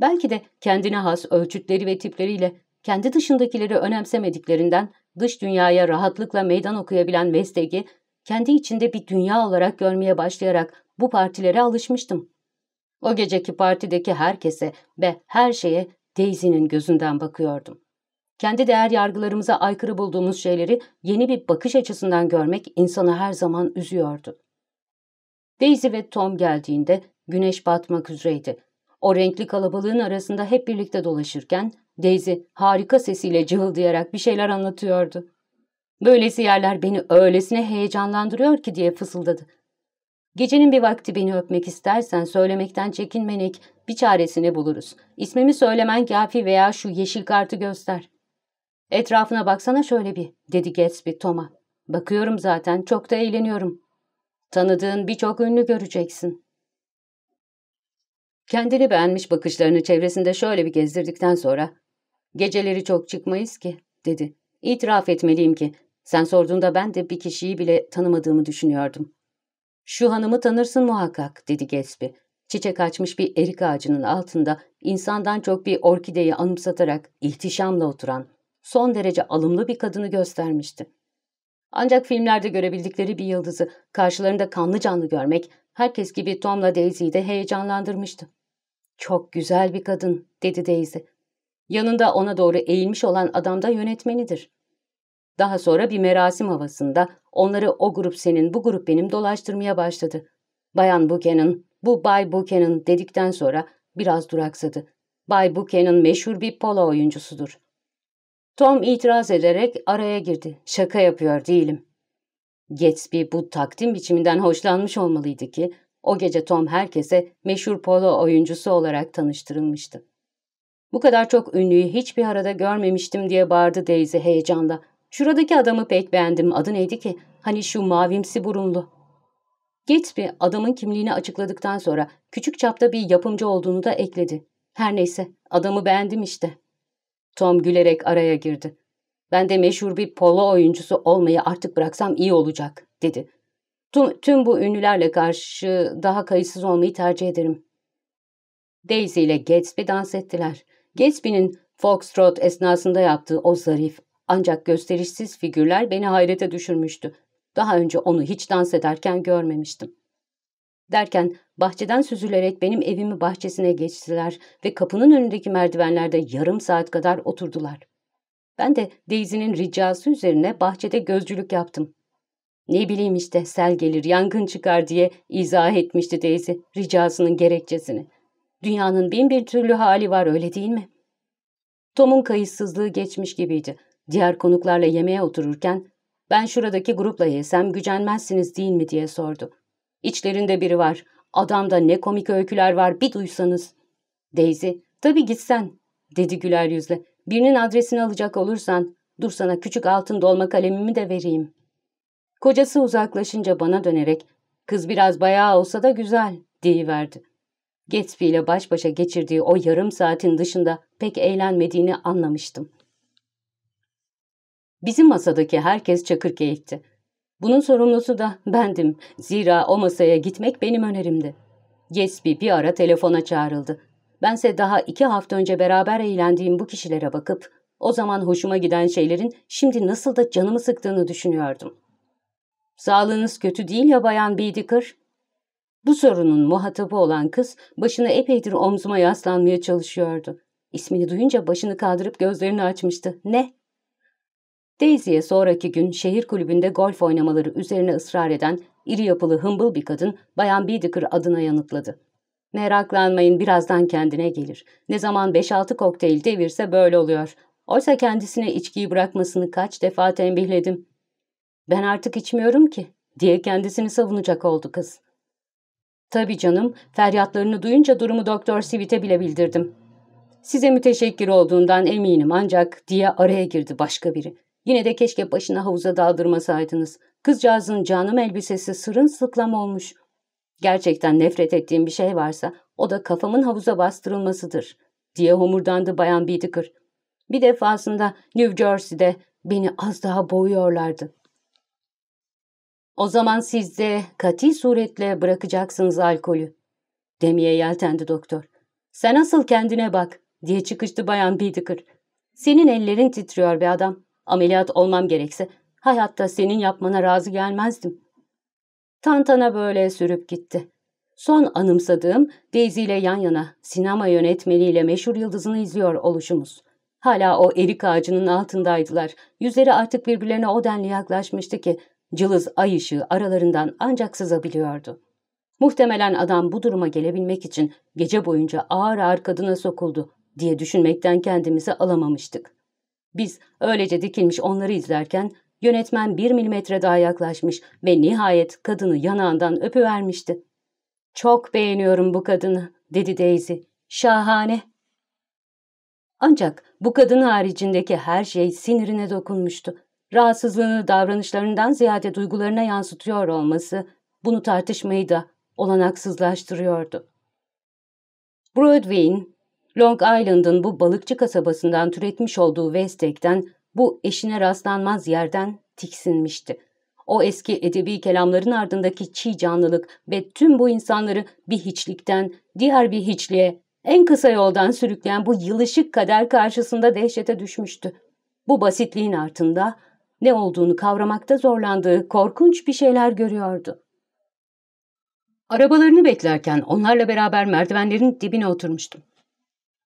Belki de kendine has ölçütleri ve tipleriyle kendi dışındakileri önemsemediklerinden dış dünyaya rahatlıkla meydan okuyabilen Vestegi, kendi içinde bir dünya olarak görmeye başlayarak bu partilere alışmıştım. O geceki partideki herkese ve her şeye Daisy'nin gözünden bakıyordum. Kendi değer yargılarımıza aykırı bulduğumuz şeyleri yeni bir bakış açısından görmek insanı her zaman üzüyordu. Daisy ve Tom geldiğinde güneş batmak üzereydi. O renkli kalabalığın arasında hep birlikte dolaşırken Daisy harika sesiyle cıhıldayarak bir şeyler anlatıyordu. Böylesi yerler beni öylesine heyecanlandırıyor ki diye fısıldadı. Gecenin bir vakti beni öpmek istersen söylemekten çekinmenek bir çaresini buluruz. İsmimi söylemen kafi veya şu yeşil kartı göster. Etrafına baksana şöyle bir, dedi Gatsby Tom'a. Bakıyorum zaten, çok da eğleniyorum. Tanıdığın birçok ünlü göreceksin. Kendini beğenmiş bakışlarını çevresinde şöyle bir gezdirdikten sonra, ''Geceleri çok çıkmayız ki.'' dedi. ''İtiraf etmeliyim ki, sen sorduğunda ben de bir kişiyi bile tanımadığımı düşünüyordum.'' ''Şu hanımı tanırsın muhakkak.'' dedi Gatsby. Çiçek açmış bir erik ağacının altında insandan çok bir orkideyi anımsatarak ihtişamla oturan, son derece alımlı bir kadını göstermişti. Ancak filmlerde görebildikleri bir yıldızı karşılarında kanlı canlı görmek herkes gibi Tom'la Daisy'yi de heyecanlandırmıştı. Çok güzel bir kadın, dedi Daisy. Yanında ona doğru eğilmiş olan adam da yönetmenidir. Daha sonra bir merasim havasında onları o grup senin, bu grup benim dolaştırmaya başladı. Bayan Buchanan, bu Bay Buchanan dedikten sonra biraz duraksadı. Bay Buchanan meşhur bir polo oyuncusudur. Tom itiraz ederek araya girdi. Şaka yapıyor değilim. Gatsby bu takdim biçiminden hoşlanmış olmalıydı ki o gece Tom herkese meşhur polo oyuncusu olarak tanıştırılmıştı. Bu kadar çok ünlüyü hiçbir arada görmemiştim diye bağırdı Daisy heyecanla. Şuradaki adamı pek beğendim. Adı neydi ki? Hani şu mavimsi burunlu. Gatsby adamın kimliğini açıkladıktan sonra küçük çapta bir yapımcı olduğunu da ekledi. Her neyse adamı beğendim işte. Tom gülerek araya girdi. Ben de meşhur bir polo oyuncusu olmayı artık bıraksam iyi olacak, dedi. Tüm, tüm bu ünlülerle karşı daha kayıtsız olmayı tercih ederim. Daisy ile Gatsby dans ettiler. Gatsby'nin Foxtrot esnasında yaptığı o zarif ancak gösterişsiz figürler beni hayrete düşürmüştü. Daha önce onu hiç dans ederken görmemiştim. Derken bahçeden süzülerek benim evimi bahçesine geçtiler ve kapının önündeki merdivenlerde yarım saat kadar oturdular. Ben de Daisy'nin ricası üzerine bahçede gözcülük yaptım. Ne bileyim işte sel gelir, yangın çıkar diye izah etmişti Daisy ricasının gerekçesini. Dünyanın bin bir türlü hali var öyle değil mi? Tom'un kayıtsızlığı geçmiş gibiydi. Diğer konuklarla yemeğe otururken ben şuradaki grupla yesem gücenmezsiniz değil mi diye sordu. İçlerinde biri var. Adamda ne komik öyküler var bir duysanız. Daisy, tabii gitsen, dedi güler yüzle. Birinin adresini alacak olursan, dur sana küçük altın dolma kalemimi de vereyim. Kocası uzaklaşınca bana dönerek, kız biraz bayağı olsa da güzel, deyiverdi. Gatsby ile baş başa geçirdiği o yarım saatin dışında pek eğlenmediğini anlamıştım. Bizim masadaki herkes çakır keyifti. Bunun sorumlusu da bendim. Zira o masaya gitmek benim önerimdi. Gatsby bir ara telefona çağrıldı. Bense daha iki hafta önce beraber eğlendiğim bu kişilere bakıp o zaman hoşuma giden şeylerin şimdi nasıl da canımı sıktığını düşünüyordum. Sağlığınız kötü değil ya Bayan Beedicker? Bu sorunun muhatabı olan kız başını epeydir omzuma yaslanmaya çalışıyordu. İsmini duyunca başını kaldırıp gözlerini açmıştı. Ne? Daisy'ye sonraki gün şehir kulübünde golf oynamaları üzerine ısrar eden iri yapılı hımbıl bir kadın Bayan Beedicker adına yanıtladı. Meraklanmayın birazdan kendine gelir. Ne zaman 5-6 kokteyl devirse böyle oluyor. Oysa kendisine içkiyi bırakmasını kaç defa tembihledim. Ben artık içmiyorum ki diye kendisini savunacak oldu kız. Tabii canım, feryatlarını duyunca durumu Doktor Sivit'e bile bildirdim. Size müteşekkir olduğundan eminim ancak diye araya girdi başka biri. Yine de keşke başına havuza daldırmasaydınız. Kızcağızın canım elbisesi sırın sıklam olmuş. Gerçekten nefret ettiğim bir şey varsa o da kafamın havuza bastırılmasıdır diye homurdandı Bayan Bidiker. Bir defasında New Jersey'de beni az daha boğuyorlardı. O zaman siz de kati suretle bırakacaksınız alkolü. Demeye yeltendi doktor. Sen asıl kendine bak diye çıkıştı Bayan Bidiker. Senin ellerin titriyor be adam. Ameliyat olmam gerekse hayatta senin yapmana razı gelmezdim. Tantana böyle sürüp gitti. Son anımsadığım Daisy ile yan yana sinema yönetmeliyle meşhur yıldızını izliyor oluşumuz. Hala o erik ağacının altındaydılar. Yüzleri artık birbirlerine o denli yaklaşmıştı ki cılız ay ışığı aralarından ancak sızabiliyordu. Muhtemelen adam bu duruma gelebilmek için gece boyunca ağır ağır kadına sokuldu diye düşünmekten kendimizi alamamıştık. Biz öylece dikilmiş onları izlerken yönetmen bir milimetre daha yaklaşmış ve nihayet kadını yanağından öpüvermişti. ''Çok beğeniyorum bu kadını.'' dedi Daisy. ''Şahane.'' Ancak bu kadın haricindeki her şey sinirine dokunmuştu. Rahatsızlığını davranışlarından ziyade duygularına yansıtıyor olması bunu tartışmayı da olanaksızlaştırıyordu. Broadway'in Long Island'ın bu balıkçı kasabasından türetmiş olduğu Westek'ten bu eşine rastlanmaz yerden tiksinmişti. O eski edebi kelamların ardındaki çiğ canlılık ve tüm bu insanları bir hiçlikten diğer bir hiçliğe en kısa yoldan sürükleyen bu yılışık kader karşısında dehşete düşmüştü. Bu basitliğin altında ne olduğunu kavramakta zorlandığı korkunç bir şeyler görüyordu. Arabalarını beklerken onlarla beraber merdivenlerin dibine oturmuştum.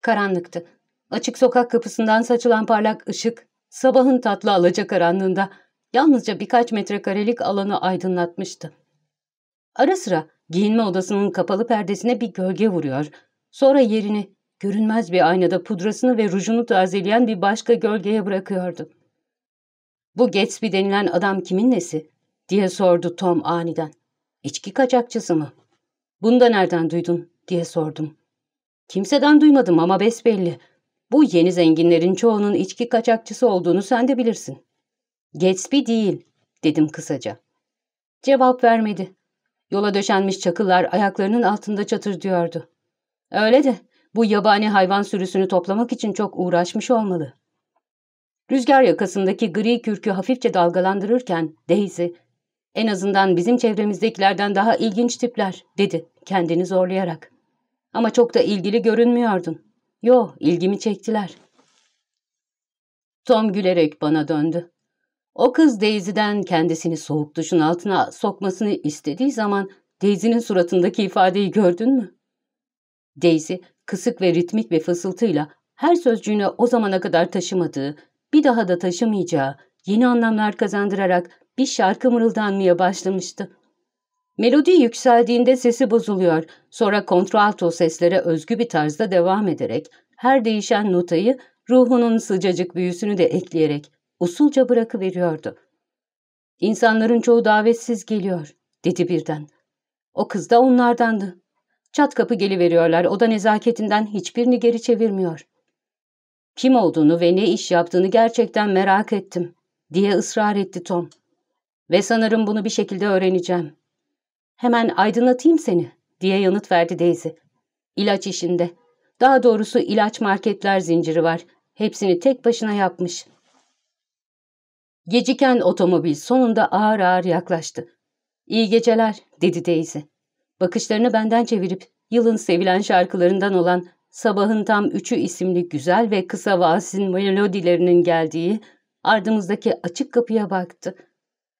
Karanlıktı. Açık sokak kapısından saçılan parlak ışık, sabahın tatlı alacakaranlığında yalnızca birkaç metrekarelik alanı aydınlatmıştı. Ara sıra giyinme odasının kapalı perdesine bir gölge vuruyor, sonra yerini görünmez bir aynada pudrasını ve rujunu tazeleyen bir başka gölgeye bırakıyordu. ''Bu Gatsby denilen adam kimin nesi?'' diye sordu Tom aniden. ''İçki kaçakçısı mı?'' ''Bunu da nereden duydun?'' diye sordum. Kimseden duymadım ama besbelli. Bu yeni zenginlerin çoğunun içki kaçakçısı olduğunu sen de bilirsin. Gatsby değil, dedim kısaca. Cevap vermedi. Yola döşenmiş çakıllar ayaklarının altında çatır diyordu. Öyle de bu yabani hayvan sürüsünü toplamak için çok uğraşmış olmalı. Rüzgar yakasındaki gri kürkü hafifçe dalgalandırırken Daisy, en azından bizim çevremizdekilerden daha ilginç tipler, dedi kendini zorlayarak. Ama çok da ilgili görünmüyordun. Yo, ilgimi çektiler. Tom gülerek bana döndü. O kız Daisy'den kendisini soğuk duşun altına sokmasını istediği zaman Daisy'nin suratındaki ifadeyi gördün mü? Daisy kısık ve ritmik bir fısıltıyla her sözcüğünü o zamana kadar taşımadığı, bir daha da taşımayacağı, yeni anlamlar kazandırarak bir şarkı mırıldanmaya başlamıştı. Melodi yükseldiğinde sesi bozuluyor, sonra kontralto seslere özgü bir tarzda devam ederek, her değişen notayı ruhunun sıcacık büyüsünü de ekleyerek usulca bırakıveriyordu. İnsanların çoğu davetsiz geliyor, dedi birden. O kız da onlardandı. Çat kapı geliveriyorlar, o da nezaketinden hiçbirini geri çevirmiyor. Kim olduğunu ve ne iş yaptığını gerçekten merak ettim, diye ısrar etti Tom. Ve sanırım bunu bir şekilde öğreneceğim. Hemen aydınlatayım seni, diye yanıt verdi Daisy. İlaç işinde. Daha doğrusu ilaç marketler zinciri var. Hepsini tek başına yapmış. Geciken otomobil sonunda ağır ağır yaklaştı. İyi geceler, dedi Daisy. Bakışlarını benden çevirip yılın sevilen şarkılarından olan Sabahın Tam Üçü isimli güzel ve kısa valsin melodilerinin geldiği ardımızdaki açık kapıya baktı.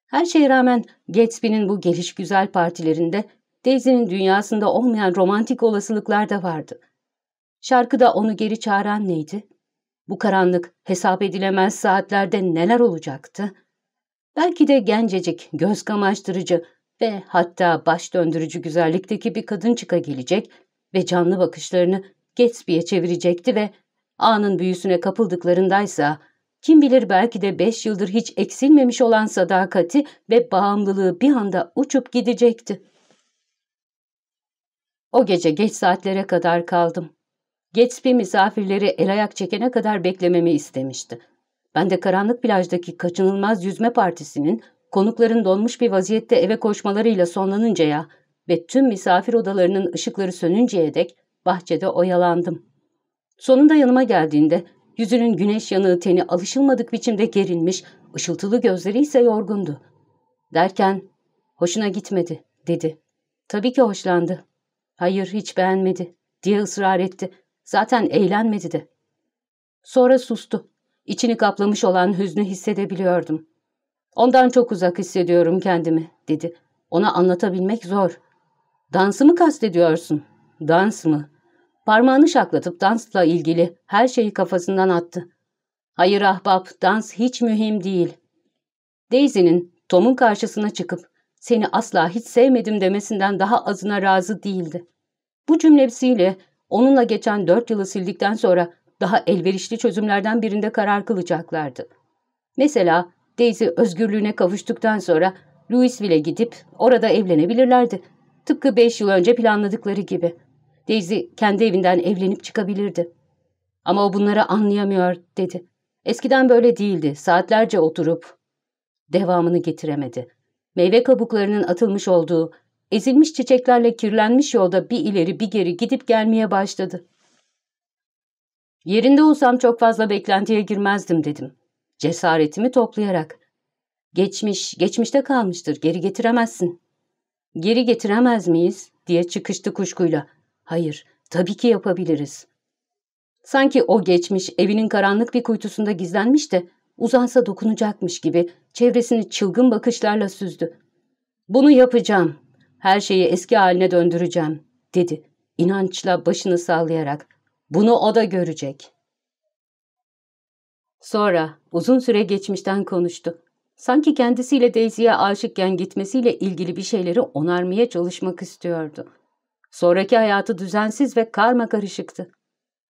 Her şeye rağmen Gatsby'nin bu geliş güzel partilerinde Daisy'nin dünyasında olmayan romantik olasılıklar da vardı. Şarkıda onu geri çağıran neydi? Bu karanlık, hesap edilemez saatlerde neler olacaktı? Belki de gencecik, göz kamaştırıcı ve hatta baş döndürücü güzellikteki bir kadın çıka gelecek ve canlı bakışlarını Gatsby'ye çevirecekti ve anın büyüsüne kapıldıklarındaysa kim bilir belki de beş yıldır hiç eksilmemiş olan sadakati ve bağımlılığı bir anda uçup gidecekti. O gece geç saatlere kadar kaldım. Gatsby misafirleri el ayak çekene kadar beklememi istemişti. Ben de karanlık plajdaki kaçınılmaz yüzme partisinin konukların donmuş bir vaziyette eve koşmalarıyla sonlanıncaya ve tüm misafir odalarının ışıkları sönünceye dek bahçede oyalandım. Sonunda yanıma geldiğinde yüzünün güneş yanığı teni alışılmadık biçimde gerilmiş, ışıltılı gözleri ise yorgundu. Derken, hoşuna gitmedi, dedi. Tabii ki hoşlandı. Hayır, hiç beğenmedi, diye ısrar etti. Zaten eğlenmedi de. Sonra sustu. İçini kaplamış olan hüznü hissedebiliyordum. Ondan çok uzak hissediyorum kendimi, dedi. Ona anlatabilmek zor. Dansı mı kastediyorsun? Dans mı? Parmağını şaklatıp dansla ilgili her şeyi kafasından attı. Hayır ahbap, dans hiç mühim değil. Daisy'nin Tom'un karşısına çıkıp seni asla hiç sevmedim demesinden daha azına razı değildi. Bu cümlesiyle onunla geçen dört yılı sildikten sonra daha elverişli çözümlerden birinde karar kılacaklardı. Mesela Daisy özgürlüğüne kavuştuktan sonra Louisville'e gidip orada evlenebilirlerdi. Tıpkı beş yıl önce planladıkları gibi. Daisy kendi evinden evlenip çıkabilirdi. Ama o bunları anlayamıyor dedi. Eskiden böyle değildi. Saatlerce oturup devamını getiremedi. Meyve kabuklarının atılmış olduğu, ezilmiş çiçeklerle kirlenmiş yolda bir ileri bir geri gidip gelmeye başladı. Yerinde olsam çok fazla beklentiye girmezdim dedim. Cesaretimi toplayarak. Geçmiş, geçmişte kalmıştır, geri getiremezsin. Geri getiremez miyiz? diye çıkıştı kuşkuyla. Hayır, tabii ki yapabiliriz. Sanki o geçmiş evinin karanlık bir kuytusunda gizlenmiş de uzansa dokunacakmış gibi çevresini çılgın bakışlarla süzdü. Bunu yapacağım. Her şeyi eski haline döndüreceğim, dedi. İnançla başını sallayarak. Bunu o da görecek. Sonra uzun süre geçmişten konuştu. Sanki kendisiyle Daisy'ye aşıkken gitmesiyle ilgili bir şeyleri onarmaya çalışmak istiyordu. Sonraki hayatı düzensiz ve karma karışıktı.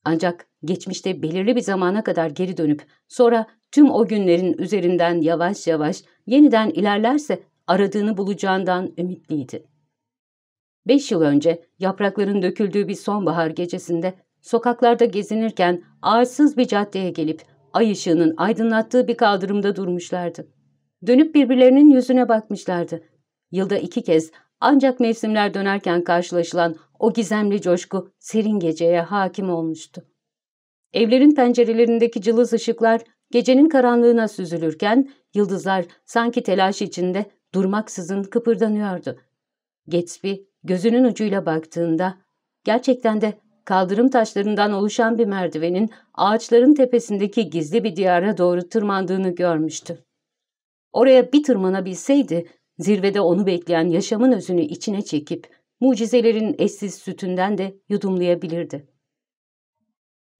Ancak geçmişte belirli bir zamana kadar geri dönüp sonra tüm o günlerin üzerinden yavaş yavaş yeniden ilerlerse aradığını bulacağından ümitliydi. Beş yıl önce yaprakların döküldüğü bir sonbahar gecesinde sokaklarda gezinirken ağırsız bir caddeye gelip ay ışığının aydınlattığı bir kaldırımda durmuşlardı. Dönüp birbirlerinin yüzüne bakmışlardı. Yılda iki kez ancak mevsimler dönerken karşılaşılan o gizemli coşku serin geceye hakim olmuştu. Evlerin pencerelerindeki cılız ışıklar gecenin karanlığına süzülürken yıldızlar sanki telaş içinde durmaksızın kıpırdanıyordu. Gatsby gözünün ucuyla baktığında gerçekten de kaldırım taşlarından oluşan bir merdivenin ağaçların tepesindeki gizli bir diyara doğru tırmandığını görmüştü. Oraya bir tırmanabilseydi Zirvede onu bekleyen yaşamın özünü içine çekip mucizelerin eşsiz sütünden de yudumlayabilirdi.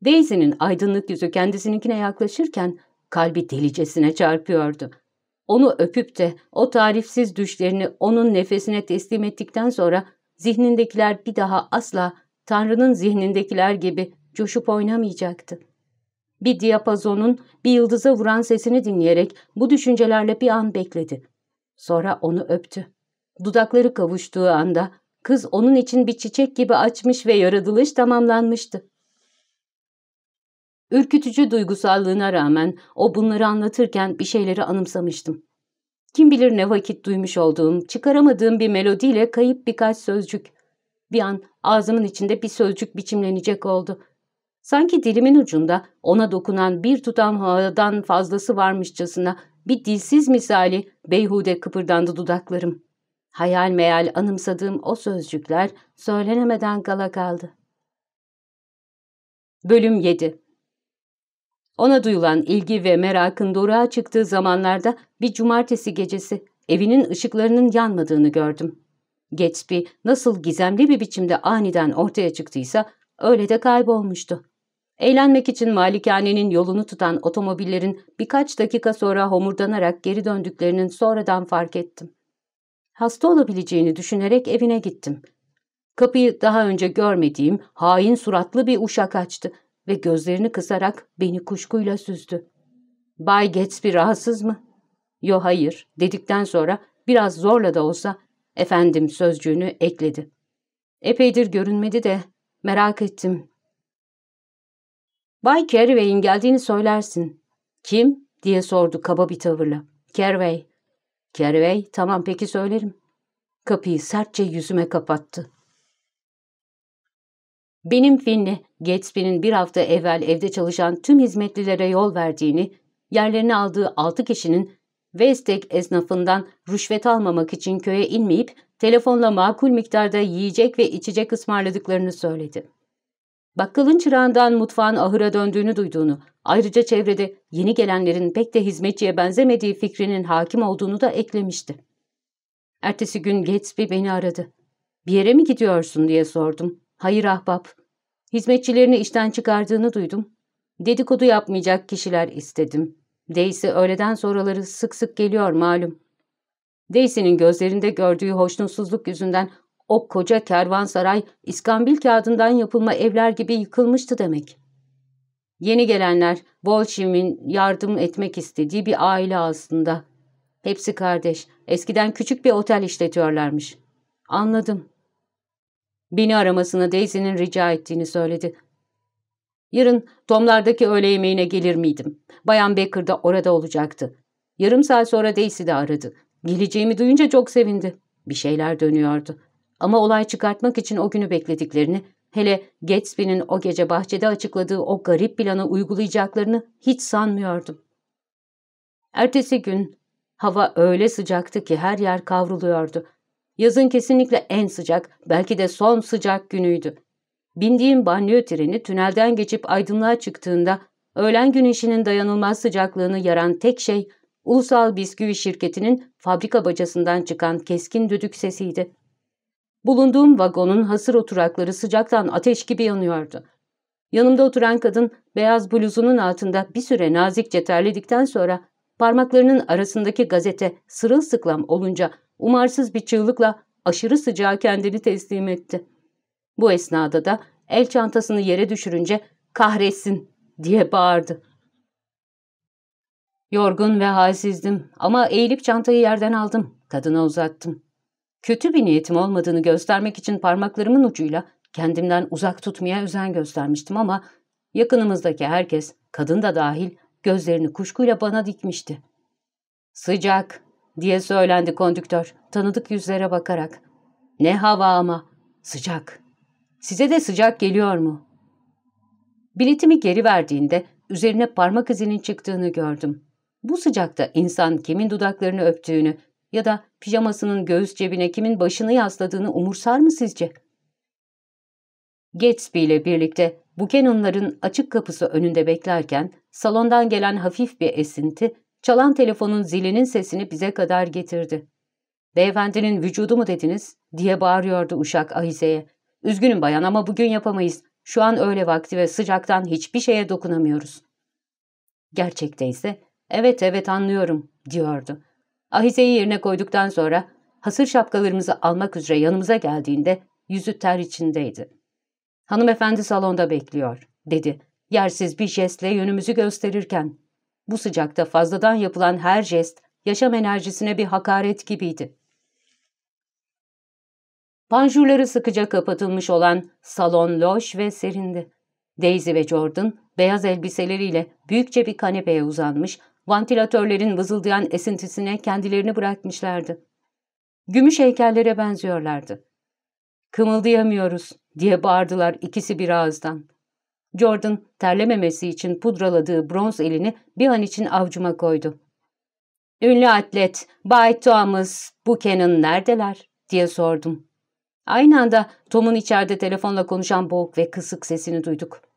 Daisy'nin aydınlık yüzü kendisininkine yaklaşırken kalbi delicesine çarpıyordu. Onu öpüp de o tarifsiz düşlerini onun nefesine teslim ettikten sonra zihnindekiler bir daha asla Tanrı'nın zihnindekiler gibi coşup oynamayacaktı. Bir diyapazonun bir yıldıza vuran sesini dinleyerek bu düşüncelerle bir an bekledi. Sonra onu öptü. Dudakları kavuştuğu anda kız onun için bir çiçek gibi açmış ve yaratılış tamamlanmıştı. Ürkütücü duygusallığına rağmen o bunları anlatırken bir şeyleri anımsamıştım. Kim bilir ne vakit duymuş olduğum, çıkaramadığım bir melodiyle kayıp birkaç sözcük. Bir an ağzımın içinde bir sözcük biçimlenecek oldu. Sanki dilimin ucunda ona dokunan bir tutam havadan fazlası varmışçasına bir dilsiz misali beyhude kıpırdandı dudaklarım. Hayal meyal anımsadığım o sözcükler söylenemeden kala kaldı. Bölüm 7 Ona duyulan ilgi ve merakın doruğa çıktığı zamanlarda bir cumartesi gecesi evinin ışıklarının yanmadığını gördüm. Gatsby nasıl gizemli bir biçimde aniden ortaya çıktıysa öyle de kaybolmuştu. Eğlenmek için malikanenin yolunu tutan otomobillerin birkaç dakika sonra homurdanarak geri döndüklerinin sonradan fark ettim. Hasta olabileceğini düşünerek evine gittim. Kapıyı daha önce görmediğim hain suratlı bir uşak açtı ve gözlerini kısarak beni kuşkuyla süzdü. ''Bay Gatsby rahatsız mı?'' ''Yo hayır'' dedikten sonra biraz zorla da olsa ''efendim'' sözcüğünü ekledi. Epeydir görünmedi de merak ettim Bay Carraway'in geldiğini söylersin. Kim? diye sordu kaba bir tavırla. Carraway. Carraway, tamam peki söylerim. Kapıyı sertçe yüzüme kapattı. Benim Finley, Gatsby'nin bir hafta evvel evde çalışan tüm hizmetlilere yol verdiğini, yerlerini aldığı altı kişinin Westek esnafından rüşvet almamak için köye inmeyip telefonla makul miktarda yiyecek ve içecek ısmarladıklarını söyledi. Bakkalın çırağından mutfağın ahıra döndüğünü duyduğunu, ayrıca çevrede yeni gelenlerin pek de hizmetçiye benzemediği fikrinin hakim olduğunu da eklemişti. Ertesi gün Gatsby beni aradı. Bir yere mi gidiyorsun diye sordum. Hayır ahbap. Hizmetçilerini işten çıkardığını duydum. Dedikodu yapmayacak kişiler istedim. Daisy öğleden sonraları sık sık geliyor malum. Daisy'nin gözlerinde gördüğü hoşnutsuzluk yüzünden o koca kervansaray iskambil kağıdından yapılma evler gibi yıkılmıştı demek. Yeni gelenler Bolşev'in yardım etmek istediği bir aile aslında. Hepsi kardeş. Eskiden küçük bir otel işletiyorlarmış. Anladım. Beni aramasını Daisy'nin rica ettiğini söyledi. Yarın Tomlardaki öğle yemeğine gelir miydim? Bayan Baker da orada olacaktı. Yarım saat sonra Daisy de aradı. Geleceğimi duyunca çok sevindi. Bir şeyler dönüyordu. Ama olay çıkartmak için o günü beklediklerini, hele Gatsby'nin o gece bahçede açıkladığı o garip planı uygulayacaklarını hiç sanmıyordum. Ertesi gün hava öyle sıcaktı ki her yer kavruluyordu. Yazın kesinlikle en sıcak, belki de son sıcak günüydü. Bindiğim banyo treni tünelden geçip aydınlığa çıktığında öğlen güneşinin dayanılmaz sıcaklığını yaran tek şey Ulusal Bisküvi Şirketi'nin fabrika bacasından çıkan keskin düdük sesiydi. Bulunduğum vagonun hasır oturakları sıcaktan ateş gibi yanıyordu. Yanımda oturan kadın beyaz bluzunun altında bir süre nazikçe terledikten sonra parmaklarının arasındaki gazete sırılsıklam olunca umarsız bir çığlıkla aşırı sıcağa kendini teslim etti. Bu esnada da el çantasını yere düşürünce kahretsin diye bağırdı. Yorgun ve halsizdim ama eğilip çantayı yerden aldım. Kadına uzattım. Kötü bir niyetim olmadığını göstermek için parmaklarımın ucuyla kendimden uzak tutmaya özen göstermiştim ama yakınımızdaki herkes, kadın da dahil, gözlerini kuşkuyla bana dikmişti. Sıcak diye söylendi kondüktör tanıdık yüzlere bakarak. Ne hava ama sıcak. Size de sıcak geliyor mu? Biletimi geri verdiğinde üzerine parmak izinin çıktığını gördüm. Bu sıcakta insan kimin dudaklarını öptüğünü, ya da pijamasının göğüs cebine kimin başını yasladığını umursar mı sizce? Gatsby ile birlikte Buchanan'ların açık kapısı önünde beklerken salondan gelen hafif bir esinti çalan telefonun zilinin sesini bize kadar getirdi. Beyefendinin vücudu mu dediniz? diye bağırıyordu uşak Ahize'ye. Üzgünüm bayan ama bugün yapamayız. Şu an öğle vakti ve sıcaktan hiçbir şeye dokunamıyoruz. Gerçekte ise evet evet anlıyorum diyordu. Ahizeyi yerine koyduktan sonra hasır şapkalarımızı almak üzere yanımıza geldiğinde yüzü ter içindeydi. Hanımefendi salonda bekliyor dedi yersiz bir jestle yönümüzü gösterirken. Bu sıcakta fazladan yapılan her jest yaşam enerjisine bir hakaret gibiydi. Panjurları sıkıca kapatılmış olan salon loş ve serindi. Daisy ve Jordan beyaz elbiseleriyle büyükçe bir kanepeye uzanmış, vantilatörlerin vızıldayan esintisine kendilerini bırakmışlardı. Gümüş heykellere benziyorlardı. Kımıldayamıyoruz diye bağırdılar ikisi bir ağızdan. Jordan terlememesi için pudraladığı bronz elini bir an için avcuma koydu. Ünlü atlet Bay Thomas Buchanan neredeler diye sordum. Aynı anda Tom'un içeride telefonla konuşan boğuk ve kısık sesini duyduk.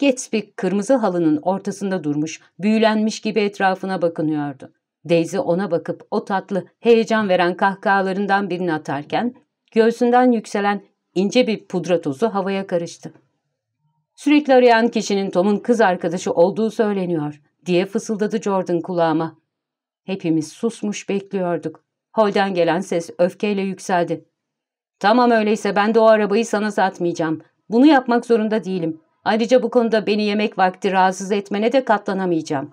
Gatsby kırmızı halının ortasında durmuş, büyülenmiş gibi etrafına bakınıyordu. Daisy ona bakıp o tatlı, heyecan veren kahkahalarından birini atarken, göğsünden yükselen ince bir pudra tozu havaya karıştı. Sürekli arayan kişinin Tom'un kız arkadaşı olduğu söyleniyor, diye fısıldadı Jordan kulağıma. Hepimiz susmuş bekliyorduk. Holden gelen ses öfkeyle yükseldi. Tamam öyleyse ben de o arabayı sana satmayacağım. Bunu yapmak zorunda değilim. Ayrıca bu konuda beni yemek vakti rahatsız etmene de katlanamayacağım.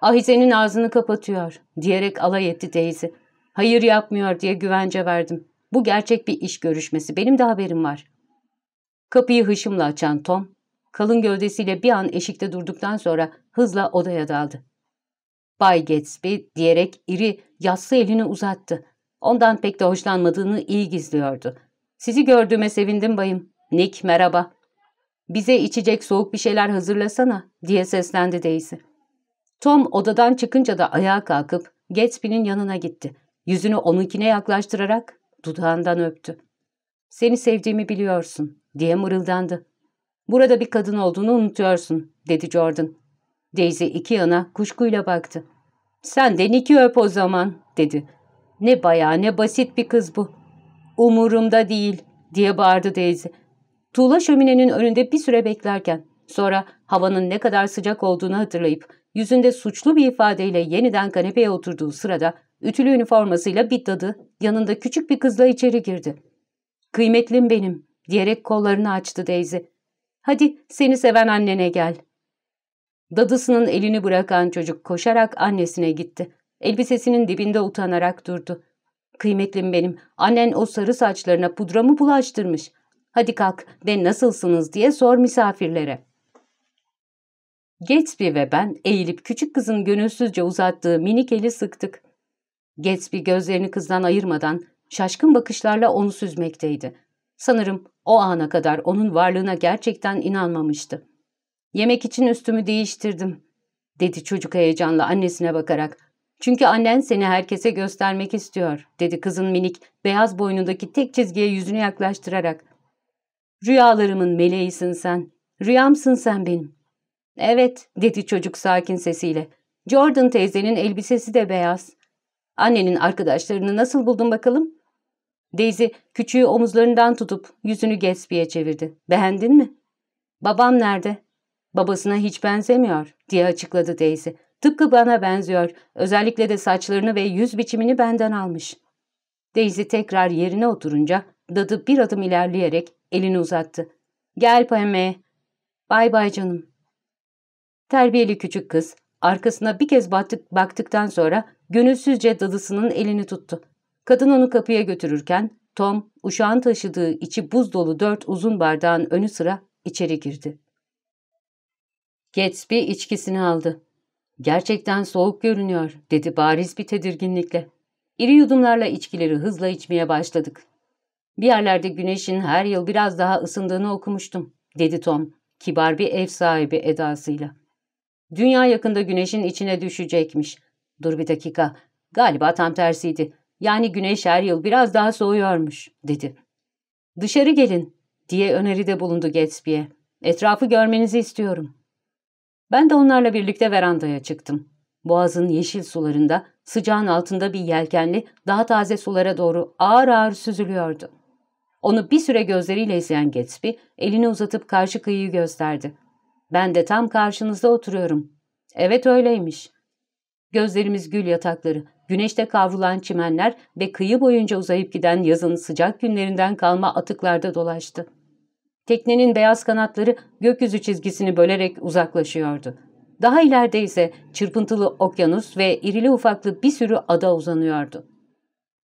Ahize'nin ağzını kapatıyor diyerek alay etti Daisy. Hayır yapmıyor diye güvence verdim. Bu gerçek bir iş görüşmesi. Benim de haberim var. Kapıyı hışımla açan Tom, kalın gövdesiyle bir an eşikte durduktan sonra hızla odaya daldı. Bay Gatsby diyerek iri, yassı elini uzattı. Ondan pek de hoşlanmadığını iyi gizliyordu. Sizi gördüğüme sevindim bayım. Nick merhaba. Bize içecek soğuk bir şeyler hazırlasana diye seslendi Daisy. Tom odadan çıkınca da ayağa kalkıp Gatsby'nin yanına gitti. Yüzünü onunkine yaklaştırarak dudağından öptü. Seni sevdiğimi biliyorsun diye mırıldandı. Burada bir kadın olduğunu unutuyorsun dedi Jordan. Daisy iki yana kuşkuyla baktı. Sen de Nick'i öp o zaman dedi. Ne bayağı ne basit bir kız bu. Umurumda değil diye bağırdı Daisy. Tuğla şöminenin önünde bir süre beklerken sonra havanın ne kadar sıcak olduğunu hatırlayıp yüzünde suçlu bir ifadeyle yeniden kanepeye oturduğu sırada ütülü üniformasıyla bir dadı yanında küçük bir kızla içeri girdi. Kıymetlim benim diyerek kollarını açtı Daisy. Hadi seni seven annene gel. Dadısının elini bırakan çocuk koşarak annesine gitti. Elbisesinin dibinde utanarak durdu. Kıymetlim benim, annen o sarı saçlarına pudramı bulaştırmış. Hadi kalk de nasılsınız diye sor misafirlere. Gatsby ve ben eğilip küçük kızın gönülsüzce uzattığı minik eli sıktık. Gatsby gözlerini kızdan ayırmadan şaşkın bakışlarla onu süzmekteydi. Sanırım o ana kadar onun varlığına gerçekten inanmamıştı. Yemek için üstümü değiştirdim, dedi çocuk heyecanla annesine bakarak. Çünkü annen seni herkese göstermek istiyor, dedi kızın minik, beyaz boynundaki tek çizgiye yüzünü yaklaştırarak. Rüyalarımın meleğisin sen, rüyamsın sen benim. Evet, dedi çocuk sakin sesiyle. Jordan teyzenin elbisesi de beyaz. Annenin arkadaşlarını nasıl buldun bakalım? Daisy küçüğü omuzlarından tutup yüzünü Gatsby'ye çevirdi. Beğendin mi? Babam nerede? Babasına hiç benzemiyor diye açıkladı Daisy. Tıpkı bana benziyor. Özellikle de saçlarını ve yüz biçimini benden almış. Daisy tekrar yerine oturunca dadı bir adım ilerleyerek elini uzattı. Gel Pame. Bay bay canım. Terbiyeli küçük kız arkasına bir kez baktık, baktıktan sonra gönülsüzce dadısının elini tuttu. Kadın onu kapıya götürürken Tom uşağın taşıdığı içi buz dolu dört uzun bardağın önü sıra içeri girdi. Gatsby içkisini aldı. Gerçekten soğuk görünüyor dedi bariz bir tedirginlikle. İri yudumlarla içkileri hızla içmeye başladık. Bir yerlerde güneşin her yıl biraz daha ısındığını okumuştum dedi Tom kibar bir ev sahibi edasıyla. Dünya yakında güneşin içine düşecekmiş. Dur bir dakika galiba tam tersiydi. Yani güneş her yıl biraz daha soğuyormuş, dedi. Dışarı gelin, diye öneride bulundu Gatsby'e. Etrafı görmenizi istiyorum. Ben de onlarla birlikte verandaya çıktım. Boğazın yeşil sularında, sıcağın altında bir yelkenli, daha taze sulara doğru ağır ağır süzülüyordu. Onu bir süre gözleriyle izleyen Gatsby, elini uzatıp karşı kıyıyı gösterdi. Ben de tam karşınızda oturuyorum. Evet öyleymiş. Gözlerimiz gül yatakları, güneşte kavrulan çimenler ve kıyı boyunca uzayıp giden yazın sıcak günlerinden kalma atıklarda dolaştı. Teknenin beyaz kanatları gökyüzü çizgisini bölerek uzaklaşıyordu. Daha ileride ise çırpıntılı okyanus ve irili ufaklı bir sürü ada uzanıyordu.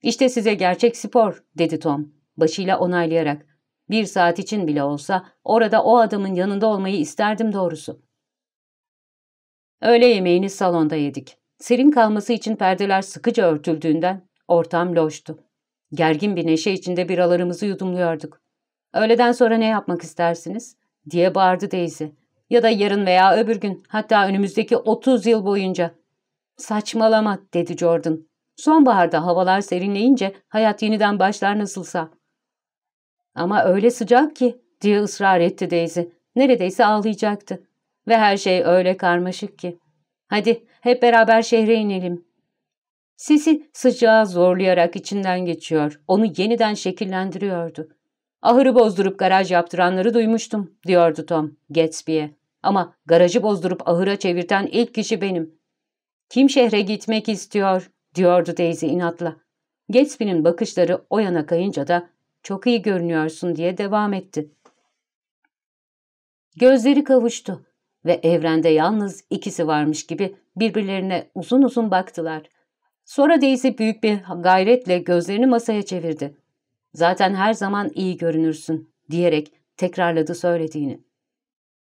İşte size gerçek spor, dedi Tom, başıyla onaylayarak. Bir saat için bile olsa orada o adamın yanında olmayı isterdim doğrusu. Öğle yemeğini salonda yedik. Serin kalması için perdeler sıkıca örtüldüğünden ortam loştu. Gergin bir neşe içinde biralarımızı yudumluyorduk. Öğleden sonra ne yapmak istersiniz? diye bağırdı Daisy. Ya da yarın veya öbür gün, hatta önümüzdeki 30 yıl boyunca. Saçmalama, dedi Jordan. Sonbaharda havalar serinleyince hayat yeniden başlar nasılsa. Ama öyle sıcak ki, diye ısrar etti Daisy. Neredeyse ağlayacaktı. Ve her şey öyle karmaşık ki. Hadi hep beraber şehre inelim. Sisi sıcağı zorlayarak içinden geçiyor. Onu yeniden şekillendiriyordu. Ahırı bozdurup garaj yaptıranları duymuştum, diyordu Tom Gatsby'ye. Ama garajı bozdurup ahıra çevirten ilk kişi benim. Kim şehre gitmek istiyor, diyordu Daisy inatla. Gatsby'nin bakışları o yana kayınca da çok iyi görünüyorsun diye devam etti. Gözleri kavuştu ve evrende yalnız ikisi varmış gibi birbirlerine uzun uzun baktılar. Sonra Daisy büyük bir gayretle gözlerini masaya çevirdi. Zaten her zaman iyi görünürsün diyerek tekrarladı söylediğini.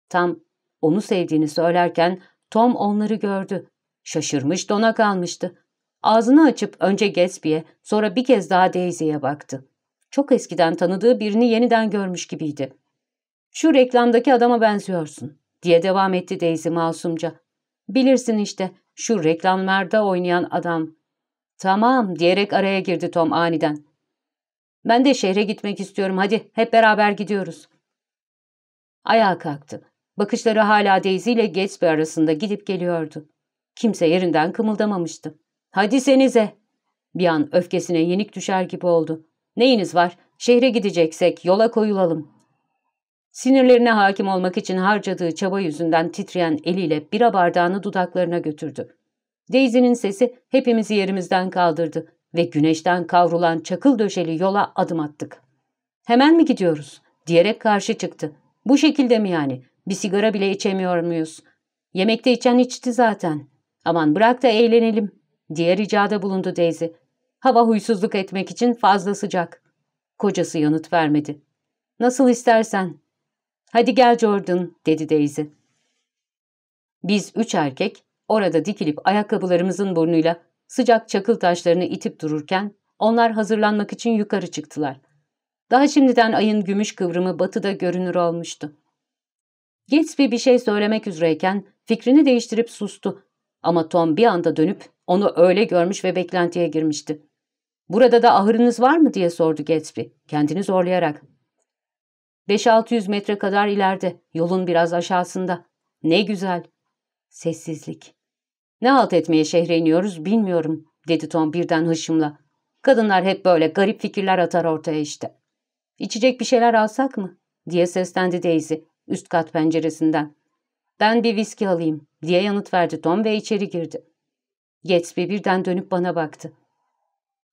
Tam onu sevdiğini söylerken Tom onları gördü. Şaşırmış dona kalmıştı. Ağzını açıp önce Gatsby'ye sonra bir kez daha Daisy'ye baktı. Çok eskiden tanıdığı birini yeniden görmüş gibiydi. ''Şu reklamdaki adama benziyorsun.'' diye devam etti Daisy masumca. ''Bilirsin işte şu reklamlarda oynayan adam.'' ''Tamam.'' diyerek araya girdi Tom aniden. ''Ben de şehre gitmek istiyorum. Hadi hep beraber gidiyoruz.'' Ayağa kalktı. Bakışları hala Daisy ile Gatsby arasında gidip geliyordu. Kimse yerinden kımıldamamıştı. ''Hadi senize!'' Bir an öfkesine yenik düşer gibi oldu. ''Neyiniz var? Şehre gideceksek yola koyulalım.'' Sinirlerine hakim olmak için harcadığı çaba yüzünden titreyen eliyle bira bardağını dudaklarına götürdü. Daisy'nin sesi hepimizi yerimizden kaldırdı ve güneşten kavrulan çakıl döşeli yola adım attık. ''Hemen mi gidiyoruz?'' diyerek karşı çıktı. ''Bu şekilde mi yani? Bir sigara bile içemiyor muyuz? Yemekte içen içti zaten. Aman bırak da eğlenelim.'' diye ricada bulundu Daisy. Hava huysuzluk etmek için fazla sıcak. Kocası yanıt vermedi. ''Nasıl istersen.'' ''Hadi gel Jordan'' dedi Daisy. Biz üç erkek orada dikilip ayakkabılarımızın burnuyla sıcak çakıl taşlarını itip dururken onlar hazırlanmak için yukarı çıktılar. Daha şimdiden ayın gümüş kıvrımı batıda görünür olmuştu. Gatsby bir şey söylemek üzereyken fikrini değiştirip sustu. Ama Tom bir anda dönüp onu öyle görmüş ve beklentiye girmişti. ''Burada da ahırınız var mı?'' diye sordu Gatsby, kendini zorlayarak. ''5-600 metre kadar ileride, yolun biraz aşağısında. Ne güzel.'' Sessizlik. ''Ne halt etmeye şehre iniyoruz bilmiyorum.'' dedi Tom birden hışımla. ''Kadınlar hep böyle garip fikirler atar ortaya işte.'' ''İçecek bir şeyler alsak mı?'' diye seslendi Daisy üst kat penceresinden. ''Ben bir viski alayım.'' diye yanıt verdi Tom ve içeri girdi. Gatsby birden dönüp bana baktı.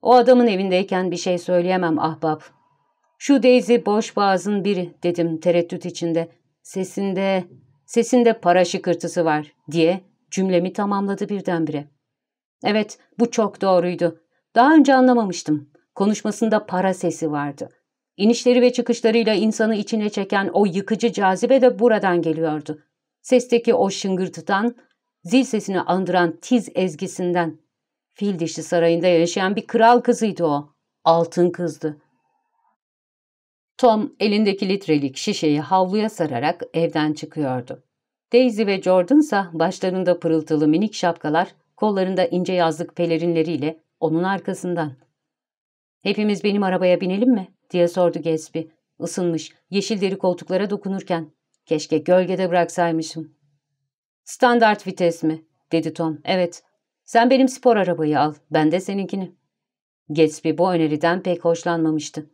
O adamın evindeyken bir şey söyleyemem ahbap. Şu Daisy boş boğazın biri dedim tereddüt içinde. Sesinde, sesinde para şıkırtısı var diye cümlemi tamamladı birdenbire. Evet bu çok doğruydu. Daha önce anlamamıştım. Konuşmasında para sesi vardı. İnişleri ve çıkışlarıyla insanı içine çeken o yıkıcı cazibe de buradan geliyordu. Sesteki o şıngırtıdan, zil sesini andıran tiz ezgisinden. Fil dişi sarayında yaşayan bir kral kızıydı o. Altın kızdı. Tom elindeki litrelik şişeyi havluya sararak evden çıkıyordu. Daisy ve Jordan ise başlarında pırıltılı minik şapkalar, kollarında ince yazlık pelerinleriyle onun arkasından. ''Hepimiz benim arabaya binelim mi?'' diye sordu Gatsby. Isınmış, yeşil deri koltuklara dokunurken. Keşke gölgede bıraksaymışım. Standart vites mi? dedi Tom. Evet. Sen benim spor arabayı al, ben de seninkini. Gatsby bu öneriden pek hoşlanmamıştı.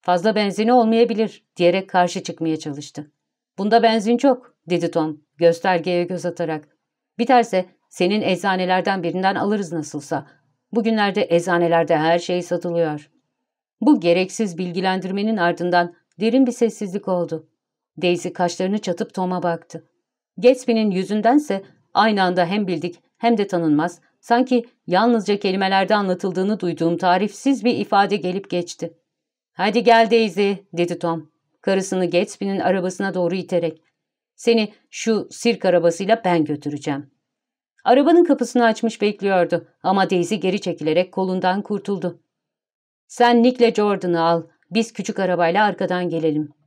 Fazla benzini olmayabilir diyerek karşı çıkmaya çalıştı. Bunda benzin çok dedi Tom göstergeye göz atarak. Biterse senin eczanelerden birinden alırız nasılsa. Bugünlerde eczanelerde her şey satılıyor. Bu gereksiz bilgilendirmenin ardından derin bir sessizlik oldu. Daisy kaşlarını çatıp Tom'a baktı. Gatsby'nin yüzündense aynı anda hem bildik hem de tanınmaz, sanki yalnızca kelimelerde anlatıldığını duyduğum tarifsiz bir ifade gelip geçti. ''Hadi gel Daisy'' dedi Tom, karısını Gatsby'nin arabasına doğru iterek. ''Seni şu sirk arabasıyla ben götüreceğim.'' Arabanın kapısını açmış bekliyordu ama Daisy geri çekilerek kolundan kurtuldu. ''Sen Nick'le Jordan'ı al, biz küçük arabayla arkadan gelelim.''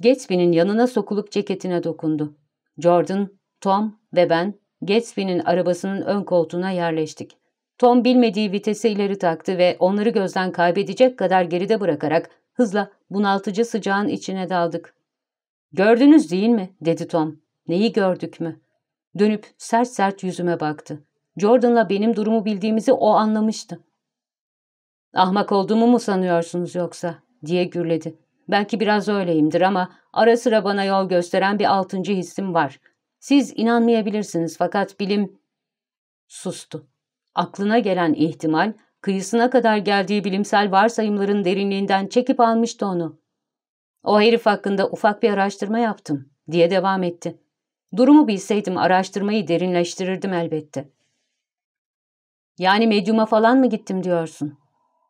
Gatsby'nin yanına sokulup ceketine dokundu. Jordan, Tom ve ben Gatsby'nin arabasının ön koltuğuna yerleştik. Tom bilmediği vitesi ileri taktı ve onları gözden kaybedecek kadar geride bırakarak hızla bunaltıcı sıcağın içine daldık. ''Gördünüz değil mi?'' dedi Tom. ''Neyi gördük mü?'' Dönüp sert sert yüzüme baktı. Jordan'la benim durumu bildiğimizi o anlamıştı. ''Ahmak olduğumu mu sanıyorsunuz yoksa?'' diye gürledi. Belki biraz öyleyimdir ama ara sıra bana yol gösteren bir altıncı hissim var. Siz inanmayabilirsiniz fakat bilim... Sustu. Aklına gelen ihtimal, kıyısına kadar geldiği bilimsel varsayımların derinliğinden çekip almıştı onu. O herif hakkında ufak bir araştırma yaptım, diye devam etti. Durumu bilseydim araştırmayı derinleştirirdim elbette. Yani medyuma falan mı gittim diyorsun?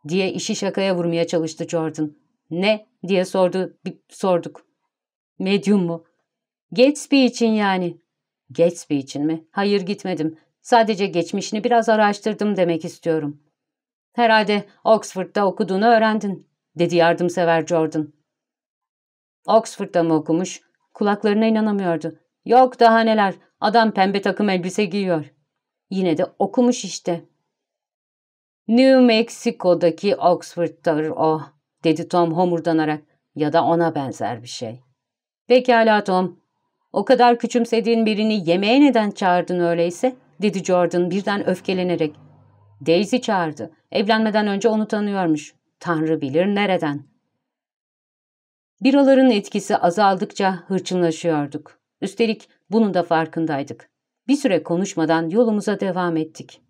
diye işi şakaya vurmaya çalıştı Jordan. Ne? diye sordu, sorduk. Medyum mu? Gatsby için yani. Gatsby için mi? Hayır gitmedim. Sadece geçmişini biraz araştırdım demek istiyorum. Herhalde Oxford'da okuduğunu öğrendin, dedi yardımsever Jordan. Oxford'da mı okumuş? Kulaklarına inanamıyordu. Yok daha neler, adam pembe takım elbise giyiyor. Yine de okumuş işte. New Mexico'daki Oxford'dır o, dedi Tom homurdanarak. Ya da ona benzer bir şey. Pekala Tom. O kadar küçümsediğin birini yemeğe neden çağırdın öyleyse? dedi Jordan birden öfkelenerek. Daisy çağırdı. Evlenmeden önce onu tanıyormuş. Tanrı bilir nereden. Biraların etkisi azaldıkça hırçınlaşıyorduk. Üstelik bunun da farkındaydık. Bir süre konuşmadan yolumuza devam ettik.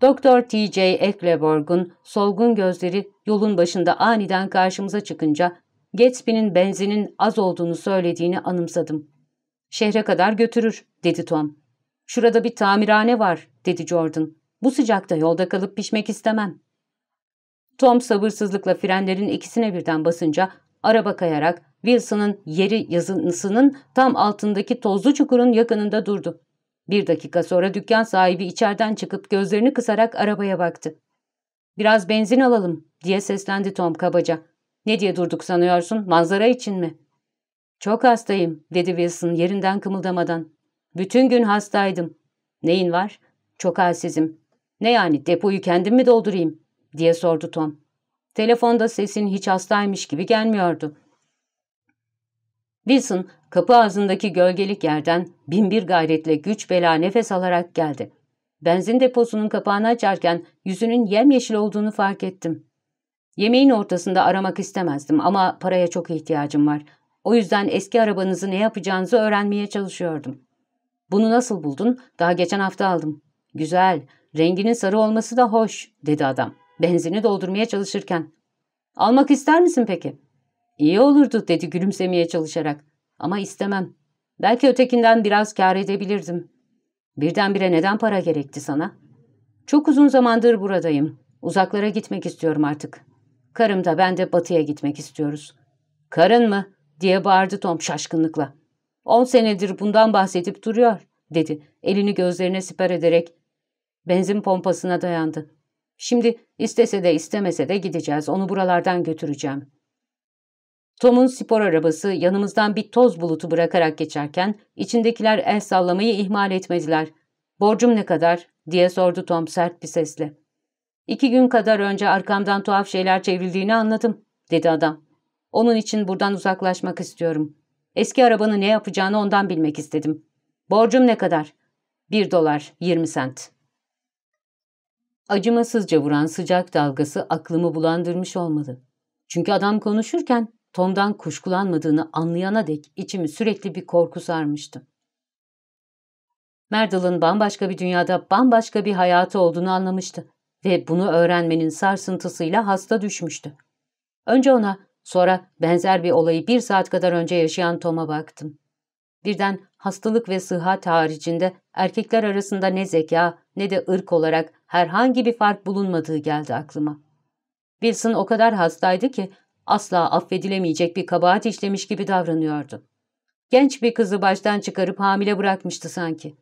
Doktor T.J. Eckleborg'un solgun gözleri yolun başında aniden karşımıza çıkınca Gatsby'nin benzinin az olduğunu söylediğini anımsadım. Şehre kadar götürür, dedi Tom. Şurada bir tamirhane var, dedi Jordan. Bu sıcakta yolda kalıp pişmek istemem. Tom sabırsızlıkla frenlerin ikisine birden basınca araba kayarak Wilson'ın yeri yazısının tam altındaki tozlu çukurun yakınında durdu. Bir dakika sonra dükkan sahibi içeriden çıkıp gözlerini kısarak arabaya baktı. ''Biraz benzin alalım.'' diye seslendi Tom kabaca. ''Ne diye durduk sanıyorsun? Manzara için mi?'' ''Çok hastayım.'' dedi Wilson yerinden kımıldamadan. ''Bütün gün hastaydım.'' ''Neyin var?'' ''Çok halsizim.'' ''Ne yani depoyu kendim mi doldurayım?'' diye sordu Tom. Telefonda sesin hiç hastaymış gibi gelmiyordu. Wilson kapı ağzındaki gölgelik yerden binbir gayretle güç bela nefes alarak geldi. Benzin deposunun kapağını açarken yüzünün yemyeşil olduğunu fark ettim. Yemeğin ortasında aramak istemezdim ama paraya çok ihtiyacım var. O yüzden eski arabanızı ne yapacağınızı öğrenmeye çalışıyordum. Bunu nasıl buldun? Daha geçen hafta aldım. Güzel, renginin sarı olması da hoş, dedi adam. Benzini doldurmaya çalışırken. Almak ister misin peki? İyi olurdu, dedi gülümsemeye çalışarak. Ama istemem. Belki ötekinden biraz kar edebilirdim. Birdenbire neden para gerekti sana? Çok uzun zamandır buradayım. Uzaklara gitmek istiyorum artık. Karım da ben de batıya gitmek istiyoruz. Karın mı? diye bağırdı Tom şaşkınlıkla. On senedir bundan bahsedip duruyor, dedi. Elini gözlerine siper ederek benzin pompasına dayandı. Şimdi istese de istemese de gideceğiz. Onu buralardan götüreceğim. Tom'un spor arabası yanımızdan bir toz bulutu bırakarak geçerken içindekiler el sallamayı ihmal etmediler. ''Borcum ne kadar?'' diye sordu Tom sert bir sesle. ''İki gün kadar önce arkamdan tuhaf şeyler çevrildiğini anladım.'' dedi adam. ''Onun için buradan uzaklaşmak istiyorum. Eski arabanı ne yapacağını ondan bilmek istedim. Borcum ne kadar?'' ''Bir dolar, yirmi sent.'' Acımasızca vuran sıcak dalgası aklımı bulandırmış olmalı. Çünkü adam konuşurken Tom'dan kuşkulanmadığını anlayana dek içimi sürekli bir korku sarmıştı. Merdal'ın bambaşka bir dünyada bambaşka bir hayatı olduğunu anlamıştı ve bunu öğrenmenin sarsıntısıyla hasta düşmüştü. Önce ona, sonra benzer bir olayı bir saat kadar önce yaşayan Tom'a baktım. Birden hastalık ve sıhhat haricinde erkekler arasında ne zeka ne de ırk olarak herhangi bir fark bulunmadığı geldi aklıma. Wilson o kadar hastaydı ki asla affedilemeyecek bir kabahat işlemiş gibi davranıyordu. Genç bir kızı baştan çıkarıp hamile bırakmıştı sanki.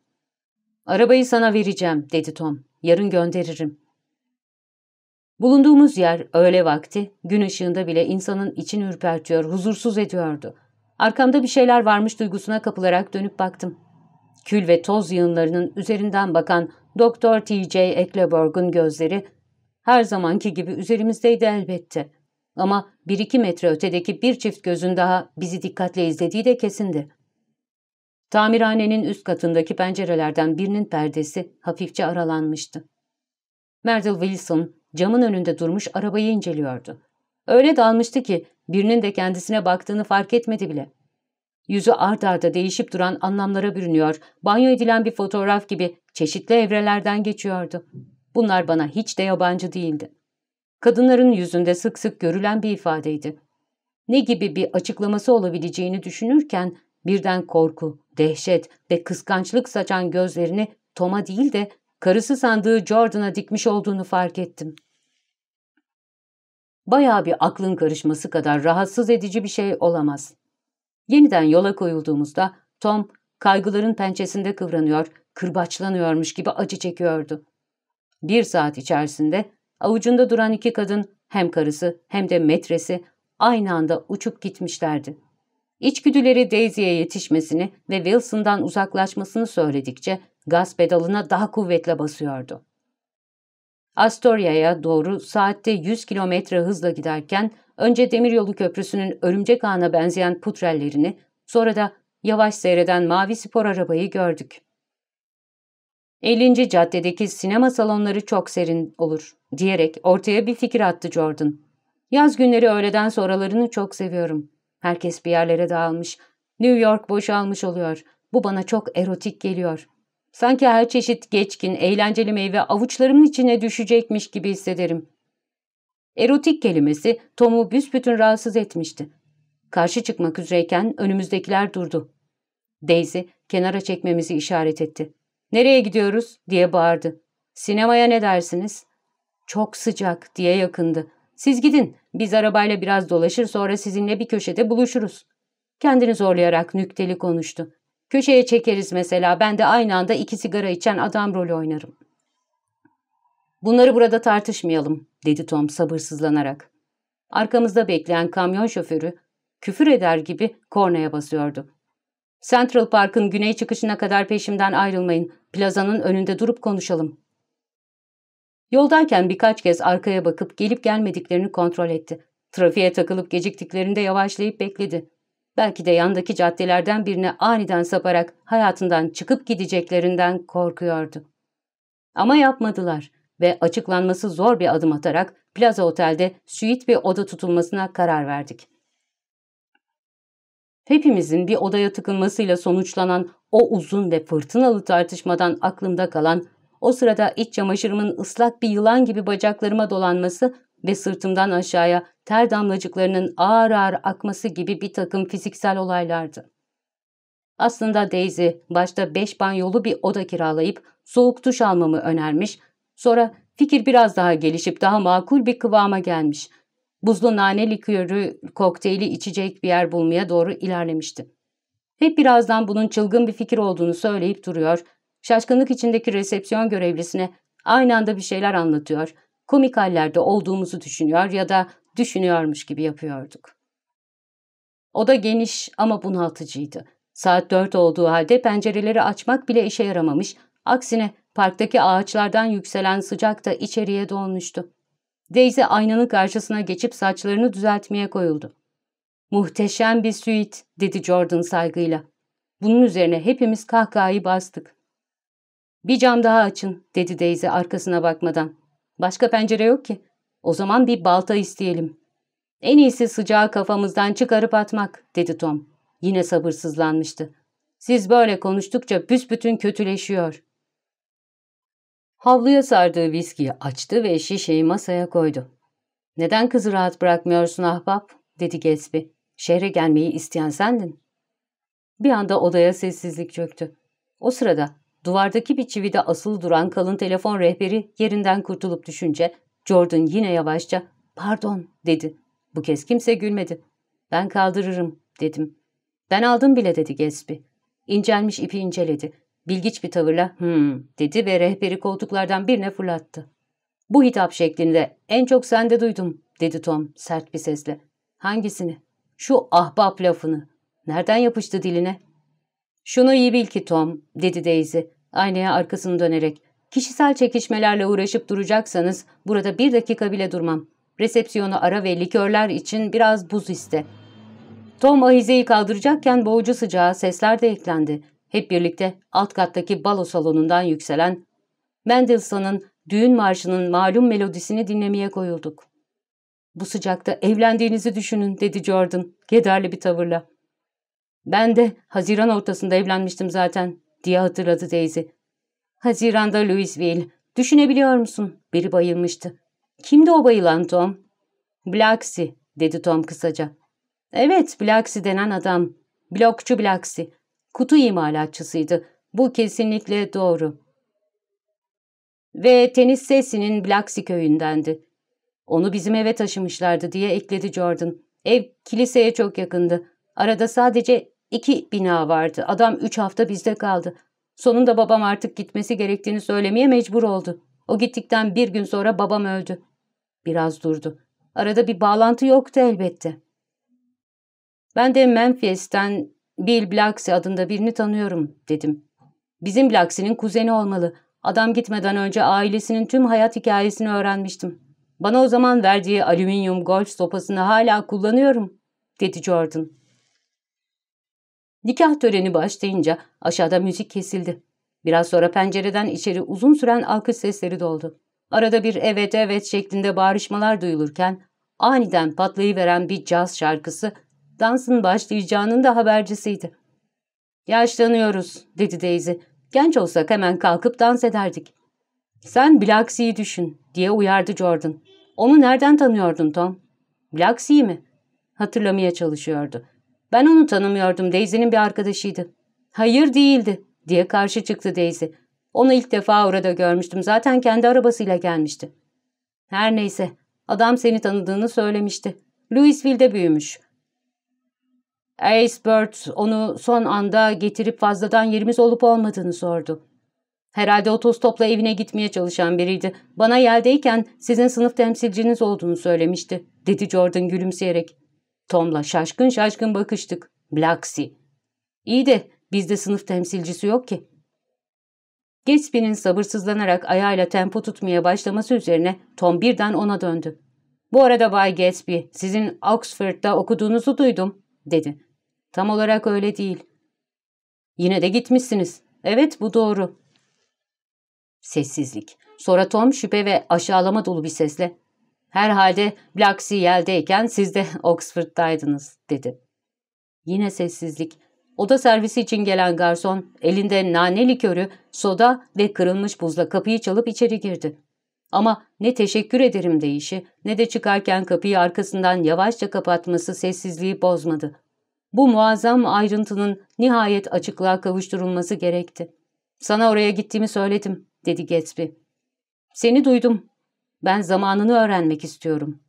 ''Arabayı sana vereceğim.'' dedi Tom. ''Yarın gönderirim.'' Bulunduğumuz yer öğle vakti, gün ışığında bile insanın içini ürpertiyor, huzursuz ediyordu. Arkamda bir şeyler varmış duygusuna kapılarak dönüp baktım. Kül ve toz yığınlarının üzerinden bakan Doktor T.J. Eckleborg'un gözleri her zamanki gibi üzerimizdeydi elbette. Ama bir iki metre ötedeki bir çift gözün daha bizi dikkatle izlediği de kesindi. Tamirhanenin üst katındaki pencerelerden birinin perdesi hafifçe aralanmıştı. Myrtle Wilson camın önünde durmuş arabayı inceliyordu. Öyle dalmıştı ki birinin de kendisine baktığını fark etmedi bile. Yüzü ard arda değişip duran anlamlara bürünüyor, banyo edilen bir fotoğraf gibi çeşitli evrelerden geçiyordu. Bunlar bana hiç de yabancı değildi. Kadınların yüzünde sık sık görülen bir ifadeydi. Ne gibi bir açıklaması olabileceğini düşünürken birden korku, dehşet ve kıskançlık saçan gözlerini Tom'a değil de karısı sandığı Jordan'a dikmiş olduğunu fark ettim. Bayağı bir aklın karışması kadar rahatsız edici bir şey olamaz. Yeniden yola koyulduğumuzda Tom kaygıların pençesinde kıvranıyor, kırbaçlanıyormuş gibi acı çekiyordu. Bir saat içerisinde avucunda duran iki kadın hem karısı hem de metresi aynı anda uçup gitmişlerdi. İçgüdüleri Daisy'ye yetişmesini ve Wilson'dan uzaklaşmasını söyledikçe gaz pedalına daha kuvvetle basıyordu. Astoria'ya doğru saatte 100 kilometre hızla giderken önce demiryolu köprüsünün örümcek ağına benzeyen putrellerini sonra da yavaş seyreden mavi spor arabayı gördük. 50. caddedeki sinema salonları çok serin olur diyerek ortaya bir fikir attı Jordan. Yaz günleri öğleden sonralarını çok seviyorum. Herkes bir yerlere dağılmış. New York boşalmış oluyor. Bu bana çok erotik geliyor. Sanki her çeşit geçkin, eğlenceli meyve avuçlarımın içine düşecekmiş gibi hissederim. Erotik kelimesi Tom'u büsbütün rahatsız etmişti. Karşı çıkmak üzereyken önümüzdekiler durdu. Daisy kenara çekmemizi işaret etti. ''Nereye gidiyoruz?'' diye bağırdı. ''Sinemaya ne dersiniz?'' ''Çok sıcak'' diye yakındı. ''Siz gidin, biz arabayla biraz dolaşır sonra sizinle bir köşede buluşuruz.'' Kendini zorlayarak nükteli konuştu. Köşeye çekeriz mesela. Ben de aynı anda iki sigara içen adam rolü oynarım. Bunları burada tartışmayalım, dedi Tom sabırsızlanarak. Arkamızda bekleyen kamyon şoförü küfür eder gibi kornaya basıyordu. Central Park'ın güney çıkışına kadar peşimden ayrılmayın. Plazanın önünde durup konuşalım. Yoldayken birkaç kez arkaya bakıp gelip gelmediklerini kontrol etti. Trafiğe takılıp geciktiklerinde yavaşlayıp bekledi. Belki de yandaki caddelerden birine aniden saparak hayatından çıkıp gideceklerinden korkuyordu. Ama yapmadılar ve açıklanması zor bir adım atarak Plaza Otel'de süit bir oda tutulmasına karar verdik. Hepimizin bir odaya tıkılmasıyla sonuçlanan o uzun ve fırtınalı tartışmadan aklımda kalan, o sırada iç çamaşırımın ıslak bir yılan gibi bacaklarıma dolanması ve sırtımdan aşağıya ter damlacıklarının ağır ağır akması gibi bir takım fiziksel olaylardı. Aslında Daisy başta beş banyolu bir oda kiralayıp soğuk duş almamı önermiş, sonra fikir biraz daha gelişip daha makul bir kıvama gelmiş. Buzlu nane likörü kokteyli içecek bir yer bulmaya doğru ilerlemişti. Hep birazdan bunun çılgın bir fikir olduğunu söyleyip duruyor, şaşkınlık içindeki resepsiyon görevlisine aynı anda bir şeyler anlatıyor, komik hallerde olduğumuzu düşünüyor ya da düşünüyormuş gibi yapıyorduk. O da geniş ama bunaltıcıydı. Saat dört olduğu halde pencereleri açmak bile işe yaramamış, aksine parktaki ağaçlardan yükselen sıcak da içeriye dolmuştu. Daisy aynanın karşısına geçip saçlarını düzeltmeye koyuldu. Muhteşem bir süit, dedi Jordan saygıyla. Bunun üzerine hepimiz kahkahayı bastık. Bir cam daha açın, dedi Daisy arkasına bakmadan. Başka pencere yok ki. O zaman bir balta isteyelim. En iyisi sıcağı kafamızdan çıkarıp atmak, dedi Tom. Yine sabırsızlanmıştı. Siz böyle konuştukça büsbütün kötüleşiyor. Havluya sardığı viskiyi açtı ve şişeyi masaya koydu. Neden kızı rahat bırakmıyorsun ahbap? dedi Gatsby. Şehre gelmeyi isteyen sendin. Bir anda odaya sessizlik çöktü. O sırada duvardaki bir çivide asılı duran kalın telefon rehberi yerinden kurtulup düşünce Jordan yine yavaşça ''Pardon'' dedi. Bu kez kimse gülmedi. ''Ben kaldırırım'' dedim. ''Ben aldım bile'' dedi Gatsby. İncelmiş ipi inceledi. Bilgiç bir tavırla ''Hmm'' dedi ve rehberi koltuklardan birine fırlattı. Bu hitap şeklinde en çok sende duydum, dedi Tom sert bir sesle. Hangisini? Şu ahbap lafını. Nereden yapıştı diline? Şunu iyi bil ki Tom, dedi Daisy, aynaya arkasını dönerek. Kişisel çekişmelerle uğraşıp duracaksanız burada bir dakika bile durmam. Resepsiyonu ara ve likörler için biraz buz iste. Tom ahizeyi kaldıracakken boğucu sıcağı sesler de eklendi. Hep birlikte alt kattaki balo salonundan yükselen Mendelssohn'un düğün marşının malum melodisini dinlemeye koyulduk. Bu sıcakta evlendiğinizi düşünün dedi Jordan kederli bir tavırla. Ben de Haziran ortasında evlenmiştim zaten diye hatırladı Daisy. Haziranda Louisville. Düşünebiliyor musun? Biri bayılmıştı. Kimdi o bayılan Tom? Blacksy dedi Tom kısaca. Evet Blacksy denen adam. Blokçu Blacksy. Kutu imalatçısıydı. Bu kesinlikle doğru. Ve tenis sesinin Blacksy köyündendi. Onu bizim eve taşımışlardı diye ekledi Jordan. Ev kiliseye çok yakındı. Arada sadece iki bina vardı. Adam üç hafta bizde kaldı. Sonunda babam artık gitmesi gerektiğini söylemeye mecbur oldu. O gittikten bir gün sonra babam öldü. Biraz durdu. Arada bir bağlantı yoktu elbette. Ben de Memphis'ten Bill Blacksy adında birini tanıyorum dedim. Bizim Blacksy'nin kuzeni olmalı. Adam gitmeden önce ailesinin tüm hayat hikayesini öğrenmiştim. Bana o zaman verdiği alüminyum golf sopasını hala kullanıyorum, dedi Jordan. Nikah töreni başlayınca aşağıda müzik kesildi. Biraz sonra pencereden içeri uzun süren alkış sesleri doldu. Arada bir evet evet şeklinde bağrışmalar duyulurken aniden patlayıveren bir caz şarkısı dansın başlayacağının da habercisiydi. Yaşlanıyoruz dedi Daisy. Genç olsak hemen kalkıp dans ederdik. Sen Blacksy'yi düşün diye uyardı Jordan. Onu nereden tanıyordun Tom? Blacksy mi? Hatırlamaya çalışıyordu. Ben onu tanımıyordum. Daisy'nin bir arkadaşıydı. Hayır değildi diye karşı çıktı Daisy. Onu ilk defa orada görmüştüm. Zaten kendi arabasıyla gelmişti. Her neyse. Adam seni tanıdığını söylemişti. Louisville'de büyümüş. Ace Bird onu son anda getirip fazladan yerimiz olup olmadığını sordu. Herhalde otostopla evine gitmeye çalışan biriydi. Bana yeldeyken sizin sınıf temsilciniz olduğunu söylemişti, dedi Jordan gülümseyerek. Tom'la şaşkın şaşkın bakıştık. Blacksy. İyi de bizde sınıf temsilcisi yok ki. Gatsby'nin sabırsızlanarak ayağıyla tempo tutmaya başlaması üzerine Tom birden ona döndü. Bu arada Bay Gatsby, sizin Oxford'da okuduğunuzu duydum, dedi. Tam olarak öyle değil. Yine de gitmişsiniz. Evet, bu doğru. Sessizlik. Sonra Tom şüphe ve aşağılama dolu bir sesle ''Herhalde Blacksea yeldeyken siz de Oxford'daydınız.'' dedi. Yine sessizlik. Oda servisi için gelen garson elinde nane likörü, soda ve kırılmış buzla kapıyı çalıp içeri girdi. Ama ne teşekkür ederim deyişi ne de çıkarken kapıyı arkasından yavaşça kapatması sessizliği bozmadı. Bu muazzam ayrıntının nihayet açıklığa kavuşturulması gerekti. Sana oraya gittiğimi söyledim dedi Gatsby. Seni duydum. Ben zamanını öğrenmek istiyorum.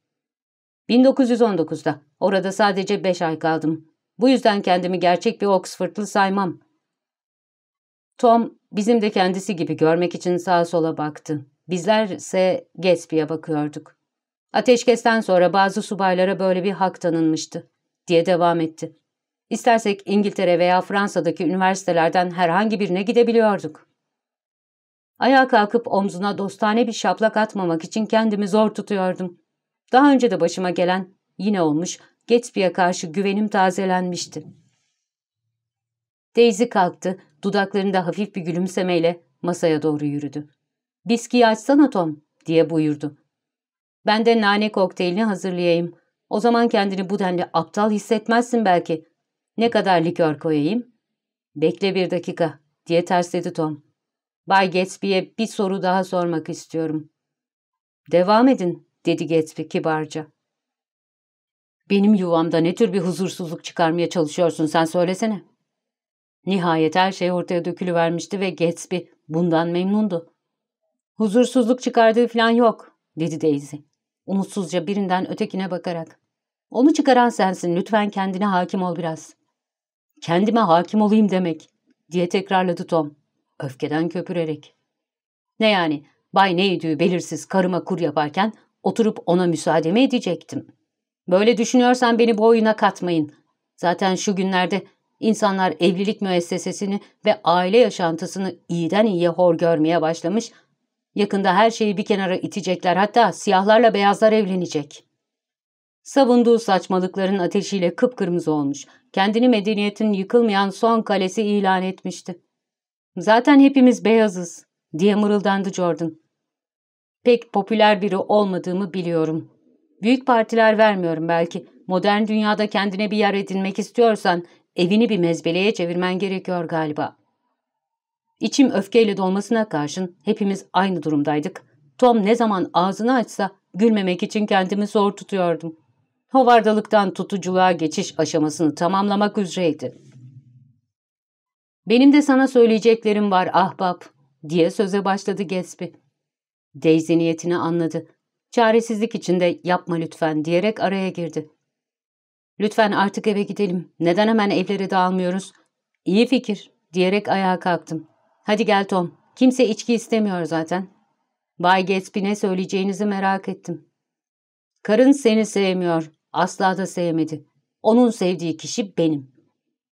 1919'da. Orada sadece beş ay kaldım. Bu yüzden kendimi gerçek bir Oxford'lı saymam. Tom bizim de kendisi gibi görmek için sağa sola baktı. Bizler ise Gatsby'ye bakıyorduk. Ateşkesten sonra bazı subaylara böyle bir hak tanınmıştı, diye devam etti. İstersek İngiltere veya Fransa'daki üniversitelerden herhangi birine gidebiliyorduk. Ayağa kalkıp omzuna dostane bir şaplak atmamak için kendimi zor tutuyordum. Daha önce de başıma gelen yine olmuş, Gatsby'ye karşı güvenim tazelenmişti. Daisy kalktı, dudaklarında hafif bir gülümsemeyle masaya doğru yürüdü. ''Biskiyi açsana Tom'' diye buyurdu. ''Ben de nane kokteylini hazırlayayım. O zaman kendini bu denli aptal hissetmezsin belki. Ne kadar likör koyayım? Bekle bir dakika diye tersledi Tom. Bay Gatsby'ye bir soru daha sormak istiyorum. Devam edin dedi Gatsby kibarca. Benim yuvamda ne tür bir huzursuzluk çıkarmaya çalışıyorsun sen söylesene. Nihayet her şey ortaya dökülüvermişti ve Gatsby bundan memnundu. Huzursuzluk çıkardığı falan yok, dedi Daisy. Umutsuzca birinden ötekine bakarak. Onu çıkaran sensin, lütfen kendine hakim ol biraz. Kendime hakim olayım demek, diye tekrarladı Tom, öfkeden köpürerek. Ne yani, Bay Neydüğü belirsiz karıma kur yaparken oturup ona müsaade mi edecektim? Böyle düşünüyorsan beni bu oyuna katmayın. Zaten şu günlerde insanlar evlilik müessesesini ve aile yaşantısını iyiden iyiye hor görmeye başlamış, yakında her şeyi bir kenara itecekler hatta siyahlarla beyazlar evlenecek. Savunduğu saçmalıkların ateşiyle kıpkırmızı olmuş, kendini medeniyetin yıkılmayan son kalesi ilan etmişti. Zaten hepimiz beyazız, diye mırıldandı Jordan. Pek popüler biri olmadığımı biliyorum. Büyük partiler vermiyorum belki. Modern dünyada kendine bir yer edinmek istiyorsan evini bir mezbeleye çevirmen gerekiyor galiba. İçim öfkeyle dolmasına karşın hepimiz aynı durumdaydık. Tom ne zaman ağzını açsa gülmemek için kendimi zor tutuyordum. Hovardalıktan tutuculuğa geçiş aşamasını tamamlamak üzereydi. Benim de sana söyleyeceklerim var ahbap, diye söze başladı Gatsby. Daisy niyetini anladı. Çaresizlik içinde yapma lütfen diyerek araya girdi. Lütfen artık eve gidelim. Neden hemen evlere dağılmıyoruz? İyi fikir diyerek ayağa kalktım. Hadi gel Tom. Kimse içki istemiyor zaten. Bay Gatsby ne söyleyeceğinizi merak ettim. Karın seni sevmiyor. Asla da sevmedi. Onun sevdiği kişi benim.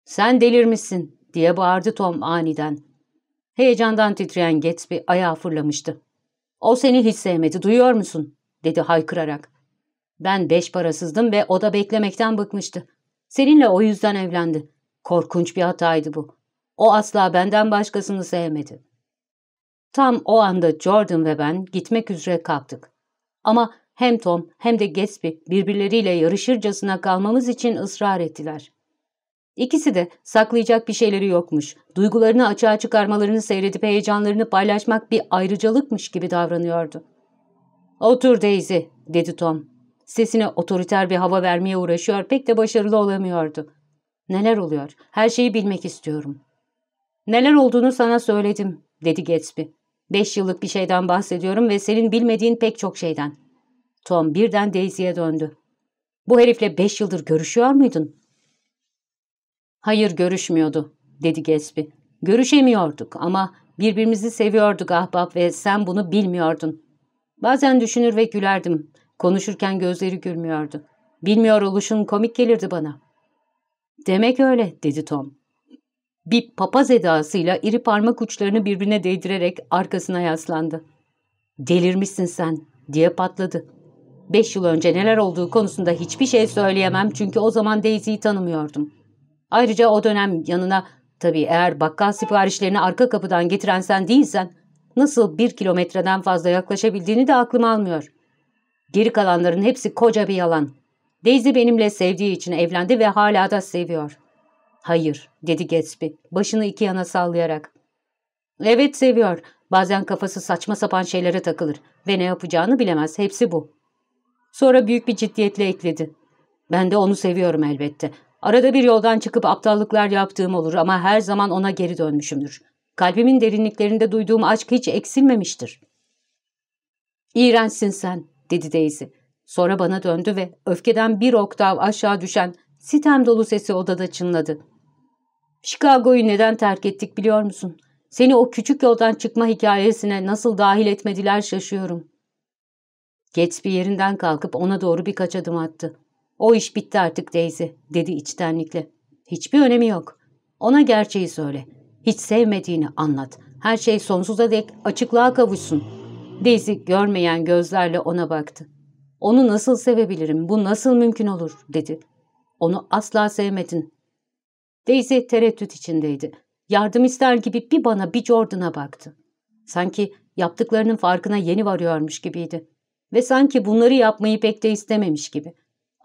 Sen delirmişsin diye bağırdı Tom aniden. Heyecandan titreyen Gatsby ayağa fırlamıştı. O seni hiç sevmedi duyuyor musun? dedi haykırarak. Ben beş parasızdım ve o da beklemekten bıkmıştı. Seninle o yüzden evlendi. Korkunç bir hataydı bu. O asla benden başkasını sevmedi. Tam o anda Jordan ve ben gitmek üzere kalktık. Ama hem Tom hem de Gatsby birbirleriyle yarışırcasına kalmamız için ısrar ettiler. İkisi de saklayacak bir şeyleri yokmuş. Duygularını açığa çıkarmalarını seyredip heyecanlarını paylaşmak bir ayrıcalıkmış gibi davranıyordu. ''Otur Daisy'' dedi Tom. Sesine otoriter bir hava vermeye uğraşıyor, pek de başarılı olamıyordu. ''Neler oluyor? Her şeyi bilmek istiyorum.'' ''Neler olduğunu sana söyledim'' dedi Gatsby. ''Beş yıllık bir şeyden bahsediyorum ve senin bilmediğin pek çok şeyden.'' Tom birden Daisy'ye döndü. ''Bu herifle beş yıldır görüşüyor muydun?'' ''Hayır görüşmüyordu.'' dedi Gatsby. ''Görüşemiyorduk ama birbirimizi seviyorduk ahbap ve sen bunu bilmiyordun. Bazen düşünür ve gülerdim. Konuşurken gözleri gülmüyordu. Bilmiyor oluşun komik gelirdi bana. Demek öyle dedi Tom. Bir papaz edasıyla iri parmak uçlarını birbirine değdirerek arkasına yaslandı. Delirmişsin sen diye patladı. Beş yıl önce neler olduğu konusunda hiçbir şey söyleyemem çünkü o zaman Daisy'yi tanımıyordum. Ayrıca o dönem yanına tabii eğer bakkal siparişlerini arka kapıdan getiren sen değilsen nasıl bir kilometreden fazla yaklaşabildiğini de aklım almıyor. Geri kalanların hepsi koca bir yalan. Daisy benimle sevdiği için evlendi ve hala da seviyor. Hayır, dedi Gatsby, başını iki yana sallayarak. Evet seviyor. Bazen kafası saçma sapan şeylere takılır ve ne yapacağını bilemez. Hepsi bu. Sonra büyük bir ciddiyetle ekledi. Ben de onu seviyorum elbette. Arada bir yoldan çıkıp aptallıklar yaptığım olur ama her zaman ona geri dönmüşümdür. Kalbimin derinliklerinde duyduğum aşk hiç eksilmemiştir. İğrençsin sen, dedi Daisy. Sonra bana döndü ve öfkeden bir oktav aşağı düşen sitem dolu sesi odada çınladı. Chicago'yu neden terk ettik biliyor musun? Seni o küçük yoldan çıkma hikayesine nasıl dahil etmediler şaşıyorum. Gatsby yerinden kalkıp ona doğru birkaç adım attı. O iş bitti artık Daisy, dedi içtenlikle. Hiçbir önemi yok. Ona gerçeği söyle. Hiç sevmediğini anlat. Her şey sonsuza dek açıklığa kavuşsun. Daisy görmeyen gözlerle ona baktı. Onu nasıl sevebilirim, bu nasıl mümkün olur, dedi. Onu asla sevmedin. Daisy tereddüt içindeydi. Yardım ister gibi bir bana bir Jordan'a baktı. Sanki yaptıklarının farkına yeni varıyormuş gibiydi. Ve sanki bunları yapmayı pek de istememiş gibi.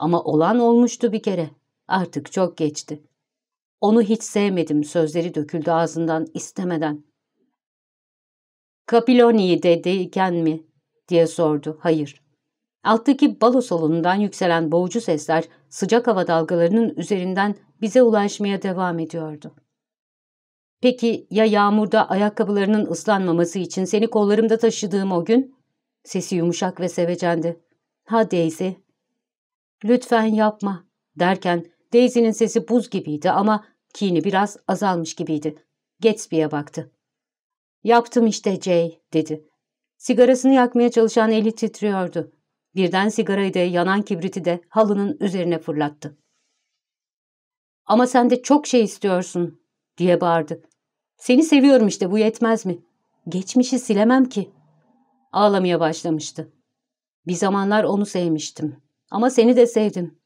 Ama olan olmuştu bir kere. Artık çok geçti. Onu hiç sevmedim sözleri döküldü ağzından istemeden. Capiloni'yi dediyken mi? diye sordu. Hayır. Alttaki balo salonundan yükselen boğucu sesler sıcak hava dalgalarının üzerinden bize ulaşmaya devam ediyordu. Peki ya yağmurda ayakkabılarının ıslanmaması için seni kollarımda taşıdığım o gün? Sesi yumuşak ve sevecendi. Ha Daisy. Lütfen yapma derken Daisy'nin sesi buz gibiydi ama kini biraz azalmış gibiydi. Gatsby'ye baktı. Yaptım işte Jay dedi. Sigarasını yakmaya çalışan eli titriyordu. Birden sigarayı da yanan kibriti de halının üzerine fırlattı. Ama sen de çok şey istiyorsun diye bağırdı. Seni seviyorum işte bu yetmez mi? Geçmişi silemem ki. Ağlamaya başlamıştı. Bir zamanlar onu sevmiştim. Ama seni de sevdim.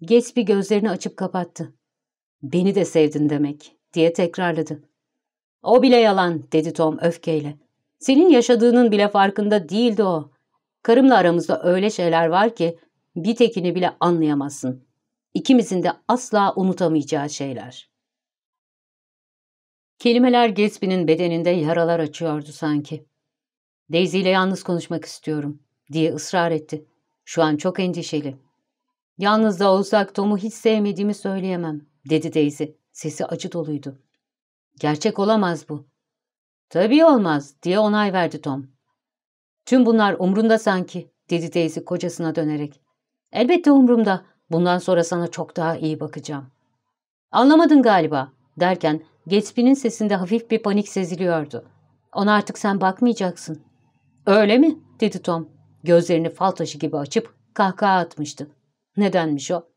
Gatsby gözlerini açıp kapattı. Beni de sevdin demek diye tekrarladı. O bile yalan dedi Tom öfkeyle. Senin yaşadığının bile farkında değildi o. Karımla aramızda öyle şeyler var ki bir tekini bile anlayamazsın. İkimizin de asla unutamayacağı şeyler. Kelimeler Gatsby'nin bedeninde yaralar açıyordu sanki. Daisy ile yalnız konuşmak istiyorum diye ısrar etti. Şu an çok endişeli. Yalnız da olsak Tom'u hiç sevmediğimi söyleyemem dedi Daisy. Sesi acı doluydu. Gerçek olamaz bu. Tabii olmaz diye onay verdi Tom. Tüm bunlar umrunda sanki dedi Daisy kocasına dönerek. Elbette umrumda. Bundan sonra sana çok daha iyi bakacağım. Anlamadın galiba derken Gatsby'nin sesinde hafif bir panik seziliyordu. Ona artık sen bakmayacaksın. Öyle mi? dedi Tom. Gözlerini fal taşı gibi açıp kahkaha atmıştı. Nedenmiş o?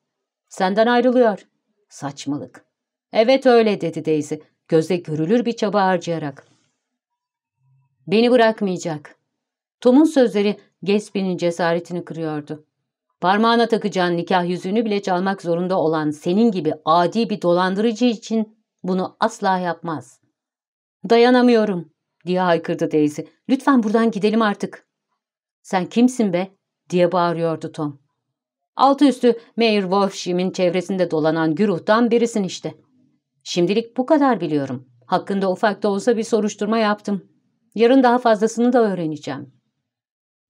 Senden ayrılıyor. Saçmalık. Evet öyle dedi Daisy. Gözde görülür bir çaba harcayarak. Beni bırakmayacak. Tom'un sözleri Gatsby'nin cesaretini kırıyordu. Parmağına takacağın nikah yüzüğünü bile çalmak zorunda olan senin gibi adi bir dolandırıcı için bunu asla yapmaz. Dayanamıyorum diye haykırdı Daisy. Lütfen buradan gidelim artık. Sen kimsin be? diye bağırıyordu Tom. Altı üstü Mayor Wolfsham'in çevresinde dolanan güruhtan birisin işte. Şimdilik bu kadar biliyorum. Hakkında ufak da olsa bir soruşturma yaptım. Yarın daha fazlasını da öğreneceğim.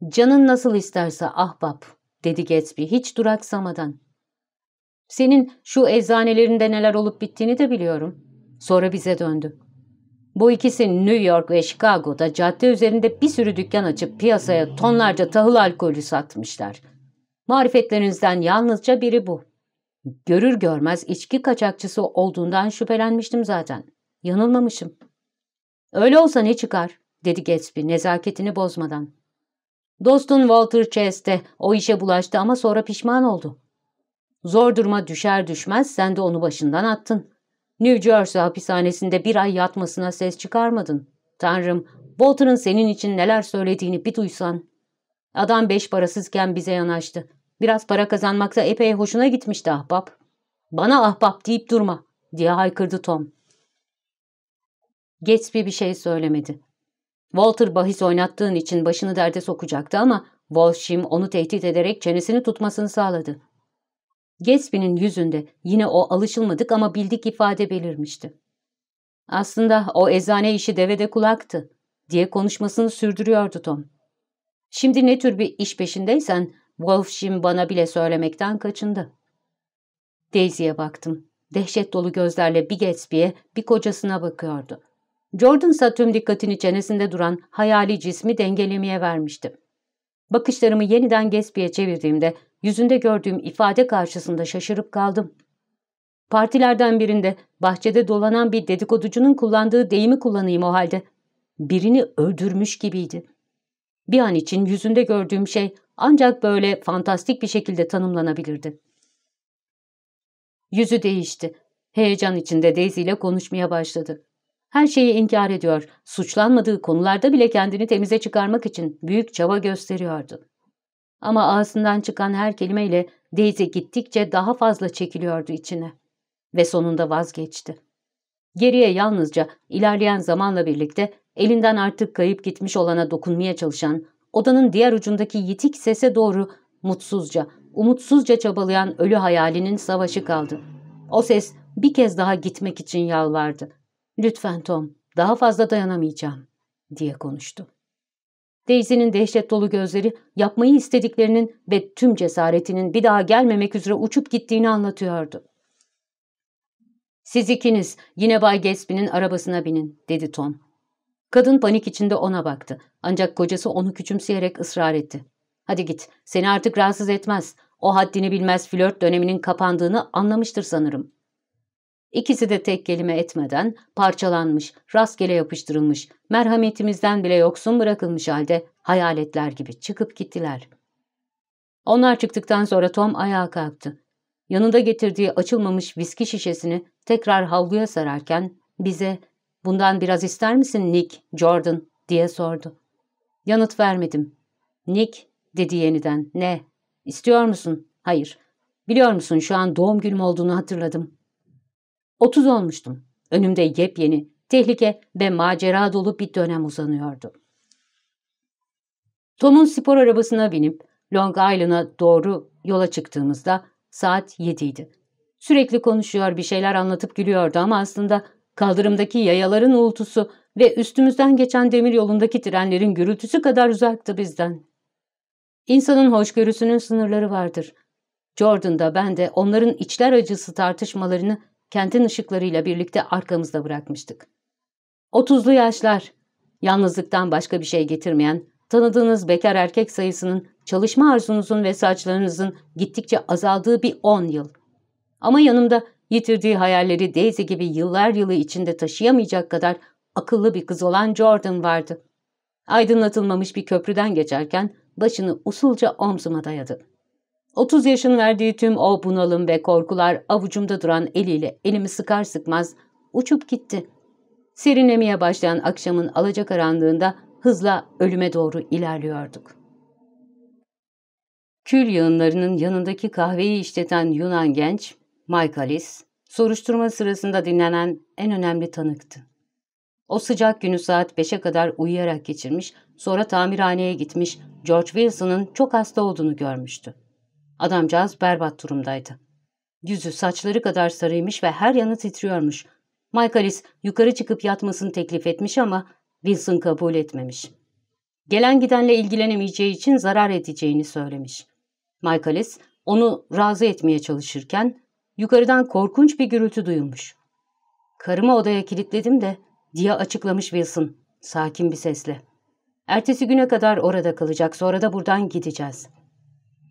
Canın nasıl isterse ahbap, dedi Gatsby hiç duraksamadan. Senin şu eczanelerinde neler olup bittiğini de biliyorum. Sonra bize döndü. Bu ikisi New York ve Chicago'da cadde üzerinde bir sürü dükkan açıp piyasaya tonlarca tahıl alkolü satmışlar. Marifetlerinizden yalnızca biri bu. Görür görmez içki kaçakçısı olduğundan şüphelenmiştim zaten. Yanılmamışım. Öyle olsa ne çıkar? dedi Gatsby nezaketini bozmadan. Dostun Walter Chase o işe bulaştı ama sonra pişman oldu. Zor duruma düşer düşmez sen de onu başından attın. New Jersey hapishanesinde bir ay yatmasına ses çıkarmadın. Tanrım, Walter'ın senin için neler söylediğini bir duysan. Adam beş parasızken bize yanaştı. Biraz para kazanmakta epey hoşuna gitmişti ahbap. Bana ahbap deyip durma diye haykırdı Tom. Gatsby bir şey söylemedi. Walter bahis oynattığın için başını derde sokacaktı ama Walsham onu tehdit ederek çenesini tutmasını sağladı. Gatsby'nin yüzünde yine o alışılmadık ama bildik ifade belirmişti. Aslında o eczane işi devede kulaktı diye konuşmasını sürdürüyordu Tom. Şimdi ne tür bir iş peşindeysen Wolfshim bana bile söylemekten kaçındı. Daisy'ye baktım. Dehşet dolu gözlerle bir Gatsby'ye bir kocasına bakıyordu. Jordan ise tüm dikkatini çenesinde duran hayali cismi dengelemeye vermişti. Bakışlarımı yeniden Gatsby'ye çevirdiğimde yüzünde gördüğüm ifade karşısında şaşırıp kaldım. Partilerden birinde bahçede dolanan bir dedikoducunun kullandığı deyimi kullanayım o halde. Birini öldürmüş gibiydi. Bir an için yüzünde gördüğüm şey ancak böyle fantastik bir şekilde tanımlanabilirdi. Yüzü değişti. Heyecan içinde Daisy ile konuşmaya başladı. Her şeyi inkar ediyor, suçlanmadığı konularda bile kendini temize çıkarmak için büyük çaba gösteriyordu. Ama ağzından çıkan her kelimeyle Daisy gittikçe daha fazla çekiliyordu içine. Ve sonunda vazgeçti. Geriye yalnızca ilerleyen zamanla birlikte elinden artık kayıp gitmiş olana dokunmaya çalışan, odanın diğer ucundaki yitik sese doğru mutsuzca, umutsuzca çabalayan ölü hayalinin savaşı kaldı. O ses bir kez daha gitmek için yalvardı. ''Lütfen Tom, daha fazla dayanamayacağım.'' diye konuştu. Daisy'nin dehşet dolu gözleri yapmayı istediklerinin ve tüm cesaretinin bir daha gelmemek üzere uçup gittiğini anlatıyordu. ''Siz ikiniz yine Bay Gatsby'nin arabasına binin.'' dedi Tom. Kadın panik içinde ona baktı. Ancak kocası onu küçümseyerek ısrar etti. ''Hadi git, seni artık rahatsız etmez. O haddini bilmez flört döneminin kapandığını anlamıştır sanırım.'' İkisi de tek kelime etmeden parçalanmış, rastgele yapıştırılmış, merhametimizden bile yoksun bırakılmış halde hayaletler gibi çıkıp gittiler. Onlar çıktıktan sonra Tom ayağa kalktı. Yanında getirdiği açılmamış viski şişesini tekrar havluya sararken bize ''Bundan biraz ister misin Nick, Jordan?'' diye sordu. Yanıt vermedim. ''Nick'' dedi yeniden. ''Ne? İstiyor musun?'' ''Hayır. Biliyor musun şu an doğum günüm olduğunu hatırladım.'' Otuz olmuştum. Önümde yepyeni, tehlike ve macera dolu bir dönem uzanıyordu. Tom'un spor arabasına binip Long Island'a doğru yola çıktığımızda saat yediydi. Sürekli konuşuyor bir şeyler anlatıp gülüyordu ama aslında kaldırımdaki yayaların uğultusu ve üstümüzden geçen demir yolundaki trenlerin gürültüsü kadar uzaktı bizden. İnsanın hoşgörüsünün sınırları vardır. Jordan da ben de onların içler acısı tartışmalarını kentin ışıklarıyla birlikte arkamızda bırakmıştık. Otuzlu yaşlar, yalnızlıktan başka bir şey getirmeyen, tanıdığınız bekar erkek sayısının, çalışma arzunuzun ve saçlarınızın gittikçe azaldığı bir on yıl. Ama yanımda yitirdiği hayalleri Daisy gibi yıllar yılı içinde taşıyamayacak kadar akıllı bir kız olan Jordan vardı. Aydınlatılmamış bir köprüden geçerken başını usulca omzuma dayadı. 30 yaşın verdiği tüm o bunalım ve korkular avucumda duran eliyle elimi sıkar sıkmaz uçup gitti. Serinlemeye başlayan akşamın alacakaranlığında hızla ölüme doğru ilerliyorduk. Kül yığınlarının yanındaki kahveyi işleten Yunan genç, Michaelis, soruşturma sırasında dinlenen en önemli tanıktı. O sıcak günü saat 5'e kadar uyuyarak geçirmiş, sonra tamirhaneye gitmiş, George Wilson'ın çok hasta olduğunu görmüştü. Adamcağız berbat durumdaydı. Yüzü saçları kadar sarıymış ve her yanı titriyormuş. Michaelis yukarı çıkıp yatmasını teklif etmiş ama Wilson kabul etmemiş. Gelen gidenle ilgilenemeyeceği için zarar edeceğini söylemiş. Michaelis onu razı etmeye çalışırken yukarıdan korkunç bir gürültü duyulmuş. Karımı odaya kilitledim de diye açıklamış Wilson sakin bir sesle. Ertesi güne kadar orada kalacak sonra da buradan gideceğiz.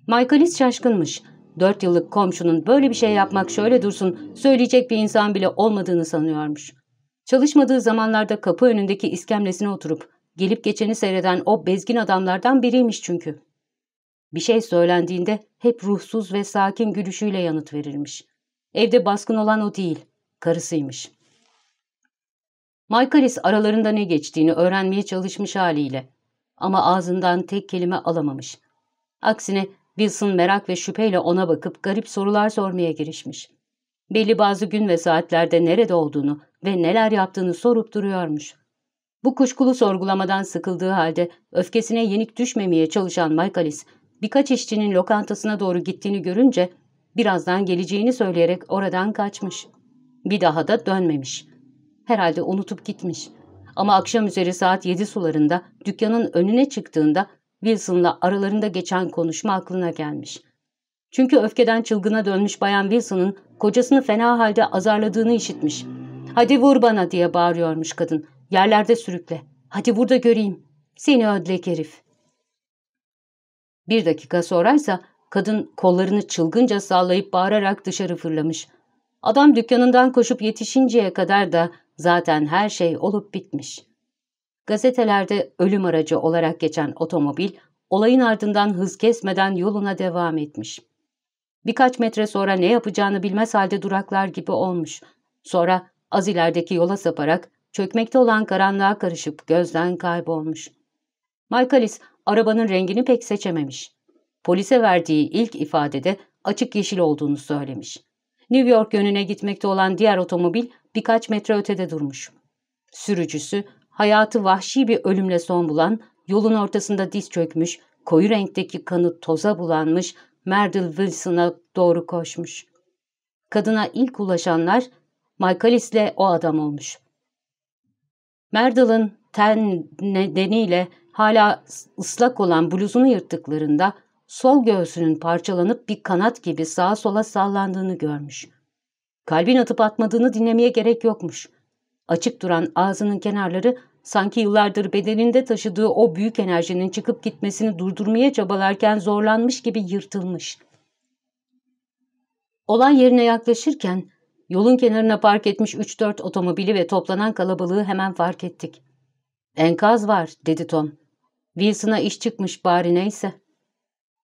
Michaelis şaşkınmış. Dört yıllık komşunun böyle bir şey yapmak şöyle dursun söyleyecek bir insan bile olmadığını sanıyormuş. Çalışmadığı zamanlarda kapı önündeki iskemlesine oturup gelip geçeni seyreden o bezgin adamlardan biriymiş çünkü. Bir şey söylendiğinde hep ruhsuz ve sakin gülüşüyle yanıt verirmiş. Evde baskın olan o değil, karısıymış. Michaelis aralarında ne geçtiğini öğrenmeye çalışmış haliyle. Ama ağzından tek kelime alamamış. Aksine Wilson merak ve şüpheyle ona bakıp garip sorular sormaya girişmiş. Belli bazı gün ve saatlerde nerede olduğunu ve neler yaptığını sorup duruyormuş. Bu kuşkulu sorgulamadan sıkıldığı halde öfkesine yenik düşmemeye çalışan Michaelis, birkaç işçinin lokantasına doğru gittiğini görünce birazdan geleceğini söyleyerek oradan kaçmış. Bir daha da dönmemiş. Herhalde unutup gitmiş. Ama akşam üzeri saat yedi sularında dükkanın önüne çıktığında Wilson'la aralarında geçen konuşma aklına gelmiş. Çünkü öfkeden çılgına dönmüş Bayan Wilson'ın kocasını fena halde azarladığını işitmiş. ''Hadi vur bana'' diye bağırıyormuş kadın. ''Yerlerde sürükle. Hadi vur da göreyim. Seni ödlek herif.'' Bir dakika sonraysa kadın kollarını çılgınca sallayıp bağırarak dışarı fırlamış. Adam dükkanından koşup yetişinceye kadar da zaten her şey olup bitmiş. Gazetelerde ölüm aracı olarak geçen otomobil, olayın ardından hız kesmeden yoluna devam etmiş. Birkaç metre sonra ne yapacağını bilmez halde duraklar gibi olmuş. Sonra az ilerideki yola saparak çökmekte olan karanlığa karışıp gözden kaybolmuş. Michaelis arabanın rengini pek seçememiş. Polise verdiği ilk ifadede açık yeşil olduğunu söylemiş. New York yönüne gitmekte olan diğer otomobil birkaç metre ötede durmuş. Sürücüsü hayatı vahşi bir ölümle son bulan, yolun ortasında diz çökmüş, koyu renkteki kanı toza bulanmış, Merdil Wilson'a doğru koşmuş. Kadına ilk ulaşanlar Michaelis'le o adam olmuş. Merdil'in ten nedeniyle hala ıslak olan bluzunu yırttıklarında sol göğsünün parçalanıp bir kanat gibi sağa sola sallandığını görmüş. Kalbin atıp atmadığını dinlemeye gerek yokmuş. Açık duran ağzının kenarları sanki yıllardır bedeninde taşıdığı o büyük enerjinin çıkıp gitmesini durdurmaya çabalarken zorlanmış gibi yırtılmış. Olan yerine yaklaşırken yolun kenarına park etmiş 3-4 otomobili ve toplanan kalabalığı hemen fark ettik. Enkaz var dedi Tom. Wilson'a iş çıkmış bari neyse.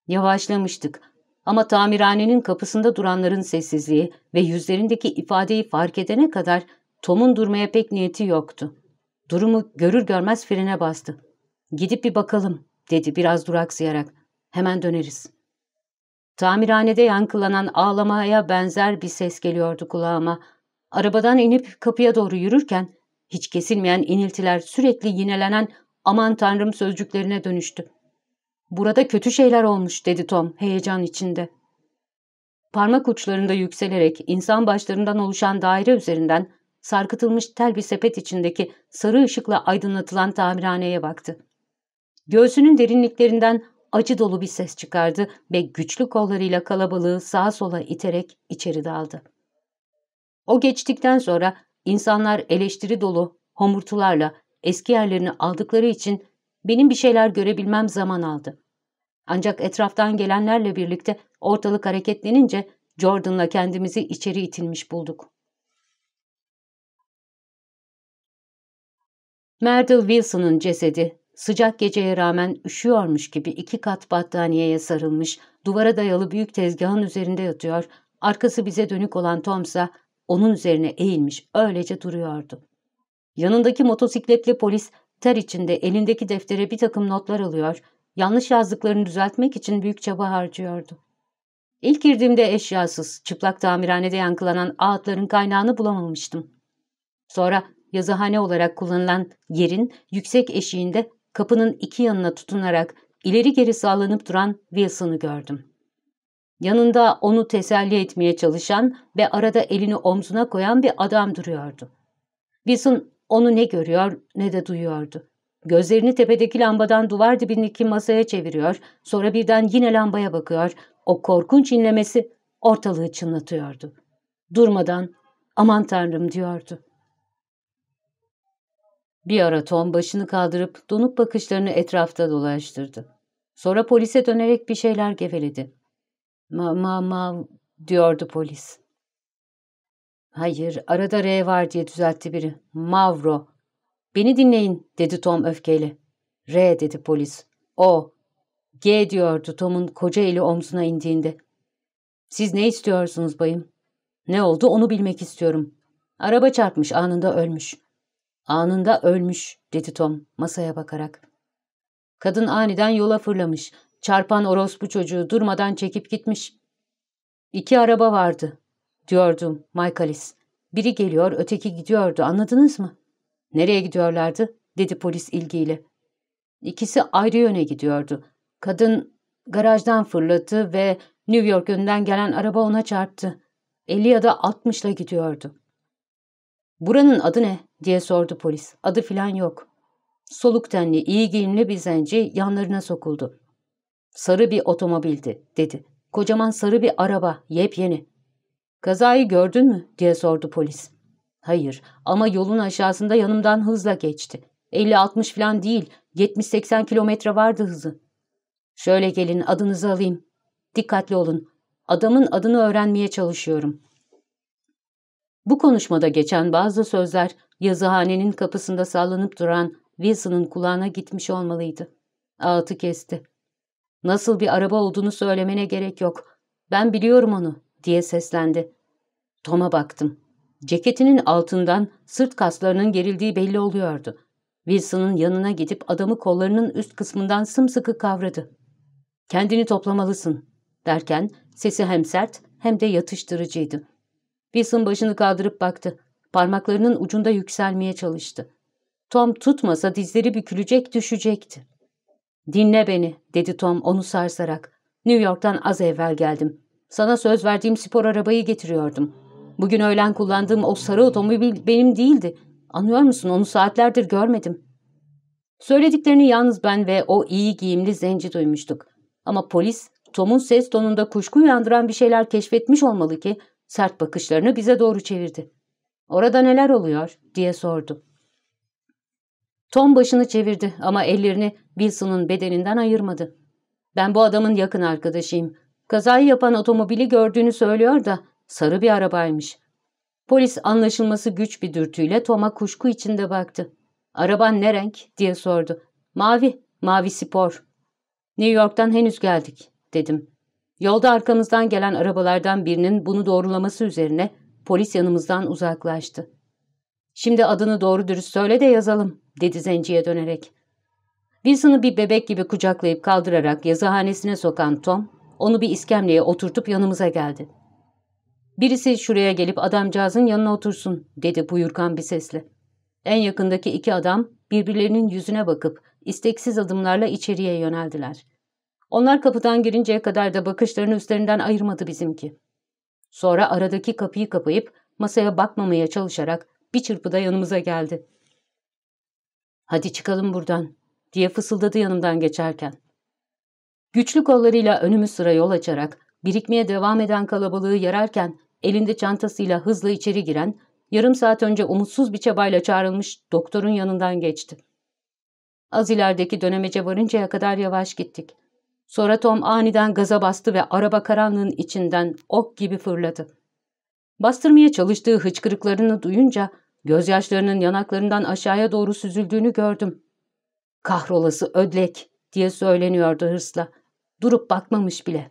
Yavaşlamıştık ama tamirhanenin kapısında duranların sessizliği ve yüzlerindeki ifadeyi fark edene kadar Tom'un durmaya pek niyeti yoktu. Durumu görür görmez frene bastı. Gidip bir bakalım dedi biraz duraksayarak. Hemen döneriz. Tamirhanede yankılanan ağlamaya benzer bir ses geliyordu kulağıma. Arabadan inip kapıya doğru yürürken hiç kesilmeyen iniltiler sürekli yinelenen aman tanrım sözcüklerine dönüştü. Burada kötü şeyler olmuş dedi Tom heyecan içinde. Parmak uçlarında yükselerek insan başlarından oluşan daire üzerinden sarkıtılmış tel bir sepet içindeki sarı ışıkla aydınlatılan tamirhaneye baktı. Göğsünün derinliklerinden acı dolu bir ses çıkardı ve güçlü kollarıyla kalabalığı sağa sola iterek içeri daldı. O geçtikten sonra insanlar eleştiri dolu homurtularla eski yerlerini aldıkları için benim bir şeyler görebilmem zaman aldı. Ancak etraftan gelenlerle birlikte ortalık hareketlenince Jordan'la kendimizi içeri itilmiş bulduk. Merdle Wilson'ın cesedi sıcak geceye rağmen üşüyormuş gibi iki kat battaniyeye sarılmış, duvara dayalı büyük tezgahın üzerinde yatıyor, arkası bize dönük olan Tom ise onun üzerine eğilmiş öylece duruyordu. Yanındaki motosikletli polis ter içinde elindeki deftere bir takım notlar alıyor, yanlış yazdıklarını düzeltmek için büyük çaba harcıyordu. İlk girdiğimde eşyasız, çıplak tamirhanede yankılanan ağıtların kaynağını bulamamıştım. Sonra yazıhane olarak kullanılan yerin yüksek eşiğinde kapının iki yanına tutunarak ileri geri sallanıp duran Wilson'ı gördüm. Yanında onu teselli etmeye çalışan ve arada elini omzuna koyan bir adam duruyordu. Wilson onu ne görüyor ne de duyuyordu. Gözlerini tepedeki lambadan duvar dibindeki masaya çeviriyor, sonra birden yine lambaya bakıyor. O korkunç inlemesi ortalığı çınlatıyordu. Durmadan aman tanrım diyordu. Bir ara Tom başını kaldırıp donuk bakışlarını etrafta dolaştırdı. Sonra polise dönerek bir şeyler geveledi. Ma ma ma diyordu polis. Hayır, arada R var diye düzeltti biri. Mavro. Beni dinleyin, dedi Tom öfkeyle. R dedi polis. O. G diyordu Tom'un koca eli omzuna indiğinde. Siz ne istiyorsunuz bayım? Ne oldu onu bilmek istiyorum. Araba çarpmış, anında ölmüş. Anında ölmüş, dedi Tom masaya bakarak. Kadın aniden yola fırlamış. Çarpan orospu çocuğu durmadan çekip gitmiş. İki araba vardı, diyordu Michaelis. Biri geliyor, öteki gidiyordu, anladınız mı? Nereye gidiyorlardı? dedi polis ilgiyle. İkisi ayrı yöne gidiyordu. Kadın garajdan fırladı ve New York yönünden gelen araba ona çarptı. 50 ya da 60'la gidiyordu. Buranın adı ne? diye sordu polis. Adı filan yok. Soluk tenli, iyi giyimli bir zenci yanlarına sokuldu. Sarı bir otomobildi, dedi. Kocaman sarı bir araba, yepyeni. Kazayı gördün mü? diye sordu polis. Hayır ama yolun aşağısında yanımdan hızla geçti. 50-60 falan değil, 70-80 kilometre vardı hızı. Şöyle gelin adınızı alayım. Dikkatli olun. Adamın adını öğrenmeye çalışıyorum. Bu konuşmada geçen bazı sözler yazıhanenin kapısında sallanıp duran Wilson'ın kulağına gitmiş olmalıydı. Ağıtı kesti. Nasıl bir araba olduğunu söylemene gerek yok. Ben biliyorum onu diye seslendi. Tom'a baktım. Ceketinin altından sırt kaslarının gerildiği belli oluyordu. Wilson'ın yanına gidip adamı kollarının üst kısmından sımsıkı kavradı. Kendini toplamalısın derken sesi hem sert hem de yatıştırıcıydı. Wilson başını kaldırıp baktı. Parmaklarının ucunda yükselmeye çalıştı. Tom tutmasa dizleri bükülecek düşecekti. Dinle beni dedi Tom onu sarsarak. New York'tan az evvel geldim. Sana söz verdiğim spor arabayı getiriyordum. Bugün öğlen kullandığım o sarı otomobil benim değildi. Anlıyor musun? Onu saatlerdir görmedim. Söylediklerini yalnız ben ve o iyi giyimli zenci duymuştuk. Ama polis, Tom'un ses tonunda kuşku uyandıran bir şeyler keşfetmiş olmalı ki sert bakışlarını bize doğru çevirdi. ''Orada neler oluyor?'' diye sordu. Tom başını çevirdi ama ellerini Wilson'un bedeninden ayırmadı. ''Ben bu adamın yakın arkadaşıyım. Kazayı yapan otomobili gördüğünü söylüyor da sarı bir arabaymış. Polis anlaşılması güç bir dürtüyle Tom'a kuşku içinde baktı. ''Araban ne renk?'' diye sordu. ''Mavi, mavi spor.'' ''New York'tan henüz geldik.'' dedim. Yolda arkamızdan gelen arabalardan birinin bunu doğrulaması üzerine polis yanımızdan uzaklaştı. ''Şimdi adını doğru dürüst söyle de yazalım.'' dedi zenciye dönerek. Wilson'ı bir bebek gibi kucaklayıp kaldırarak yazıhanesine sokan Tom, onu bir iskemleye oturtup yanımıza geldi. Birisi şuraya gelip adamcağızın yanına otursun, dedi buyurkan bir sesle. En yakındaki iki adam birbirlerinin yüzüne bakıp isteksiz adımlarla içeriye yöneldiler. Onlar kapıdan girinceye kadar da bakışlarını üstlerinden ayırmadı bizimki. Sonra aradaki kapıyı kapayıp masaya bakmamaya çalışarak bir çırpıda yanımıza geldi. ''Hadi çıkalım buradan.'' diye fısıldadı yanımdan geçerken. Güçlü kollarıyla önümü sıra yol açarak birikmeye devam eden kalabalığı yararken elinde çantasıyla hızla içeri giren, yarım saat önce umutsuz bir çabayla çağrılmış doktorun yanından geçti. Az ilerideki dönemece varıncaya kadar yavaş gittik. Sonra Tom aniden gaza bastı ve araba karanlığın içinden ok gibi fırladı. Bastırmaya çalıştığı hıçkırıklarını duyunca gözyaşlarının yanaklarından aşağıya doğru süzüldüğünü gördüm. Kahrolası ödlek diye söyleniyordu hırsla. Durup bakmamış bile.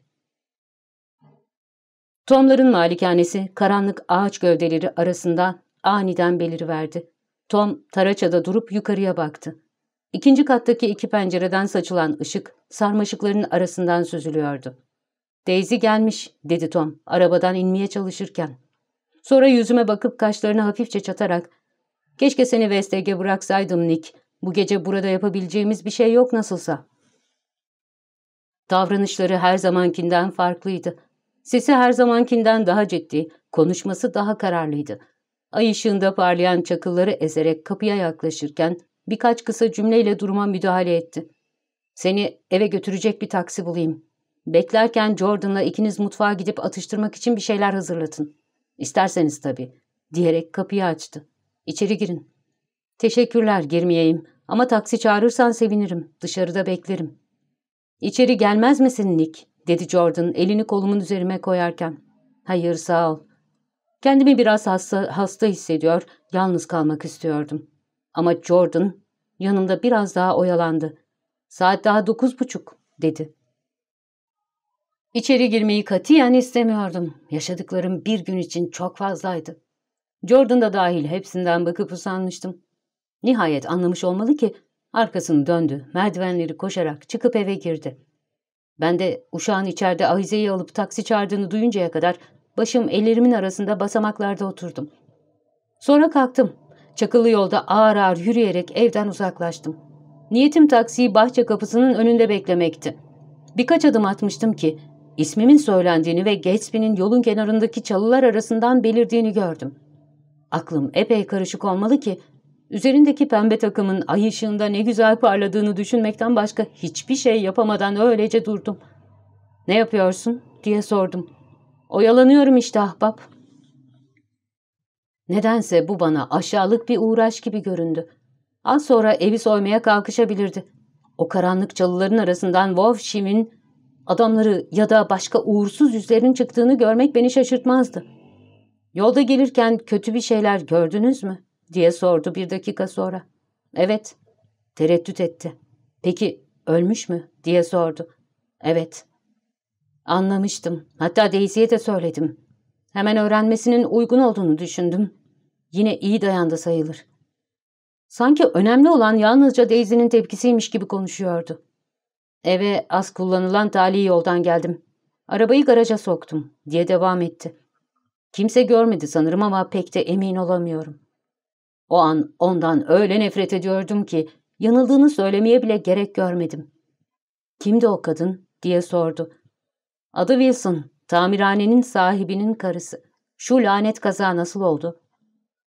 Tom'ların malikanesi karanlık ağaç gövdeleri arasında aniden beliriverdi. Tom taraçada durup yukarıya baktı. İkinci kattaki iki pencereden saçılan ışık sarmaşıkların arasından süzülüyordu. Daisy gelmiş dedi Tom arabadan inmeye çalışırken. Sonra yüzüme bakıp kaşlarını hafifçe çatarak ''Keşke seni Westeg'e bıraksaydım Nick. Bu gece burada yapabileceğimiz bir şey yok nasılsa.'' Davranışları her zamankinden farklıydı. Sesi her zamankinden daha ciddi, konuşması daha kararlıydı. Ay ışığında parlayan çakılları ezerek kapıya yaklaşırken birkaç kısa cümleyle duruma müdahale etti. Seni eve götürecek bir taksi bulayım. Beklerken Jordan'la ikiniz mutfağa gidip atıştırmak için bir şeyler hazırlatın. İsterseniz tabii, diyerek kapıyı açtı. İçeri girin. Teşekkürler, girmeyeyim. Ama taksi çağırırsan sevinirim. Dışarıda beklerim. İçeri gelmez misin Nick? dedi Jordan elini kolumun üzerime koyarken. Hayır sağ ol. Kendimi biraz hasta, hasta hissediyor, yalnız kalmak istiyordum. Ama Jordan yanımda biraz daha oyalandı. Saat daha dokuz buçuk dedi. İçeri girmeyi katiyen istemiyordum. Yaşadıklarım bir gün için çok fazlaydı. Jordan da dahil hepsinden bakıp usanmıştım. Nihayet anlamış olmalı ki arkasını döndü, merdivenleri koşarak çıkıp eve girdi. Ben de uşağın içeride ahizeyi alıp taksi çağırdığını duyuncaya kadar başım ellerimin arasında basamaklarda oturdum. Sonra kalktım. Çakıllı yolda ağır ağır yürüyerek evden uzaklaştım. Niyetim taksiyi bahçe kapısının önünde beklemekti. Birkaç adım atmıştım ki ismimin söylendiğini ve Gatsby'nin yolun kenarındaki çalılar arasından belirdiğini gördüm. Aklım epey karışık olmalı ki üzerindeki pembe takımın ay ışığında ne güzel parladığını düşünmekten başka hiçbir şey yapamadan öylece durdum. ''Ne yapıyorsun?'' diye sordum. ''Oyalanıyorum işte ahbap.'' Nedense bu bana aşağılık bir uğraş gibi göründü. Az sonra evi soymaya kalkışabilirdi. O karanlık çalıların arasından Wolf Shim'in adamları ya da başka uğursuz yüzlerin çıktığını görmek beni şaşırtmazdı. Yolda gelirken kötü bir şeyler gördünüz mü? diye sordu bir dakika sonra. Evet. Tereddüt etti. Peki ölmüş mü? diye sordu. Evet. Anlamıştım. Hatta Daisy'ye de söyledim. Hemen öğrenmesinin uygun olduğunu düşündüm. Yine iyi dayandı sayılır. Sanki önemli olan yalnızca Daisy'nin tepkisiymiş gibi konuşuyordu. Eve az kullanılan tali yoldan geldim. Arabayı garaja soktum diye devam etti. Kimse görmedi sanırım ama pek de emin olamıyorum. O an ondan öyle nefret ediyordum ki yanıldığını söylemeye bile gerek görmedim. Kimdi o kadın diye sordu. Adı Wilson, tamirhanenin sahibinin karısı. Şu lanet kaza nasıl oldu?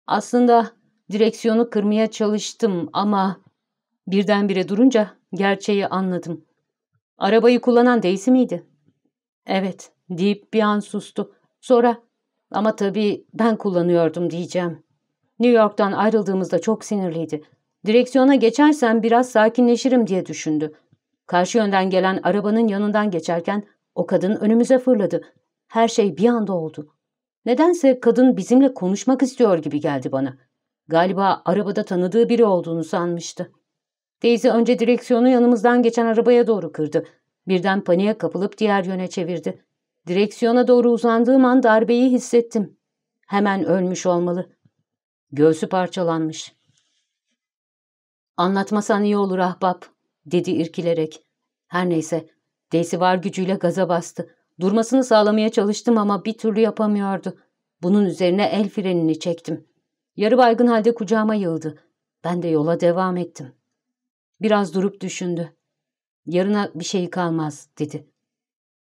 Aslında direksiyonu kırmaya çalıştım ama birdenbire durunca gerçeği anladım. Arabayı kullanan Daisy miydi? Evet, deyip bir an sustu. Sonra, ama tabii ben kullanıyordum diyeceğim. New York'tan ayrıldığımızda çok sinirliydi. Direksiyona geçersem biraz sakinleşirim diye düşündü. Karşı yönden gelen arabanın yanından geçerken o kadın önümüze fırladı. Her şey bir anda oldu. Nedense kadın bizimle konuşmak istiyor gibi geldi bana. Galiba arabada tanıdığı biri olduğunu sanmıştı. Daisy önce direksiyonu yanımızdan geçen arabaya doğru kırdı. Birden paniğe kapılıp diğer yöne çevirdi. Direksiyona doğru uzandığım an darbeyi hissettim. Hemen ölmüş olmalı. Göğsü parçalanmış. Anlatmasan iyi olur ahbap, dedi irkilerek. Her neyse, Daisy var gücüyle gaza bastı. Durmasını sağlamaya çalıştım ama bir türlü yapamıyordu. Bunun üzerine el frenini çektim. Yarı baygın halde kucağıma yığıldı. Ben de yola devam ettim. Biraz durup düşündü. Yarına bir şey kalmaz, dedi.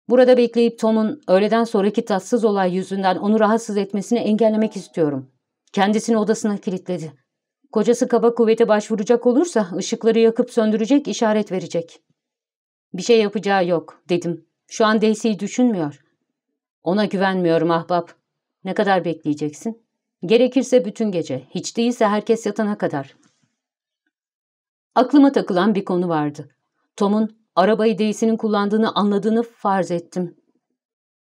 Burada bekleyip Tom'un öğleden sonraki tatsız olay yüzünden onu rahatsız etmesini engellemek istiyorum. Kendisini odasına kilitledi. Kocası kaba kuvvete başvuracak olursa ışıkları yakıp söndürecek, işaret verecek. Bir şey yapacağı yok, dedim. Şu an Daisy'yi düşünmüyor. Ona güvenmiyorum ahbap. Ne kadar bekleyeceksin? Gerekirse bütün gece, hiç değilse herkes yatana kadar. Aklıma takılan bir konu vardı. Tom'un arabayı Daisy'nin kullandığını anladığını farz ettim.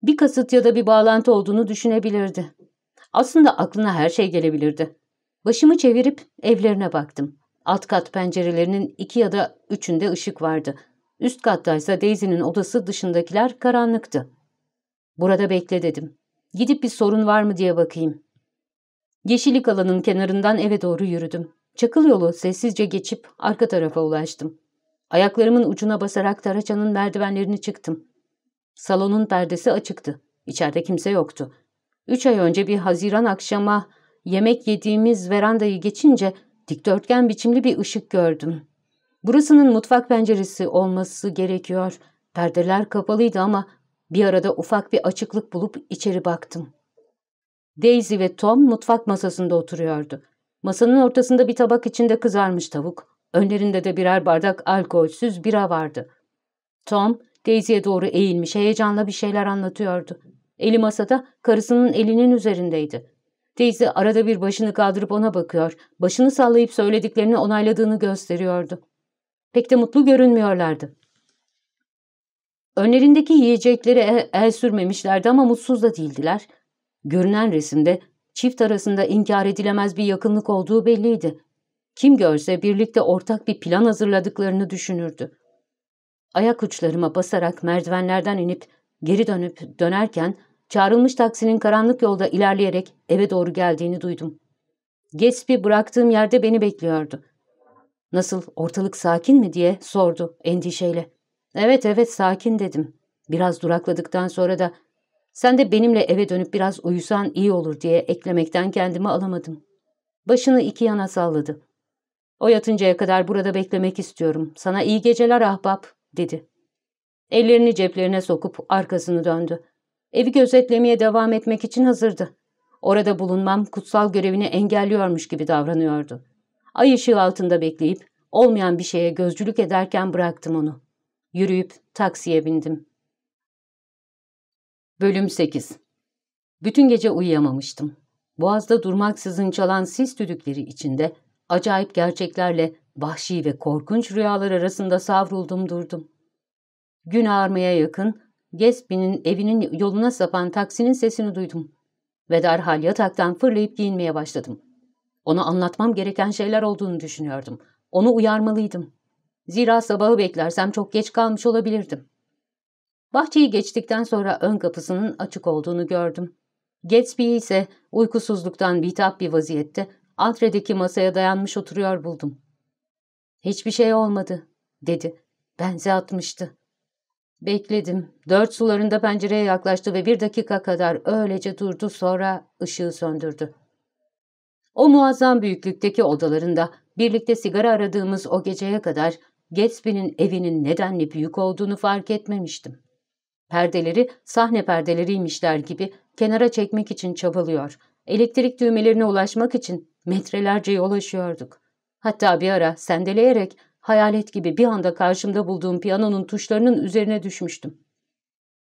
Bir kasıt ya da bir bağlantı olduğunu düşünebilirdi. Aslında aklına her şey gelebilirdi. Başımı çevirip evlerine baktım. Alt kat pencerelerinin iki ya da üçünde ışık vardı. Üst kattaysa Daisy'nin odası dışındakiler karanlıktı. Burada bekle dedim. Gidip bir sorun var mı diye bakayım. Yeşillik alanın kenarından eve doğru yürüdüm. Çakıl yolu sessizce geçip arka tarafa ulaştım. Ayaklarımın ucuna basarak taraçanın merdivenlerini çıktım. Salonun perdesi açıktı. İçeride kimse yoktu. Üç ay önce bir Haziran akşama yemek yediğimiz verandayı geçince dikdörtgen biçimli bir ışık gördüm. Burasının mutfak penceresi olması gerekiyor. Perdeler kapalıydı ama bir arada ufak bir açıklık bulup içeri baktım. Daisy ve Tom mutfak masasında oturuyordu. Masanın ortasında bir tabak içinde kızarmış tavuk, önlerinde de birer bardak alkolsüz bira vardı. Tom, Daisy'ye doğru eğilmiş heyecanla bir şeyler anlatıyordu. Eli masada, karısının elinin üzerindeydi. Daisy arada bir başını kaldırıp ona bakıyor, başını sallayıp söylediklerini onayladığını gösteriyordu. Pek de mutlu görünmüyorlardı. Önlerindeki yiyecekleri el, sürmemişlerdi ama mutsuz da değildiler. Görünen resimde çift arasında inkar edilemez bir yakınlık olduğu belliydi. Kim görse birlikte ortak bir plan hazırladıklarını düşünürdü. Ayak uçlarıma basarak merdivenlerden inip geri dönüp dönerken çağrılmış taksinin karanlık yolda ilerleyerek eve doğru geldiğini duydum. Gatsby bıraktığım yerde beni bekliyordu. Nasıl ortalık sakin mi diye sordu endişeyle. Evet evet sakin dedim. Biraz durakladıktan sonra da sen de benimle eve dönüp biraz uyusan iyi olur diye eklemekten kendimi alamadım. Başını iki yana salladı. O yatıncaya kadar burada beklemek istiyorum. Sana iyi geceler ahbap, dedi. Ellerini ceplerine sokup arkasını döndü. Evi gözetlemeye devam etmek için hazırdı. Orada bulunmam kutsal görevini engelliyormuş gibi davranıyordu. Ay ışığı altında bekleyip olmayan bir şeye gözcülük ederken bıraktım onu. Yürüyüp taksiye bindim. Bölüm 8 Bütün gece uyuyamamıştım. Boğazda durmaksızın çalan sis düdükleri içinde acayip gerçeklerle vahşi ve korkunç rüyalar arasında savruldum durdum. Gün ağarmaya yakın Gatsby'nin evinin yoluna sapan taksinin sesini duydum ve derhal yataktan fırlayıp giyinmeye başladım. Ona anlatmam gereken şeyler olduğunu düşünüyordum. Onu uyarmalıydım. Zira sabahı beklersem çok geç kalmış olabilirdim. Bahçeyi geçtikten sonra ön kapısının açık olduğunu gördüm. Gatsby ise uykusuzluktan bitap bir vaziyette antredeki masaya dayanmış oturuyor buldum. Hiçbir şey olmadı, dedi. Benze atmıştı. Bekledim. Dört sularında pencereye yaklaştı ve bir dakika kadar öylece durdu sonra ışığı söndürdü. O muazzam büyüklükteki odalarında birlikte sigara aradığımız o geceye kadar Gatsby'nin evinin nedenli büyük olduğunu fark etmemiştim. Perdeleri sahne perdeleriymişler gibi kenara çekmek için çabalıyor. Elektrik düğmelerine ulaşmak için metrelerce yol aşıyorduk. Hatta bir ara sendeleyerek hayalet gibi bir anda karşımda bulduğum piyanonun tuşlarının üzerine düşmüştüm.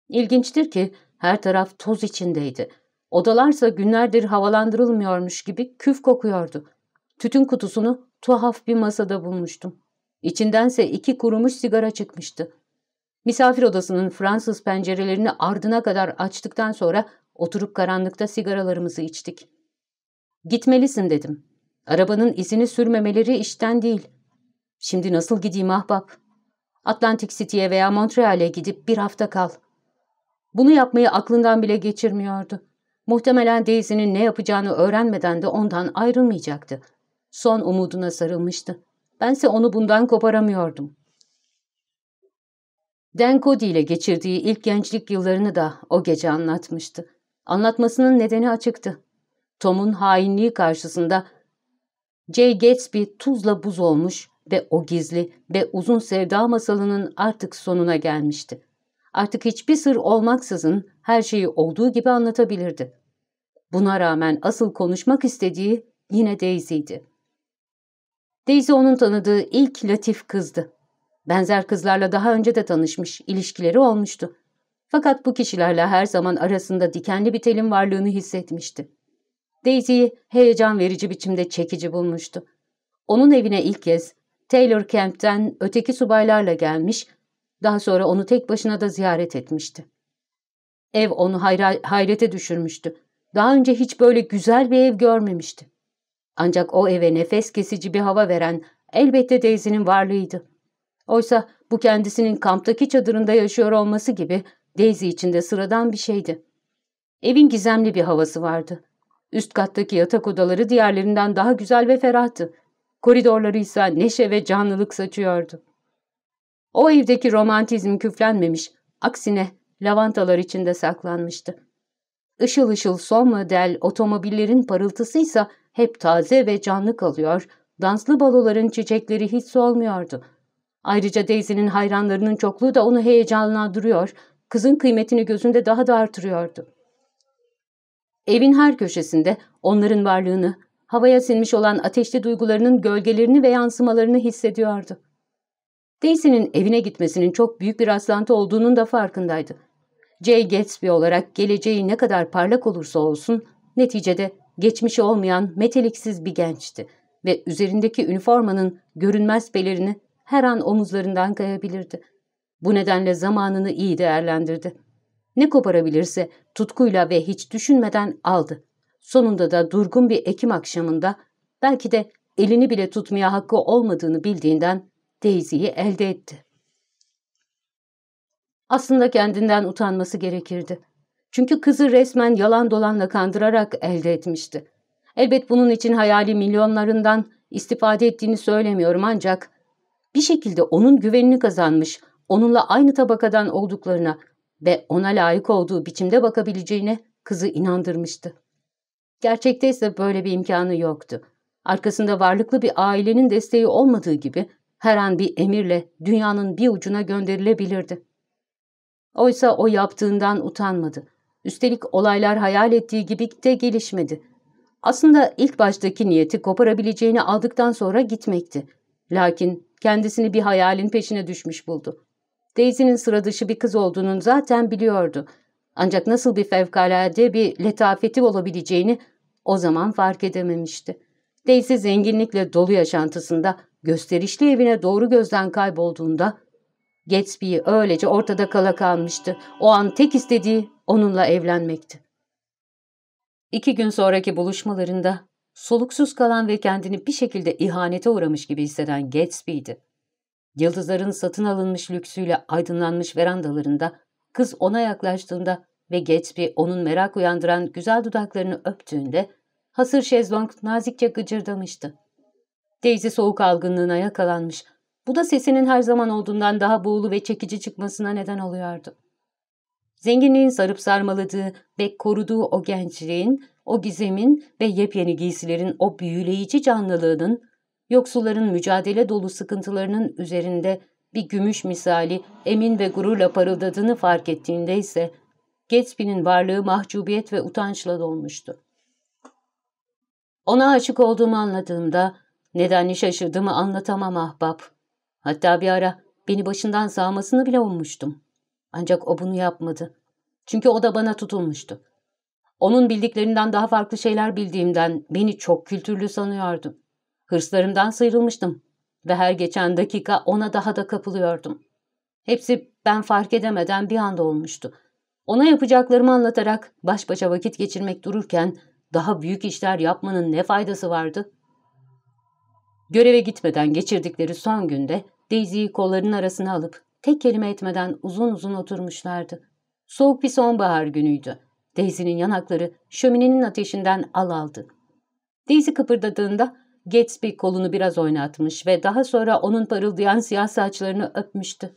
İlginçtir ki her taraf toz içindeydi. Odalarsa günlerdir havalandırılmıyormuş gibi küf kokuyordu. Tütün kutusunu tuhaf bir masada bulmuştum. İçindense iki kurumuş sigara çıkmıştı. Misafir odasının Fransız pencerelerini ardına kadar açtıktan sonra oturup karanlıkta sigaralarımızı içtik. Gitmelisin dedim. Arabanın izini sürmemeleri işten değil. Şimdi nasıl gideyim ahbap? Atlantic City'ye veya Montreal'e gidip bir hafta kal. Bunu yapmayı aklından bile geçirmiyordu. Muhtemelen Daisy'nin ne yapacağını öğrenmeden de ondan ayrılmayacaktı. Son umuduna sarılmıştı. Bense onu bundan koparamıyordum. Dan Cody ile geçirdiği ilk gençlik yıllarını da o gece anlatmıştı. Anlatmasının nedeni açıktı. Tom'un hainliği karşısında Jay Gatsby tuzla buz olmuş ve o gizli ve uzun sevda masalının artık sonuna gelmişti. Artık hiçbir sır olmaksızın her şeyi olduğu gibi anlatabilirdi. Buna rağmen asıl konuşmak istediği yine Daisy'ydi. Daisy onun tanıdığı ilk latif kızdı. Benzer kızlarla daha önce de tanışmış, ilişkileri olmuştu. Fakat bu kişilerle her zaman arasında dikenli bir telin varlığını hissetmişti. Daisy'yi heyecan verici biçimde çekici bulmuştu. Onun evine ilk kez Taylor Camp'ten öteki subaylarla gelmiş, daha sonra onu tek başına da ziyaret etmişti. Ev onu hayra, hayrete düşürmüştü. Daha önce hiç böyle güzel bir ev görmemişti. Ancak o eve nefes kesici bir hava veren elbette Daisy'nin varlığıydı. Oysa bu kendisinin kamptaki çadırında yaşıyor olması gibi Daisy için de sıradan bir şeydi. Evin gizemli bir havası vardı. Üst kattaki yatak odaları diğerlerinden daha güzel ve ferahtı. Koridorları ise neşe ve canlılık saçıyordu. O evdeki romantizm küflenmemiş, aksine lavantalar içinde saklanmıştı. Işıl ışıl son model otomobillerin parıltısıysa hep taze ve canlı kalıyor, danslı baloların çiçekleri hiç solmuyordu. Ayrıca Daisy'nin hayranlarının çokluğu da onu heyecanlandırıyor, kızın kıymetini gözünde daha da artırıyordu. Evin her köşesinde onların varlığını, havaya sinmiş olan ateşli duygularının gölgelerini ve yansımalarını hissediyordu. Daisy'nin evine gitmesinin çok büyük bir rastlantı olduğunun da farkındaydı. Jay Gatsby olarak geleceği ne kadar parlak olursa olsun, neticede geçmişi olmayan meteliksiz bir gençti ve üzerindeki üniformanın görünmez pelerini her an omuzlarından kayabilirdi. Bu nedenle zamanını iyi değerlendirdi. Ne koparabilirse tutkuyla ve hiç düşünmeden aldı. Sonunda da durgun bir Ekim akşamında belki de elini bile tutmaya hakkı olmadığını bildiğinden Daisy'yi elde etti. Aslında kendinden utanması gerekirdi. Çünkü kızı resmen yalan dolanla kandırarak elde etmişti. Elbet bunun için hayali milyonlarından istifade ettiğini söylemiyorum ancak bir şekilde onun güvenini kazanmış, onunla aynı tabakadan olduklarına ve ona layık olduğu biçimde bakabileceğine kızı inandırmıştı. Gerçekte ise böyle bir imkanı yoktu. Arkasında varlıklı bir ailenin desteği olmadığı gibi her an bir emirle dünyanın bir ucuna gönderilebilirdi. Oysa o yaptığından utanmadı. Üstelik olaylar hayal ettiği gibi de gelişmedi. Aslında ilk baştaki niyeti koparabileceğini aldıktan sonra gitmekti. Lakin kendisini bir hayalin peşine düşmüş buldu. Daisy'nin sıra dışı bir kız olduğunu zaten biliyordu. Ancak nasıl bir fevkalade bir letafeti olabileceğini o zaman fark edememişti. Daisy zenginlikle dolu yaşantısında gösterişli evine doğru gözden kaybolduğunda Gatsby'yi öylece ortada kala kalmıştı. O an tek istediği onunla evlenmekti. İki gün sonraki buluşmalarında soluksuz kalan ve kendini bir şekilde ihanete uğramış gibi hisseden Gatsby'di. Yıldızların satın alınmış lüksüyle aydınlanmış verandalarında kız ona yaklaştığında ve Gatsby onun merak uyandıran güzel dudaklarını öptüğünde hasır şezlong nazikçe gıcırdamıştı. Daisy soğuk algınlığına yakalanmış. Bu da sesinin her zaman olduğundan daha buğulu ve çekici çıkmasına neden oluyordu. Zenginliğin sarıp sarmaladığı ve koruduğu o gençliğin, o gizemin ve yepyeni giysilerin o büyüleyici canlılığının, yoksulların mücadele dolu sıkıntılarının üzerinde bir gümüş misali emin ve gururla parıldadığını fark ettiğinde ise Gatsby'nin varlığı mahcubiyet ve utançla dolmuştu. Ona aşık olduğumu anladığımda nedenli şaşırdığımı anlatamam ahbap. Hatta bir ara beni başından sağmasını bile ummuştum. Ancak o bunu yapmadı. Çünkü o da bana tutulmuştu. Onun bildiklerinden daha farklı şeyler bildiğimden beni çok kültürlü sanıyordu. Hırslarımdan sıyrılmıştım ve her geçen dakika ona daha da kapılıyordum. Hepsi ben fark edemeden bir anda olmuştu. Ona yapacaklarımı anlatarak baş başa vakit geçirmek dururken daha büyük işler yapmanın ne faydası vardı? Göreve gitmeden geçirdikleri son günde Daisy'yi kollarının arasına alıp tek kelime etmeden uzun uzun oturmuşlardı. Soğuk bir sonbahar günüydü. Daisy'nin yanakları şöminenin ateşinden al aldı. Daisy kıpırdadığında Gatsby kolunu biraz oynatmış ve daha sonra onun parıldayan siyah saçlarını öpmüştü.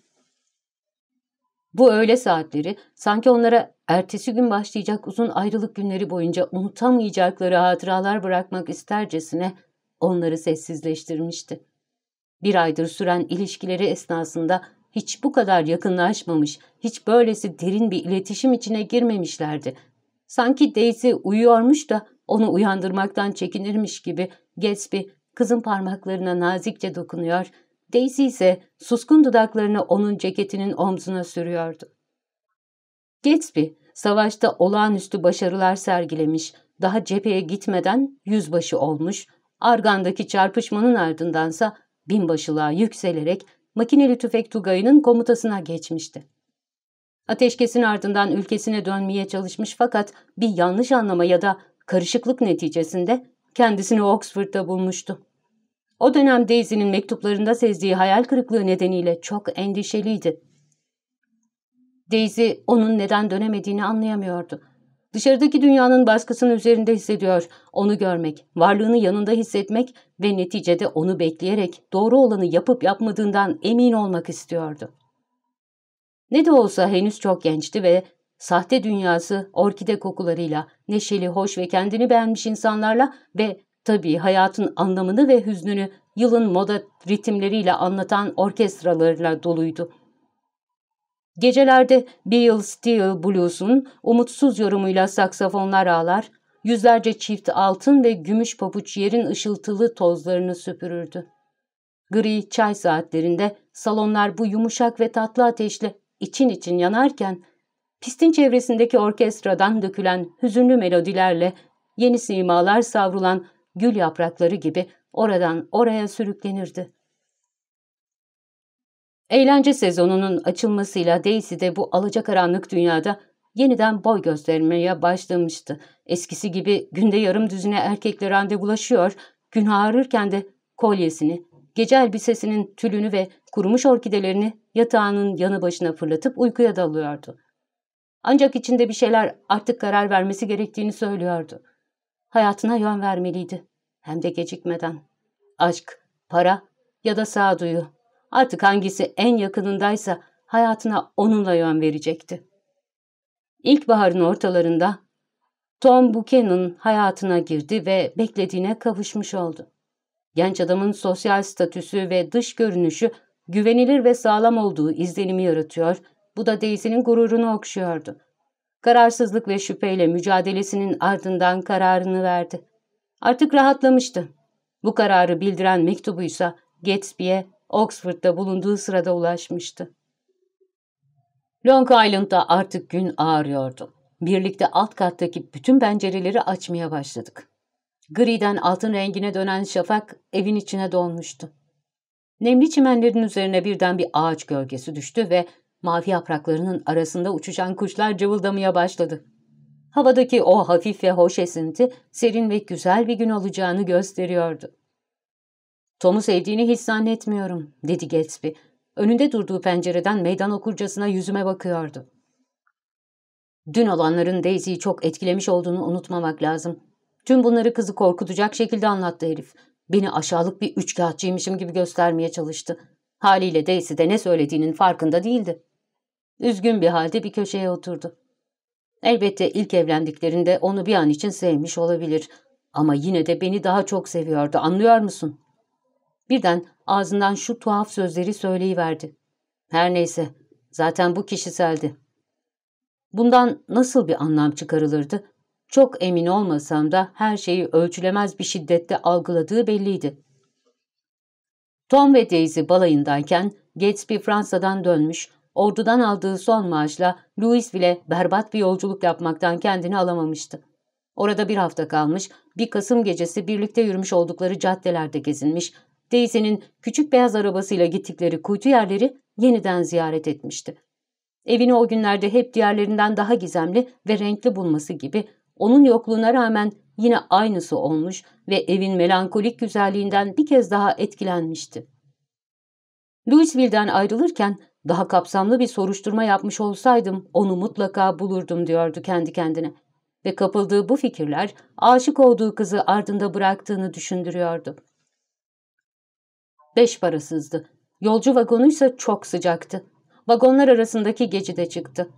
Bu öğle saatleri sanki onlara ertesi gün başlayacak uzun ayrılık günleri boyunca unutamayacakları hatıralar bırakmak istercesine onları sessizleştirmişti. Bir aydır süren ilişkileri esnasında hiç bu kadar yakınlaşmamış, hiç böylesi derin bir iletişim içine girmemişlerdi. Sanki Daisy uyuyormuş da onu uyandırmaktan çekinirmiş gibi Gatsby kızın parmaklarına nazikçe dokunuyor, Daisy ise suskun dudaklarını onun ceketinin omzuna sürüyordu. Gatsby, savaşta olağanüstü başarılar sergilemiş, daha cepheye gitmeden yüzbaşı olmuş, Argan'daki çarpışmanın ardındansa binbaşılığa yükselerek makineli tüfek tugayının komutasına geçmişti. Ateşkesin ardından ülkesine dönmeye çalışmış fakat bir yanlış anlama ya da karışıklık neticesinde kendisini Oxford'da bulmuştu. O dönem Daisy'nin mektuplarında sezdiği hayal kırıklığı nedeniyle çok endişeliydi. Daisy onun neden dönemediğini anlayamıyordu. Dışarıdaki dünyanın baskısını üzerinde hissediyor. Onu görmek, varlığını yanında hissetmek ve neticede onu bekleyerek doğru olanı yapıp yapmadığından emin olmak istiyordu. Ne de olsa henüz çok gençti ve sahte dünyası orkide kokularıyla, neşeli, hoş ve kendini beğenmiş insanlarla ve tabii hayatın anlamını ve hüznünü yılın moda ritimleriyle anlatan orkestralarla doluydu. Gecelerde Bill Steele Blues'un umutsuz yorumuyla saksafonlar ağlar, yüzlerce çift altın ve gümüş pabuç yerin ışıltılı tozlarını süpürürdü. Gri çay saatlerinde salonlar bu yumuşak ve tatlı ateşle için için yanarken, pistin çevresindeki orkestradan dökülen hüzünlü melodilerle yeni simalar savrulan gül yaprakları gibi oradan oraya sürüklenirdi. Eğlence sezonunun açılmasıyla Daisy de bu alacakaranlık dünyada yeniden boy göstermeye başlamıştı. Eskisi gibi günde yarım düzine erkekle randevulaşıyor, gün ağrırken de kolyesini, gece elbisesinin tülünü ve kurumuş orkidelerini yatağının yanı başına fırlatıp uykuya dalıyordu. Ancak içinde bir şeyler artık karar vermesi gerektiğini söylüyordu. Hayatına yön vermeliydi. Hem de gecikmeden. Aşk, para ya da sağduyu. Artık hangisi en yakınındaysa hayatına onunla yön verecekti. İlkbaharın ortalarında Tom Buchanan hayatına girdi ve beklediğine kavuşmuş oldu. Genç adamın sosyal statüsü ve dış görünüşü güvenilir ve sağlam olduğu izlenimi yaratıyor, bu da Daisy'nin gururunu okşuyordu. Kararsızlık ve şüpheyle mücadelesinin ardından kararını verdi. Artık rahatlamıştı. Bu kararı bildiren mektubuysa Gatsby'ye Oxford'da bulunduğu sırada ulaşmıştı. Long Island'da artık gün ağrıyordu. Birlikte alt kattaki bütün pencereleri açmaya başladık. Griden altın rengine dönen şafak evin içine dolmuştu. Nemli çimenlerin üzerine birden bir ağaç gölgesi düştü ve mavi yapraklarının arasında uçuşan kuşlar cıvıldamaya başladı. Havadaki o hafif ve hoş esinti serin ve güzel bir gün olacağını gösteriyordu. Tom'u sevdiğini hiç zannetmiyorum, dedi Gatsby. Önünde durduğu pencereden meydan okurcasına yüzüme bakıyordu. Dün olanların Daisy'yi çok etkilemiş olduğunu unutmamak lazım. Tüm bunları kızı korkutacak şekilde anlattı herif. Beni aşağılık bir üçkağıtçıymışım gibi göstermeye çalıştı. Haliyle Daisy de ne söylediğinin farkında değildi. Üzgün bir halde bir köşeye oturdu. Elbette ilk evlendiklerinde onu bir an için sevmiş olabilir. Ama yine de beni daha çok seviyordu, anlıyor musun? Birden ağzından şu tuhaf sözleri söyleyiverdi. Her neyse, zaten bu kişiseldi. Bundan nasıl bir anlam çıkarılırdı? Çok emin olmasam da her şeyi ölçülemez bir şiddette algıladığı belliydi. Tom ve Daisy balayındayken Gatsby Fransa'dan dönmüş, ordudan aldığı son maaşla Louisville'e berbat bir yolculuk yapmaktan kendini alamamıştı. Orada bir hafta kalmış, bir Kasım gecesi birlikte yürümüş oldukları caddelerde gezinmiş, Daisy'nin küçük beyaz arabasıyla gittikleri kuytu yerleri yeniden ziyaret etmişti. Evini o günlerde hep diğerlerinden daha gizemli ve renkli bulması gibi onun yokluğuna rağmen yine aynısı olmuş ve evin melankolik güzelliğinden bir kez daha etkilenmişti. Louisville'den ayrılırken daha kapsamlı bir soruşturma yapmış olsaydım onu mutlaka bulurdum diyordu kendi kendine. Ve kapıldığı bu fikirler aşık olduğu kızı ardında bıraktığını düşündürüyordu. Beş parasızdı. Yolcu vagonuysa çok sıcaktı. Vagonlar arasındaki geçide çıktı.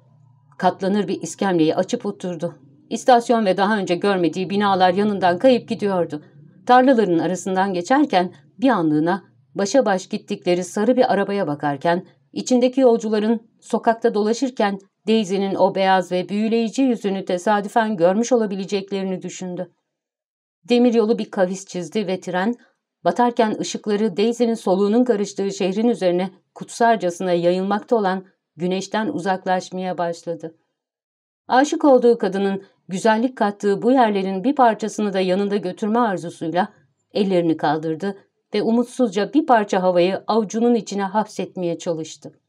Katlanır bir iskemleyi açıp oturdu. İstasyon ve daha önce görmediği binalar yanından kayıp gidiyordu. Tarlaların arasından geçerken bir anlığına başa baş gittikleri sarı bir arabaya bakarken, içindeki yolcuların sokakta dolaşırken Daisy'nin o beyaz ve büyüleyici yüzünü tesadüfen görmüş olabileceklerini düşündü. Demiryolu bir kavis çizdi ve tren, batarken ışıkları Daisy'nin soluğunun karıştığı şehrin üzerine kutsarcasına yayılmakta olan güneşten uzaklaşmaya başladı. Aşık olduğu kadının güzellik kattığı bu yerlerin bir parçasını da yanında götürme arzusuyla ellerini kaldırdı ve umutsuzca bir parça havayı avucunun içine hapsetmeye çalıştı.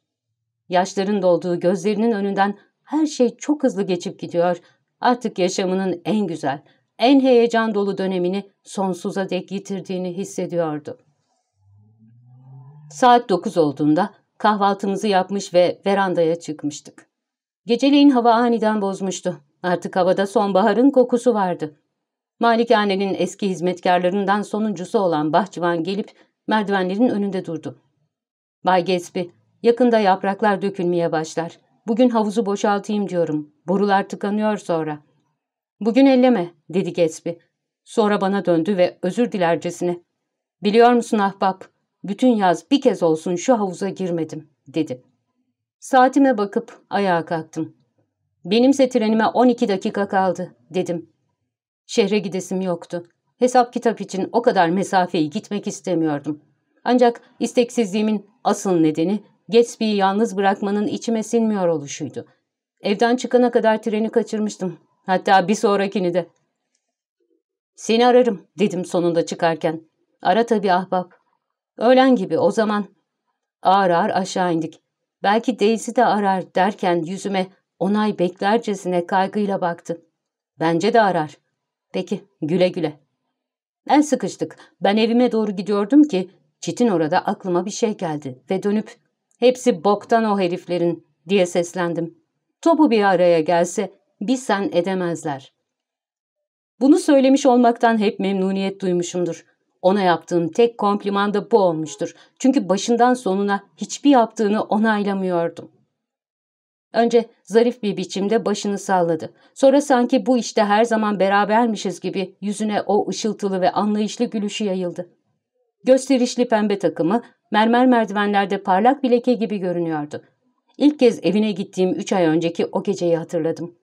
Yaşların dolduğu gözlerinin önünden her şey çok hızlı geçip gidiyor, artık yaşamının en güzel, en heyecan dolu dönemini sonsuza dek yitirdiğini hissediyordu. Saat dokuz olduğunda kahvaltımızı yapmış ve verandaya çıkmıştık. Geceleyin hava aniden bozmuştu. Artık havada sonbaharın kokusu vardı. Malikanenin eski hizmetkarlarından sonuncusu olan bahçıvan gelip merdivenlerin önünde durdu. Bay Gatsby, yakında yapraklar dökülmeye başlar. Bugün havuzu boşaltayım diyorum. Borular tıkanıyor sonra. Bugün elleme, dedi Gatsby. Sonra bana döndü ve özür dilercesine. Biliyor musun ahbap, bütün yaz bir kez olsun şu havuza girmedim, dedi. Saatime bakıp ayağa kalktım. Benimse trenime 12 dakika kaldı, dedim. Şehre gidesim yoktu. Hesap kitap için o kadar mesafeyi gitmek istemiyordum. Ancak isteksizliğimin asıl nedeni Gatsby'yi yalnız bırakmanın içime sinmiyor oluşuydu. Evden çıkana kadar treni kaçırmıştım. Hatta bir sonrakini de. Seni ararım dedim sonunda çıkarken. Ara tabii ahbap. Öğlen gibi o zaman. Ağır ağır aşağı indik. Belki Daisy de arar derken yüzüme onay beklercesine kaygıyla baktı. Bence de arar. Peki, güle güle. El sıkıştık. Ben evime doğru gidiyordum ki çitin orada aklıma bir şey geldi ve dönüp hepsi boktan o heriflerin diye seslendim. Topu bir araya gelse bir sen edemezler. Bunu söylemiş olmaktan hep memnuniyet duymuşumdur. Ona yaptığım tek kompliman da bu olmuştur. Çünkü başından sonuna hiçbir yaptığını onaylamıyordum. Önce zarif bir biçimde başını salladı. Sonra sanki bu işte her zaman berabermişiz gibi yüzüne o ışıltılı ve anlayışlı gülüşü yayıldı. Gösterişli pembe takımı mermer merdivenlerde parlak bir leke gibi görünüyordu. İlk kez evine gittiğim üç ay önceki o geceyi hatırladım.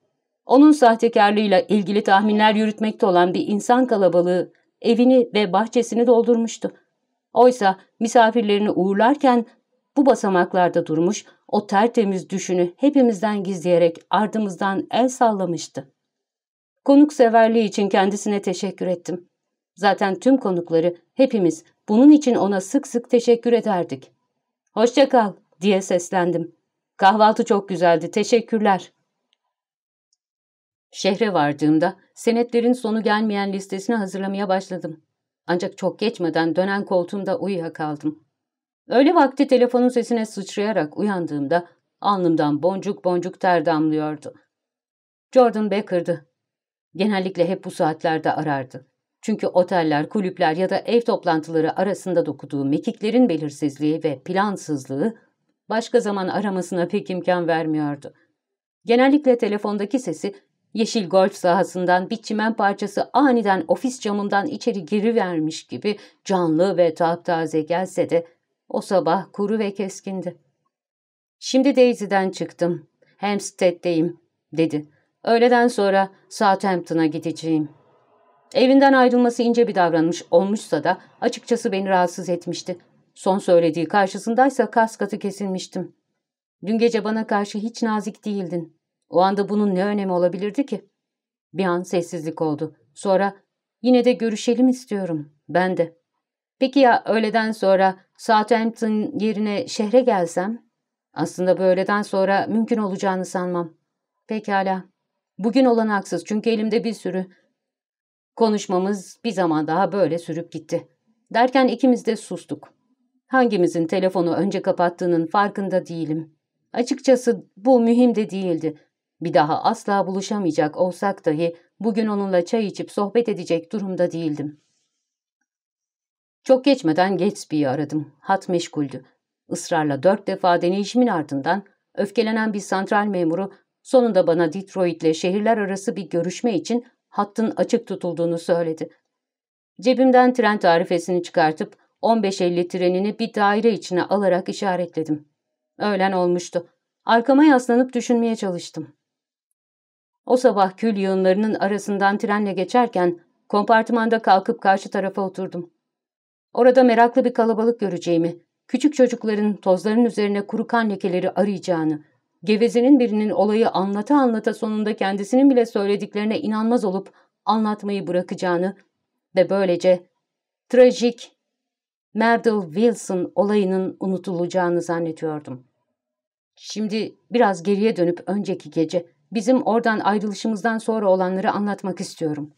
Onun sahtekarlığıyla ilgili tahminler yürütmekte olan bir insan kalabalığı evini ve bahçesini doldurmuştu. Oysa misafirlerini uğurlarken bu basamaklarda durmuş, o tertemiz düşünü hepimizden gizleyerek ardımızdan el sallamıştı. Konukseverliği için kendisine teşekkür ettim. Zaten tüm konukları hepimiz bunun için ona sık sık teşekkür ederdik. Hoşça kal diye seslendim. Kahvaltı çok güzeldi, teşekkürler. Şehre vardığımda senetlerin sonu gelmeyen listesini hazırlamaya başladım. Ancak çok geçmeden dönen koltuğumda uyuyakaldım. Öğle vakti telefonun sesine sıçrayarak uyandığımda alnımdan boncuk boncuk ter damlıyordu. Jordan Becker'dı. Genellikle hep bu saatlerde arardı. Çünkü oteller, kulüpler ya da ev toplantıları arasında dokuduğu mekiklerin belirsizliği ve plansızlığı başka zaman aramasına pek imkan vermiyordu. Genellikle telefondaki sesi yeşil golf sahasından bir çimen parçası aniden ofis camından içeri girivermiş gibi canlı ve taptaze gelse de o sabah kuru ve keskindi. Şimdi Daisy'den çıktım. Hampstead'deyim, dedi. Öğleden sonra Southampton'a gideceğim. Evinden ayrılması ince bir davranış olmuşsa da açıkçası beni rahatsız etmişti. Son söylediği karşısındaysa kas katı kesilmiştim. Dün gece bana karşı hiç nazik değildin. O anda bunun ne önemi olabilirdi ki? Bir an sessizlik oldu. Sonra yine de görüşelim istiyorum. Ben de. Peki ya öğleden sonra Southampton yerine şehre gelsem? Aslında bu öğleden sonra mümkün olacağını sanmam. Pekala. Bugün olanaksız çünkü elimde bir sürü. Konuşmamız bir zaman daha böyle sürüp gitti. Derken ikimiz de sustuk. Hangimizin telefonu önce kapattığının farkında değilim. Açıkçası bu mühim de değildi. Bir daha asla buluşamayacak olsak dahi bugün onunla çay içip sohbet edecek durumda değildim. Çok geçmeden Gatsby'yi aradım. Hat meşguldü. Israrla dört defa deneyişimin ardından öfkelenen bir santral memuru sonunda bana Detroit şehirler arası bir görüşme için hattın açık tutulduğunu söyledi. Cebimden tren tarifesini çıkartıp 15.50 trenini bir daire içine alarak işaretledim. Öğlen olmuştu. Arkama yaslanıp düşünmeye çalıştım. O sabah kül yığınlarının arasından trenle geçerken kompartımanda kalkıp karşı tarafa oturdum. Orada meraklı bir kalabalık göreceğimi, küçük çocukların tozların üzerine kuru kan lekeleri arayacağını, gevezenin birinin olayı anlata anlata sonunda kendisinin bile söylediklerine inanmaz olup anlatmayı bırakacağını ve böylece trajik Merdle Wilson olayının unutulacağını zannediyordum. Şimdi biraz geriye dönüp önceki gece bizim oradan ayrılışımızdan sonra olanları anlatmak istiyorum.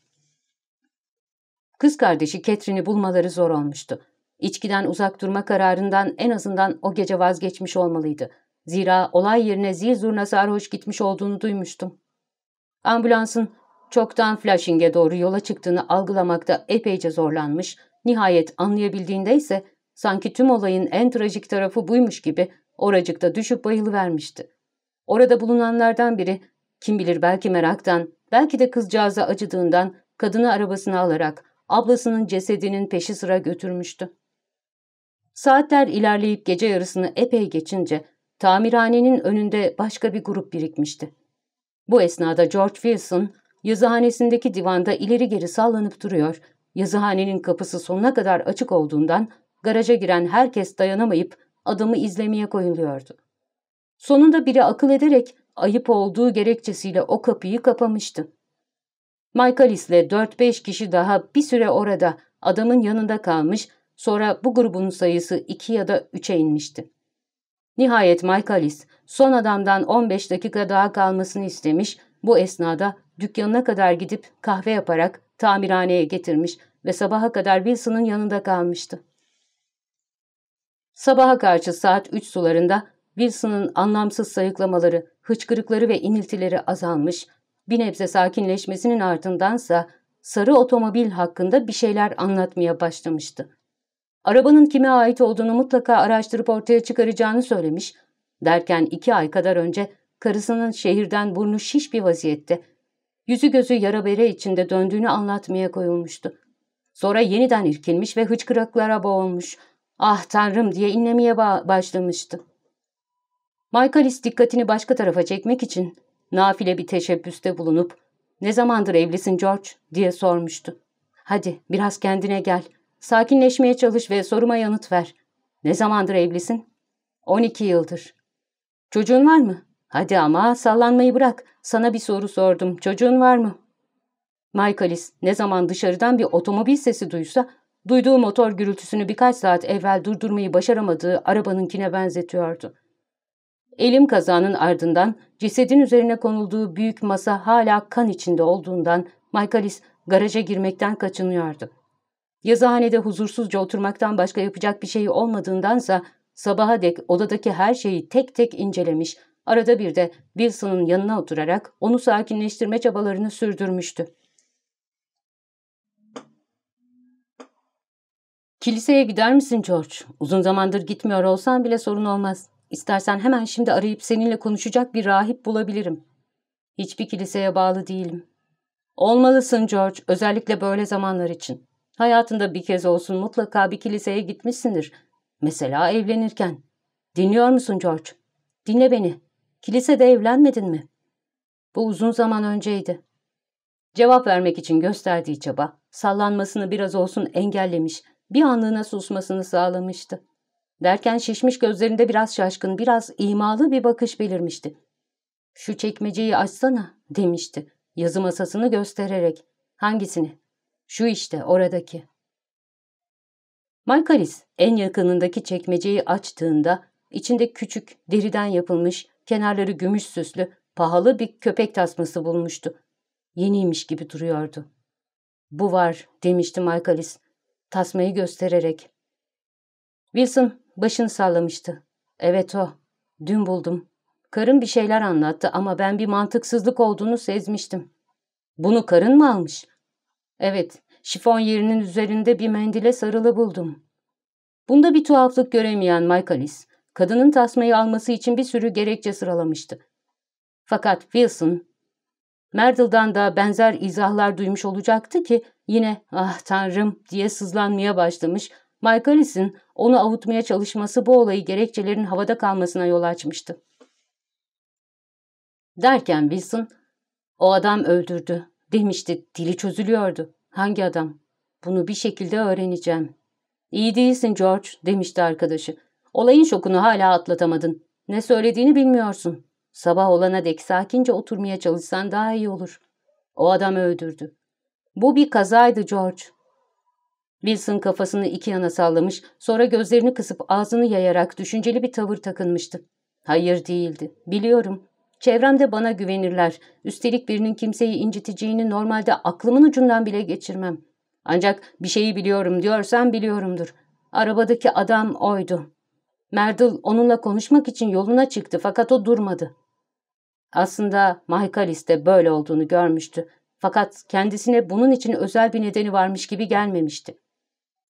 Kız kardeşi Catherine'i bulmaları zor olmuştu. İçkiden uzak durma kararından en azından o gece vazgeçmiş olmalıydı. Zira olay yerine zil sarhoş gitmiş olduğunu duymuştum. Ambulansın çoktan Flushing'e doğru yola çıktığını algılamakta epeyce zorlanmış, nihayet anlayabildiğinde ise sanki tüm olayın en trajik tarafı buymuş gibi oracıkta düşüp bayılıvermişti. Orada bulunanlardan biri, kim bilir belki meraktan, belki de kızcağıza acıdığından kadını arabasına alarak ablasının cesedinin peşi sıra götürmüştü. Saatler ilerleyip gece yarısını epey geçince tamirhanenin önünde başka bir grup birikmişti. Bu esnada George Wilson yazıhanesindeki divanda ileri geri sallanıp duruyor, yazıhanenin kapısı sonuna kadar açık olduğundan garaja giren herkes dayanamayıp adamı izlemeye koyuluyordu. Sonunda biri akıl ederek ayıp olduğu gerekçesiyle o kapıyı kapamıştı. Michaelis ile 4-5 kişi daha bir süre orada adamın yanında kalmış, sonra bu grubun sayısı 2 ya da 3'e inmişti. Nihayet Michaelis son adamdan 15 dakika daha kalmasını istemiş, bu esnada dükkanına kadar gidip kahve yaparak tamirhaneye getirmiş ve sabaha kadar Wilson'ın yanında kalmıştı. Sabaha karşı saat 3 sularında Wilson'ın anlamsız sayıklamaları, hıçkırıkları ve iniltileri azalmış, bir nebze sakinleşmesinin ardındansa sarı otomobil hakkında bir şeyler anlatmaya başlamıştı. Arabanın kime ait olduğunu mutlaka araştırıp ortaya çıkaracağını söylemiş, derken iki ay kadar önce karısının şehirden burnu şiş bir vaziyette, yüzü gözü yara bere içinde döndüğünü anlatmaya koyulmuştu. Sonra yeniden irkilmiş ve hıçkırıklara boğulmuş, ah tanrım diye inlemeye başlamıştı. Michaelis dikkatini başka tarafa çekmek için nafile bir teşebbüste bulunup ''Ne zamandır evlisin George?'' diye sormuştu. ''Hadi biraz kendine gel. Sakinleşmeye çalış ve soruma yanıt ver. Ne zamandır evlisin?'' ''12 yıldır.'' ''Çocuğun var mı?'' ''Hadi ama sallanmayı bırak. Sana bir soru sordum. Çocuğun var mı?'' Michaelis ne zaman dışarıdan bir otomobil sesi duysa, duyduğu motor gürültüsünü birkaç saat evvel durdurmayı başaramadığı arabanınkine benzetiyordu. Elim kazanın ardından cesedin üzerine konulduğu büyük masa hala kan içinde olduğundan Michaelis garaja girmekten kaçınıyordu. Yazıhanede huzursuzca oturmaktan başka yapacak bir şey olmadığındansa sabaha dek odadaki her şeyi tek tek incelemiş, arada bir de Wilson'ın yanına oturarak onu sakinleştirme çabalarını sürdürmüştü. Kiliseye gider misin George? Uzun zamandır gitmiyor olsan bile sorun olmaz. İstersen hemen şimdi arayıp seninle konuşacak bir rahip bulabilirim. Hiçbir kiliseye bağlı değilim. Olmalısın George, özellikle böyle zamanlar için. Hayatında bir kez olsun mutlaka bir kiliseye gitmişsindir. Mesela evlenirken. Dinliyor musun George? dinle beni. Kilisede evlenmedin mi? Bu uzun zaman önceydi. Cevap vermek için gösterdiği çaba, sallanmasını biraz olsun engellemiş, bir anlığına susmasını sağlamıştı. Derken şişmiş gözlerinde biraz şaşkın, biraz imalı bir bakış belirmişti. ''Şu çekmeceyi açsana.'' demişti, yazı masasını göstererek. ''Hangisini?'' ''Şu işte, oradaki.'' Michaelis en yakınındaki çekmeceyi açtığında içinde küçük, deriden yapılmış, kenarları gümüş süslü, pahalı bir köpek tasması bulmuştu. Yeniymiş gibi duruyordu. ''Bu var.'' demişti Michaelis, tasmayı göstererek. Wilson başını sallamıştı. ''Evet o. Dün buldum. Karın bir şeyler anlattı ama ben bir mantıksızlık olduğunu sezmiştim. Bunu karın mı almış? Evet, şifon yerinin üzerinde bir mendile sarılı buldum. Bunda bir tuhaflık göremeyen Michaelis, kadının tasmayı alması için bir sürü gerekçe sıralamıştı. Fakat Wilson, Merdle'dan da benzer izahlar duymuş olacaktı ki yine ah tanrım diye sızlanmaya başlamış, Michaelis'in onu avutmaya çalışması bu olayı gerekçelerin havada kalmasına yol açmıştı. Derken Wilson, o adam öldürdü demişti. Dili çözülüyordu. Hangi adam? Bunu bir şekilde öğreneceğim. İyi değilsin George demişti arkadaşı. Olayın şokunu hala atlatamadın. Ne söylediğini bilmiyorsun. Sabah olana dek sakince oturmaya çalışsan daha iyi olur. O adam öldürdü. Bu bir kazaydı George. Wilson kafasını iki yana sallamış, sonra gözlerini kısıp ağzını yayarak düşünceli bir tavır takınmıştı. Hayır değildi. Biliyorum. Çevremde bana güvenirler. Üstelik birinin kimseyi inciteceğini normalde aklımın ucundan bile geçirmem. Ancak bir şeyi biliyorum diyorsan biliyorumdur. Arabadaki adam oydu. Merdl onunla konuşmak için yoluna çıktı fakat o durmadı. Aslında Michaelis de böyle olduğunu görmüştü. Fakat kendisine bunun için özel bir nedeni varmış gibi gelmemişti.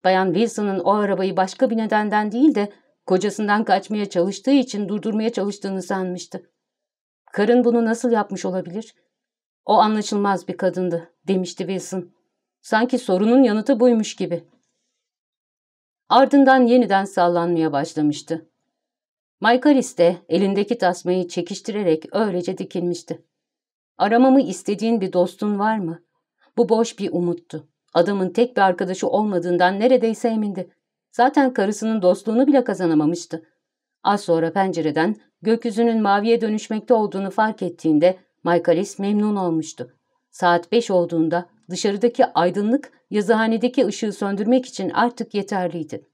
Bayan Wilson'ın o arabayı başka bir nedenden değil de kocasından kaçmaya çalıştığı için durdurmaya çalıştığını sanmıştı. Karın bunu nasıl yapmış olabilir? O anlaşılmaz bir kadındı, demişti Wilson. Sanki sorunun yanıtı buymuş gibi. Ardından yeniden sallanmaya başlamıştı. Michaelis de elindeki tasmayı çekiştirerek öylece dikilmişti. Aramamı istediğin bir dostun var mı? Bu boş bir umuttu. Adamın tek bir arkadaşı olmadığından neredeyse emindi. Zaten karısının dostluğunu bile kazanamamıştı. Az sonra pencereden gökyüzünün maviye dönüşmekte olduğunu fark ettiğinde Michaelis memnun olmuştu. Saat beş olduğunda dışarıdaki aydınlık yazıhanedeki ışığı söndürmek için artık yeterliydi.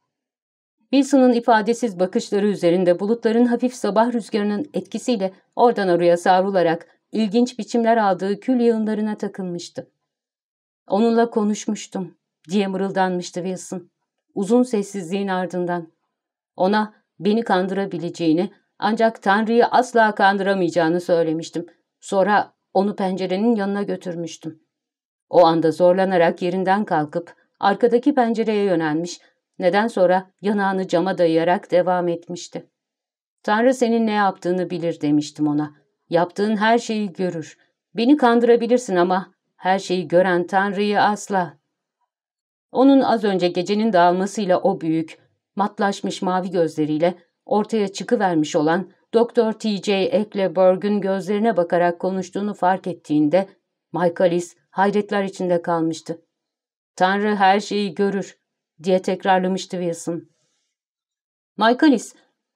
Wilson'ın ifadesiz bakışları üzerinde bulutların hafif sabah rüzgarının etkisiyle oradan oraya savrularak ilginç biçimler aldığı kül yığınlarına takılmıştı. Onunla konuşmuştum diye mırıldanmıştı Wilson. Uzun sessizliğin ardından. Ona beni kandırabileceğini ancak Tanrı'yı asla kandıramayacağını söylemiştim. Sonra onu pencerenin yanına götürmüştüm. O anda zorlanarak yerinden kalkıp arkadaki pencereye yönelmiş, neden sonra yanağını cama dayayarak devam etmişti. Tanrı senin ne yaptığını bilir demiştim ona. Yaptığın her şeyi görür. Beni kandırabilirsin ama her şeyi gören Tanrı'yı asla. Onun az önce gecenin dağılmasıyla o büyük, matlaşmış mavi gözleriyle ortaya çıkıvermiş olan Doktor T.J. Eckleberg'ün gözlerine bakarak konuştuğunu fark ettiğinde Michaelis hayretler içinde kalmıştı. Tanrı her şeyi görür diye tekrarlamıştı Wilson. Michaelis,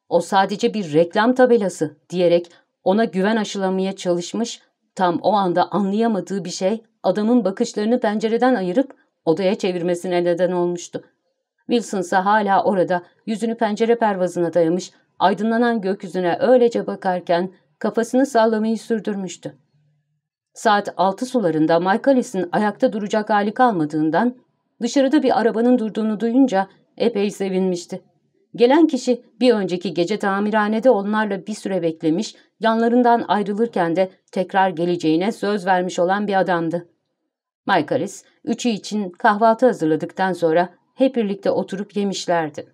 o sadece bir reklam tabelası diyerek ona güven aşılamaya çalışmış, tam o anda anlayamadığı bir şey adamın bakışlarını pencereden ayırıp odaya çevirmesine neden olmuştu. Wilson ise hala orada yüzünü pencere pervazına dayamış, aydınlanan gökyüzüne öylece bakarken kafasını sallamayı sürdürmüştü. Saat altı sularında Michaelis'in ayakta duracak hali kalmadığından dışarıda bir arabanın durduğunu duyunca epey sevinmişti. Gelen kişi bir önceki gece tamirhanede onlarla bir süre beklemiş, yanlarından ayrılırken de tekrar geleceğine söz vermiş olan bir adamdı. Michaelis, üçü için kahvaltı hazırladıktan sonra hep birlikte oturup yemişlerdi.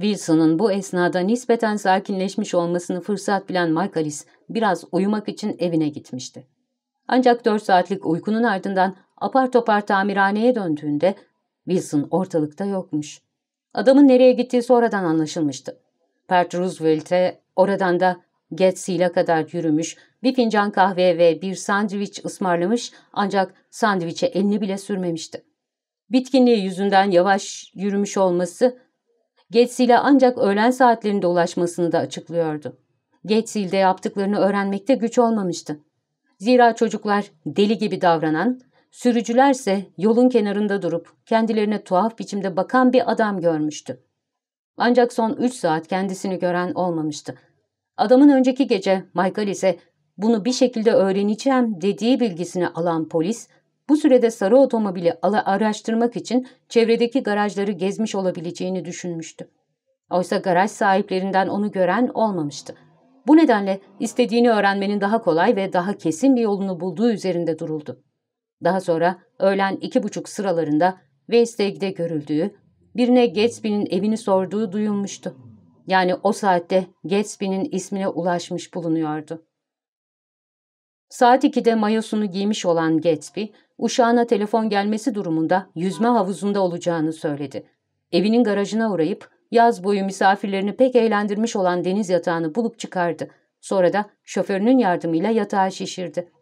Wilson'ın bu esnada nispeten sakinleşmiş olmasını fırsat bilen Michaelis biraz uyumak için evine gitmişti. Ancak dört saatlik uykunun ardından apar topar tamirhaneye döndüğünde Wilson ortalıkta yokmuş. Adamın nereye gittiği sonradan anlaşılmıştı. Pert Roosevelt'e oradan da Gatsby'le kadar yürümüş, bir fincan kahve ve bir sandviç ısmarlamış ancak sandviçe elini bile sürmemişti. Bitkinliği yüzünden yavaş yürümüş olması Getsil'e ancak öğlen saatlerinde ulaşmasını da açıklıyordu. Getsil'de yaptıklarını öğrenmekte güç olmamıştı. Zira çocuklar deli gibi davranan, sürücülerse yolun kenarında durup kendilerine tuhaf biçimde bakan bir adam görmüştü. Ancak son üç saat kendisini gören olmamıştı. Adamın önceki gece Michael ise bunu bir şekilde öğreneceğim dediği bilgisini alan polis, bu sürede sarı otomobili araştırmak için çevredeki garajları gezmiş olabileceğini düşünmüştü. Oysa garaj sahiplerinden onu gören olmamıştı. Bu nedenle istediğini öğrenmenin daha kolay ve daha kesin bir yolunu bulduğu üzerinde duruldu. Daha sonra öğlen iki buçuk sıralarında Westeg'de görüldüğü, birine Gatsby'nin evini sorduğu duyulmuştu. Yani o saatte Gatsby'nin ismine ulaşmış bulunuyordu. Saat 2'de mayosunu giymiş olan Gatsby, uşağına telefon gelmesi durumunda yüzme havuzunda olacağını söyledi. Evinin garajına uğrayıp yaz boyu misafirlerini pek eğlendirmiş olan deniz yatağını bulup çıkardı. Sonra da şoförünün yardımıyla yatağı şişirdi.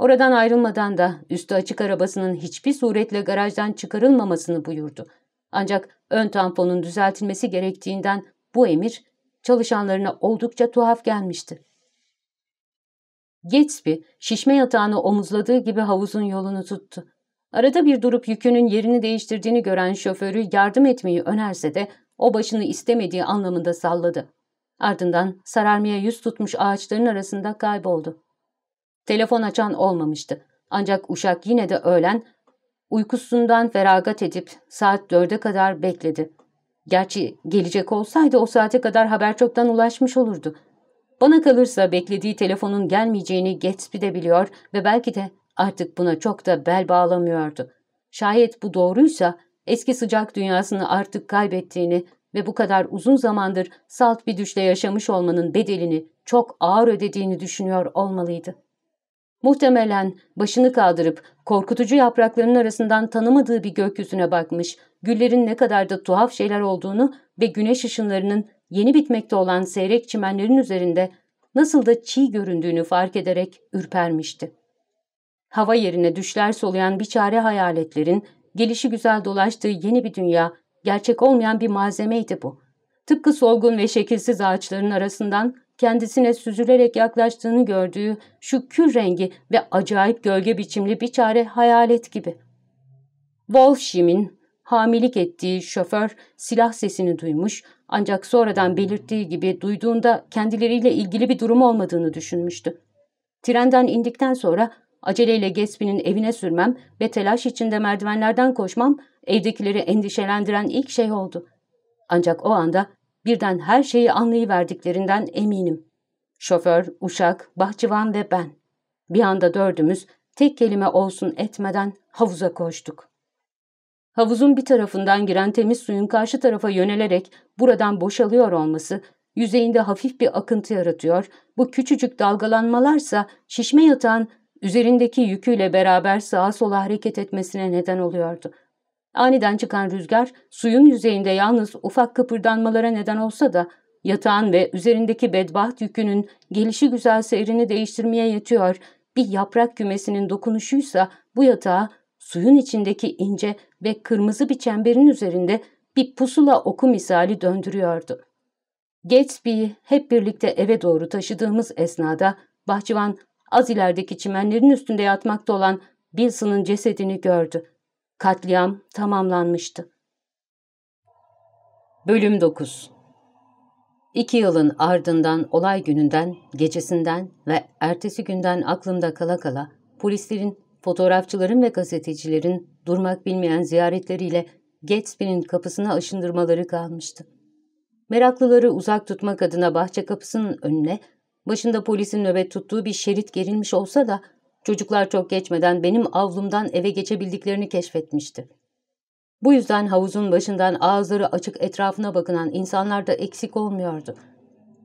Oradan ayrılmadan da üstü açık arabasının hiçbir suretle garajdan çıkarılmamasını buyurdu. Ancak ön tamponun düzeltilmesi gerektiğinden bu emir çalışanlarına oldukça tuhaf gelmişti. Gatsby şişme yatağını omuzladığı gibi havuzun yolunu tuttu. Arada bir durup yükünün yerini değiştirdiğini gören şoförü yardım etmeyi önerse de o başını istemediği anlamında salladı. Ardından sararmaya yüz tutmuş ağaçların arasında kayboldu. Telefon açan olmamıştı. Ancak uşak yine de öğlen uykusundan feragat edip saat dörde kadar bekledi. Gerçi gelecek olsaydı o saate kadar haber çoktan ulaşmış olurdu. Bana kalırsa beklediği telefonun gelmeyeceğini Gatsby de biliyor ve belki de artık buna çok da bel bağlamıyordu. Şayet bu doğruysa eski sıcak dünyasını artık kaybettiğini ve bu kadar uzun zamandır salt bir düşle yaşamış olmanın bedelini çok ağır ödediğini düşünüyor olmalıydı. Muhtemelen başını kaldırıp korkutucu yapraklarının arasından tanımadığı bir gökyüzüne bakmış, güllerin ne kadar da tuhaf şeyler olduğunu ve güneş ışınlarının yeni bitmekte olan seyrek çimenlerin üzerinde nasıl da çiğ göründüğünü fark ederek ürpermişti. Hava yerine düşler soluyan bir çare hayaletlerin gelişi güzel dolaştığı yeni bir dünya, gerçek olmayan bir malzemeydi bu. Tıpkı solgun ve şekilsiz ağaçların arasından kendisine süzülerek yaklaştığını gördüğü şu kür rengi ve acayip gölge biçimli bir çare hayalet gibi. Wolfschim'in hamilik ettiği şoför silah sesini duymuş ancak sonradan belirttiği gibi duyduğunda kendileriyle ilgili bir durum olmadığını düşünmüştü. Trenden indikten sonra aceleyle Gatsby'nin evine sürmem ve telaş içinde merdivenlerden koşmam evdekileri endişelendiren ilk şey oldu. Ancak o anda birden her şeyi anlayıverdiklerinden eminim. Şoför, uşak, bahçıvan ve ben. Bir anda dördümüz tek kelime olsun etmeden havuza koştuk. Havuzun bir tarafından giren temiz suyun karşı tarafa yönelerek buradan boşalıyor olması, yüzeyinde hafif bir akıntı yaratıyor, bu küçücük dalgalanmalarsa şişme yatağın üzerindeki yüküyle beraber sağa sola hareket etmesine neden oluyordu. Aniden çıkan rüzgar suyun yüzeyinde yalnız ufak kıpırdanmalara neden olsa da yatağın ve üzerindeki bedbaht yükünün gelişi güzel seyrini değiştirmeye yetiyor, bir yaprak kümesinin dokunuşuysa bu yatağı suyun içindeki ince ve kırmızı bir çemberin üzerinde bir pusula oku misali döndürüyordu. Gatsby'yi hep birlikte eve doğru taşıdığımız esnada bahçıvan az ilerideki çimenlerin üstünde yatmakta olan Bilson'ın cesedini gördü. Katliam tamamlanmıştı. Bölüm 9 İki yılın ardından olay gününden, gecesinden ve ertesi günden aklımda kala kala polislerin fotoğrafçıların ve gazetecilerin durmak bilmeyen ziyaretleriyle Gatsby'nin kapısına aşındırmaları kalmıştı. Meraklıları uzak tutmak adına bahçe kapısının önüne, başında polisin nöbet tuttuğu bir şerit gerilmiş olsa da çocuklar çok geçmeden benim avlumdan eve geçebildiklerini keşfetmişti. Bu yüzden havuzun başından ağızları açık etrafına bakınan insanlar da eksik olmuyordu.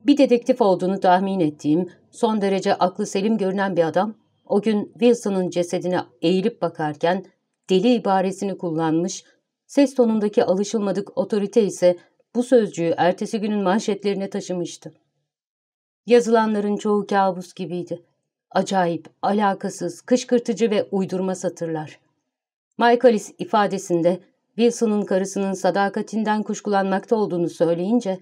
Bir dedektif olduğunu tahmin ettiğim, son derece aklı selim görünen bir adam o gün Wilson'ın cesedine eğilip bakarken deli ibaresini kullanmış, ses tonundaki alışılmadık otorite ise bu sözcüğü ertesi günün manşetlerine taşımıştı. Yazılanların çoğu kabus gibiydi. Acayip, alakasız, kışkırtıcı ve uydurma satırlar. Michaelis ifadesinde Wilson'ın karısının sadakatinden kuşkulanmakta olduğunu söyleyince,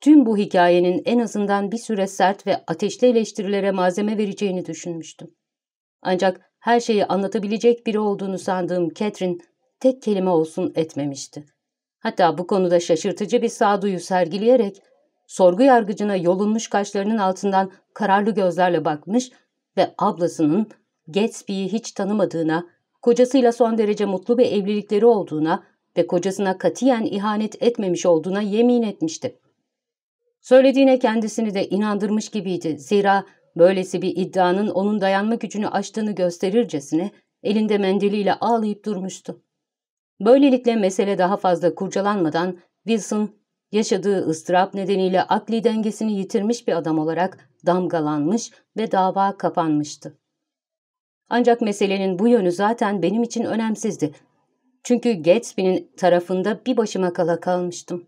tüm bu hikayenin en azından bir süre sert ve ateşli eleştirilere malzeme vereceğini düşünmüştüm. Ancak her şeyi anlatabilecek biri olduğunu sandığım Catherine tek kelime olsun etmemişti. Hatta bu konuda şaşırtıcı bir sağduyu sergileyerek sorgu yargıcına yolunmuş kaşlarının altından kararlı gözlerle bakmış ve ablasının Gatsby'yi hiç tanımadığına, kocasıyla son derece mutlu bir evlilikleri olduğuna ve kocasına katiyen ihanet etmemiş olduğuna yemin etmişti. Söylediğine kendisini de inandırmış gibiydi. Zira böylesi bir iddianın onun dayanma gücünü aştığını gösterircesine elinde mendiliyle ağlayıp durmuştu. Böylelikle mesele daha fazla kurcalanmadan Wilson yaşadığı ıstırap nedeniyle akli dengesini yitirmiş bir adam olarak damgalanmış ve dava kapanmıştı. Ancak meselenin bu yönü zaten benim için önemsizdi. Çünkü Gatsby'nin tarafında bir başıma kala kalmıştım.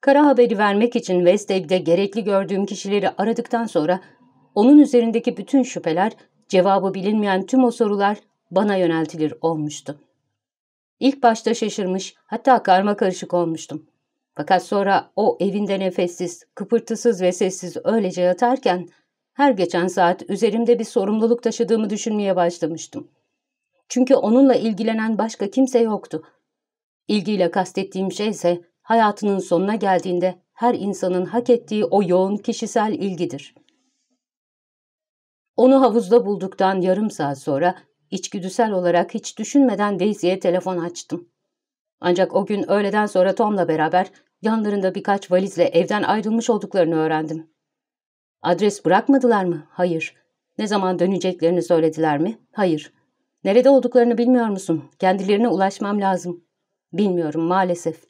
Kara haberi vermek için West Egg'de gerekli gördüğüm kişileri aradıktan sonra onun üzerindeki bütün şüpheler, cevabı bilinmeyen tüm o sorular bana yöneltilir olmuştu. İlk başta şaşırmış, hatta karma karışık olmuştum. Fakat sonra o evinde nefessiz, kıpırtısız ve sessiz öylece yatarken her geçen saat üzerimde bir sorumluluk taşıdığımı düşünmeye başlamıştım. Çünkü onunla ilgilenen başka kimse yoktu. İlgiyle kastettiğim şey ise hayatının sonuna geldiğinde her insanın hak ettiği o yoğun kişisel ilgidir. Onu havuzda bulduktan yarım saat sonra içgüdüsel olarak hiç düşünmeden Daisy'ye telefon açtım. Ancak o gün öğleden sonra Tom'la beraber yanlarında birkaç valizle evden ayrılmış olduklarını öğrendim. Adres bırakmadılar mı? Hayır. Ne zaman döneceklerini söylediler mi? Hayır. Nerede olduklarını bilmiyor musun? Kendilerine ulaşmam lazım. Bilmiyorum maalesef.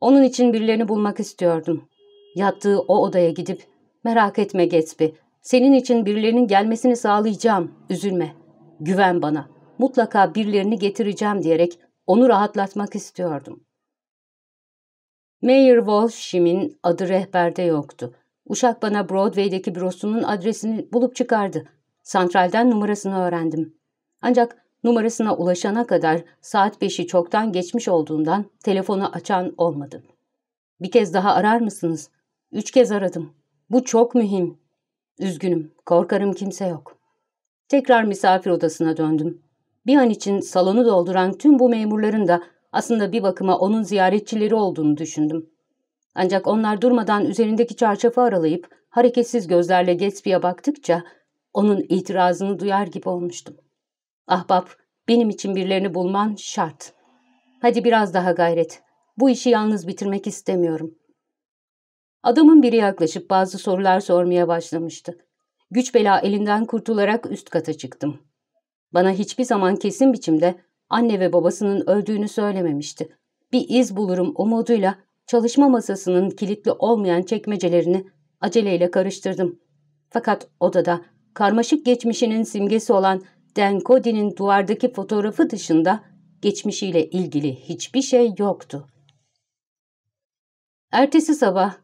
Onun için birilerini bulmak istiyordum. Yattığı o odaya gidip, merak etme Gatsby, senin için birilerinin gelmesini sağlayacağım, üzülme. Güven bana, mutlaka birilerini getireceğim diyerek onu rahatlatmak istiyordum. Mayor Walshim'in adı rehberde yoktu. Uşak bana Broadway'deki bürosunun adresini bulup çıkardı. Santralden numarasını öğrendim. Ancak numarasına ulaşana kadar saat beşi çoktan geçmiş olduğundan telefonu açan olmadı. Bir kez daha arar mısınız? Üç kez aradım. Bu çok mühim. Üzgünüm, korkarım kimse yok. Tekrar misafir odasına döndüm. Bir an için salonu dolduran tüm bu memurların da aslında bir bakıma onun ziyaretçileri olduğunu düşündüm. Ancak onlar durmadan üzerindeki çarşafı aralayıp hareketsiz gözlerle Gatsby'ye baktıkça onun itirazını duyar gibi olmuştum. Ahbap, benim için birilerini bulman şart. Hadi biraz daha gayret. Bu işi yalnız bitirmek istemiyorum. Adamın biri yaklaşıp bazı sorular sormaya başlamıştı. Güç bela elinden kurtularak üst kata çıktım. Bana hiçbir zaman kesin biçimde anne ve babasının öldüğünü söylememişti. Bir iz bulurum umuduyla çalışma masasının kilitli olmayan çekmecelerini aceleyle karıştırdım. Fakat odada karmaşık geçmişinin simgesi olan Dan Cody'nin duvardaki fotoğrafı dışında geçmişiyle ilgili hiçbir şey yoktu. Ertesi sabah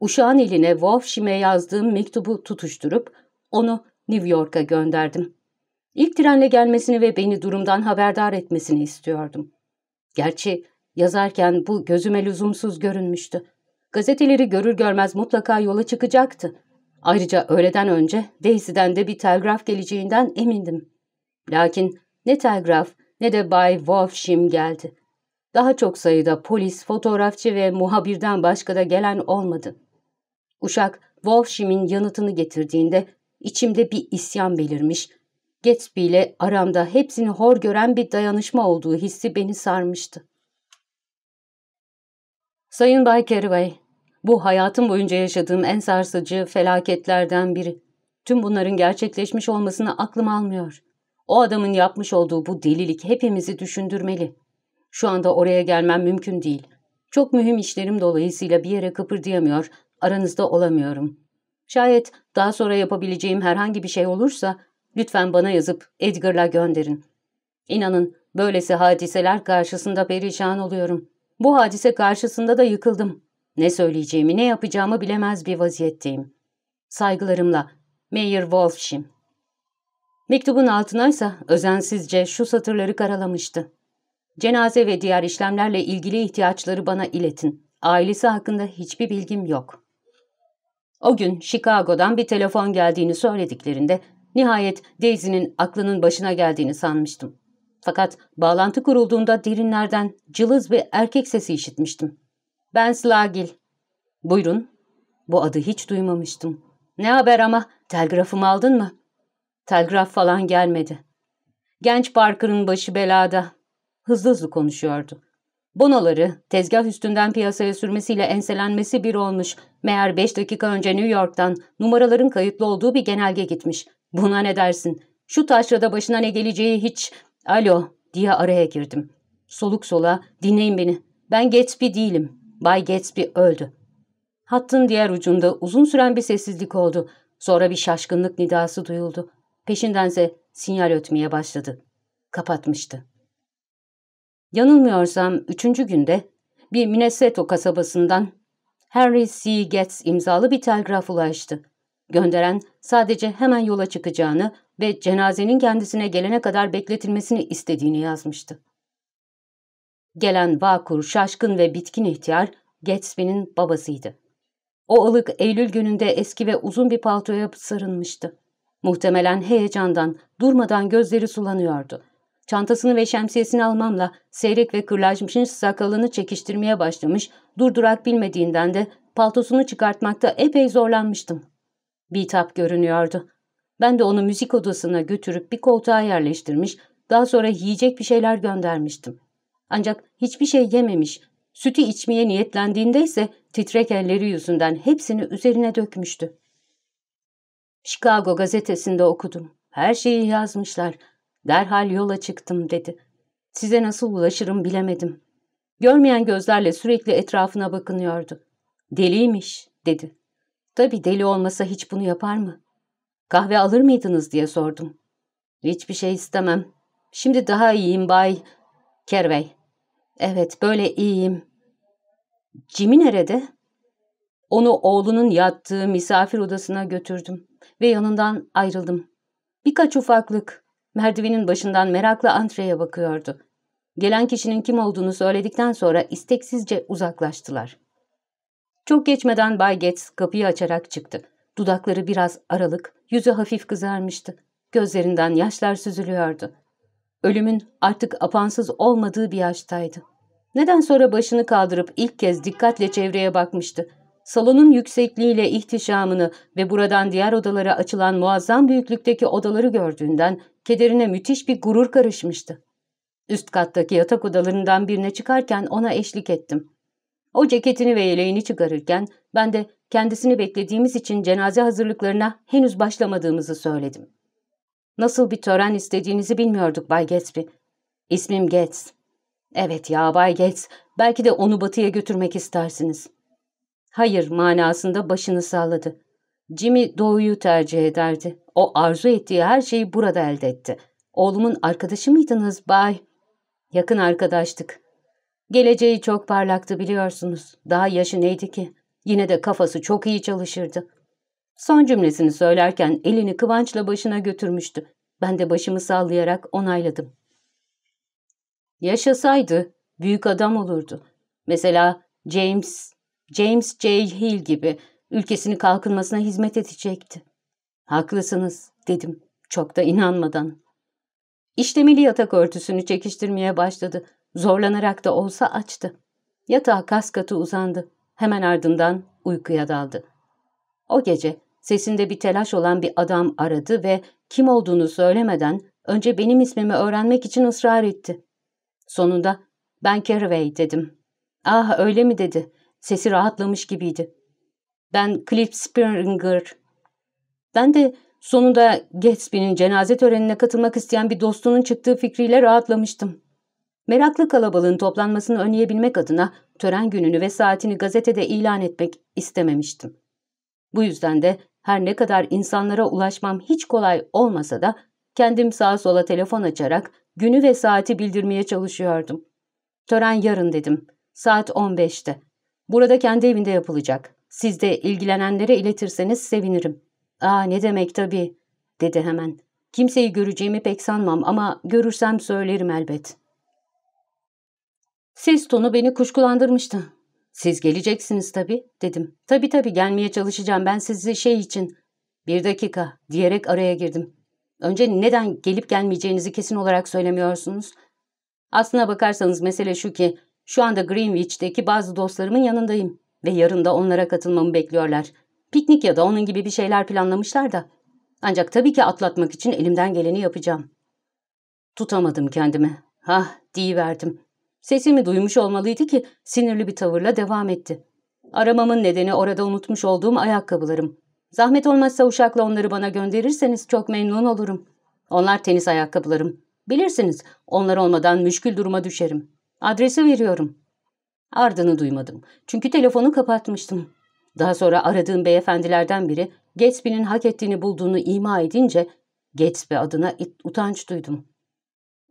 uşağın eline Wolfsham'e yazdığım mektubu tutuşturup onu New York'a gönderdim. İlk trenle gelmesini ve beni durumdan haberdar etmesini istiyordum. Gerçi yazarken bu gözüme lüzumsuz görünmüştü. Gazeteleri görür görmez mutlaka yola çıkacaktı. Ayrıca öğleden önce Daisy'den de bir telgraf geleceğinden emindim. Lakin ne telgraf ne de Bay Wolfshim geldi. Daha çok sayıda polis, fotoğrafçı ve muhabirden başka da gelen olmadı. Uşak Wolfshim'in yanıtını getirdiğinde içimde bir isyan belirmiş Gatsby ile aramda hepsini hor gören bir dayanışma olduğu hissi beni sarmıştı. Sayın Bay Carraway, bu hayatım boyunca yaşadığım en sarsıcı felaketlerden biri. Tüm bunların gerçekleşmiş olmasını aklım almıyor. O adamın yapmış olduğu bu delilik hepimizi düşündürmeli. Şu anda oraya gelmem mümkün değil. Çok mühim işlerim dolayısıyla bir yere kıpırdayamıyor, aranızda olamıyorum. Şayet daha sonra yapabileceğim herhangi bir şey olursa Lütfen bana yazıp Edgar'la gönderin. İnanın böylesi hadiseler karşısında perişan oluyorum. Bu hadise karşısında da yıkıldım. Ne söyleyeceğimi, ne yapacağımı bilemez bir vaziyetteyim. Saygılarımla Mayor Wolfshim. Mektubun altınaysa özensizce şu satırları karalamıştı. Cenaze ve diğer işlemlerle ilgili ihtiyaçları bana iletin. Ailesi hakkında hiçbir bilgim yok. O gün Chicago'dan bir telefon geldiğini söylediklerinde nihayet Daisy'nin aklının başına geldiğini sanmıştım. Fakat bağlantı kurulduğunda derinlerden cılız bir erkek sesi işitmiştim. Ben Slagil. Buyurun. Bu adı hiç duymamıştım. Ne haber ama telgrafımı aldın mı? Telgraf falan gelmedi. Genç Parker'ın başı belada. Hızlı hızlı konuşuyordu. Bonoları tezgah üstünden piyasaya sürmesiyle enselenmesi bir olmuş. Meğer beş dakika önce New York'tan numaraların kayıtlı olduğu bir genelge gitmiş. Buna ne dersin? Şu taşrada başına ne geleceği hiç... Alo diye araya girdim. Soluk sola dinleyin beni. Ben Gatsby değilim. Bay Gatsby öldü. Hattın diğer ucunda uzun süren bir sessizlik oldu. Sonra bir şaşkınlık nidası duyuldu. Peşindense sinyal ötmeye başladı. Kapatmıştı. Yanılmıyorsam üçüncü günde bir Minnesota kasabasından Henry C. Getz imzalı bir telgraf ulaştı. Gönderen sadece hemen yola çıkacağını ve cenazenin kendisine gelene kadar bekletilmesini istediğini yazmıştı. Gelen vakur, şaşkın ve bitkin ihtiyar Gatsby'nin babasıydı. O ılık Eylül gününde eski ve uzun bir paltoya sarılmıştı. Muhtemelen heyecandan, durmadan gözleri sulanıyordu. Çantasını ve şemsiyesini almamla seyrek ve kırlaşmış sakalını çekiştirmeye başlamış, durdurak bilmediğinden de paltosunu çıkartmakta epey zorlanmıştım. Bitap görünüyordu. Ben de onu müzik odasına götürüp bir koltuğa yerleştirmiş, daha sonra yiyecek bir şeyler göndermiştim. Ancak hiçbir şey yememiş, sütü içmeye niyetlendiğinde ise titrek elleri yüzünden hepsini üzerine dökmüştü. Chicago gazetesinde okudum. Her şeyi yazmışlar. Derhal yola çıktım dedi. Size nasıl ulaşırım bilemedim. Görmeyen gözlerle sürekli etrafına bakınıyordu. Deliymiş dedi. Tabii deli olmasa hiç bunu yapar mı? Kahve alır mıydınız diye sordum. Hiçbir şey istemem. Şimdi daha iyiyim Bay Kervey. Evet böyle iyiyim. Jimmy nerede? Onu oğlunun yattığı misafir odasına götürdüm ve yanından ayrıldım. Birkaç ufaklık merdivenin başından merakla antreye bakıyordu. Gelen kişinin kim olduğunu söyledikten sonra isteksizce uzaklaştılar. Çok geçmeden Bay Getz kapıyı açarak çıktı. Dudakları biraz aralık, yüzü hafif kızarmıştı. Gözlerinden yaşlar süzülüyordu. Ölümün artık apansız olmadığı bir yaştaydı. Neden sonra başını kaldırıp ilk kez dikkatle çevreye bakmıştı. Salonun yüksekliğiyle ihtişamını ve buradan diğer odalara açılan muazzam büyüklükteki odaları gördüğünden kederine müthiş bir gurur karışmıştı. Üst kattaki yatak odalarından birine çıkarken ona eşlik ettim. O ceketini ve yeleğini çıkarırken ben de kendisini beklediğimiz için cenaze hazırlıklarına henüz başlamadığımızı söyledim. Nasıl bir tören istediğinizi bilmiyorduk Bay Gatsby. İsmim Getz. Evet ya Bay Getz, belki de onu batıya götürmek istersiniz. Hayır manasında başını salladı. Jimmy doğuyu tercih ederdi. O arzu ettiği her şeyi burada elde etti. Oğlumun arkadaşı mıydınız Bay? Yakın arkadaştık. Geleceği çok parlaktı biliyorsunuz. Daha yaşı neydi ki? Yine de kafası çok iyi çalışırdı. Son cümlesini söylerken elini kıvançla başına götürmüştü. Ben de başımı sallayarak onayladım. Yaşasaydı büyük adam olurdu. Mesela James, James J. Hill gibi ülkesini kalkınmasına hizmet edecekti. Haklısınız dedim çok da inanmadan. İşlemeli yatak örtüsünü çekiştirmeye başladı. Zorlanarak da olsa açtı. Yatağa kas katı uzandı. Hemen ardından uykuya daldı. O gece sesinde bir telaş olan bir adam aradı ve kim olduğunu söylemeden önce benim ismimi öğrenmek için ısrar etti. Sonunda ben Carraway dedim. Ah öyle mi dedi. Sesi rahatlamış gibiydi. Ben Cliff Springer. Ben de sonunda Gatsby'nin cenaze törenine katılmak isteyen bir dostunun çıktığı fikriyle rahatlamıştım. Meraklı kalabalığın toplanmasını önleyebilmek adına tören gününü ve saatini gazetede ilan etmek istememiştim. Bu yüzden de her ne kadar insanlara ulaşmam hiç kolay olmasa da kendim sağa sola telefon açarak günü ve saati bildirmeye çalışıyordum. Tören yarın dedim. Saat 15'te. Burada kendi evinde yapılacak. Siz de ilgilenenlere iletirseniz sevinirim. Aa ne demek tabii, dedi hemen. Kimseyi göreceğimi pek sanmam ama görürsem söylerim elbet. Ses tonu beni kuşkulandırmıştı. Siz geleceksiniz tabii, dedim. Tabii tabii gelmeye çalışacağım ben sizi şey için. Bir dakika, diyerek araya girdim. Önce neden gelip gelmeyeceğinizi kesin olarak söylemiyorsunuz? Aslına bakarsanız mesele şu ki, şu anda Greenwich'teki bazı dostlarımın yanındayım ve yarın da onlara katılmamı bekliyorlar. Piknik ya da onun gibi bir şeyler planlamışlar da. Ancak tabii ki atlatmak için elimden geleni yapacağım. Tutamadım kendimi. Hah, verdim. Sesimi duymuş olmalıydı ki sinirli bir tavırla devam etti. Aramamın nedeni orada unutmuş olduğum ayakkabılarım. Zahmet olmazsa uşakla onları bana gönderirseniz çok memnun olurum. Onlar tenis ayakkabılarım. Bilirsiniz, onlar olmadan müşkül duruma düşerim. Adresi veriyorum. Ardını duymadım. Çünkü telefonu kapatmıştım. Daha sonra aradığım beyefendilerden biri Gatsby'nin hak ettiğini bulduğunu ima edince Gatsby adına utanç duydum.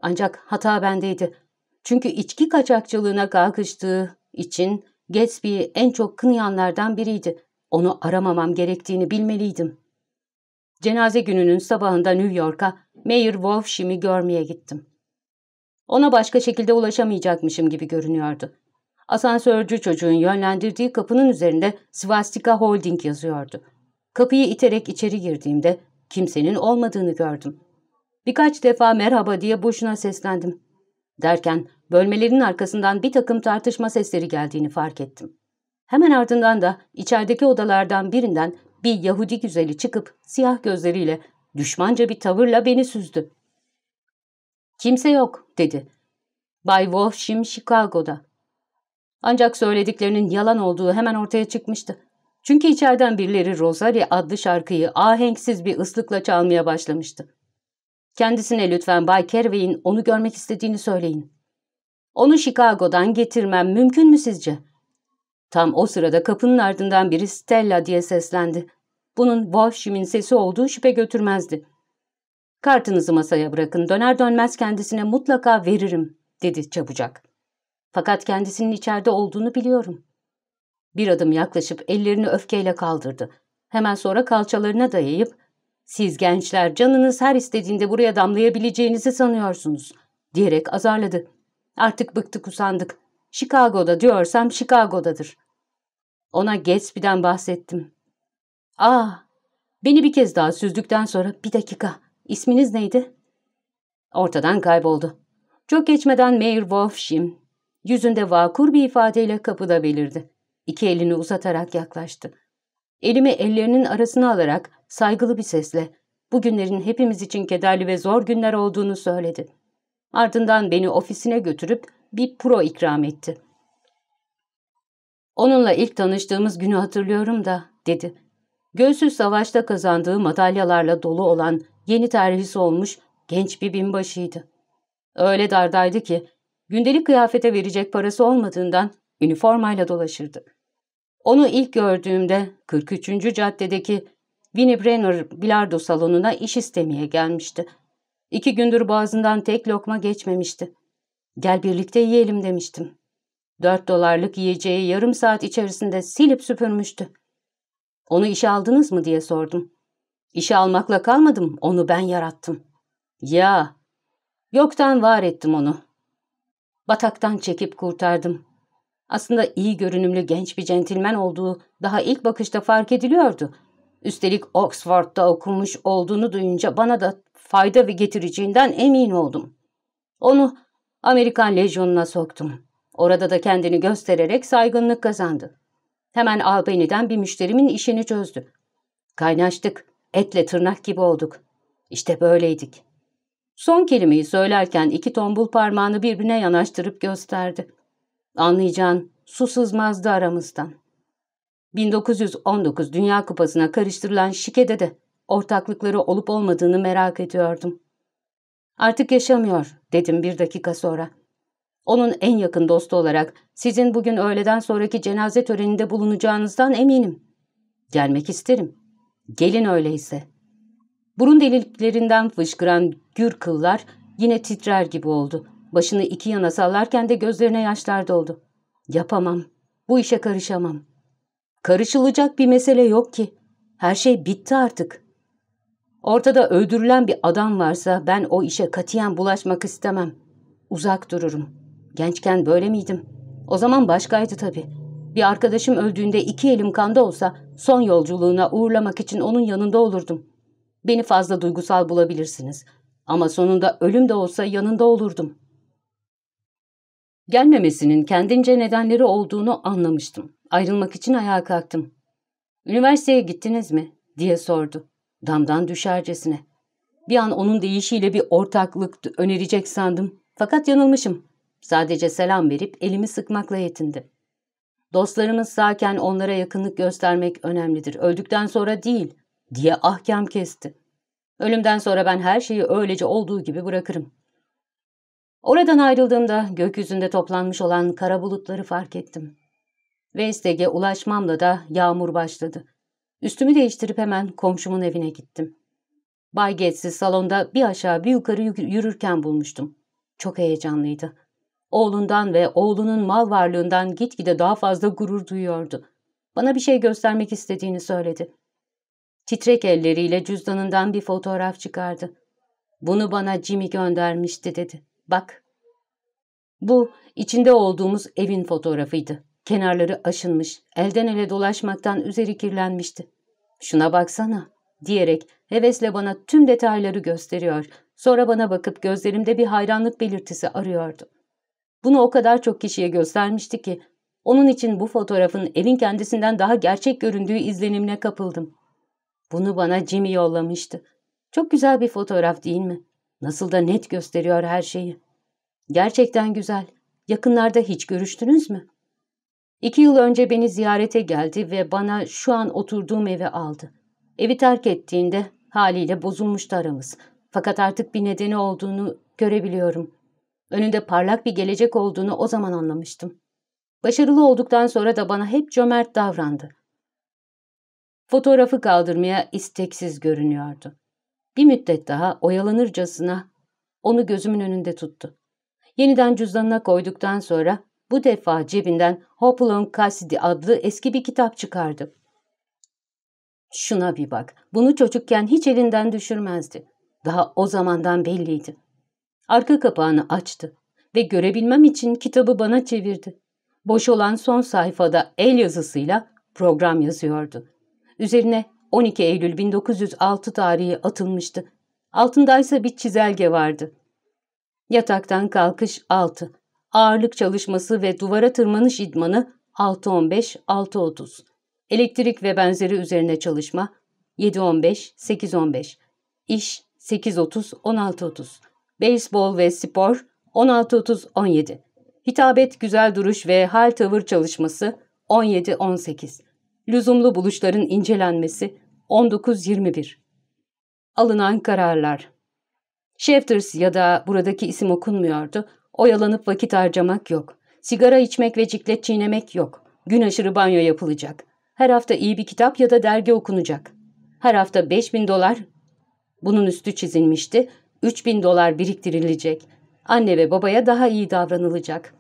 Ancak hata bendeydi. Çünkü içki kaçakçılığına kalkıştığı için Gatsby'yi en çok kınayanlardan biriydi. Onu aramamam gerektiğini bilmeliydim. Cenaze gününün sabahında New York'a Mayor Wolfshim'i görmeye gittim. Ona başka şekilde ulaşamayacakmışım gibi görünüyordu. Asansörcü çocuğun yönlendirdiği kapının üzerinde Svastika Holding yazıyordu. Kapıyı iterek içeri girdiğimde kimsenin olmadığını gördüm. Birkaç defa merhaba diye boşuna seslendim. Derken bölmelerin arkasından bir takım tartışma sesleri geldiğini fark ettim. Hemen ardından da içerideki odalardan birinden bir Yahudi güzeli çıkıp siyah gözleriyle düşmanca bir tavırla beni süzdü. Kimse yok dedi. Bay Wolfshim Chicago'da. Ancak söylediklerinin yalan olduğu hemen ortaya çıkmıştı. Çünkü içeriden birileri Rosarie adlı şarkıyı ahenksiz bir ıslıkla çalmaya başlamıştı. Kendisine lütfen Bay Kerway'in onu görmek istediğini söyleyin. Onu Chicago'dan getirmem mümkün mü sizce? Tam o sırada kapının ardından biri Stella diye seslendi. Bunun Wolfshim'in sesi olduğu şüphe götürmezdi. Kartınızı masaya bırakın, döner dönmez kendisine mutlaka veririm, dedi çabucak. Fakat kendisinin içeride olduğunu biliyorum. Bir adım yaklaşıp ellerini öfkeyle kaldırdı. Hemen sonra kalçalarına dayayıp, ''Siz gençler canınız her istediğinde buraya damlayabileceğinizi sanıyorsunuz.'' diyerek azarladı. ''Artık bıktık usandık. Chicago'da diyorsam Chicago'dadır.'' Ona Gatsby'den bahsettim. ''Aa, beni bir kez daha süzdükten sonra bir dakika, isminiz neydi?'' Ortadan kayboldu. Çok geçmeden Mayor Wolfshim, yüzünde vakur bir ifadeyle kapıda belirdi. İki elini uzatarak yaklaştı. Elimi ellerinin arasına alarak saygılı bir sesle bugünlerin hepimiz için kederli ve zor günler olduğunu söyledi. Ardından beni ofisine götürüp bir pro ikram etti. Onunla ilk tanıştığımız günü hatırlıyorum da, dedi. Göğsüz savaşta kazandığı madalyalarla dolu olan yeni terhis olmuş genç bir binbaşıydı. Öyle dardaydı ki gündelik kıyafete verecek parası olmadığından üniformayla dolaşırdı. Onu ilk gördüğümde 43. caddedeki Winnie Brenner bilardo salonuna iş istemeye gelmişti. İki gündür boğazından tek lokma geçmemişti. Gel birlikte yiyelim demiştim. Dört dolarlık yiyeceği yarım saat içerisinde silip süpürmüştü. Onu işe aldınız mı diye sordum. İşe almakla kalmadım, onu ben yarattım. Ya, yoktan var ettim onu. Bataktan çekip kurtardım. Aslında iyi görünümlü genç bir centilmen olduğu daha ilk bakışta fark ediliyordu. Üstelik Oxford'da okumuş olduğunu duyunca bana da fayda ve getireceğinden emin oldum. Onu Amerikan Lejyonu'na soktum. Orada da kendini göstererek saygınlık kazandı. Hemen Albany'den bir müşterimin işini çözdü. Kaynaştık, etle tırnak gibi olduk. İşte böyleydik. Son kelimeyi söylerken iki tombul parmağını birbirine yanaştırıp gösterdi. Anlayacağın su sızmazdı aramızdan. 1919 Dünya Kupası'na karıştırılan şikede de ortaklıkları olup olmadığını merak ediyordum. Artık yaşamıyor dedim bir dakika sonra. Onun en yakın dostu olarak sizin bugün öğleden sonraki cenaze töreninde bulunacağınızdan eminim. Gelmek isterim. Gelin öyleyse. Burun deliklerinden fışkıran gür kıllar yine titrer gibi oldu. Başını iki yana sallarken de gözlerine yaşlar doldu. Yapamam. Bu işe karışamam. Karışılacak bir mesele yok ki. Her şey bitti artık. Ortada öldürülen bir adam varsa ben o işe katiyen bulaşmak istemem. Uzak dururum. Gençken böyle miydim? O zaman başkaydı tabii. Bir arkadaşım öldüğünde iki elim kanda olsa son yolculuğuna uğurlamak için onun yanında olurdum. Beni fazla duygusal bulabilirsiniz. Ama sonunda ölüm de olsa yanında olurdum. Gelmemesinin kendince nedenleri olduğunu anlamıştım. Ayrılmak için ayağa kalktım. Üniversiteye gittiniz mi? diye sordu. Damdan düşercesine. Bir an onun deyişiyle bir ortaklık önerecek sandım. Fakat yanılmışım. Sadece selam verip elimi sıkmakla yetindi. Dostlarımız sağken onlara yakınlık göstermek önemlidir. Öldükten sonra değil diye ahkam kesti. Ölümden sonra ben her şeyi öylece olduğu gibi bırakırım. Oradan ayrıldığımda gökyüzünde toplanmış olan kara bulutları fark ettim. Vestege ulaşmamla da yağmur başladı. Üstümü değiştirip hemen komşumun evine gittim. Bay Gates'i salonda bir aşağı bir yukarı yürürken bulmuştum. Çok heyecanlıydı. Oğlundan ve oğlunun mal varlığından gitgide daha fazla gurur duyuyordu. Bana bir şey göstermek istediğini söyledi. Titrek elleriyle cüzdanından bir fotoğraf çıkardı. Bunu bana Jimmy göndermişti dedi. Bak. Bu içinde olduğumuz evin fotoğrafıydı. Kenarları aşınmış, elden ele dolaşmaktan üzeri kirlenmişti. Şuna baksana diyerek hevesle bana tüm detayları gösteriyor. Sonra bana bakıp gözlerimde bir hayranlık belirtisi arıyordu. Bunu o kadar çok kişiye göstermişti ki onun için bu fotoğrafın evin kendisinden daha gerçek göründüğü izlenimine kapıldım. Bunu bana Jimmy yollamıştı. Çok güzel bir fotoğraf değil mi? Nasıl da net gösteriyor her şeyi. Gerçekten güzel. Yakınlarda hiç görüştünüz mü? İki yıl önce beni ziyarete geldi ve bana şu an oturduğum evi aldı. Evi terk ettiğinde haliyle bozulmuştu aramız. Fakat artık bir nedeni olduğunu görebiliyorum. Önünde parlak bir gelecek olduğunu o zaman anlamıştım. Başarılı olduktan sonra da bana hep cömert davrandı. Fotoğrafı kaldırmaya isteksiz görünüyordu. Bir müddet daha oyalanırcasına onu gözümün önünde tuttu. Yeniden cüzdanına koyduktan sonra bu defa cebinden Hopalong Cassidy adlı eski bir kitap çıkardı. Şuna bir bak, bunu çocukken hiç elinden düşürmezdi. Daha o zamandan belliydi. Arka kapağını açtı ve görebilmem için kitabı bana çevirdi. Boş olan son sayfada el yazısıyla program yazıyordu. Üzerine 12 Eylül 1906 tarihi atılmıştı. Altındaysa bir çizelge vardı. Yataktan kalkış 6. Ağırlık çalışması ve duvara tırmanış idmanı 6.15-6.30. Elektrik ve benzeri üzerine çalışma 7.15-8.15. İş 8.30-16.30. Beyzbol ve spor 16.30-17. Hitabet, güzel duruş ve hal tavır çalışması 17-18. Lüzumlu buluşların incelenmesi 19-21. Alınan kararlar Shafters ya da buradaki isim okunmuyordu. Oyalanıp vakit harcamak yok. Sigara içmek ve ciklet çiğnemek yok. Gün aşırı banyo yapılacak. Her hafta iyi bir kitap ya da dergi okunacak. Her hafta 5000 dolar, bunun üstü çizilmişti, 3000 dolar biriktirilecek. Anne ve babaya daha iyi davranılacak.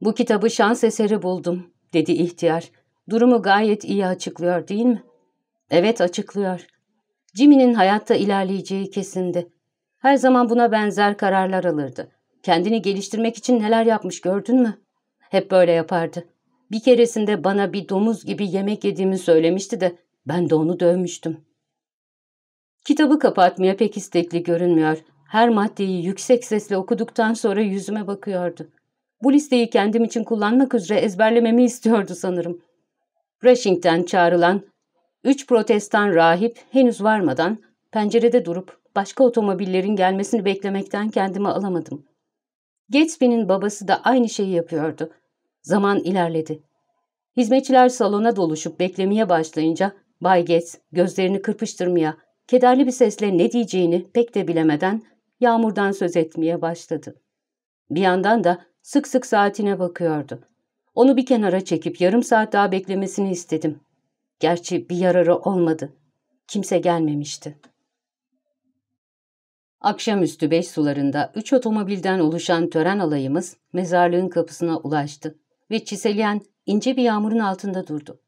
Bu kitabı şans eseri buldum, dedi ihtiyar. Durumu gayet iyi açıklıyor değil mi? Evet açıklıyor. Jimmy'nin hayatta ilerleyeceği kesindi. Her zaman buna benzer kararlar alırdı. Kendini geliştirmek için neler yapmış gördün mü? Hep böyle yapardı. Bir keresinde bana bir domuz gibi yemek yediğimi söylemişti de ben de onu dövmüştüm. Kitabı kapatmaya pek istekli görünmüyor. Her maddeyi yüksek sesle okuduktan sonra yüzüme bakıyordu. Bu listeyi kendim için kullanmak üzere ezberlememi istiyordu sanırım. Rushing'den çağrılan üç protestan rahip henüz varmadan pencerede durup başka otomobillerin gelmesini beklemekten kendimi alamadım. Gatsby'nin babası da aynı şeyi yapıyordu. Zaman ilerledi. Hizmetçiler salona doluşup beklemeye başlayınca Bay Gates gözlerini kırpıştırmaya, kederli bir sesle ne diyeceğini pek de bilemeden yağmurdan söz etmeye başladı. Bir yandan da sık sık saatine bakıyordu. Onu bir kenara çekip yarım saat daha beklemesini istedim. Gerçi bir yararı olmadı. Kimse gelmemişti. Akşamüstü beş sularında üç otomobilden oluşan tören alayımız mezarlığın kapısına ulaştı ve çiseleyen ince bir yağmurun altında durdu.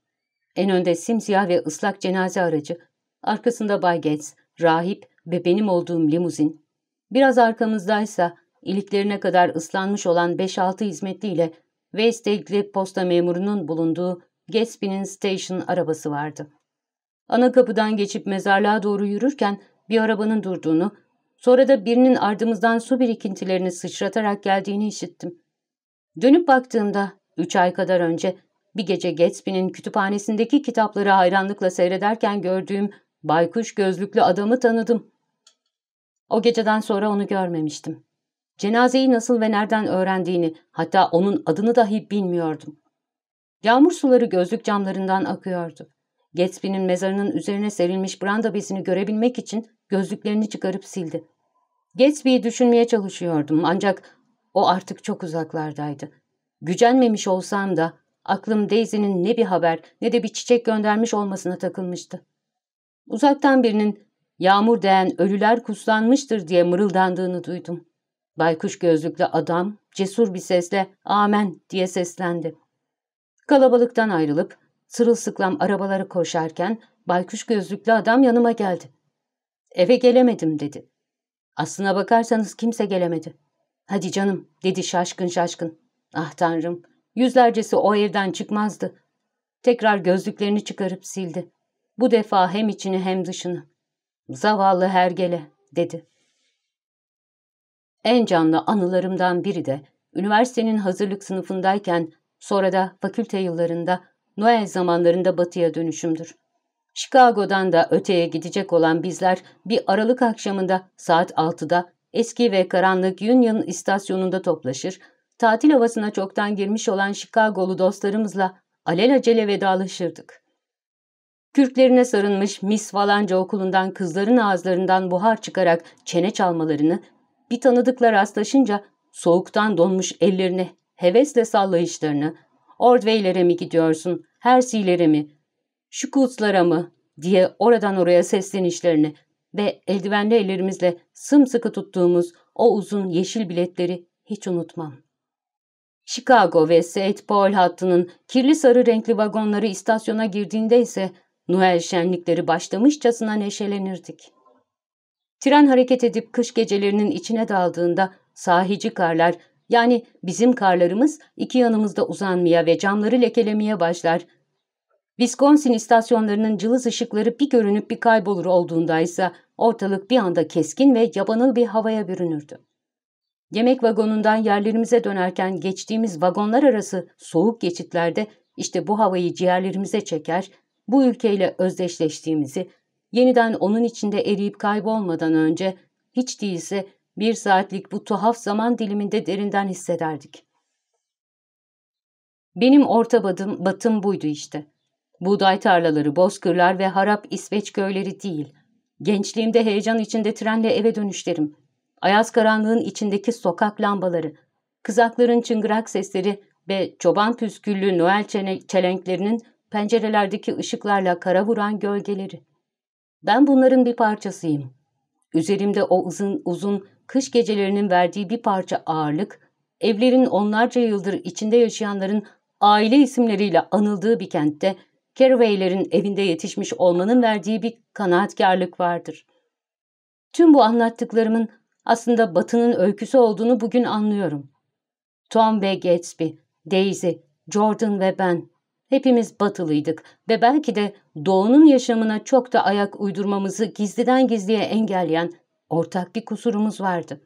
En önde simsiyah ve ıslak cenaze aracı, arkasında Bay Gates, rahip ve benim olduğum limuzin, biraz arkamızdaysa iliklerine kadar ıslanmış olan 5-6 hizmetliyle West Egli posta memurunun bulunduğu Gatsby'nin station arabası vardı. Ana kapıdan geçip mezarlığa doğru yürürken bir arabanın durduğunu, sonra da birinin ardımızdan su birikintilerini sıçratarak geldiğini işittim. Dönüp baktığımda üç ay kadar önce bir gece Gatsby'nin kütüphanesindeki kitapları hayranlıkla seyrederken gördüğüm baykuş gözlüklü adamı tanıdım. O geceden sonra onu görmemiştim. Cenazeyi nasıl ve nereden öğrendiğini, hatta onun adını dahi bilmiyordum. Yağmur suları gözlük camlarından akıyordu. Gatsby'nin mezarının üzerine serilmiş branda bezini görebilmek için gözlüklerini çıkarıp sildi. Gatsby'yi düşünmeye çalışıyordum ancak o artık çok uzaklardaydı. Gücenmemiş olsam da aklım Daisy'nin ne bir haber ne de bir çiçek göndermiş olmasına takılmıştı. Uzaktan birinin yağmur değen ölüler kuslanmıştır diye mırıldandığını duydum. Baykuş gözlüklü adam cesur bir sesle amen diye seslendi. Kalabalıktan ayrılıp sırılsıklam arabaları koşarken baykuş gözlüklü adam yanıma geldi. Eve gelemedim dedi. Aslına bakarsanız kimse gelemedi. Hadi canım dedi şaşkın şaşkın. Ah tanrım yüzlercesi o evden çıkmazdı. Tekrar gözlüklerini çıkarıp sildi. Bu defa hem içini hem dışını. Zavallı hergele dedi. En canlı anılarımdan biri de üniversitenin hazırlık sınıfındayken sonra da fakülte yıllarında Noel zamanlarında batıya dönüşümdür. Chicago'dan da öteye gidecek olan bizler bir Aralık akşamında saat 6'da eski ve karanlık Union istasyonunda toplaşır, tatil havasına çoktan girmiş olan Chicago'lu dostlarımızla alelacele vedalaşırdık. Kürklerine sarılmış Miss falanca okulundan kızların ağızlarından buhar çıkarak çene çalmalarını, bir tanıdıkla rastlaşınca soğuktan donmuş ellerini hevesle sallayışlarını, Ordway'lere mi gidiyorsun, Hersey'lere mi, Şukutslara mı diye oradan oraya seslenişlerini ve eldivenli ellerimizle sımsıkı tuttuğumuz o uzun yeşil biletleri hiç unutmam. Chicago ve St. Paul hattının kirli sarı renkli vagonları istasyona girdiğinde ise Noel şenlikleri başlamışçasına neşelenirdik. Tren hareket edip kış gecelerinin içine daldığında sahici karlar yani bizim karlarımız iki yanımızda uzanmaya ve camları lekelemeye başlar. Wisconsin istasyonlarının cılız ışıkları bir görünüp bir kaybolur olduğunda ise ortalık bir anda keskin ve yabanıl bir havaya bürünürdü. Yemek vagonundan yerlerimize dönerken geçtiğimiz vagonlar arası soğuk geçitlerde işte bu havayı ciğerlerimize çeker, bu ülkeyle özdeşleştiğimizi, yeniden onun içinde eriyip kaybolmadan önce hiç değilse bir saatlik bu tuhaf zaman diliminde derinden hissederdik. Benim orta batım, batım buydu işte. Buğday tarlaları, bozkırlar ve harap İsveç köyleri değil. Gençliğimde heyecan içinde trenle eve dönüşlerim. Ayaz karanlığın içindeki sokak lambaları, kızakların çıngırak sesleri ve çoban püsküllü Noel çelenklerinin pencerelerdeki ışıklarla kara vuran gölgeleri. Ben bunların bir parçasıyım. Üzerimde o uzun uzun kış gecelerinin verdiği bir parça ağırlık, evlerin onlarca yıldır içinde yaşayanların aile isimleriyle anıldığı bir kentte, Caraway'lerin evinde yetişmiş olmanın verdiği bir kanaatkarlık vardır. Tüm bu anlattıklarımın aslında Batı'nın öyküsü olduğunu bugün anlıyorum. Tom ve Gatsby, Daisy, Jordan ve ben hepimiz batılıydık ve belki de doğunun yaşamına çok da ayak uydurmamızı gizliden gizliye engelleyen ortak bir kusurumuz vardı.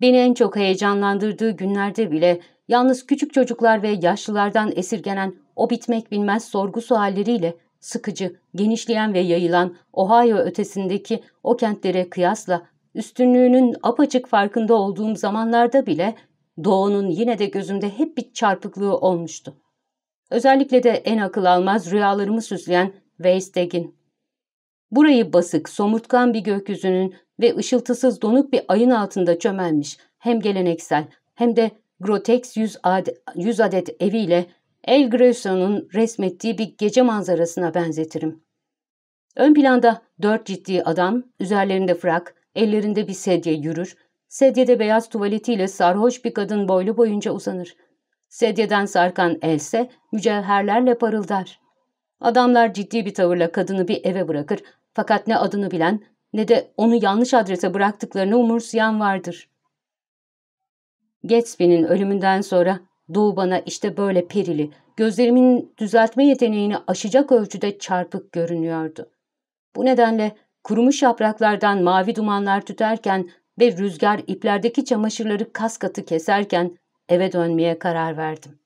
Beni en çok heyecanlandırdığı günlerde bile yalnız küçük çocuklar ve yaşlılardan esirgenen o bitmek bilmez sorgu sualleriyle sıkıcı, genişleyen ve yayılan Ohio ötesindeki o kentlere kıyasla üstünlüğünün apaçık farkında olduğum zamanlarda bile Doğu'nun yine de gözümde hep bir çarpıklığı olmuştu. Özellikle de en akıl almaz rüyalarımı süsleyen Weistegin. Burayı basık, somurtkan bir gökyüzünün ve ışıltısız donuk bir ayın altında çömelmiş hem geleneksel hem de Grotex yüz adet, yüz adet eviyle El Gresson'un resmettiği bir gece manzarasına benzetirim. Ön planda dört ciddi adam, üzerlerinde frak, ellerinde bir sedye yürür, sedyede beyaz tuvaletiyle sarhoş bir kadın boylu boyunca uzanır. Sedyeden sarkan else mücevherlerle parıldar. Adamlar ciddi bir tavırla kadını bir eve bırakır fakat ne adını bilen ne de onu yanlış adrese bıraktıklarını umursayan vardır. Gatsby'nin ölümünden sonra Doğu bana işte böyle perili, gözlerimin düzeltme yeteneğini aşacak ölçüde çarpık görünüyordu. Bu nedenle kurumuş yapraklardan mavi dumanlar tüterken ve rüzgar iplerdeki çamaşırları kas katı keserken eve dönmeye karar verdim.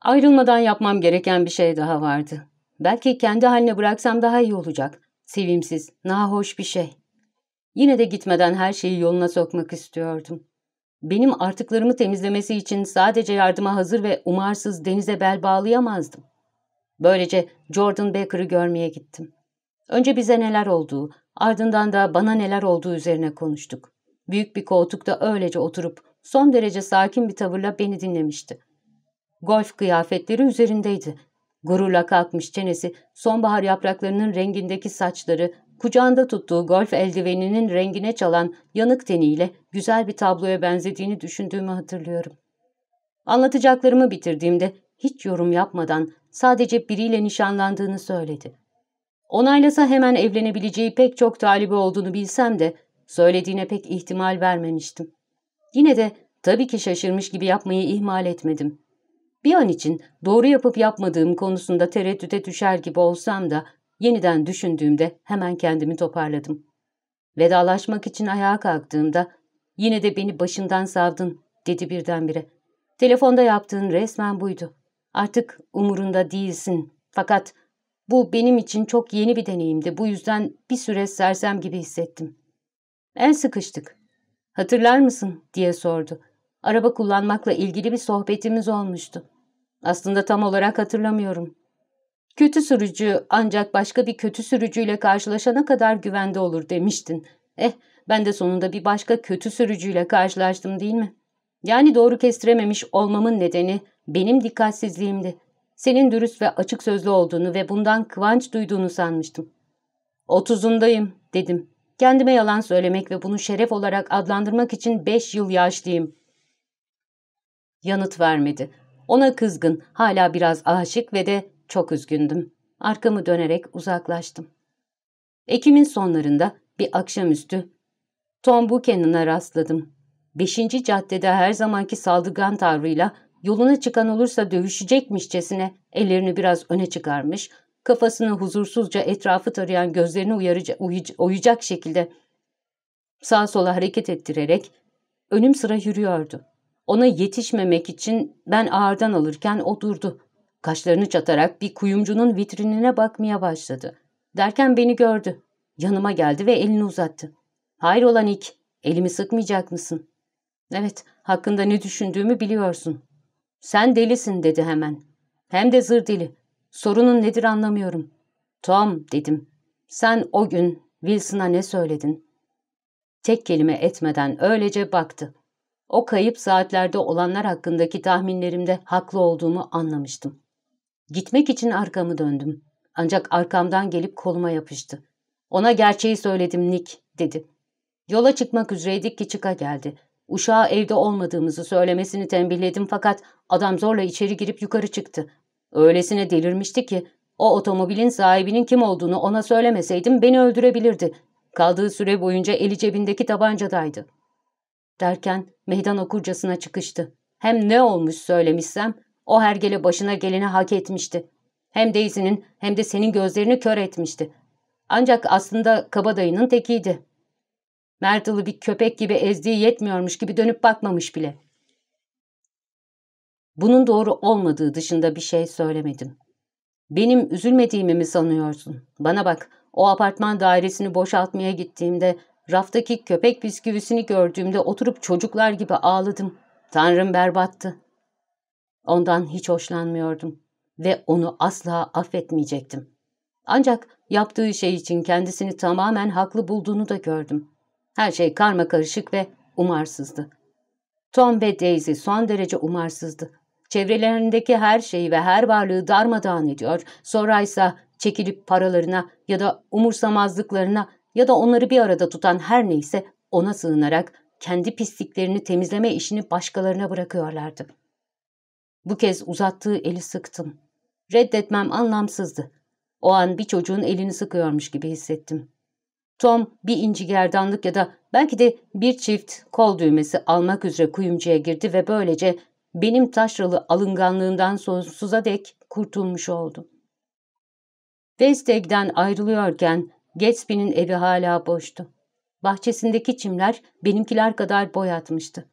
Ayrılmadan yapmam gereken bir şey daha vardı. Belki kendi haline bıraksam daha iyi olacak. Sevimsiz, nahoş bir şey. Yine de gitmeden her şeyi yoluna sokmak istiyordum. Benim artıklarımı temizlemesi için sadece yardıma hazır ve umarsız denize bel bağlayamazdım. Böylece Jordan Baker'ı görmeye gittim. Önce bize neler olduğu, ardından da bana neler olduğu üzerine konuştuk. Büyük bir koltukta öylece oturup son derece sakin bir tavırla beni dinlemişti. Golf kıyafetleri üzerindeydi. Gururla kalkmış çenesi, sonbahar yapraklarının rengindeki saçları, kucağında tuttuğu golf eldiveninin rengine çalan yanık teniyle güzel bir tabloya benzediğini düşündüğümü hatırlıyorum. Anlatacaklarımı bitirdiğimde hiç yorum yapmadan sadece biriyle nişanlandığını söyledi. Onaylasa hemen evlenebileceği pek çok talibi olduğunu bilsem de söylediğine pek ihtimal vermemiştim. Yine de tabii ki şaşırmış gibi yapmayı ihmal etmedim. Bir an için doğru yapıp yapmadığım konusunda tereddüte düşer gibi olsam da yeniden düşündüğümde hemen kendimi toparladım. Vedalaşmak için ayağa kalktığımda yine de beni başından savdın dedi birdenbire. Telefonda yaptığın resmen buydu. Artık umurunda değilsin. Fakat bu benim için çok yeni bir deneyimdi. Bu yüzden bir süre sersem gibi hissettim. El sıkıştık. Hatırlar mısın diye sordu. Araba kullanmakla ilgili bir sohbetimiz olmuştu. Aslında tam olarak hatırlamıyorum. Kötü sürücü ancak başka bir kötü sürücüyle karşılaşana kadar güvende olur demiştin. Eh ben de sonunda bir başka kötü sürücüyle karşılaştım değil mi? Yani doğru kestirememiş olmamın nedeni benim dikkatsizliğimdi. Senin dürüst ve açık sözlü olduğunu ve bundan kıvanç duyduğunu sanmıştım. Otuzundayım dedim. Kendime yalan söylemek ve bunu şeref olarak adlandırmak için beş yıl yaşlıyım. Yanıt vermedi. Ona kızgın, hala biraz aşık ve de çok üzgündüm. Arkamı dönerek uzaklaştım. Ekim'in sonlarında bir akşamüstü Tom Buchanan'a rastladım. Beşinci caddede her zamanki saldırgan tavrıyla yoluna çıkan olursa dövüşecekmişçesine ellerini biraz öne çıkarmış, kafasını huzursuzca etrafı tarayan gözlerini uyarıcı, oyacak şekilde sağa sola hareket ettirerek önüm sıra yürüyordu. Ona yetişmemek için ben ağırdan alırken o durdu. Kaşlarını çatarak bir kuyumcunun vitrinine bakmaya başladı. Derken beni gördü. Yanıma geldi ve elini uzattı. Hayrola Nick, elimi sıkmayacak mısın? Evet, hakkında ne düşündüğümü biliyorsun. Sen delisin dedi hemen. Hem de zır deli. Sorunun nedir anlamıyorum. Tom dedim. Sen o gün Wilson'a ne söyledin? Tek kelime etmeden öylece baktı. O kayıp saatlerde olanlar hakkındaki tahminlerimde haklı olduğumu anlamıştım. Gitmek için arkamı döndüm. Ancak arkamdan gelip koluma yapıştı. Ona gerçeği söyledim Nick, dedi. Yola çıkmak üzereydik ki çıka geldi. Uşağa evde olmadığımızı söylemesini tembihledim fakat adam zorla içeri girip yukarı çıktı. Öylesine delirmişti ki o otomobilin sahibinin kim olduğunu ona söylemeseydim beni öldürebilirdi. Kaldığı süre boyunca eli cebindeki tabancadaydı. Derken meydan okurcasına çıkıştı. Hem ne olmuş söylemişsem o hergele başına geleni hak etmişti. Hem Daisy'nin hem de senin gözlerini kör etmişti. Ancak aslında kabadayının tekiydi. Myrtle'ı bir köpek gibi ezdiği yetmiyormuş gibi dönüp bakmamış bile. Bunun doğru olmadığı dışında bir şey söylemedim. Benim üzülmediğimi mi sanıyorsun? Bana bak, o apartman dairesini boşaltmaya gittiğimde, raftaki köpek bisküvisini gördüğümde oturup çocuklar gibi ağladım. Tanrım berbattı. Ondan hiç hoşlanmıyordum ve onu asla affetmeyecektim. Ancak yaptığı şey için kendisini tamamen haklı bulduğunu da gördüm. Her şey karma karışık ve umarsızdı. Tom ve Daisy son derece umarsızdı. Çevrelerindeki her şeyi ve her varlığı darmadağın ediyor, sonra ise çekilip paralarına ya da umursamazlıklarına ya da onları bir arada tutan her neyse ona sığınarak kendi pisliklerini temizleme işini başkalarına bırakıyorlardı. Bu kez uzattığı eli sıktım. Reddetmem anlamsızdı. O an bir çocuğun elini sıkıyormuş gibi hissettim. Tom bir inci gerdanlık ya da belki de bir çift kol düğmesi almak üzere kuyumcuya girdi ve böylece benim taşralı alınganlığımdan sonsuza dek kurtulmuş oldu. Vesteg'den ayrılıyorken Gatsby'nin evi hala boştu. Bahçesindeki çimler benimkiler kadar boyatmıştı.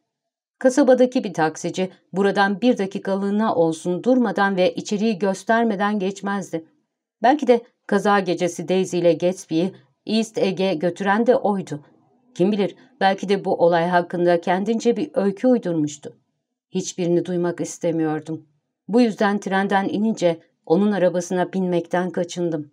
Kasabadaki bir taksici buradan bir dakikalığına olsun durmadan ve içeriği göstermeden geçmezdi. Belki de kaza gecesi Daisy ile Gatsby'yi East Egg'e götüren de oydu. Kim bilir belki de bu olay hakkında kendince bir öykü uydurmuştu. Hiçbirini duymak istemiyordum. Bu yüzden trenden inince onun arabasına binmekten kaçındım.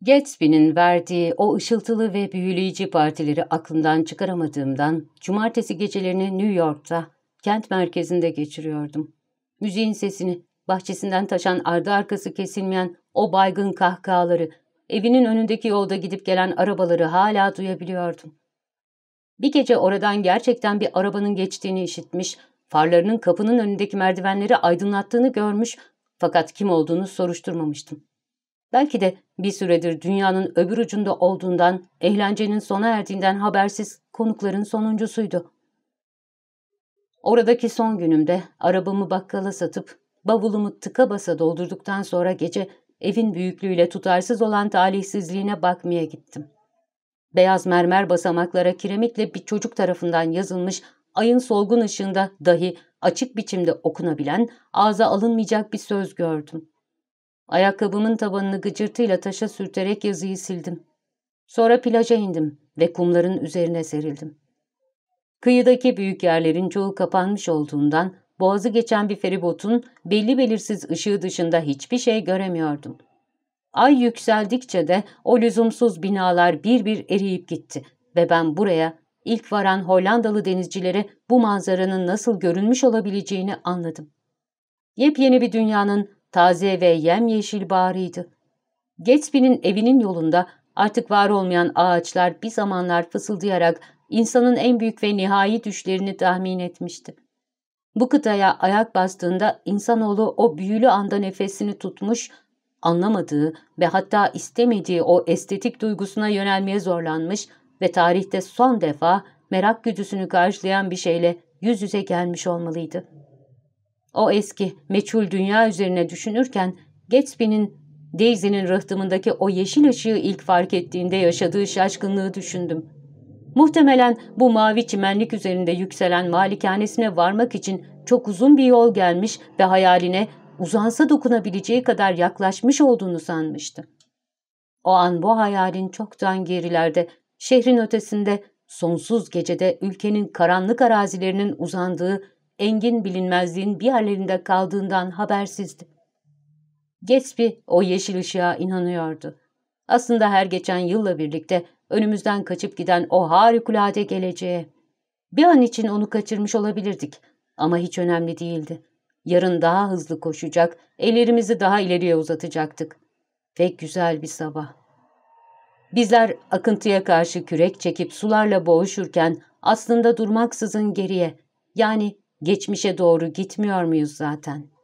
Gatsby'nin verdiği o ışıltılı ve büyüleyici partileri aklımdan çıkaramadığımdan cumartesi gecelerini New York'ta, kent merkezinde geçiriyordum. Müziğin sesini, bahçesinden taşan ardı arkası kesilmeyen o baygın kahkahaları, evinin önündeki yolda gidip gelen arabaları hala duyabiliyordum. Bir gece oradan gerçekten bir arabanın geçtiğini işitmiş, farlarının kapının önündeki merdivenleri aydınlattığını görmüş fakat kim olduğunu soruşturmamıştım. Belki de bir süredir dünyanın öbür ucunda olduğundan, eğlencenin sona erdiğinden habersiz konukların sonuncusuydu. Oradaki son günümde arabamı bakkala satıp bavulumu tıka basa doldurduktan sonra gece evin büyüklüğüyle tutarsız olan talihsizliğine bakmaya gittim. Beyaz mermer basamaklara kiremitle bir çocuk tarafından yazılmış ayın solgun ışığında dahi açık biçimde okunabilen, ağza alınmayacak bir söz gördüm. Ayakkabımın tabanını gıcırtıyla taşa sürterek yazıyı sildim. Sonra plaja indim ve kumların üzerine serildim. Kıyıdaki büyük yerlerin çoğu kapanmış olduğundan boğazı geçen bir feribotun belli belirsiz ışığı dışında hiçbir şey göremiyordum. Ay yükseldikçe de o lüzumsuz binalar bir bir eriyip gitti ve ben buraya ilk varan Hollandalı denizcilere bu manzaranın nasıl görünmüş olabileceğini anladım. Yepyeni bir dünyanın taze ve yemyeşil bağrıydı. Gatsby'nin evinin yolunda artık var olmayan ağaçlar bir zamanlar fısıldayarak insanın en büyük ve nihai düşlerini tahmin etmişti. Bu kıtaya ayak bastığında insanoğlu o büyülü anda nefesini tutmuş, anlamadığı ve hatta istemediği o estetik duygusuna yönelmeye zorlanmış ve tarihte son defa merak güdüsünü karşılayan bir şeyle yüz yüze gelmiş olmalıydı. O eski, meçhul dünya üzerine düşünürken Gatsby'nin Daisy'nin rıhtımındaki o yeşil ışığı ilk fark ettiğinde yaşadığı şaşkınlığı düşündüm. Muhtemelen bu mavi çimenlik üzerinde yükselen malikanesine varmak için çok uzun bir yol gelmiş ve hayaline uzansa dokunabileceği kadar yaklaşmış olduğunu sanmıştı. O an bu hayalin çoktan gerilerde, şehrin ötesinde, sonsuz gecede ülkenin karanlık arazilerinin uzandığı engin bilinmezliğin bir yerlerinde kaldığından habersizdi. Gatsby o yeşil ışığa inanıyordu. Aslında her geçen yılla birlikte önümüzden kaçıp giden o harikulade geleceğe. Bir an için onu kaçırmış olabilirdik ama hiç önemli değildi. Yarın daha hızlı koşacak, ellerimizi daha ileriye uzatacaktık. Ve güzel bir sabah. Bizler akıntıya karşı kürek çekip sularla boğuşurken aslında durmaksızın geriye, yani geçmişe doğru gitmiyor muyuz zaten?''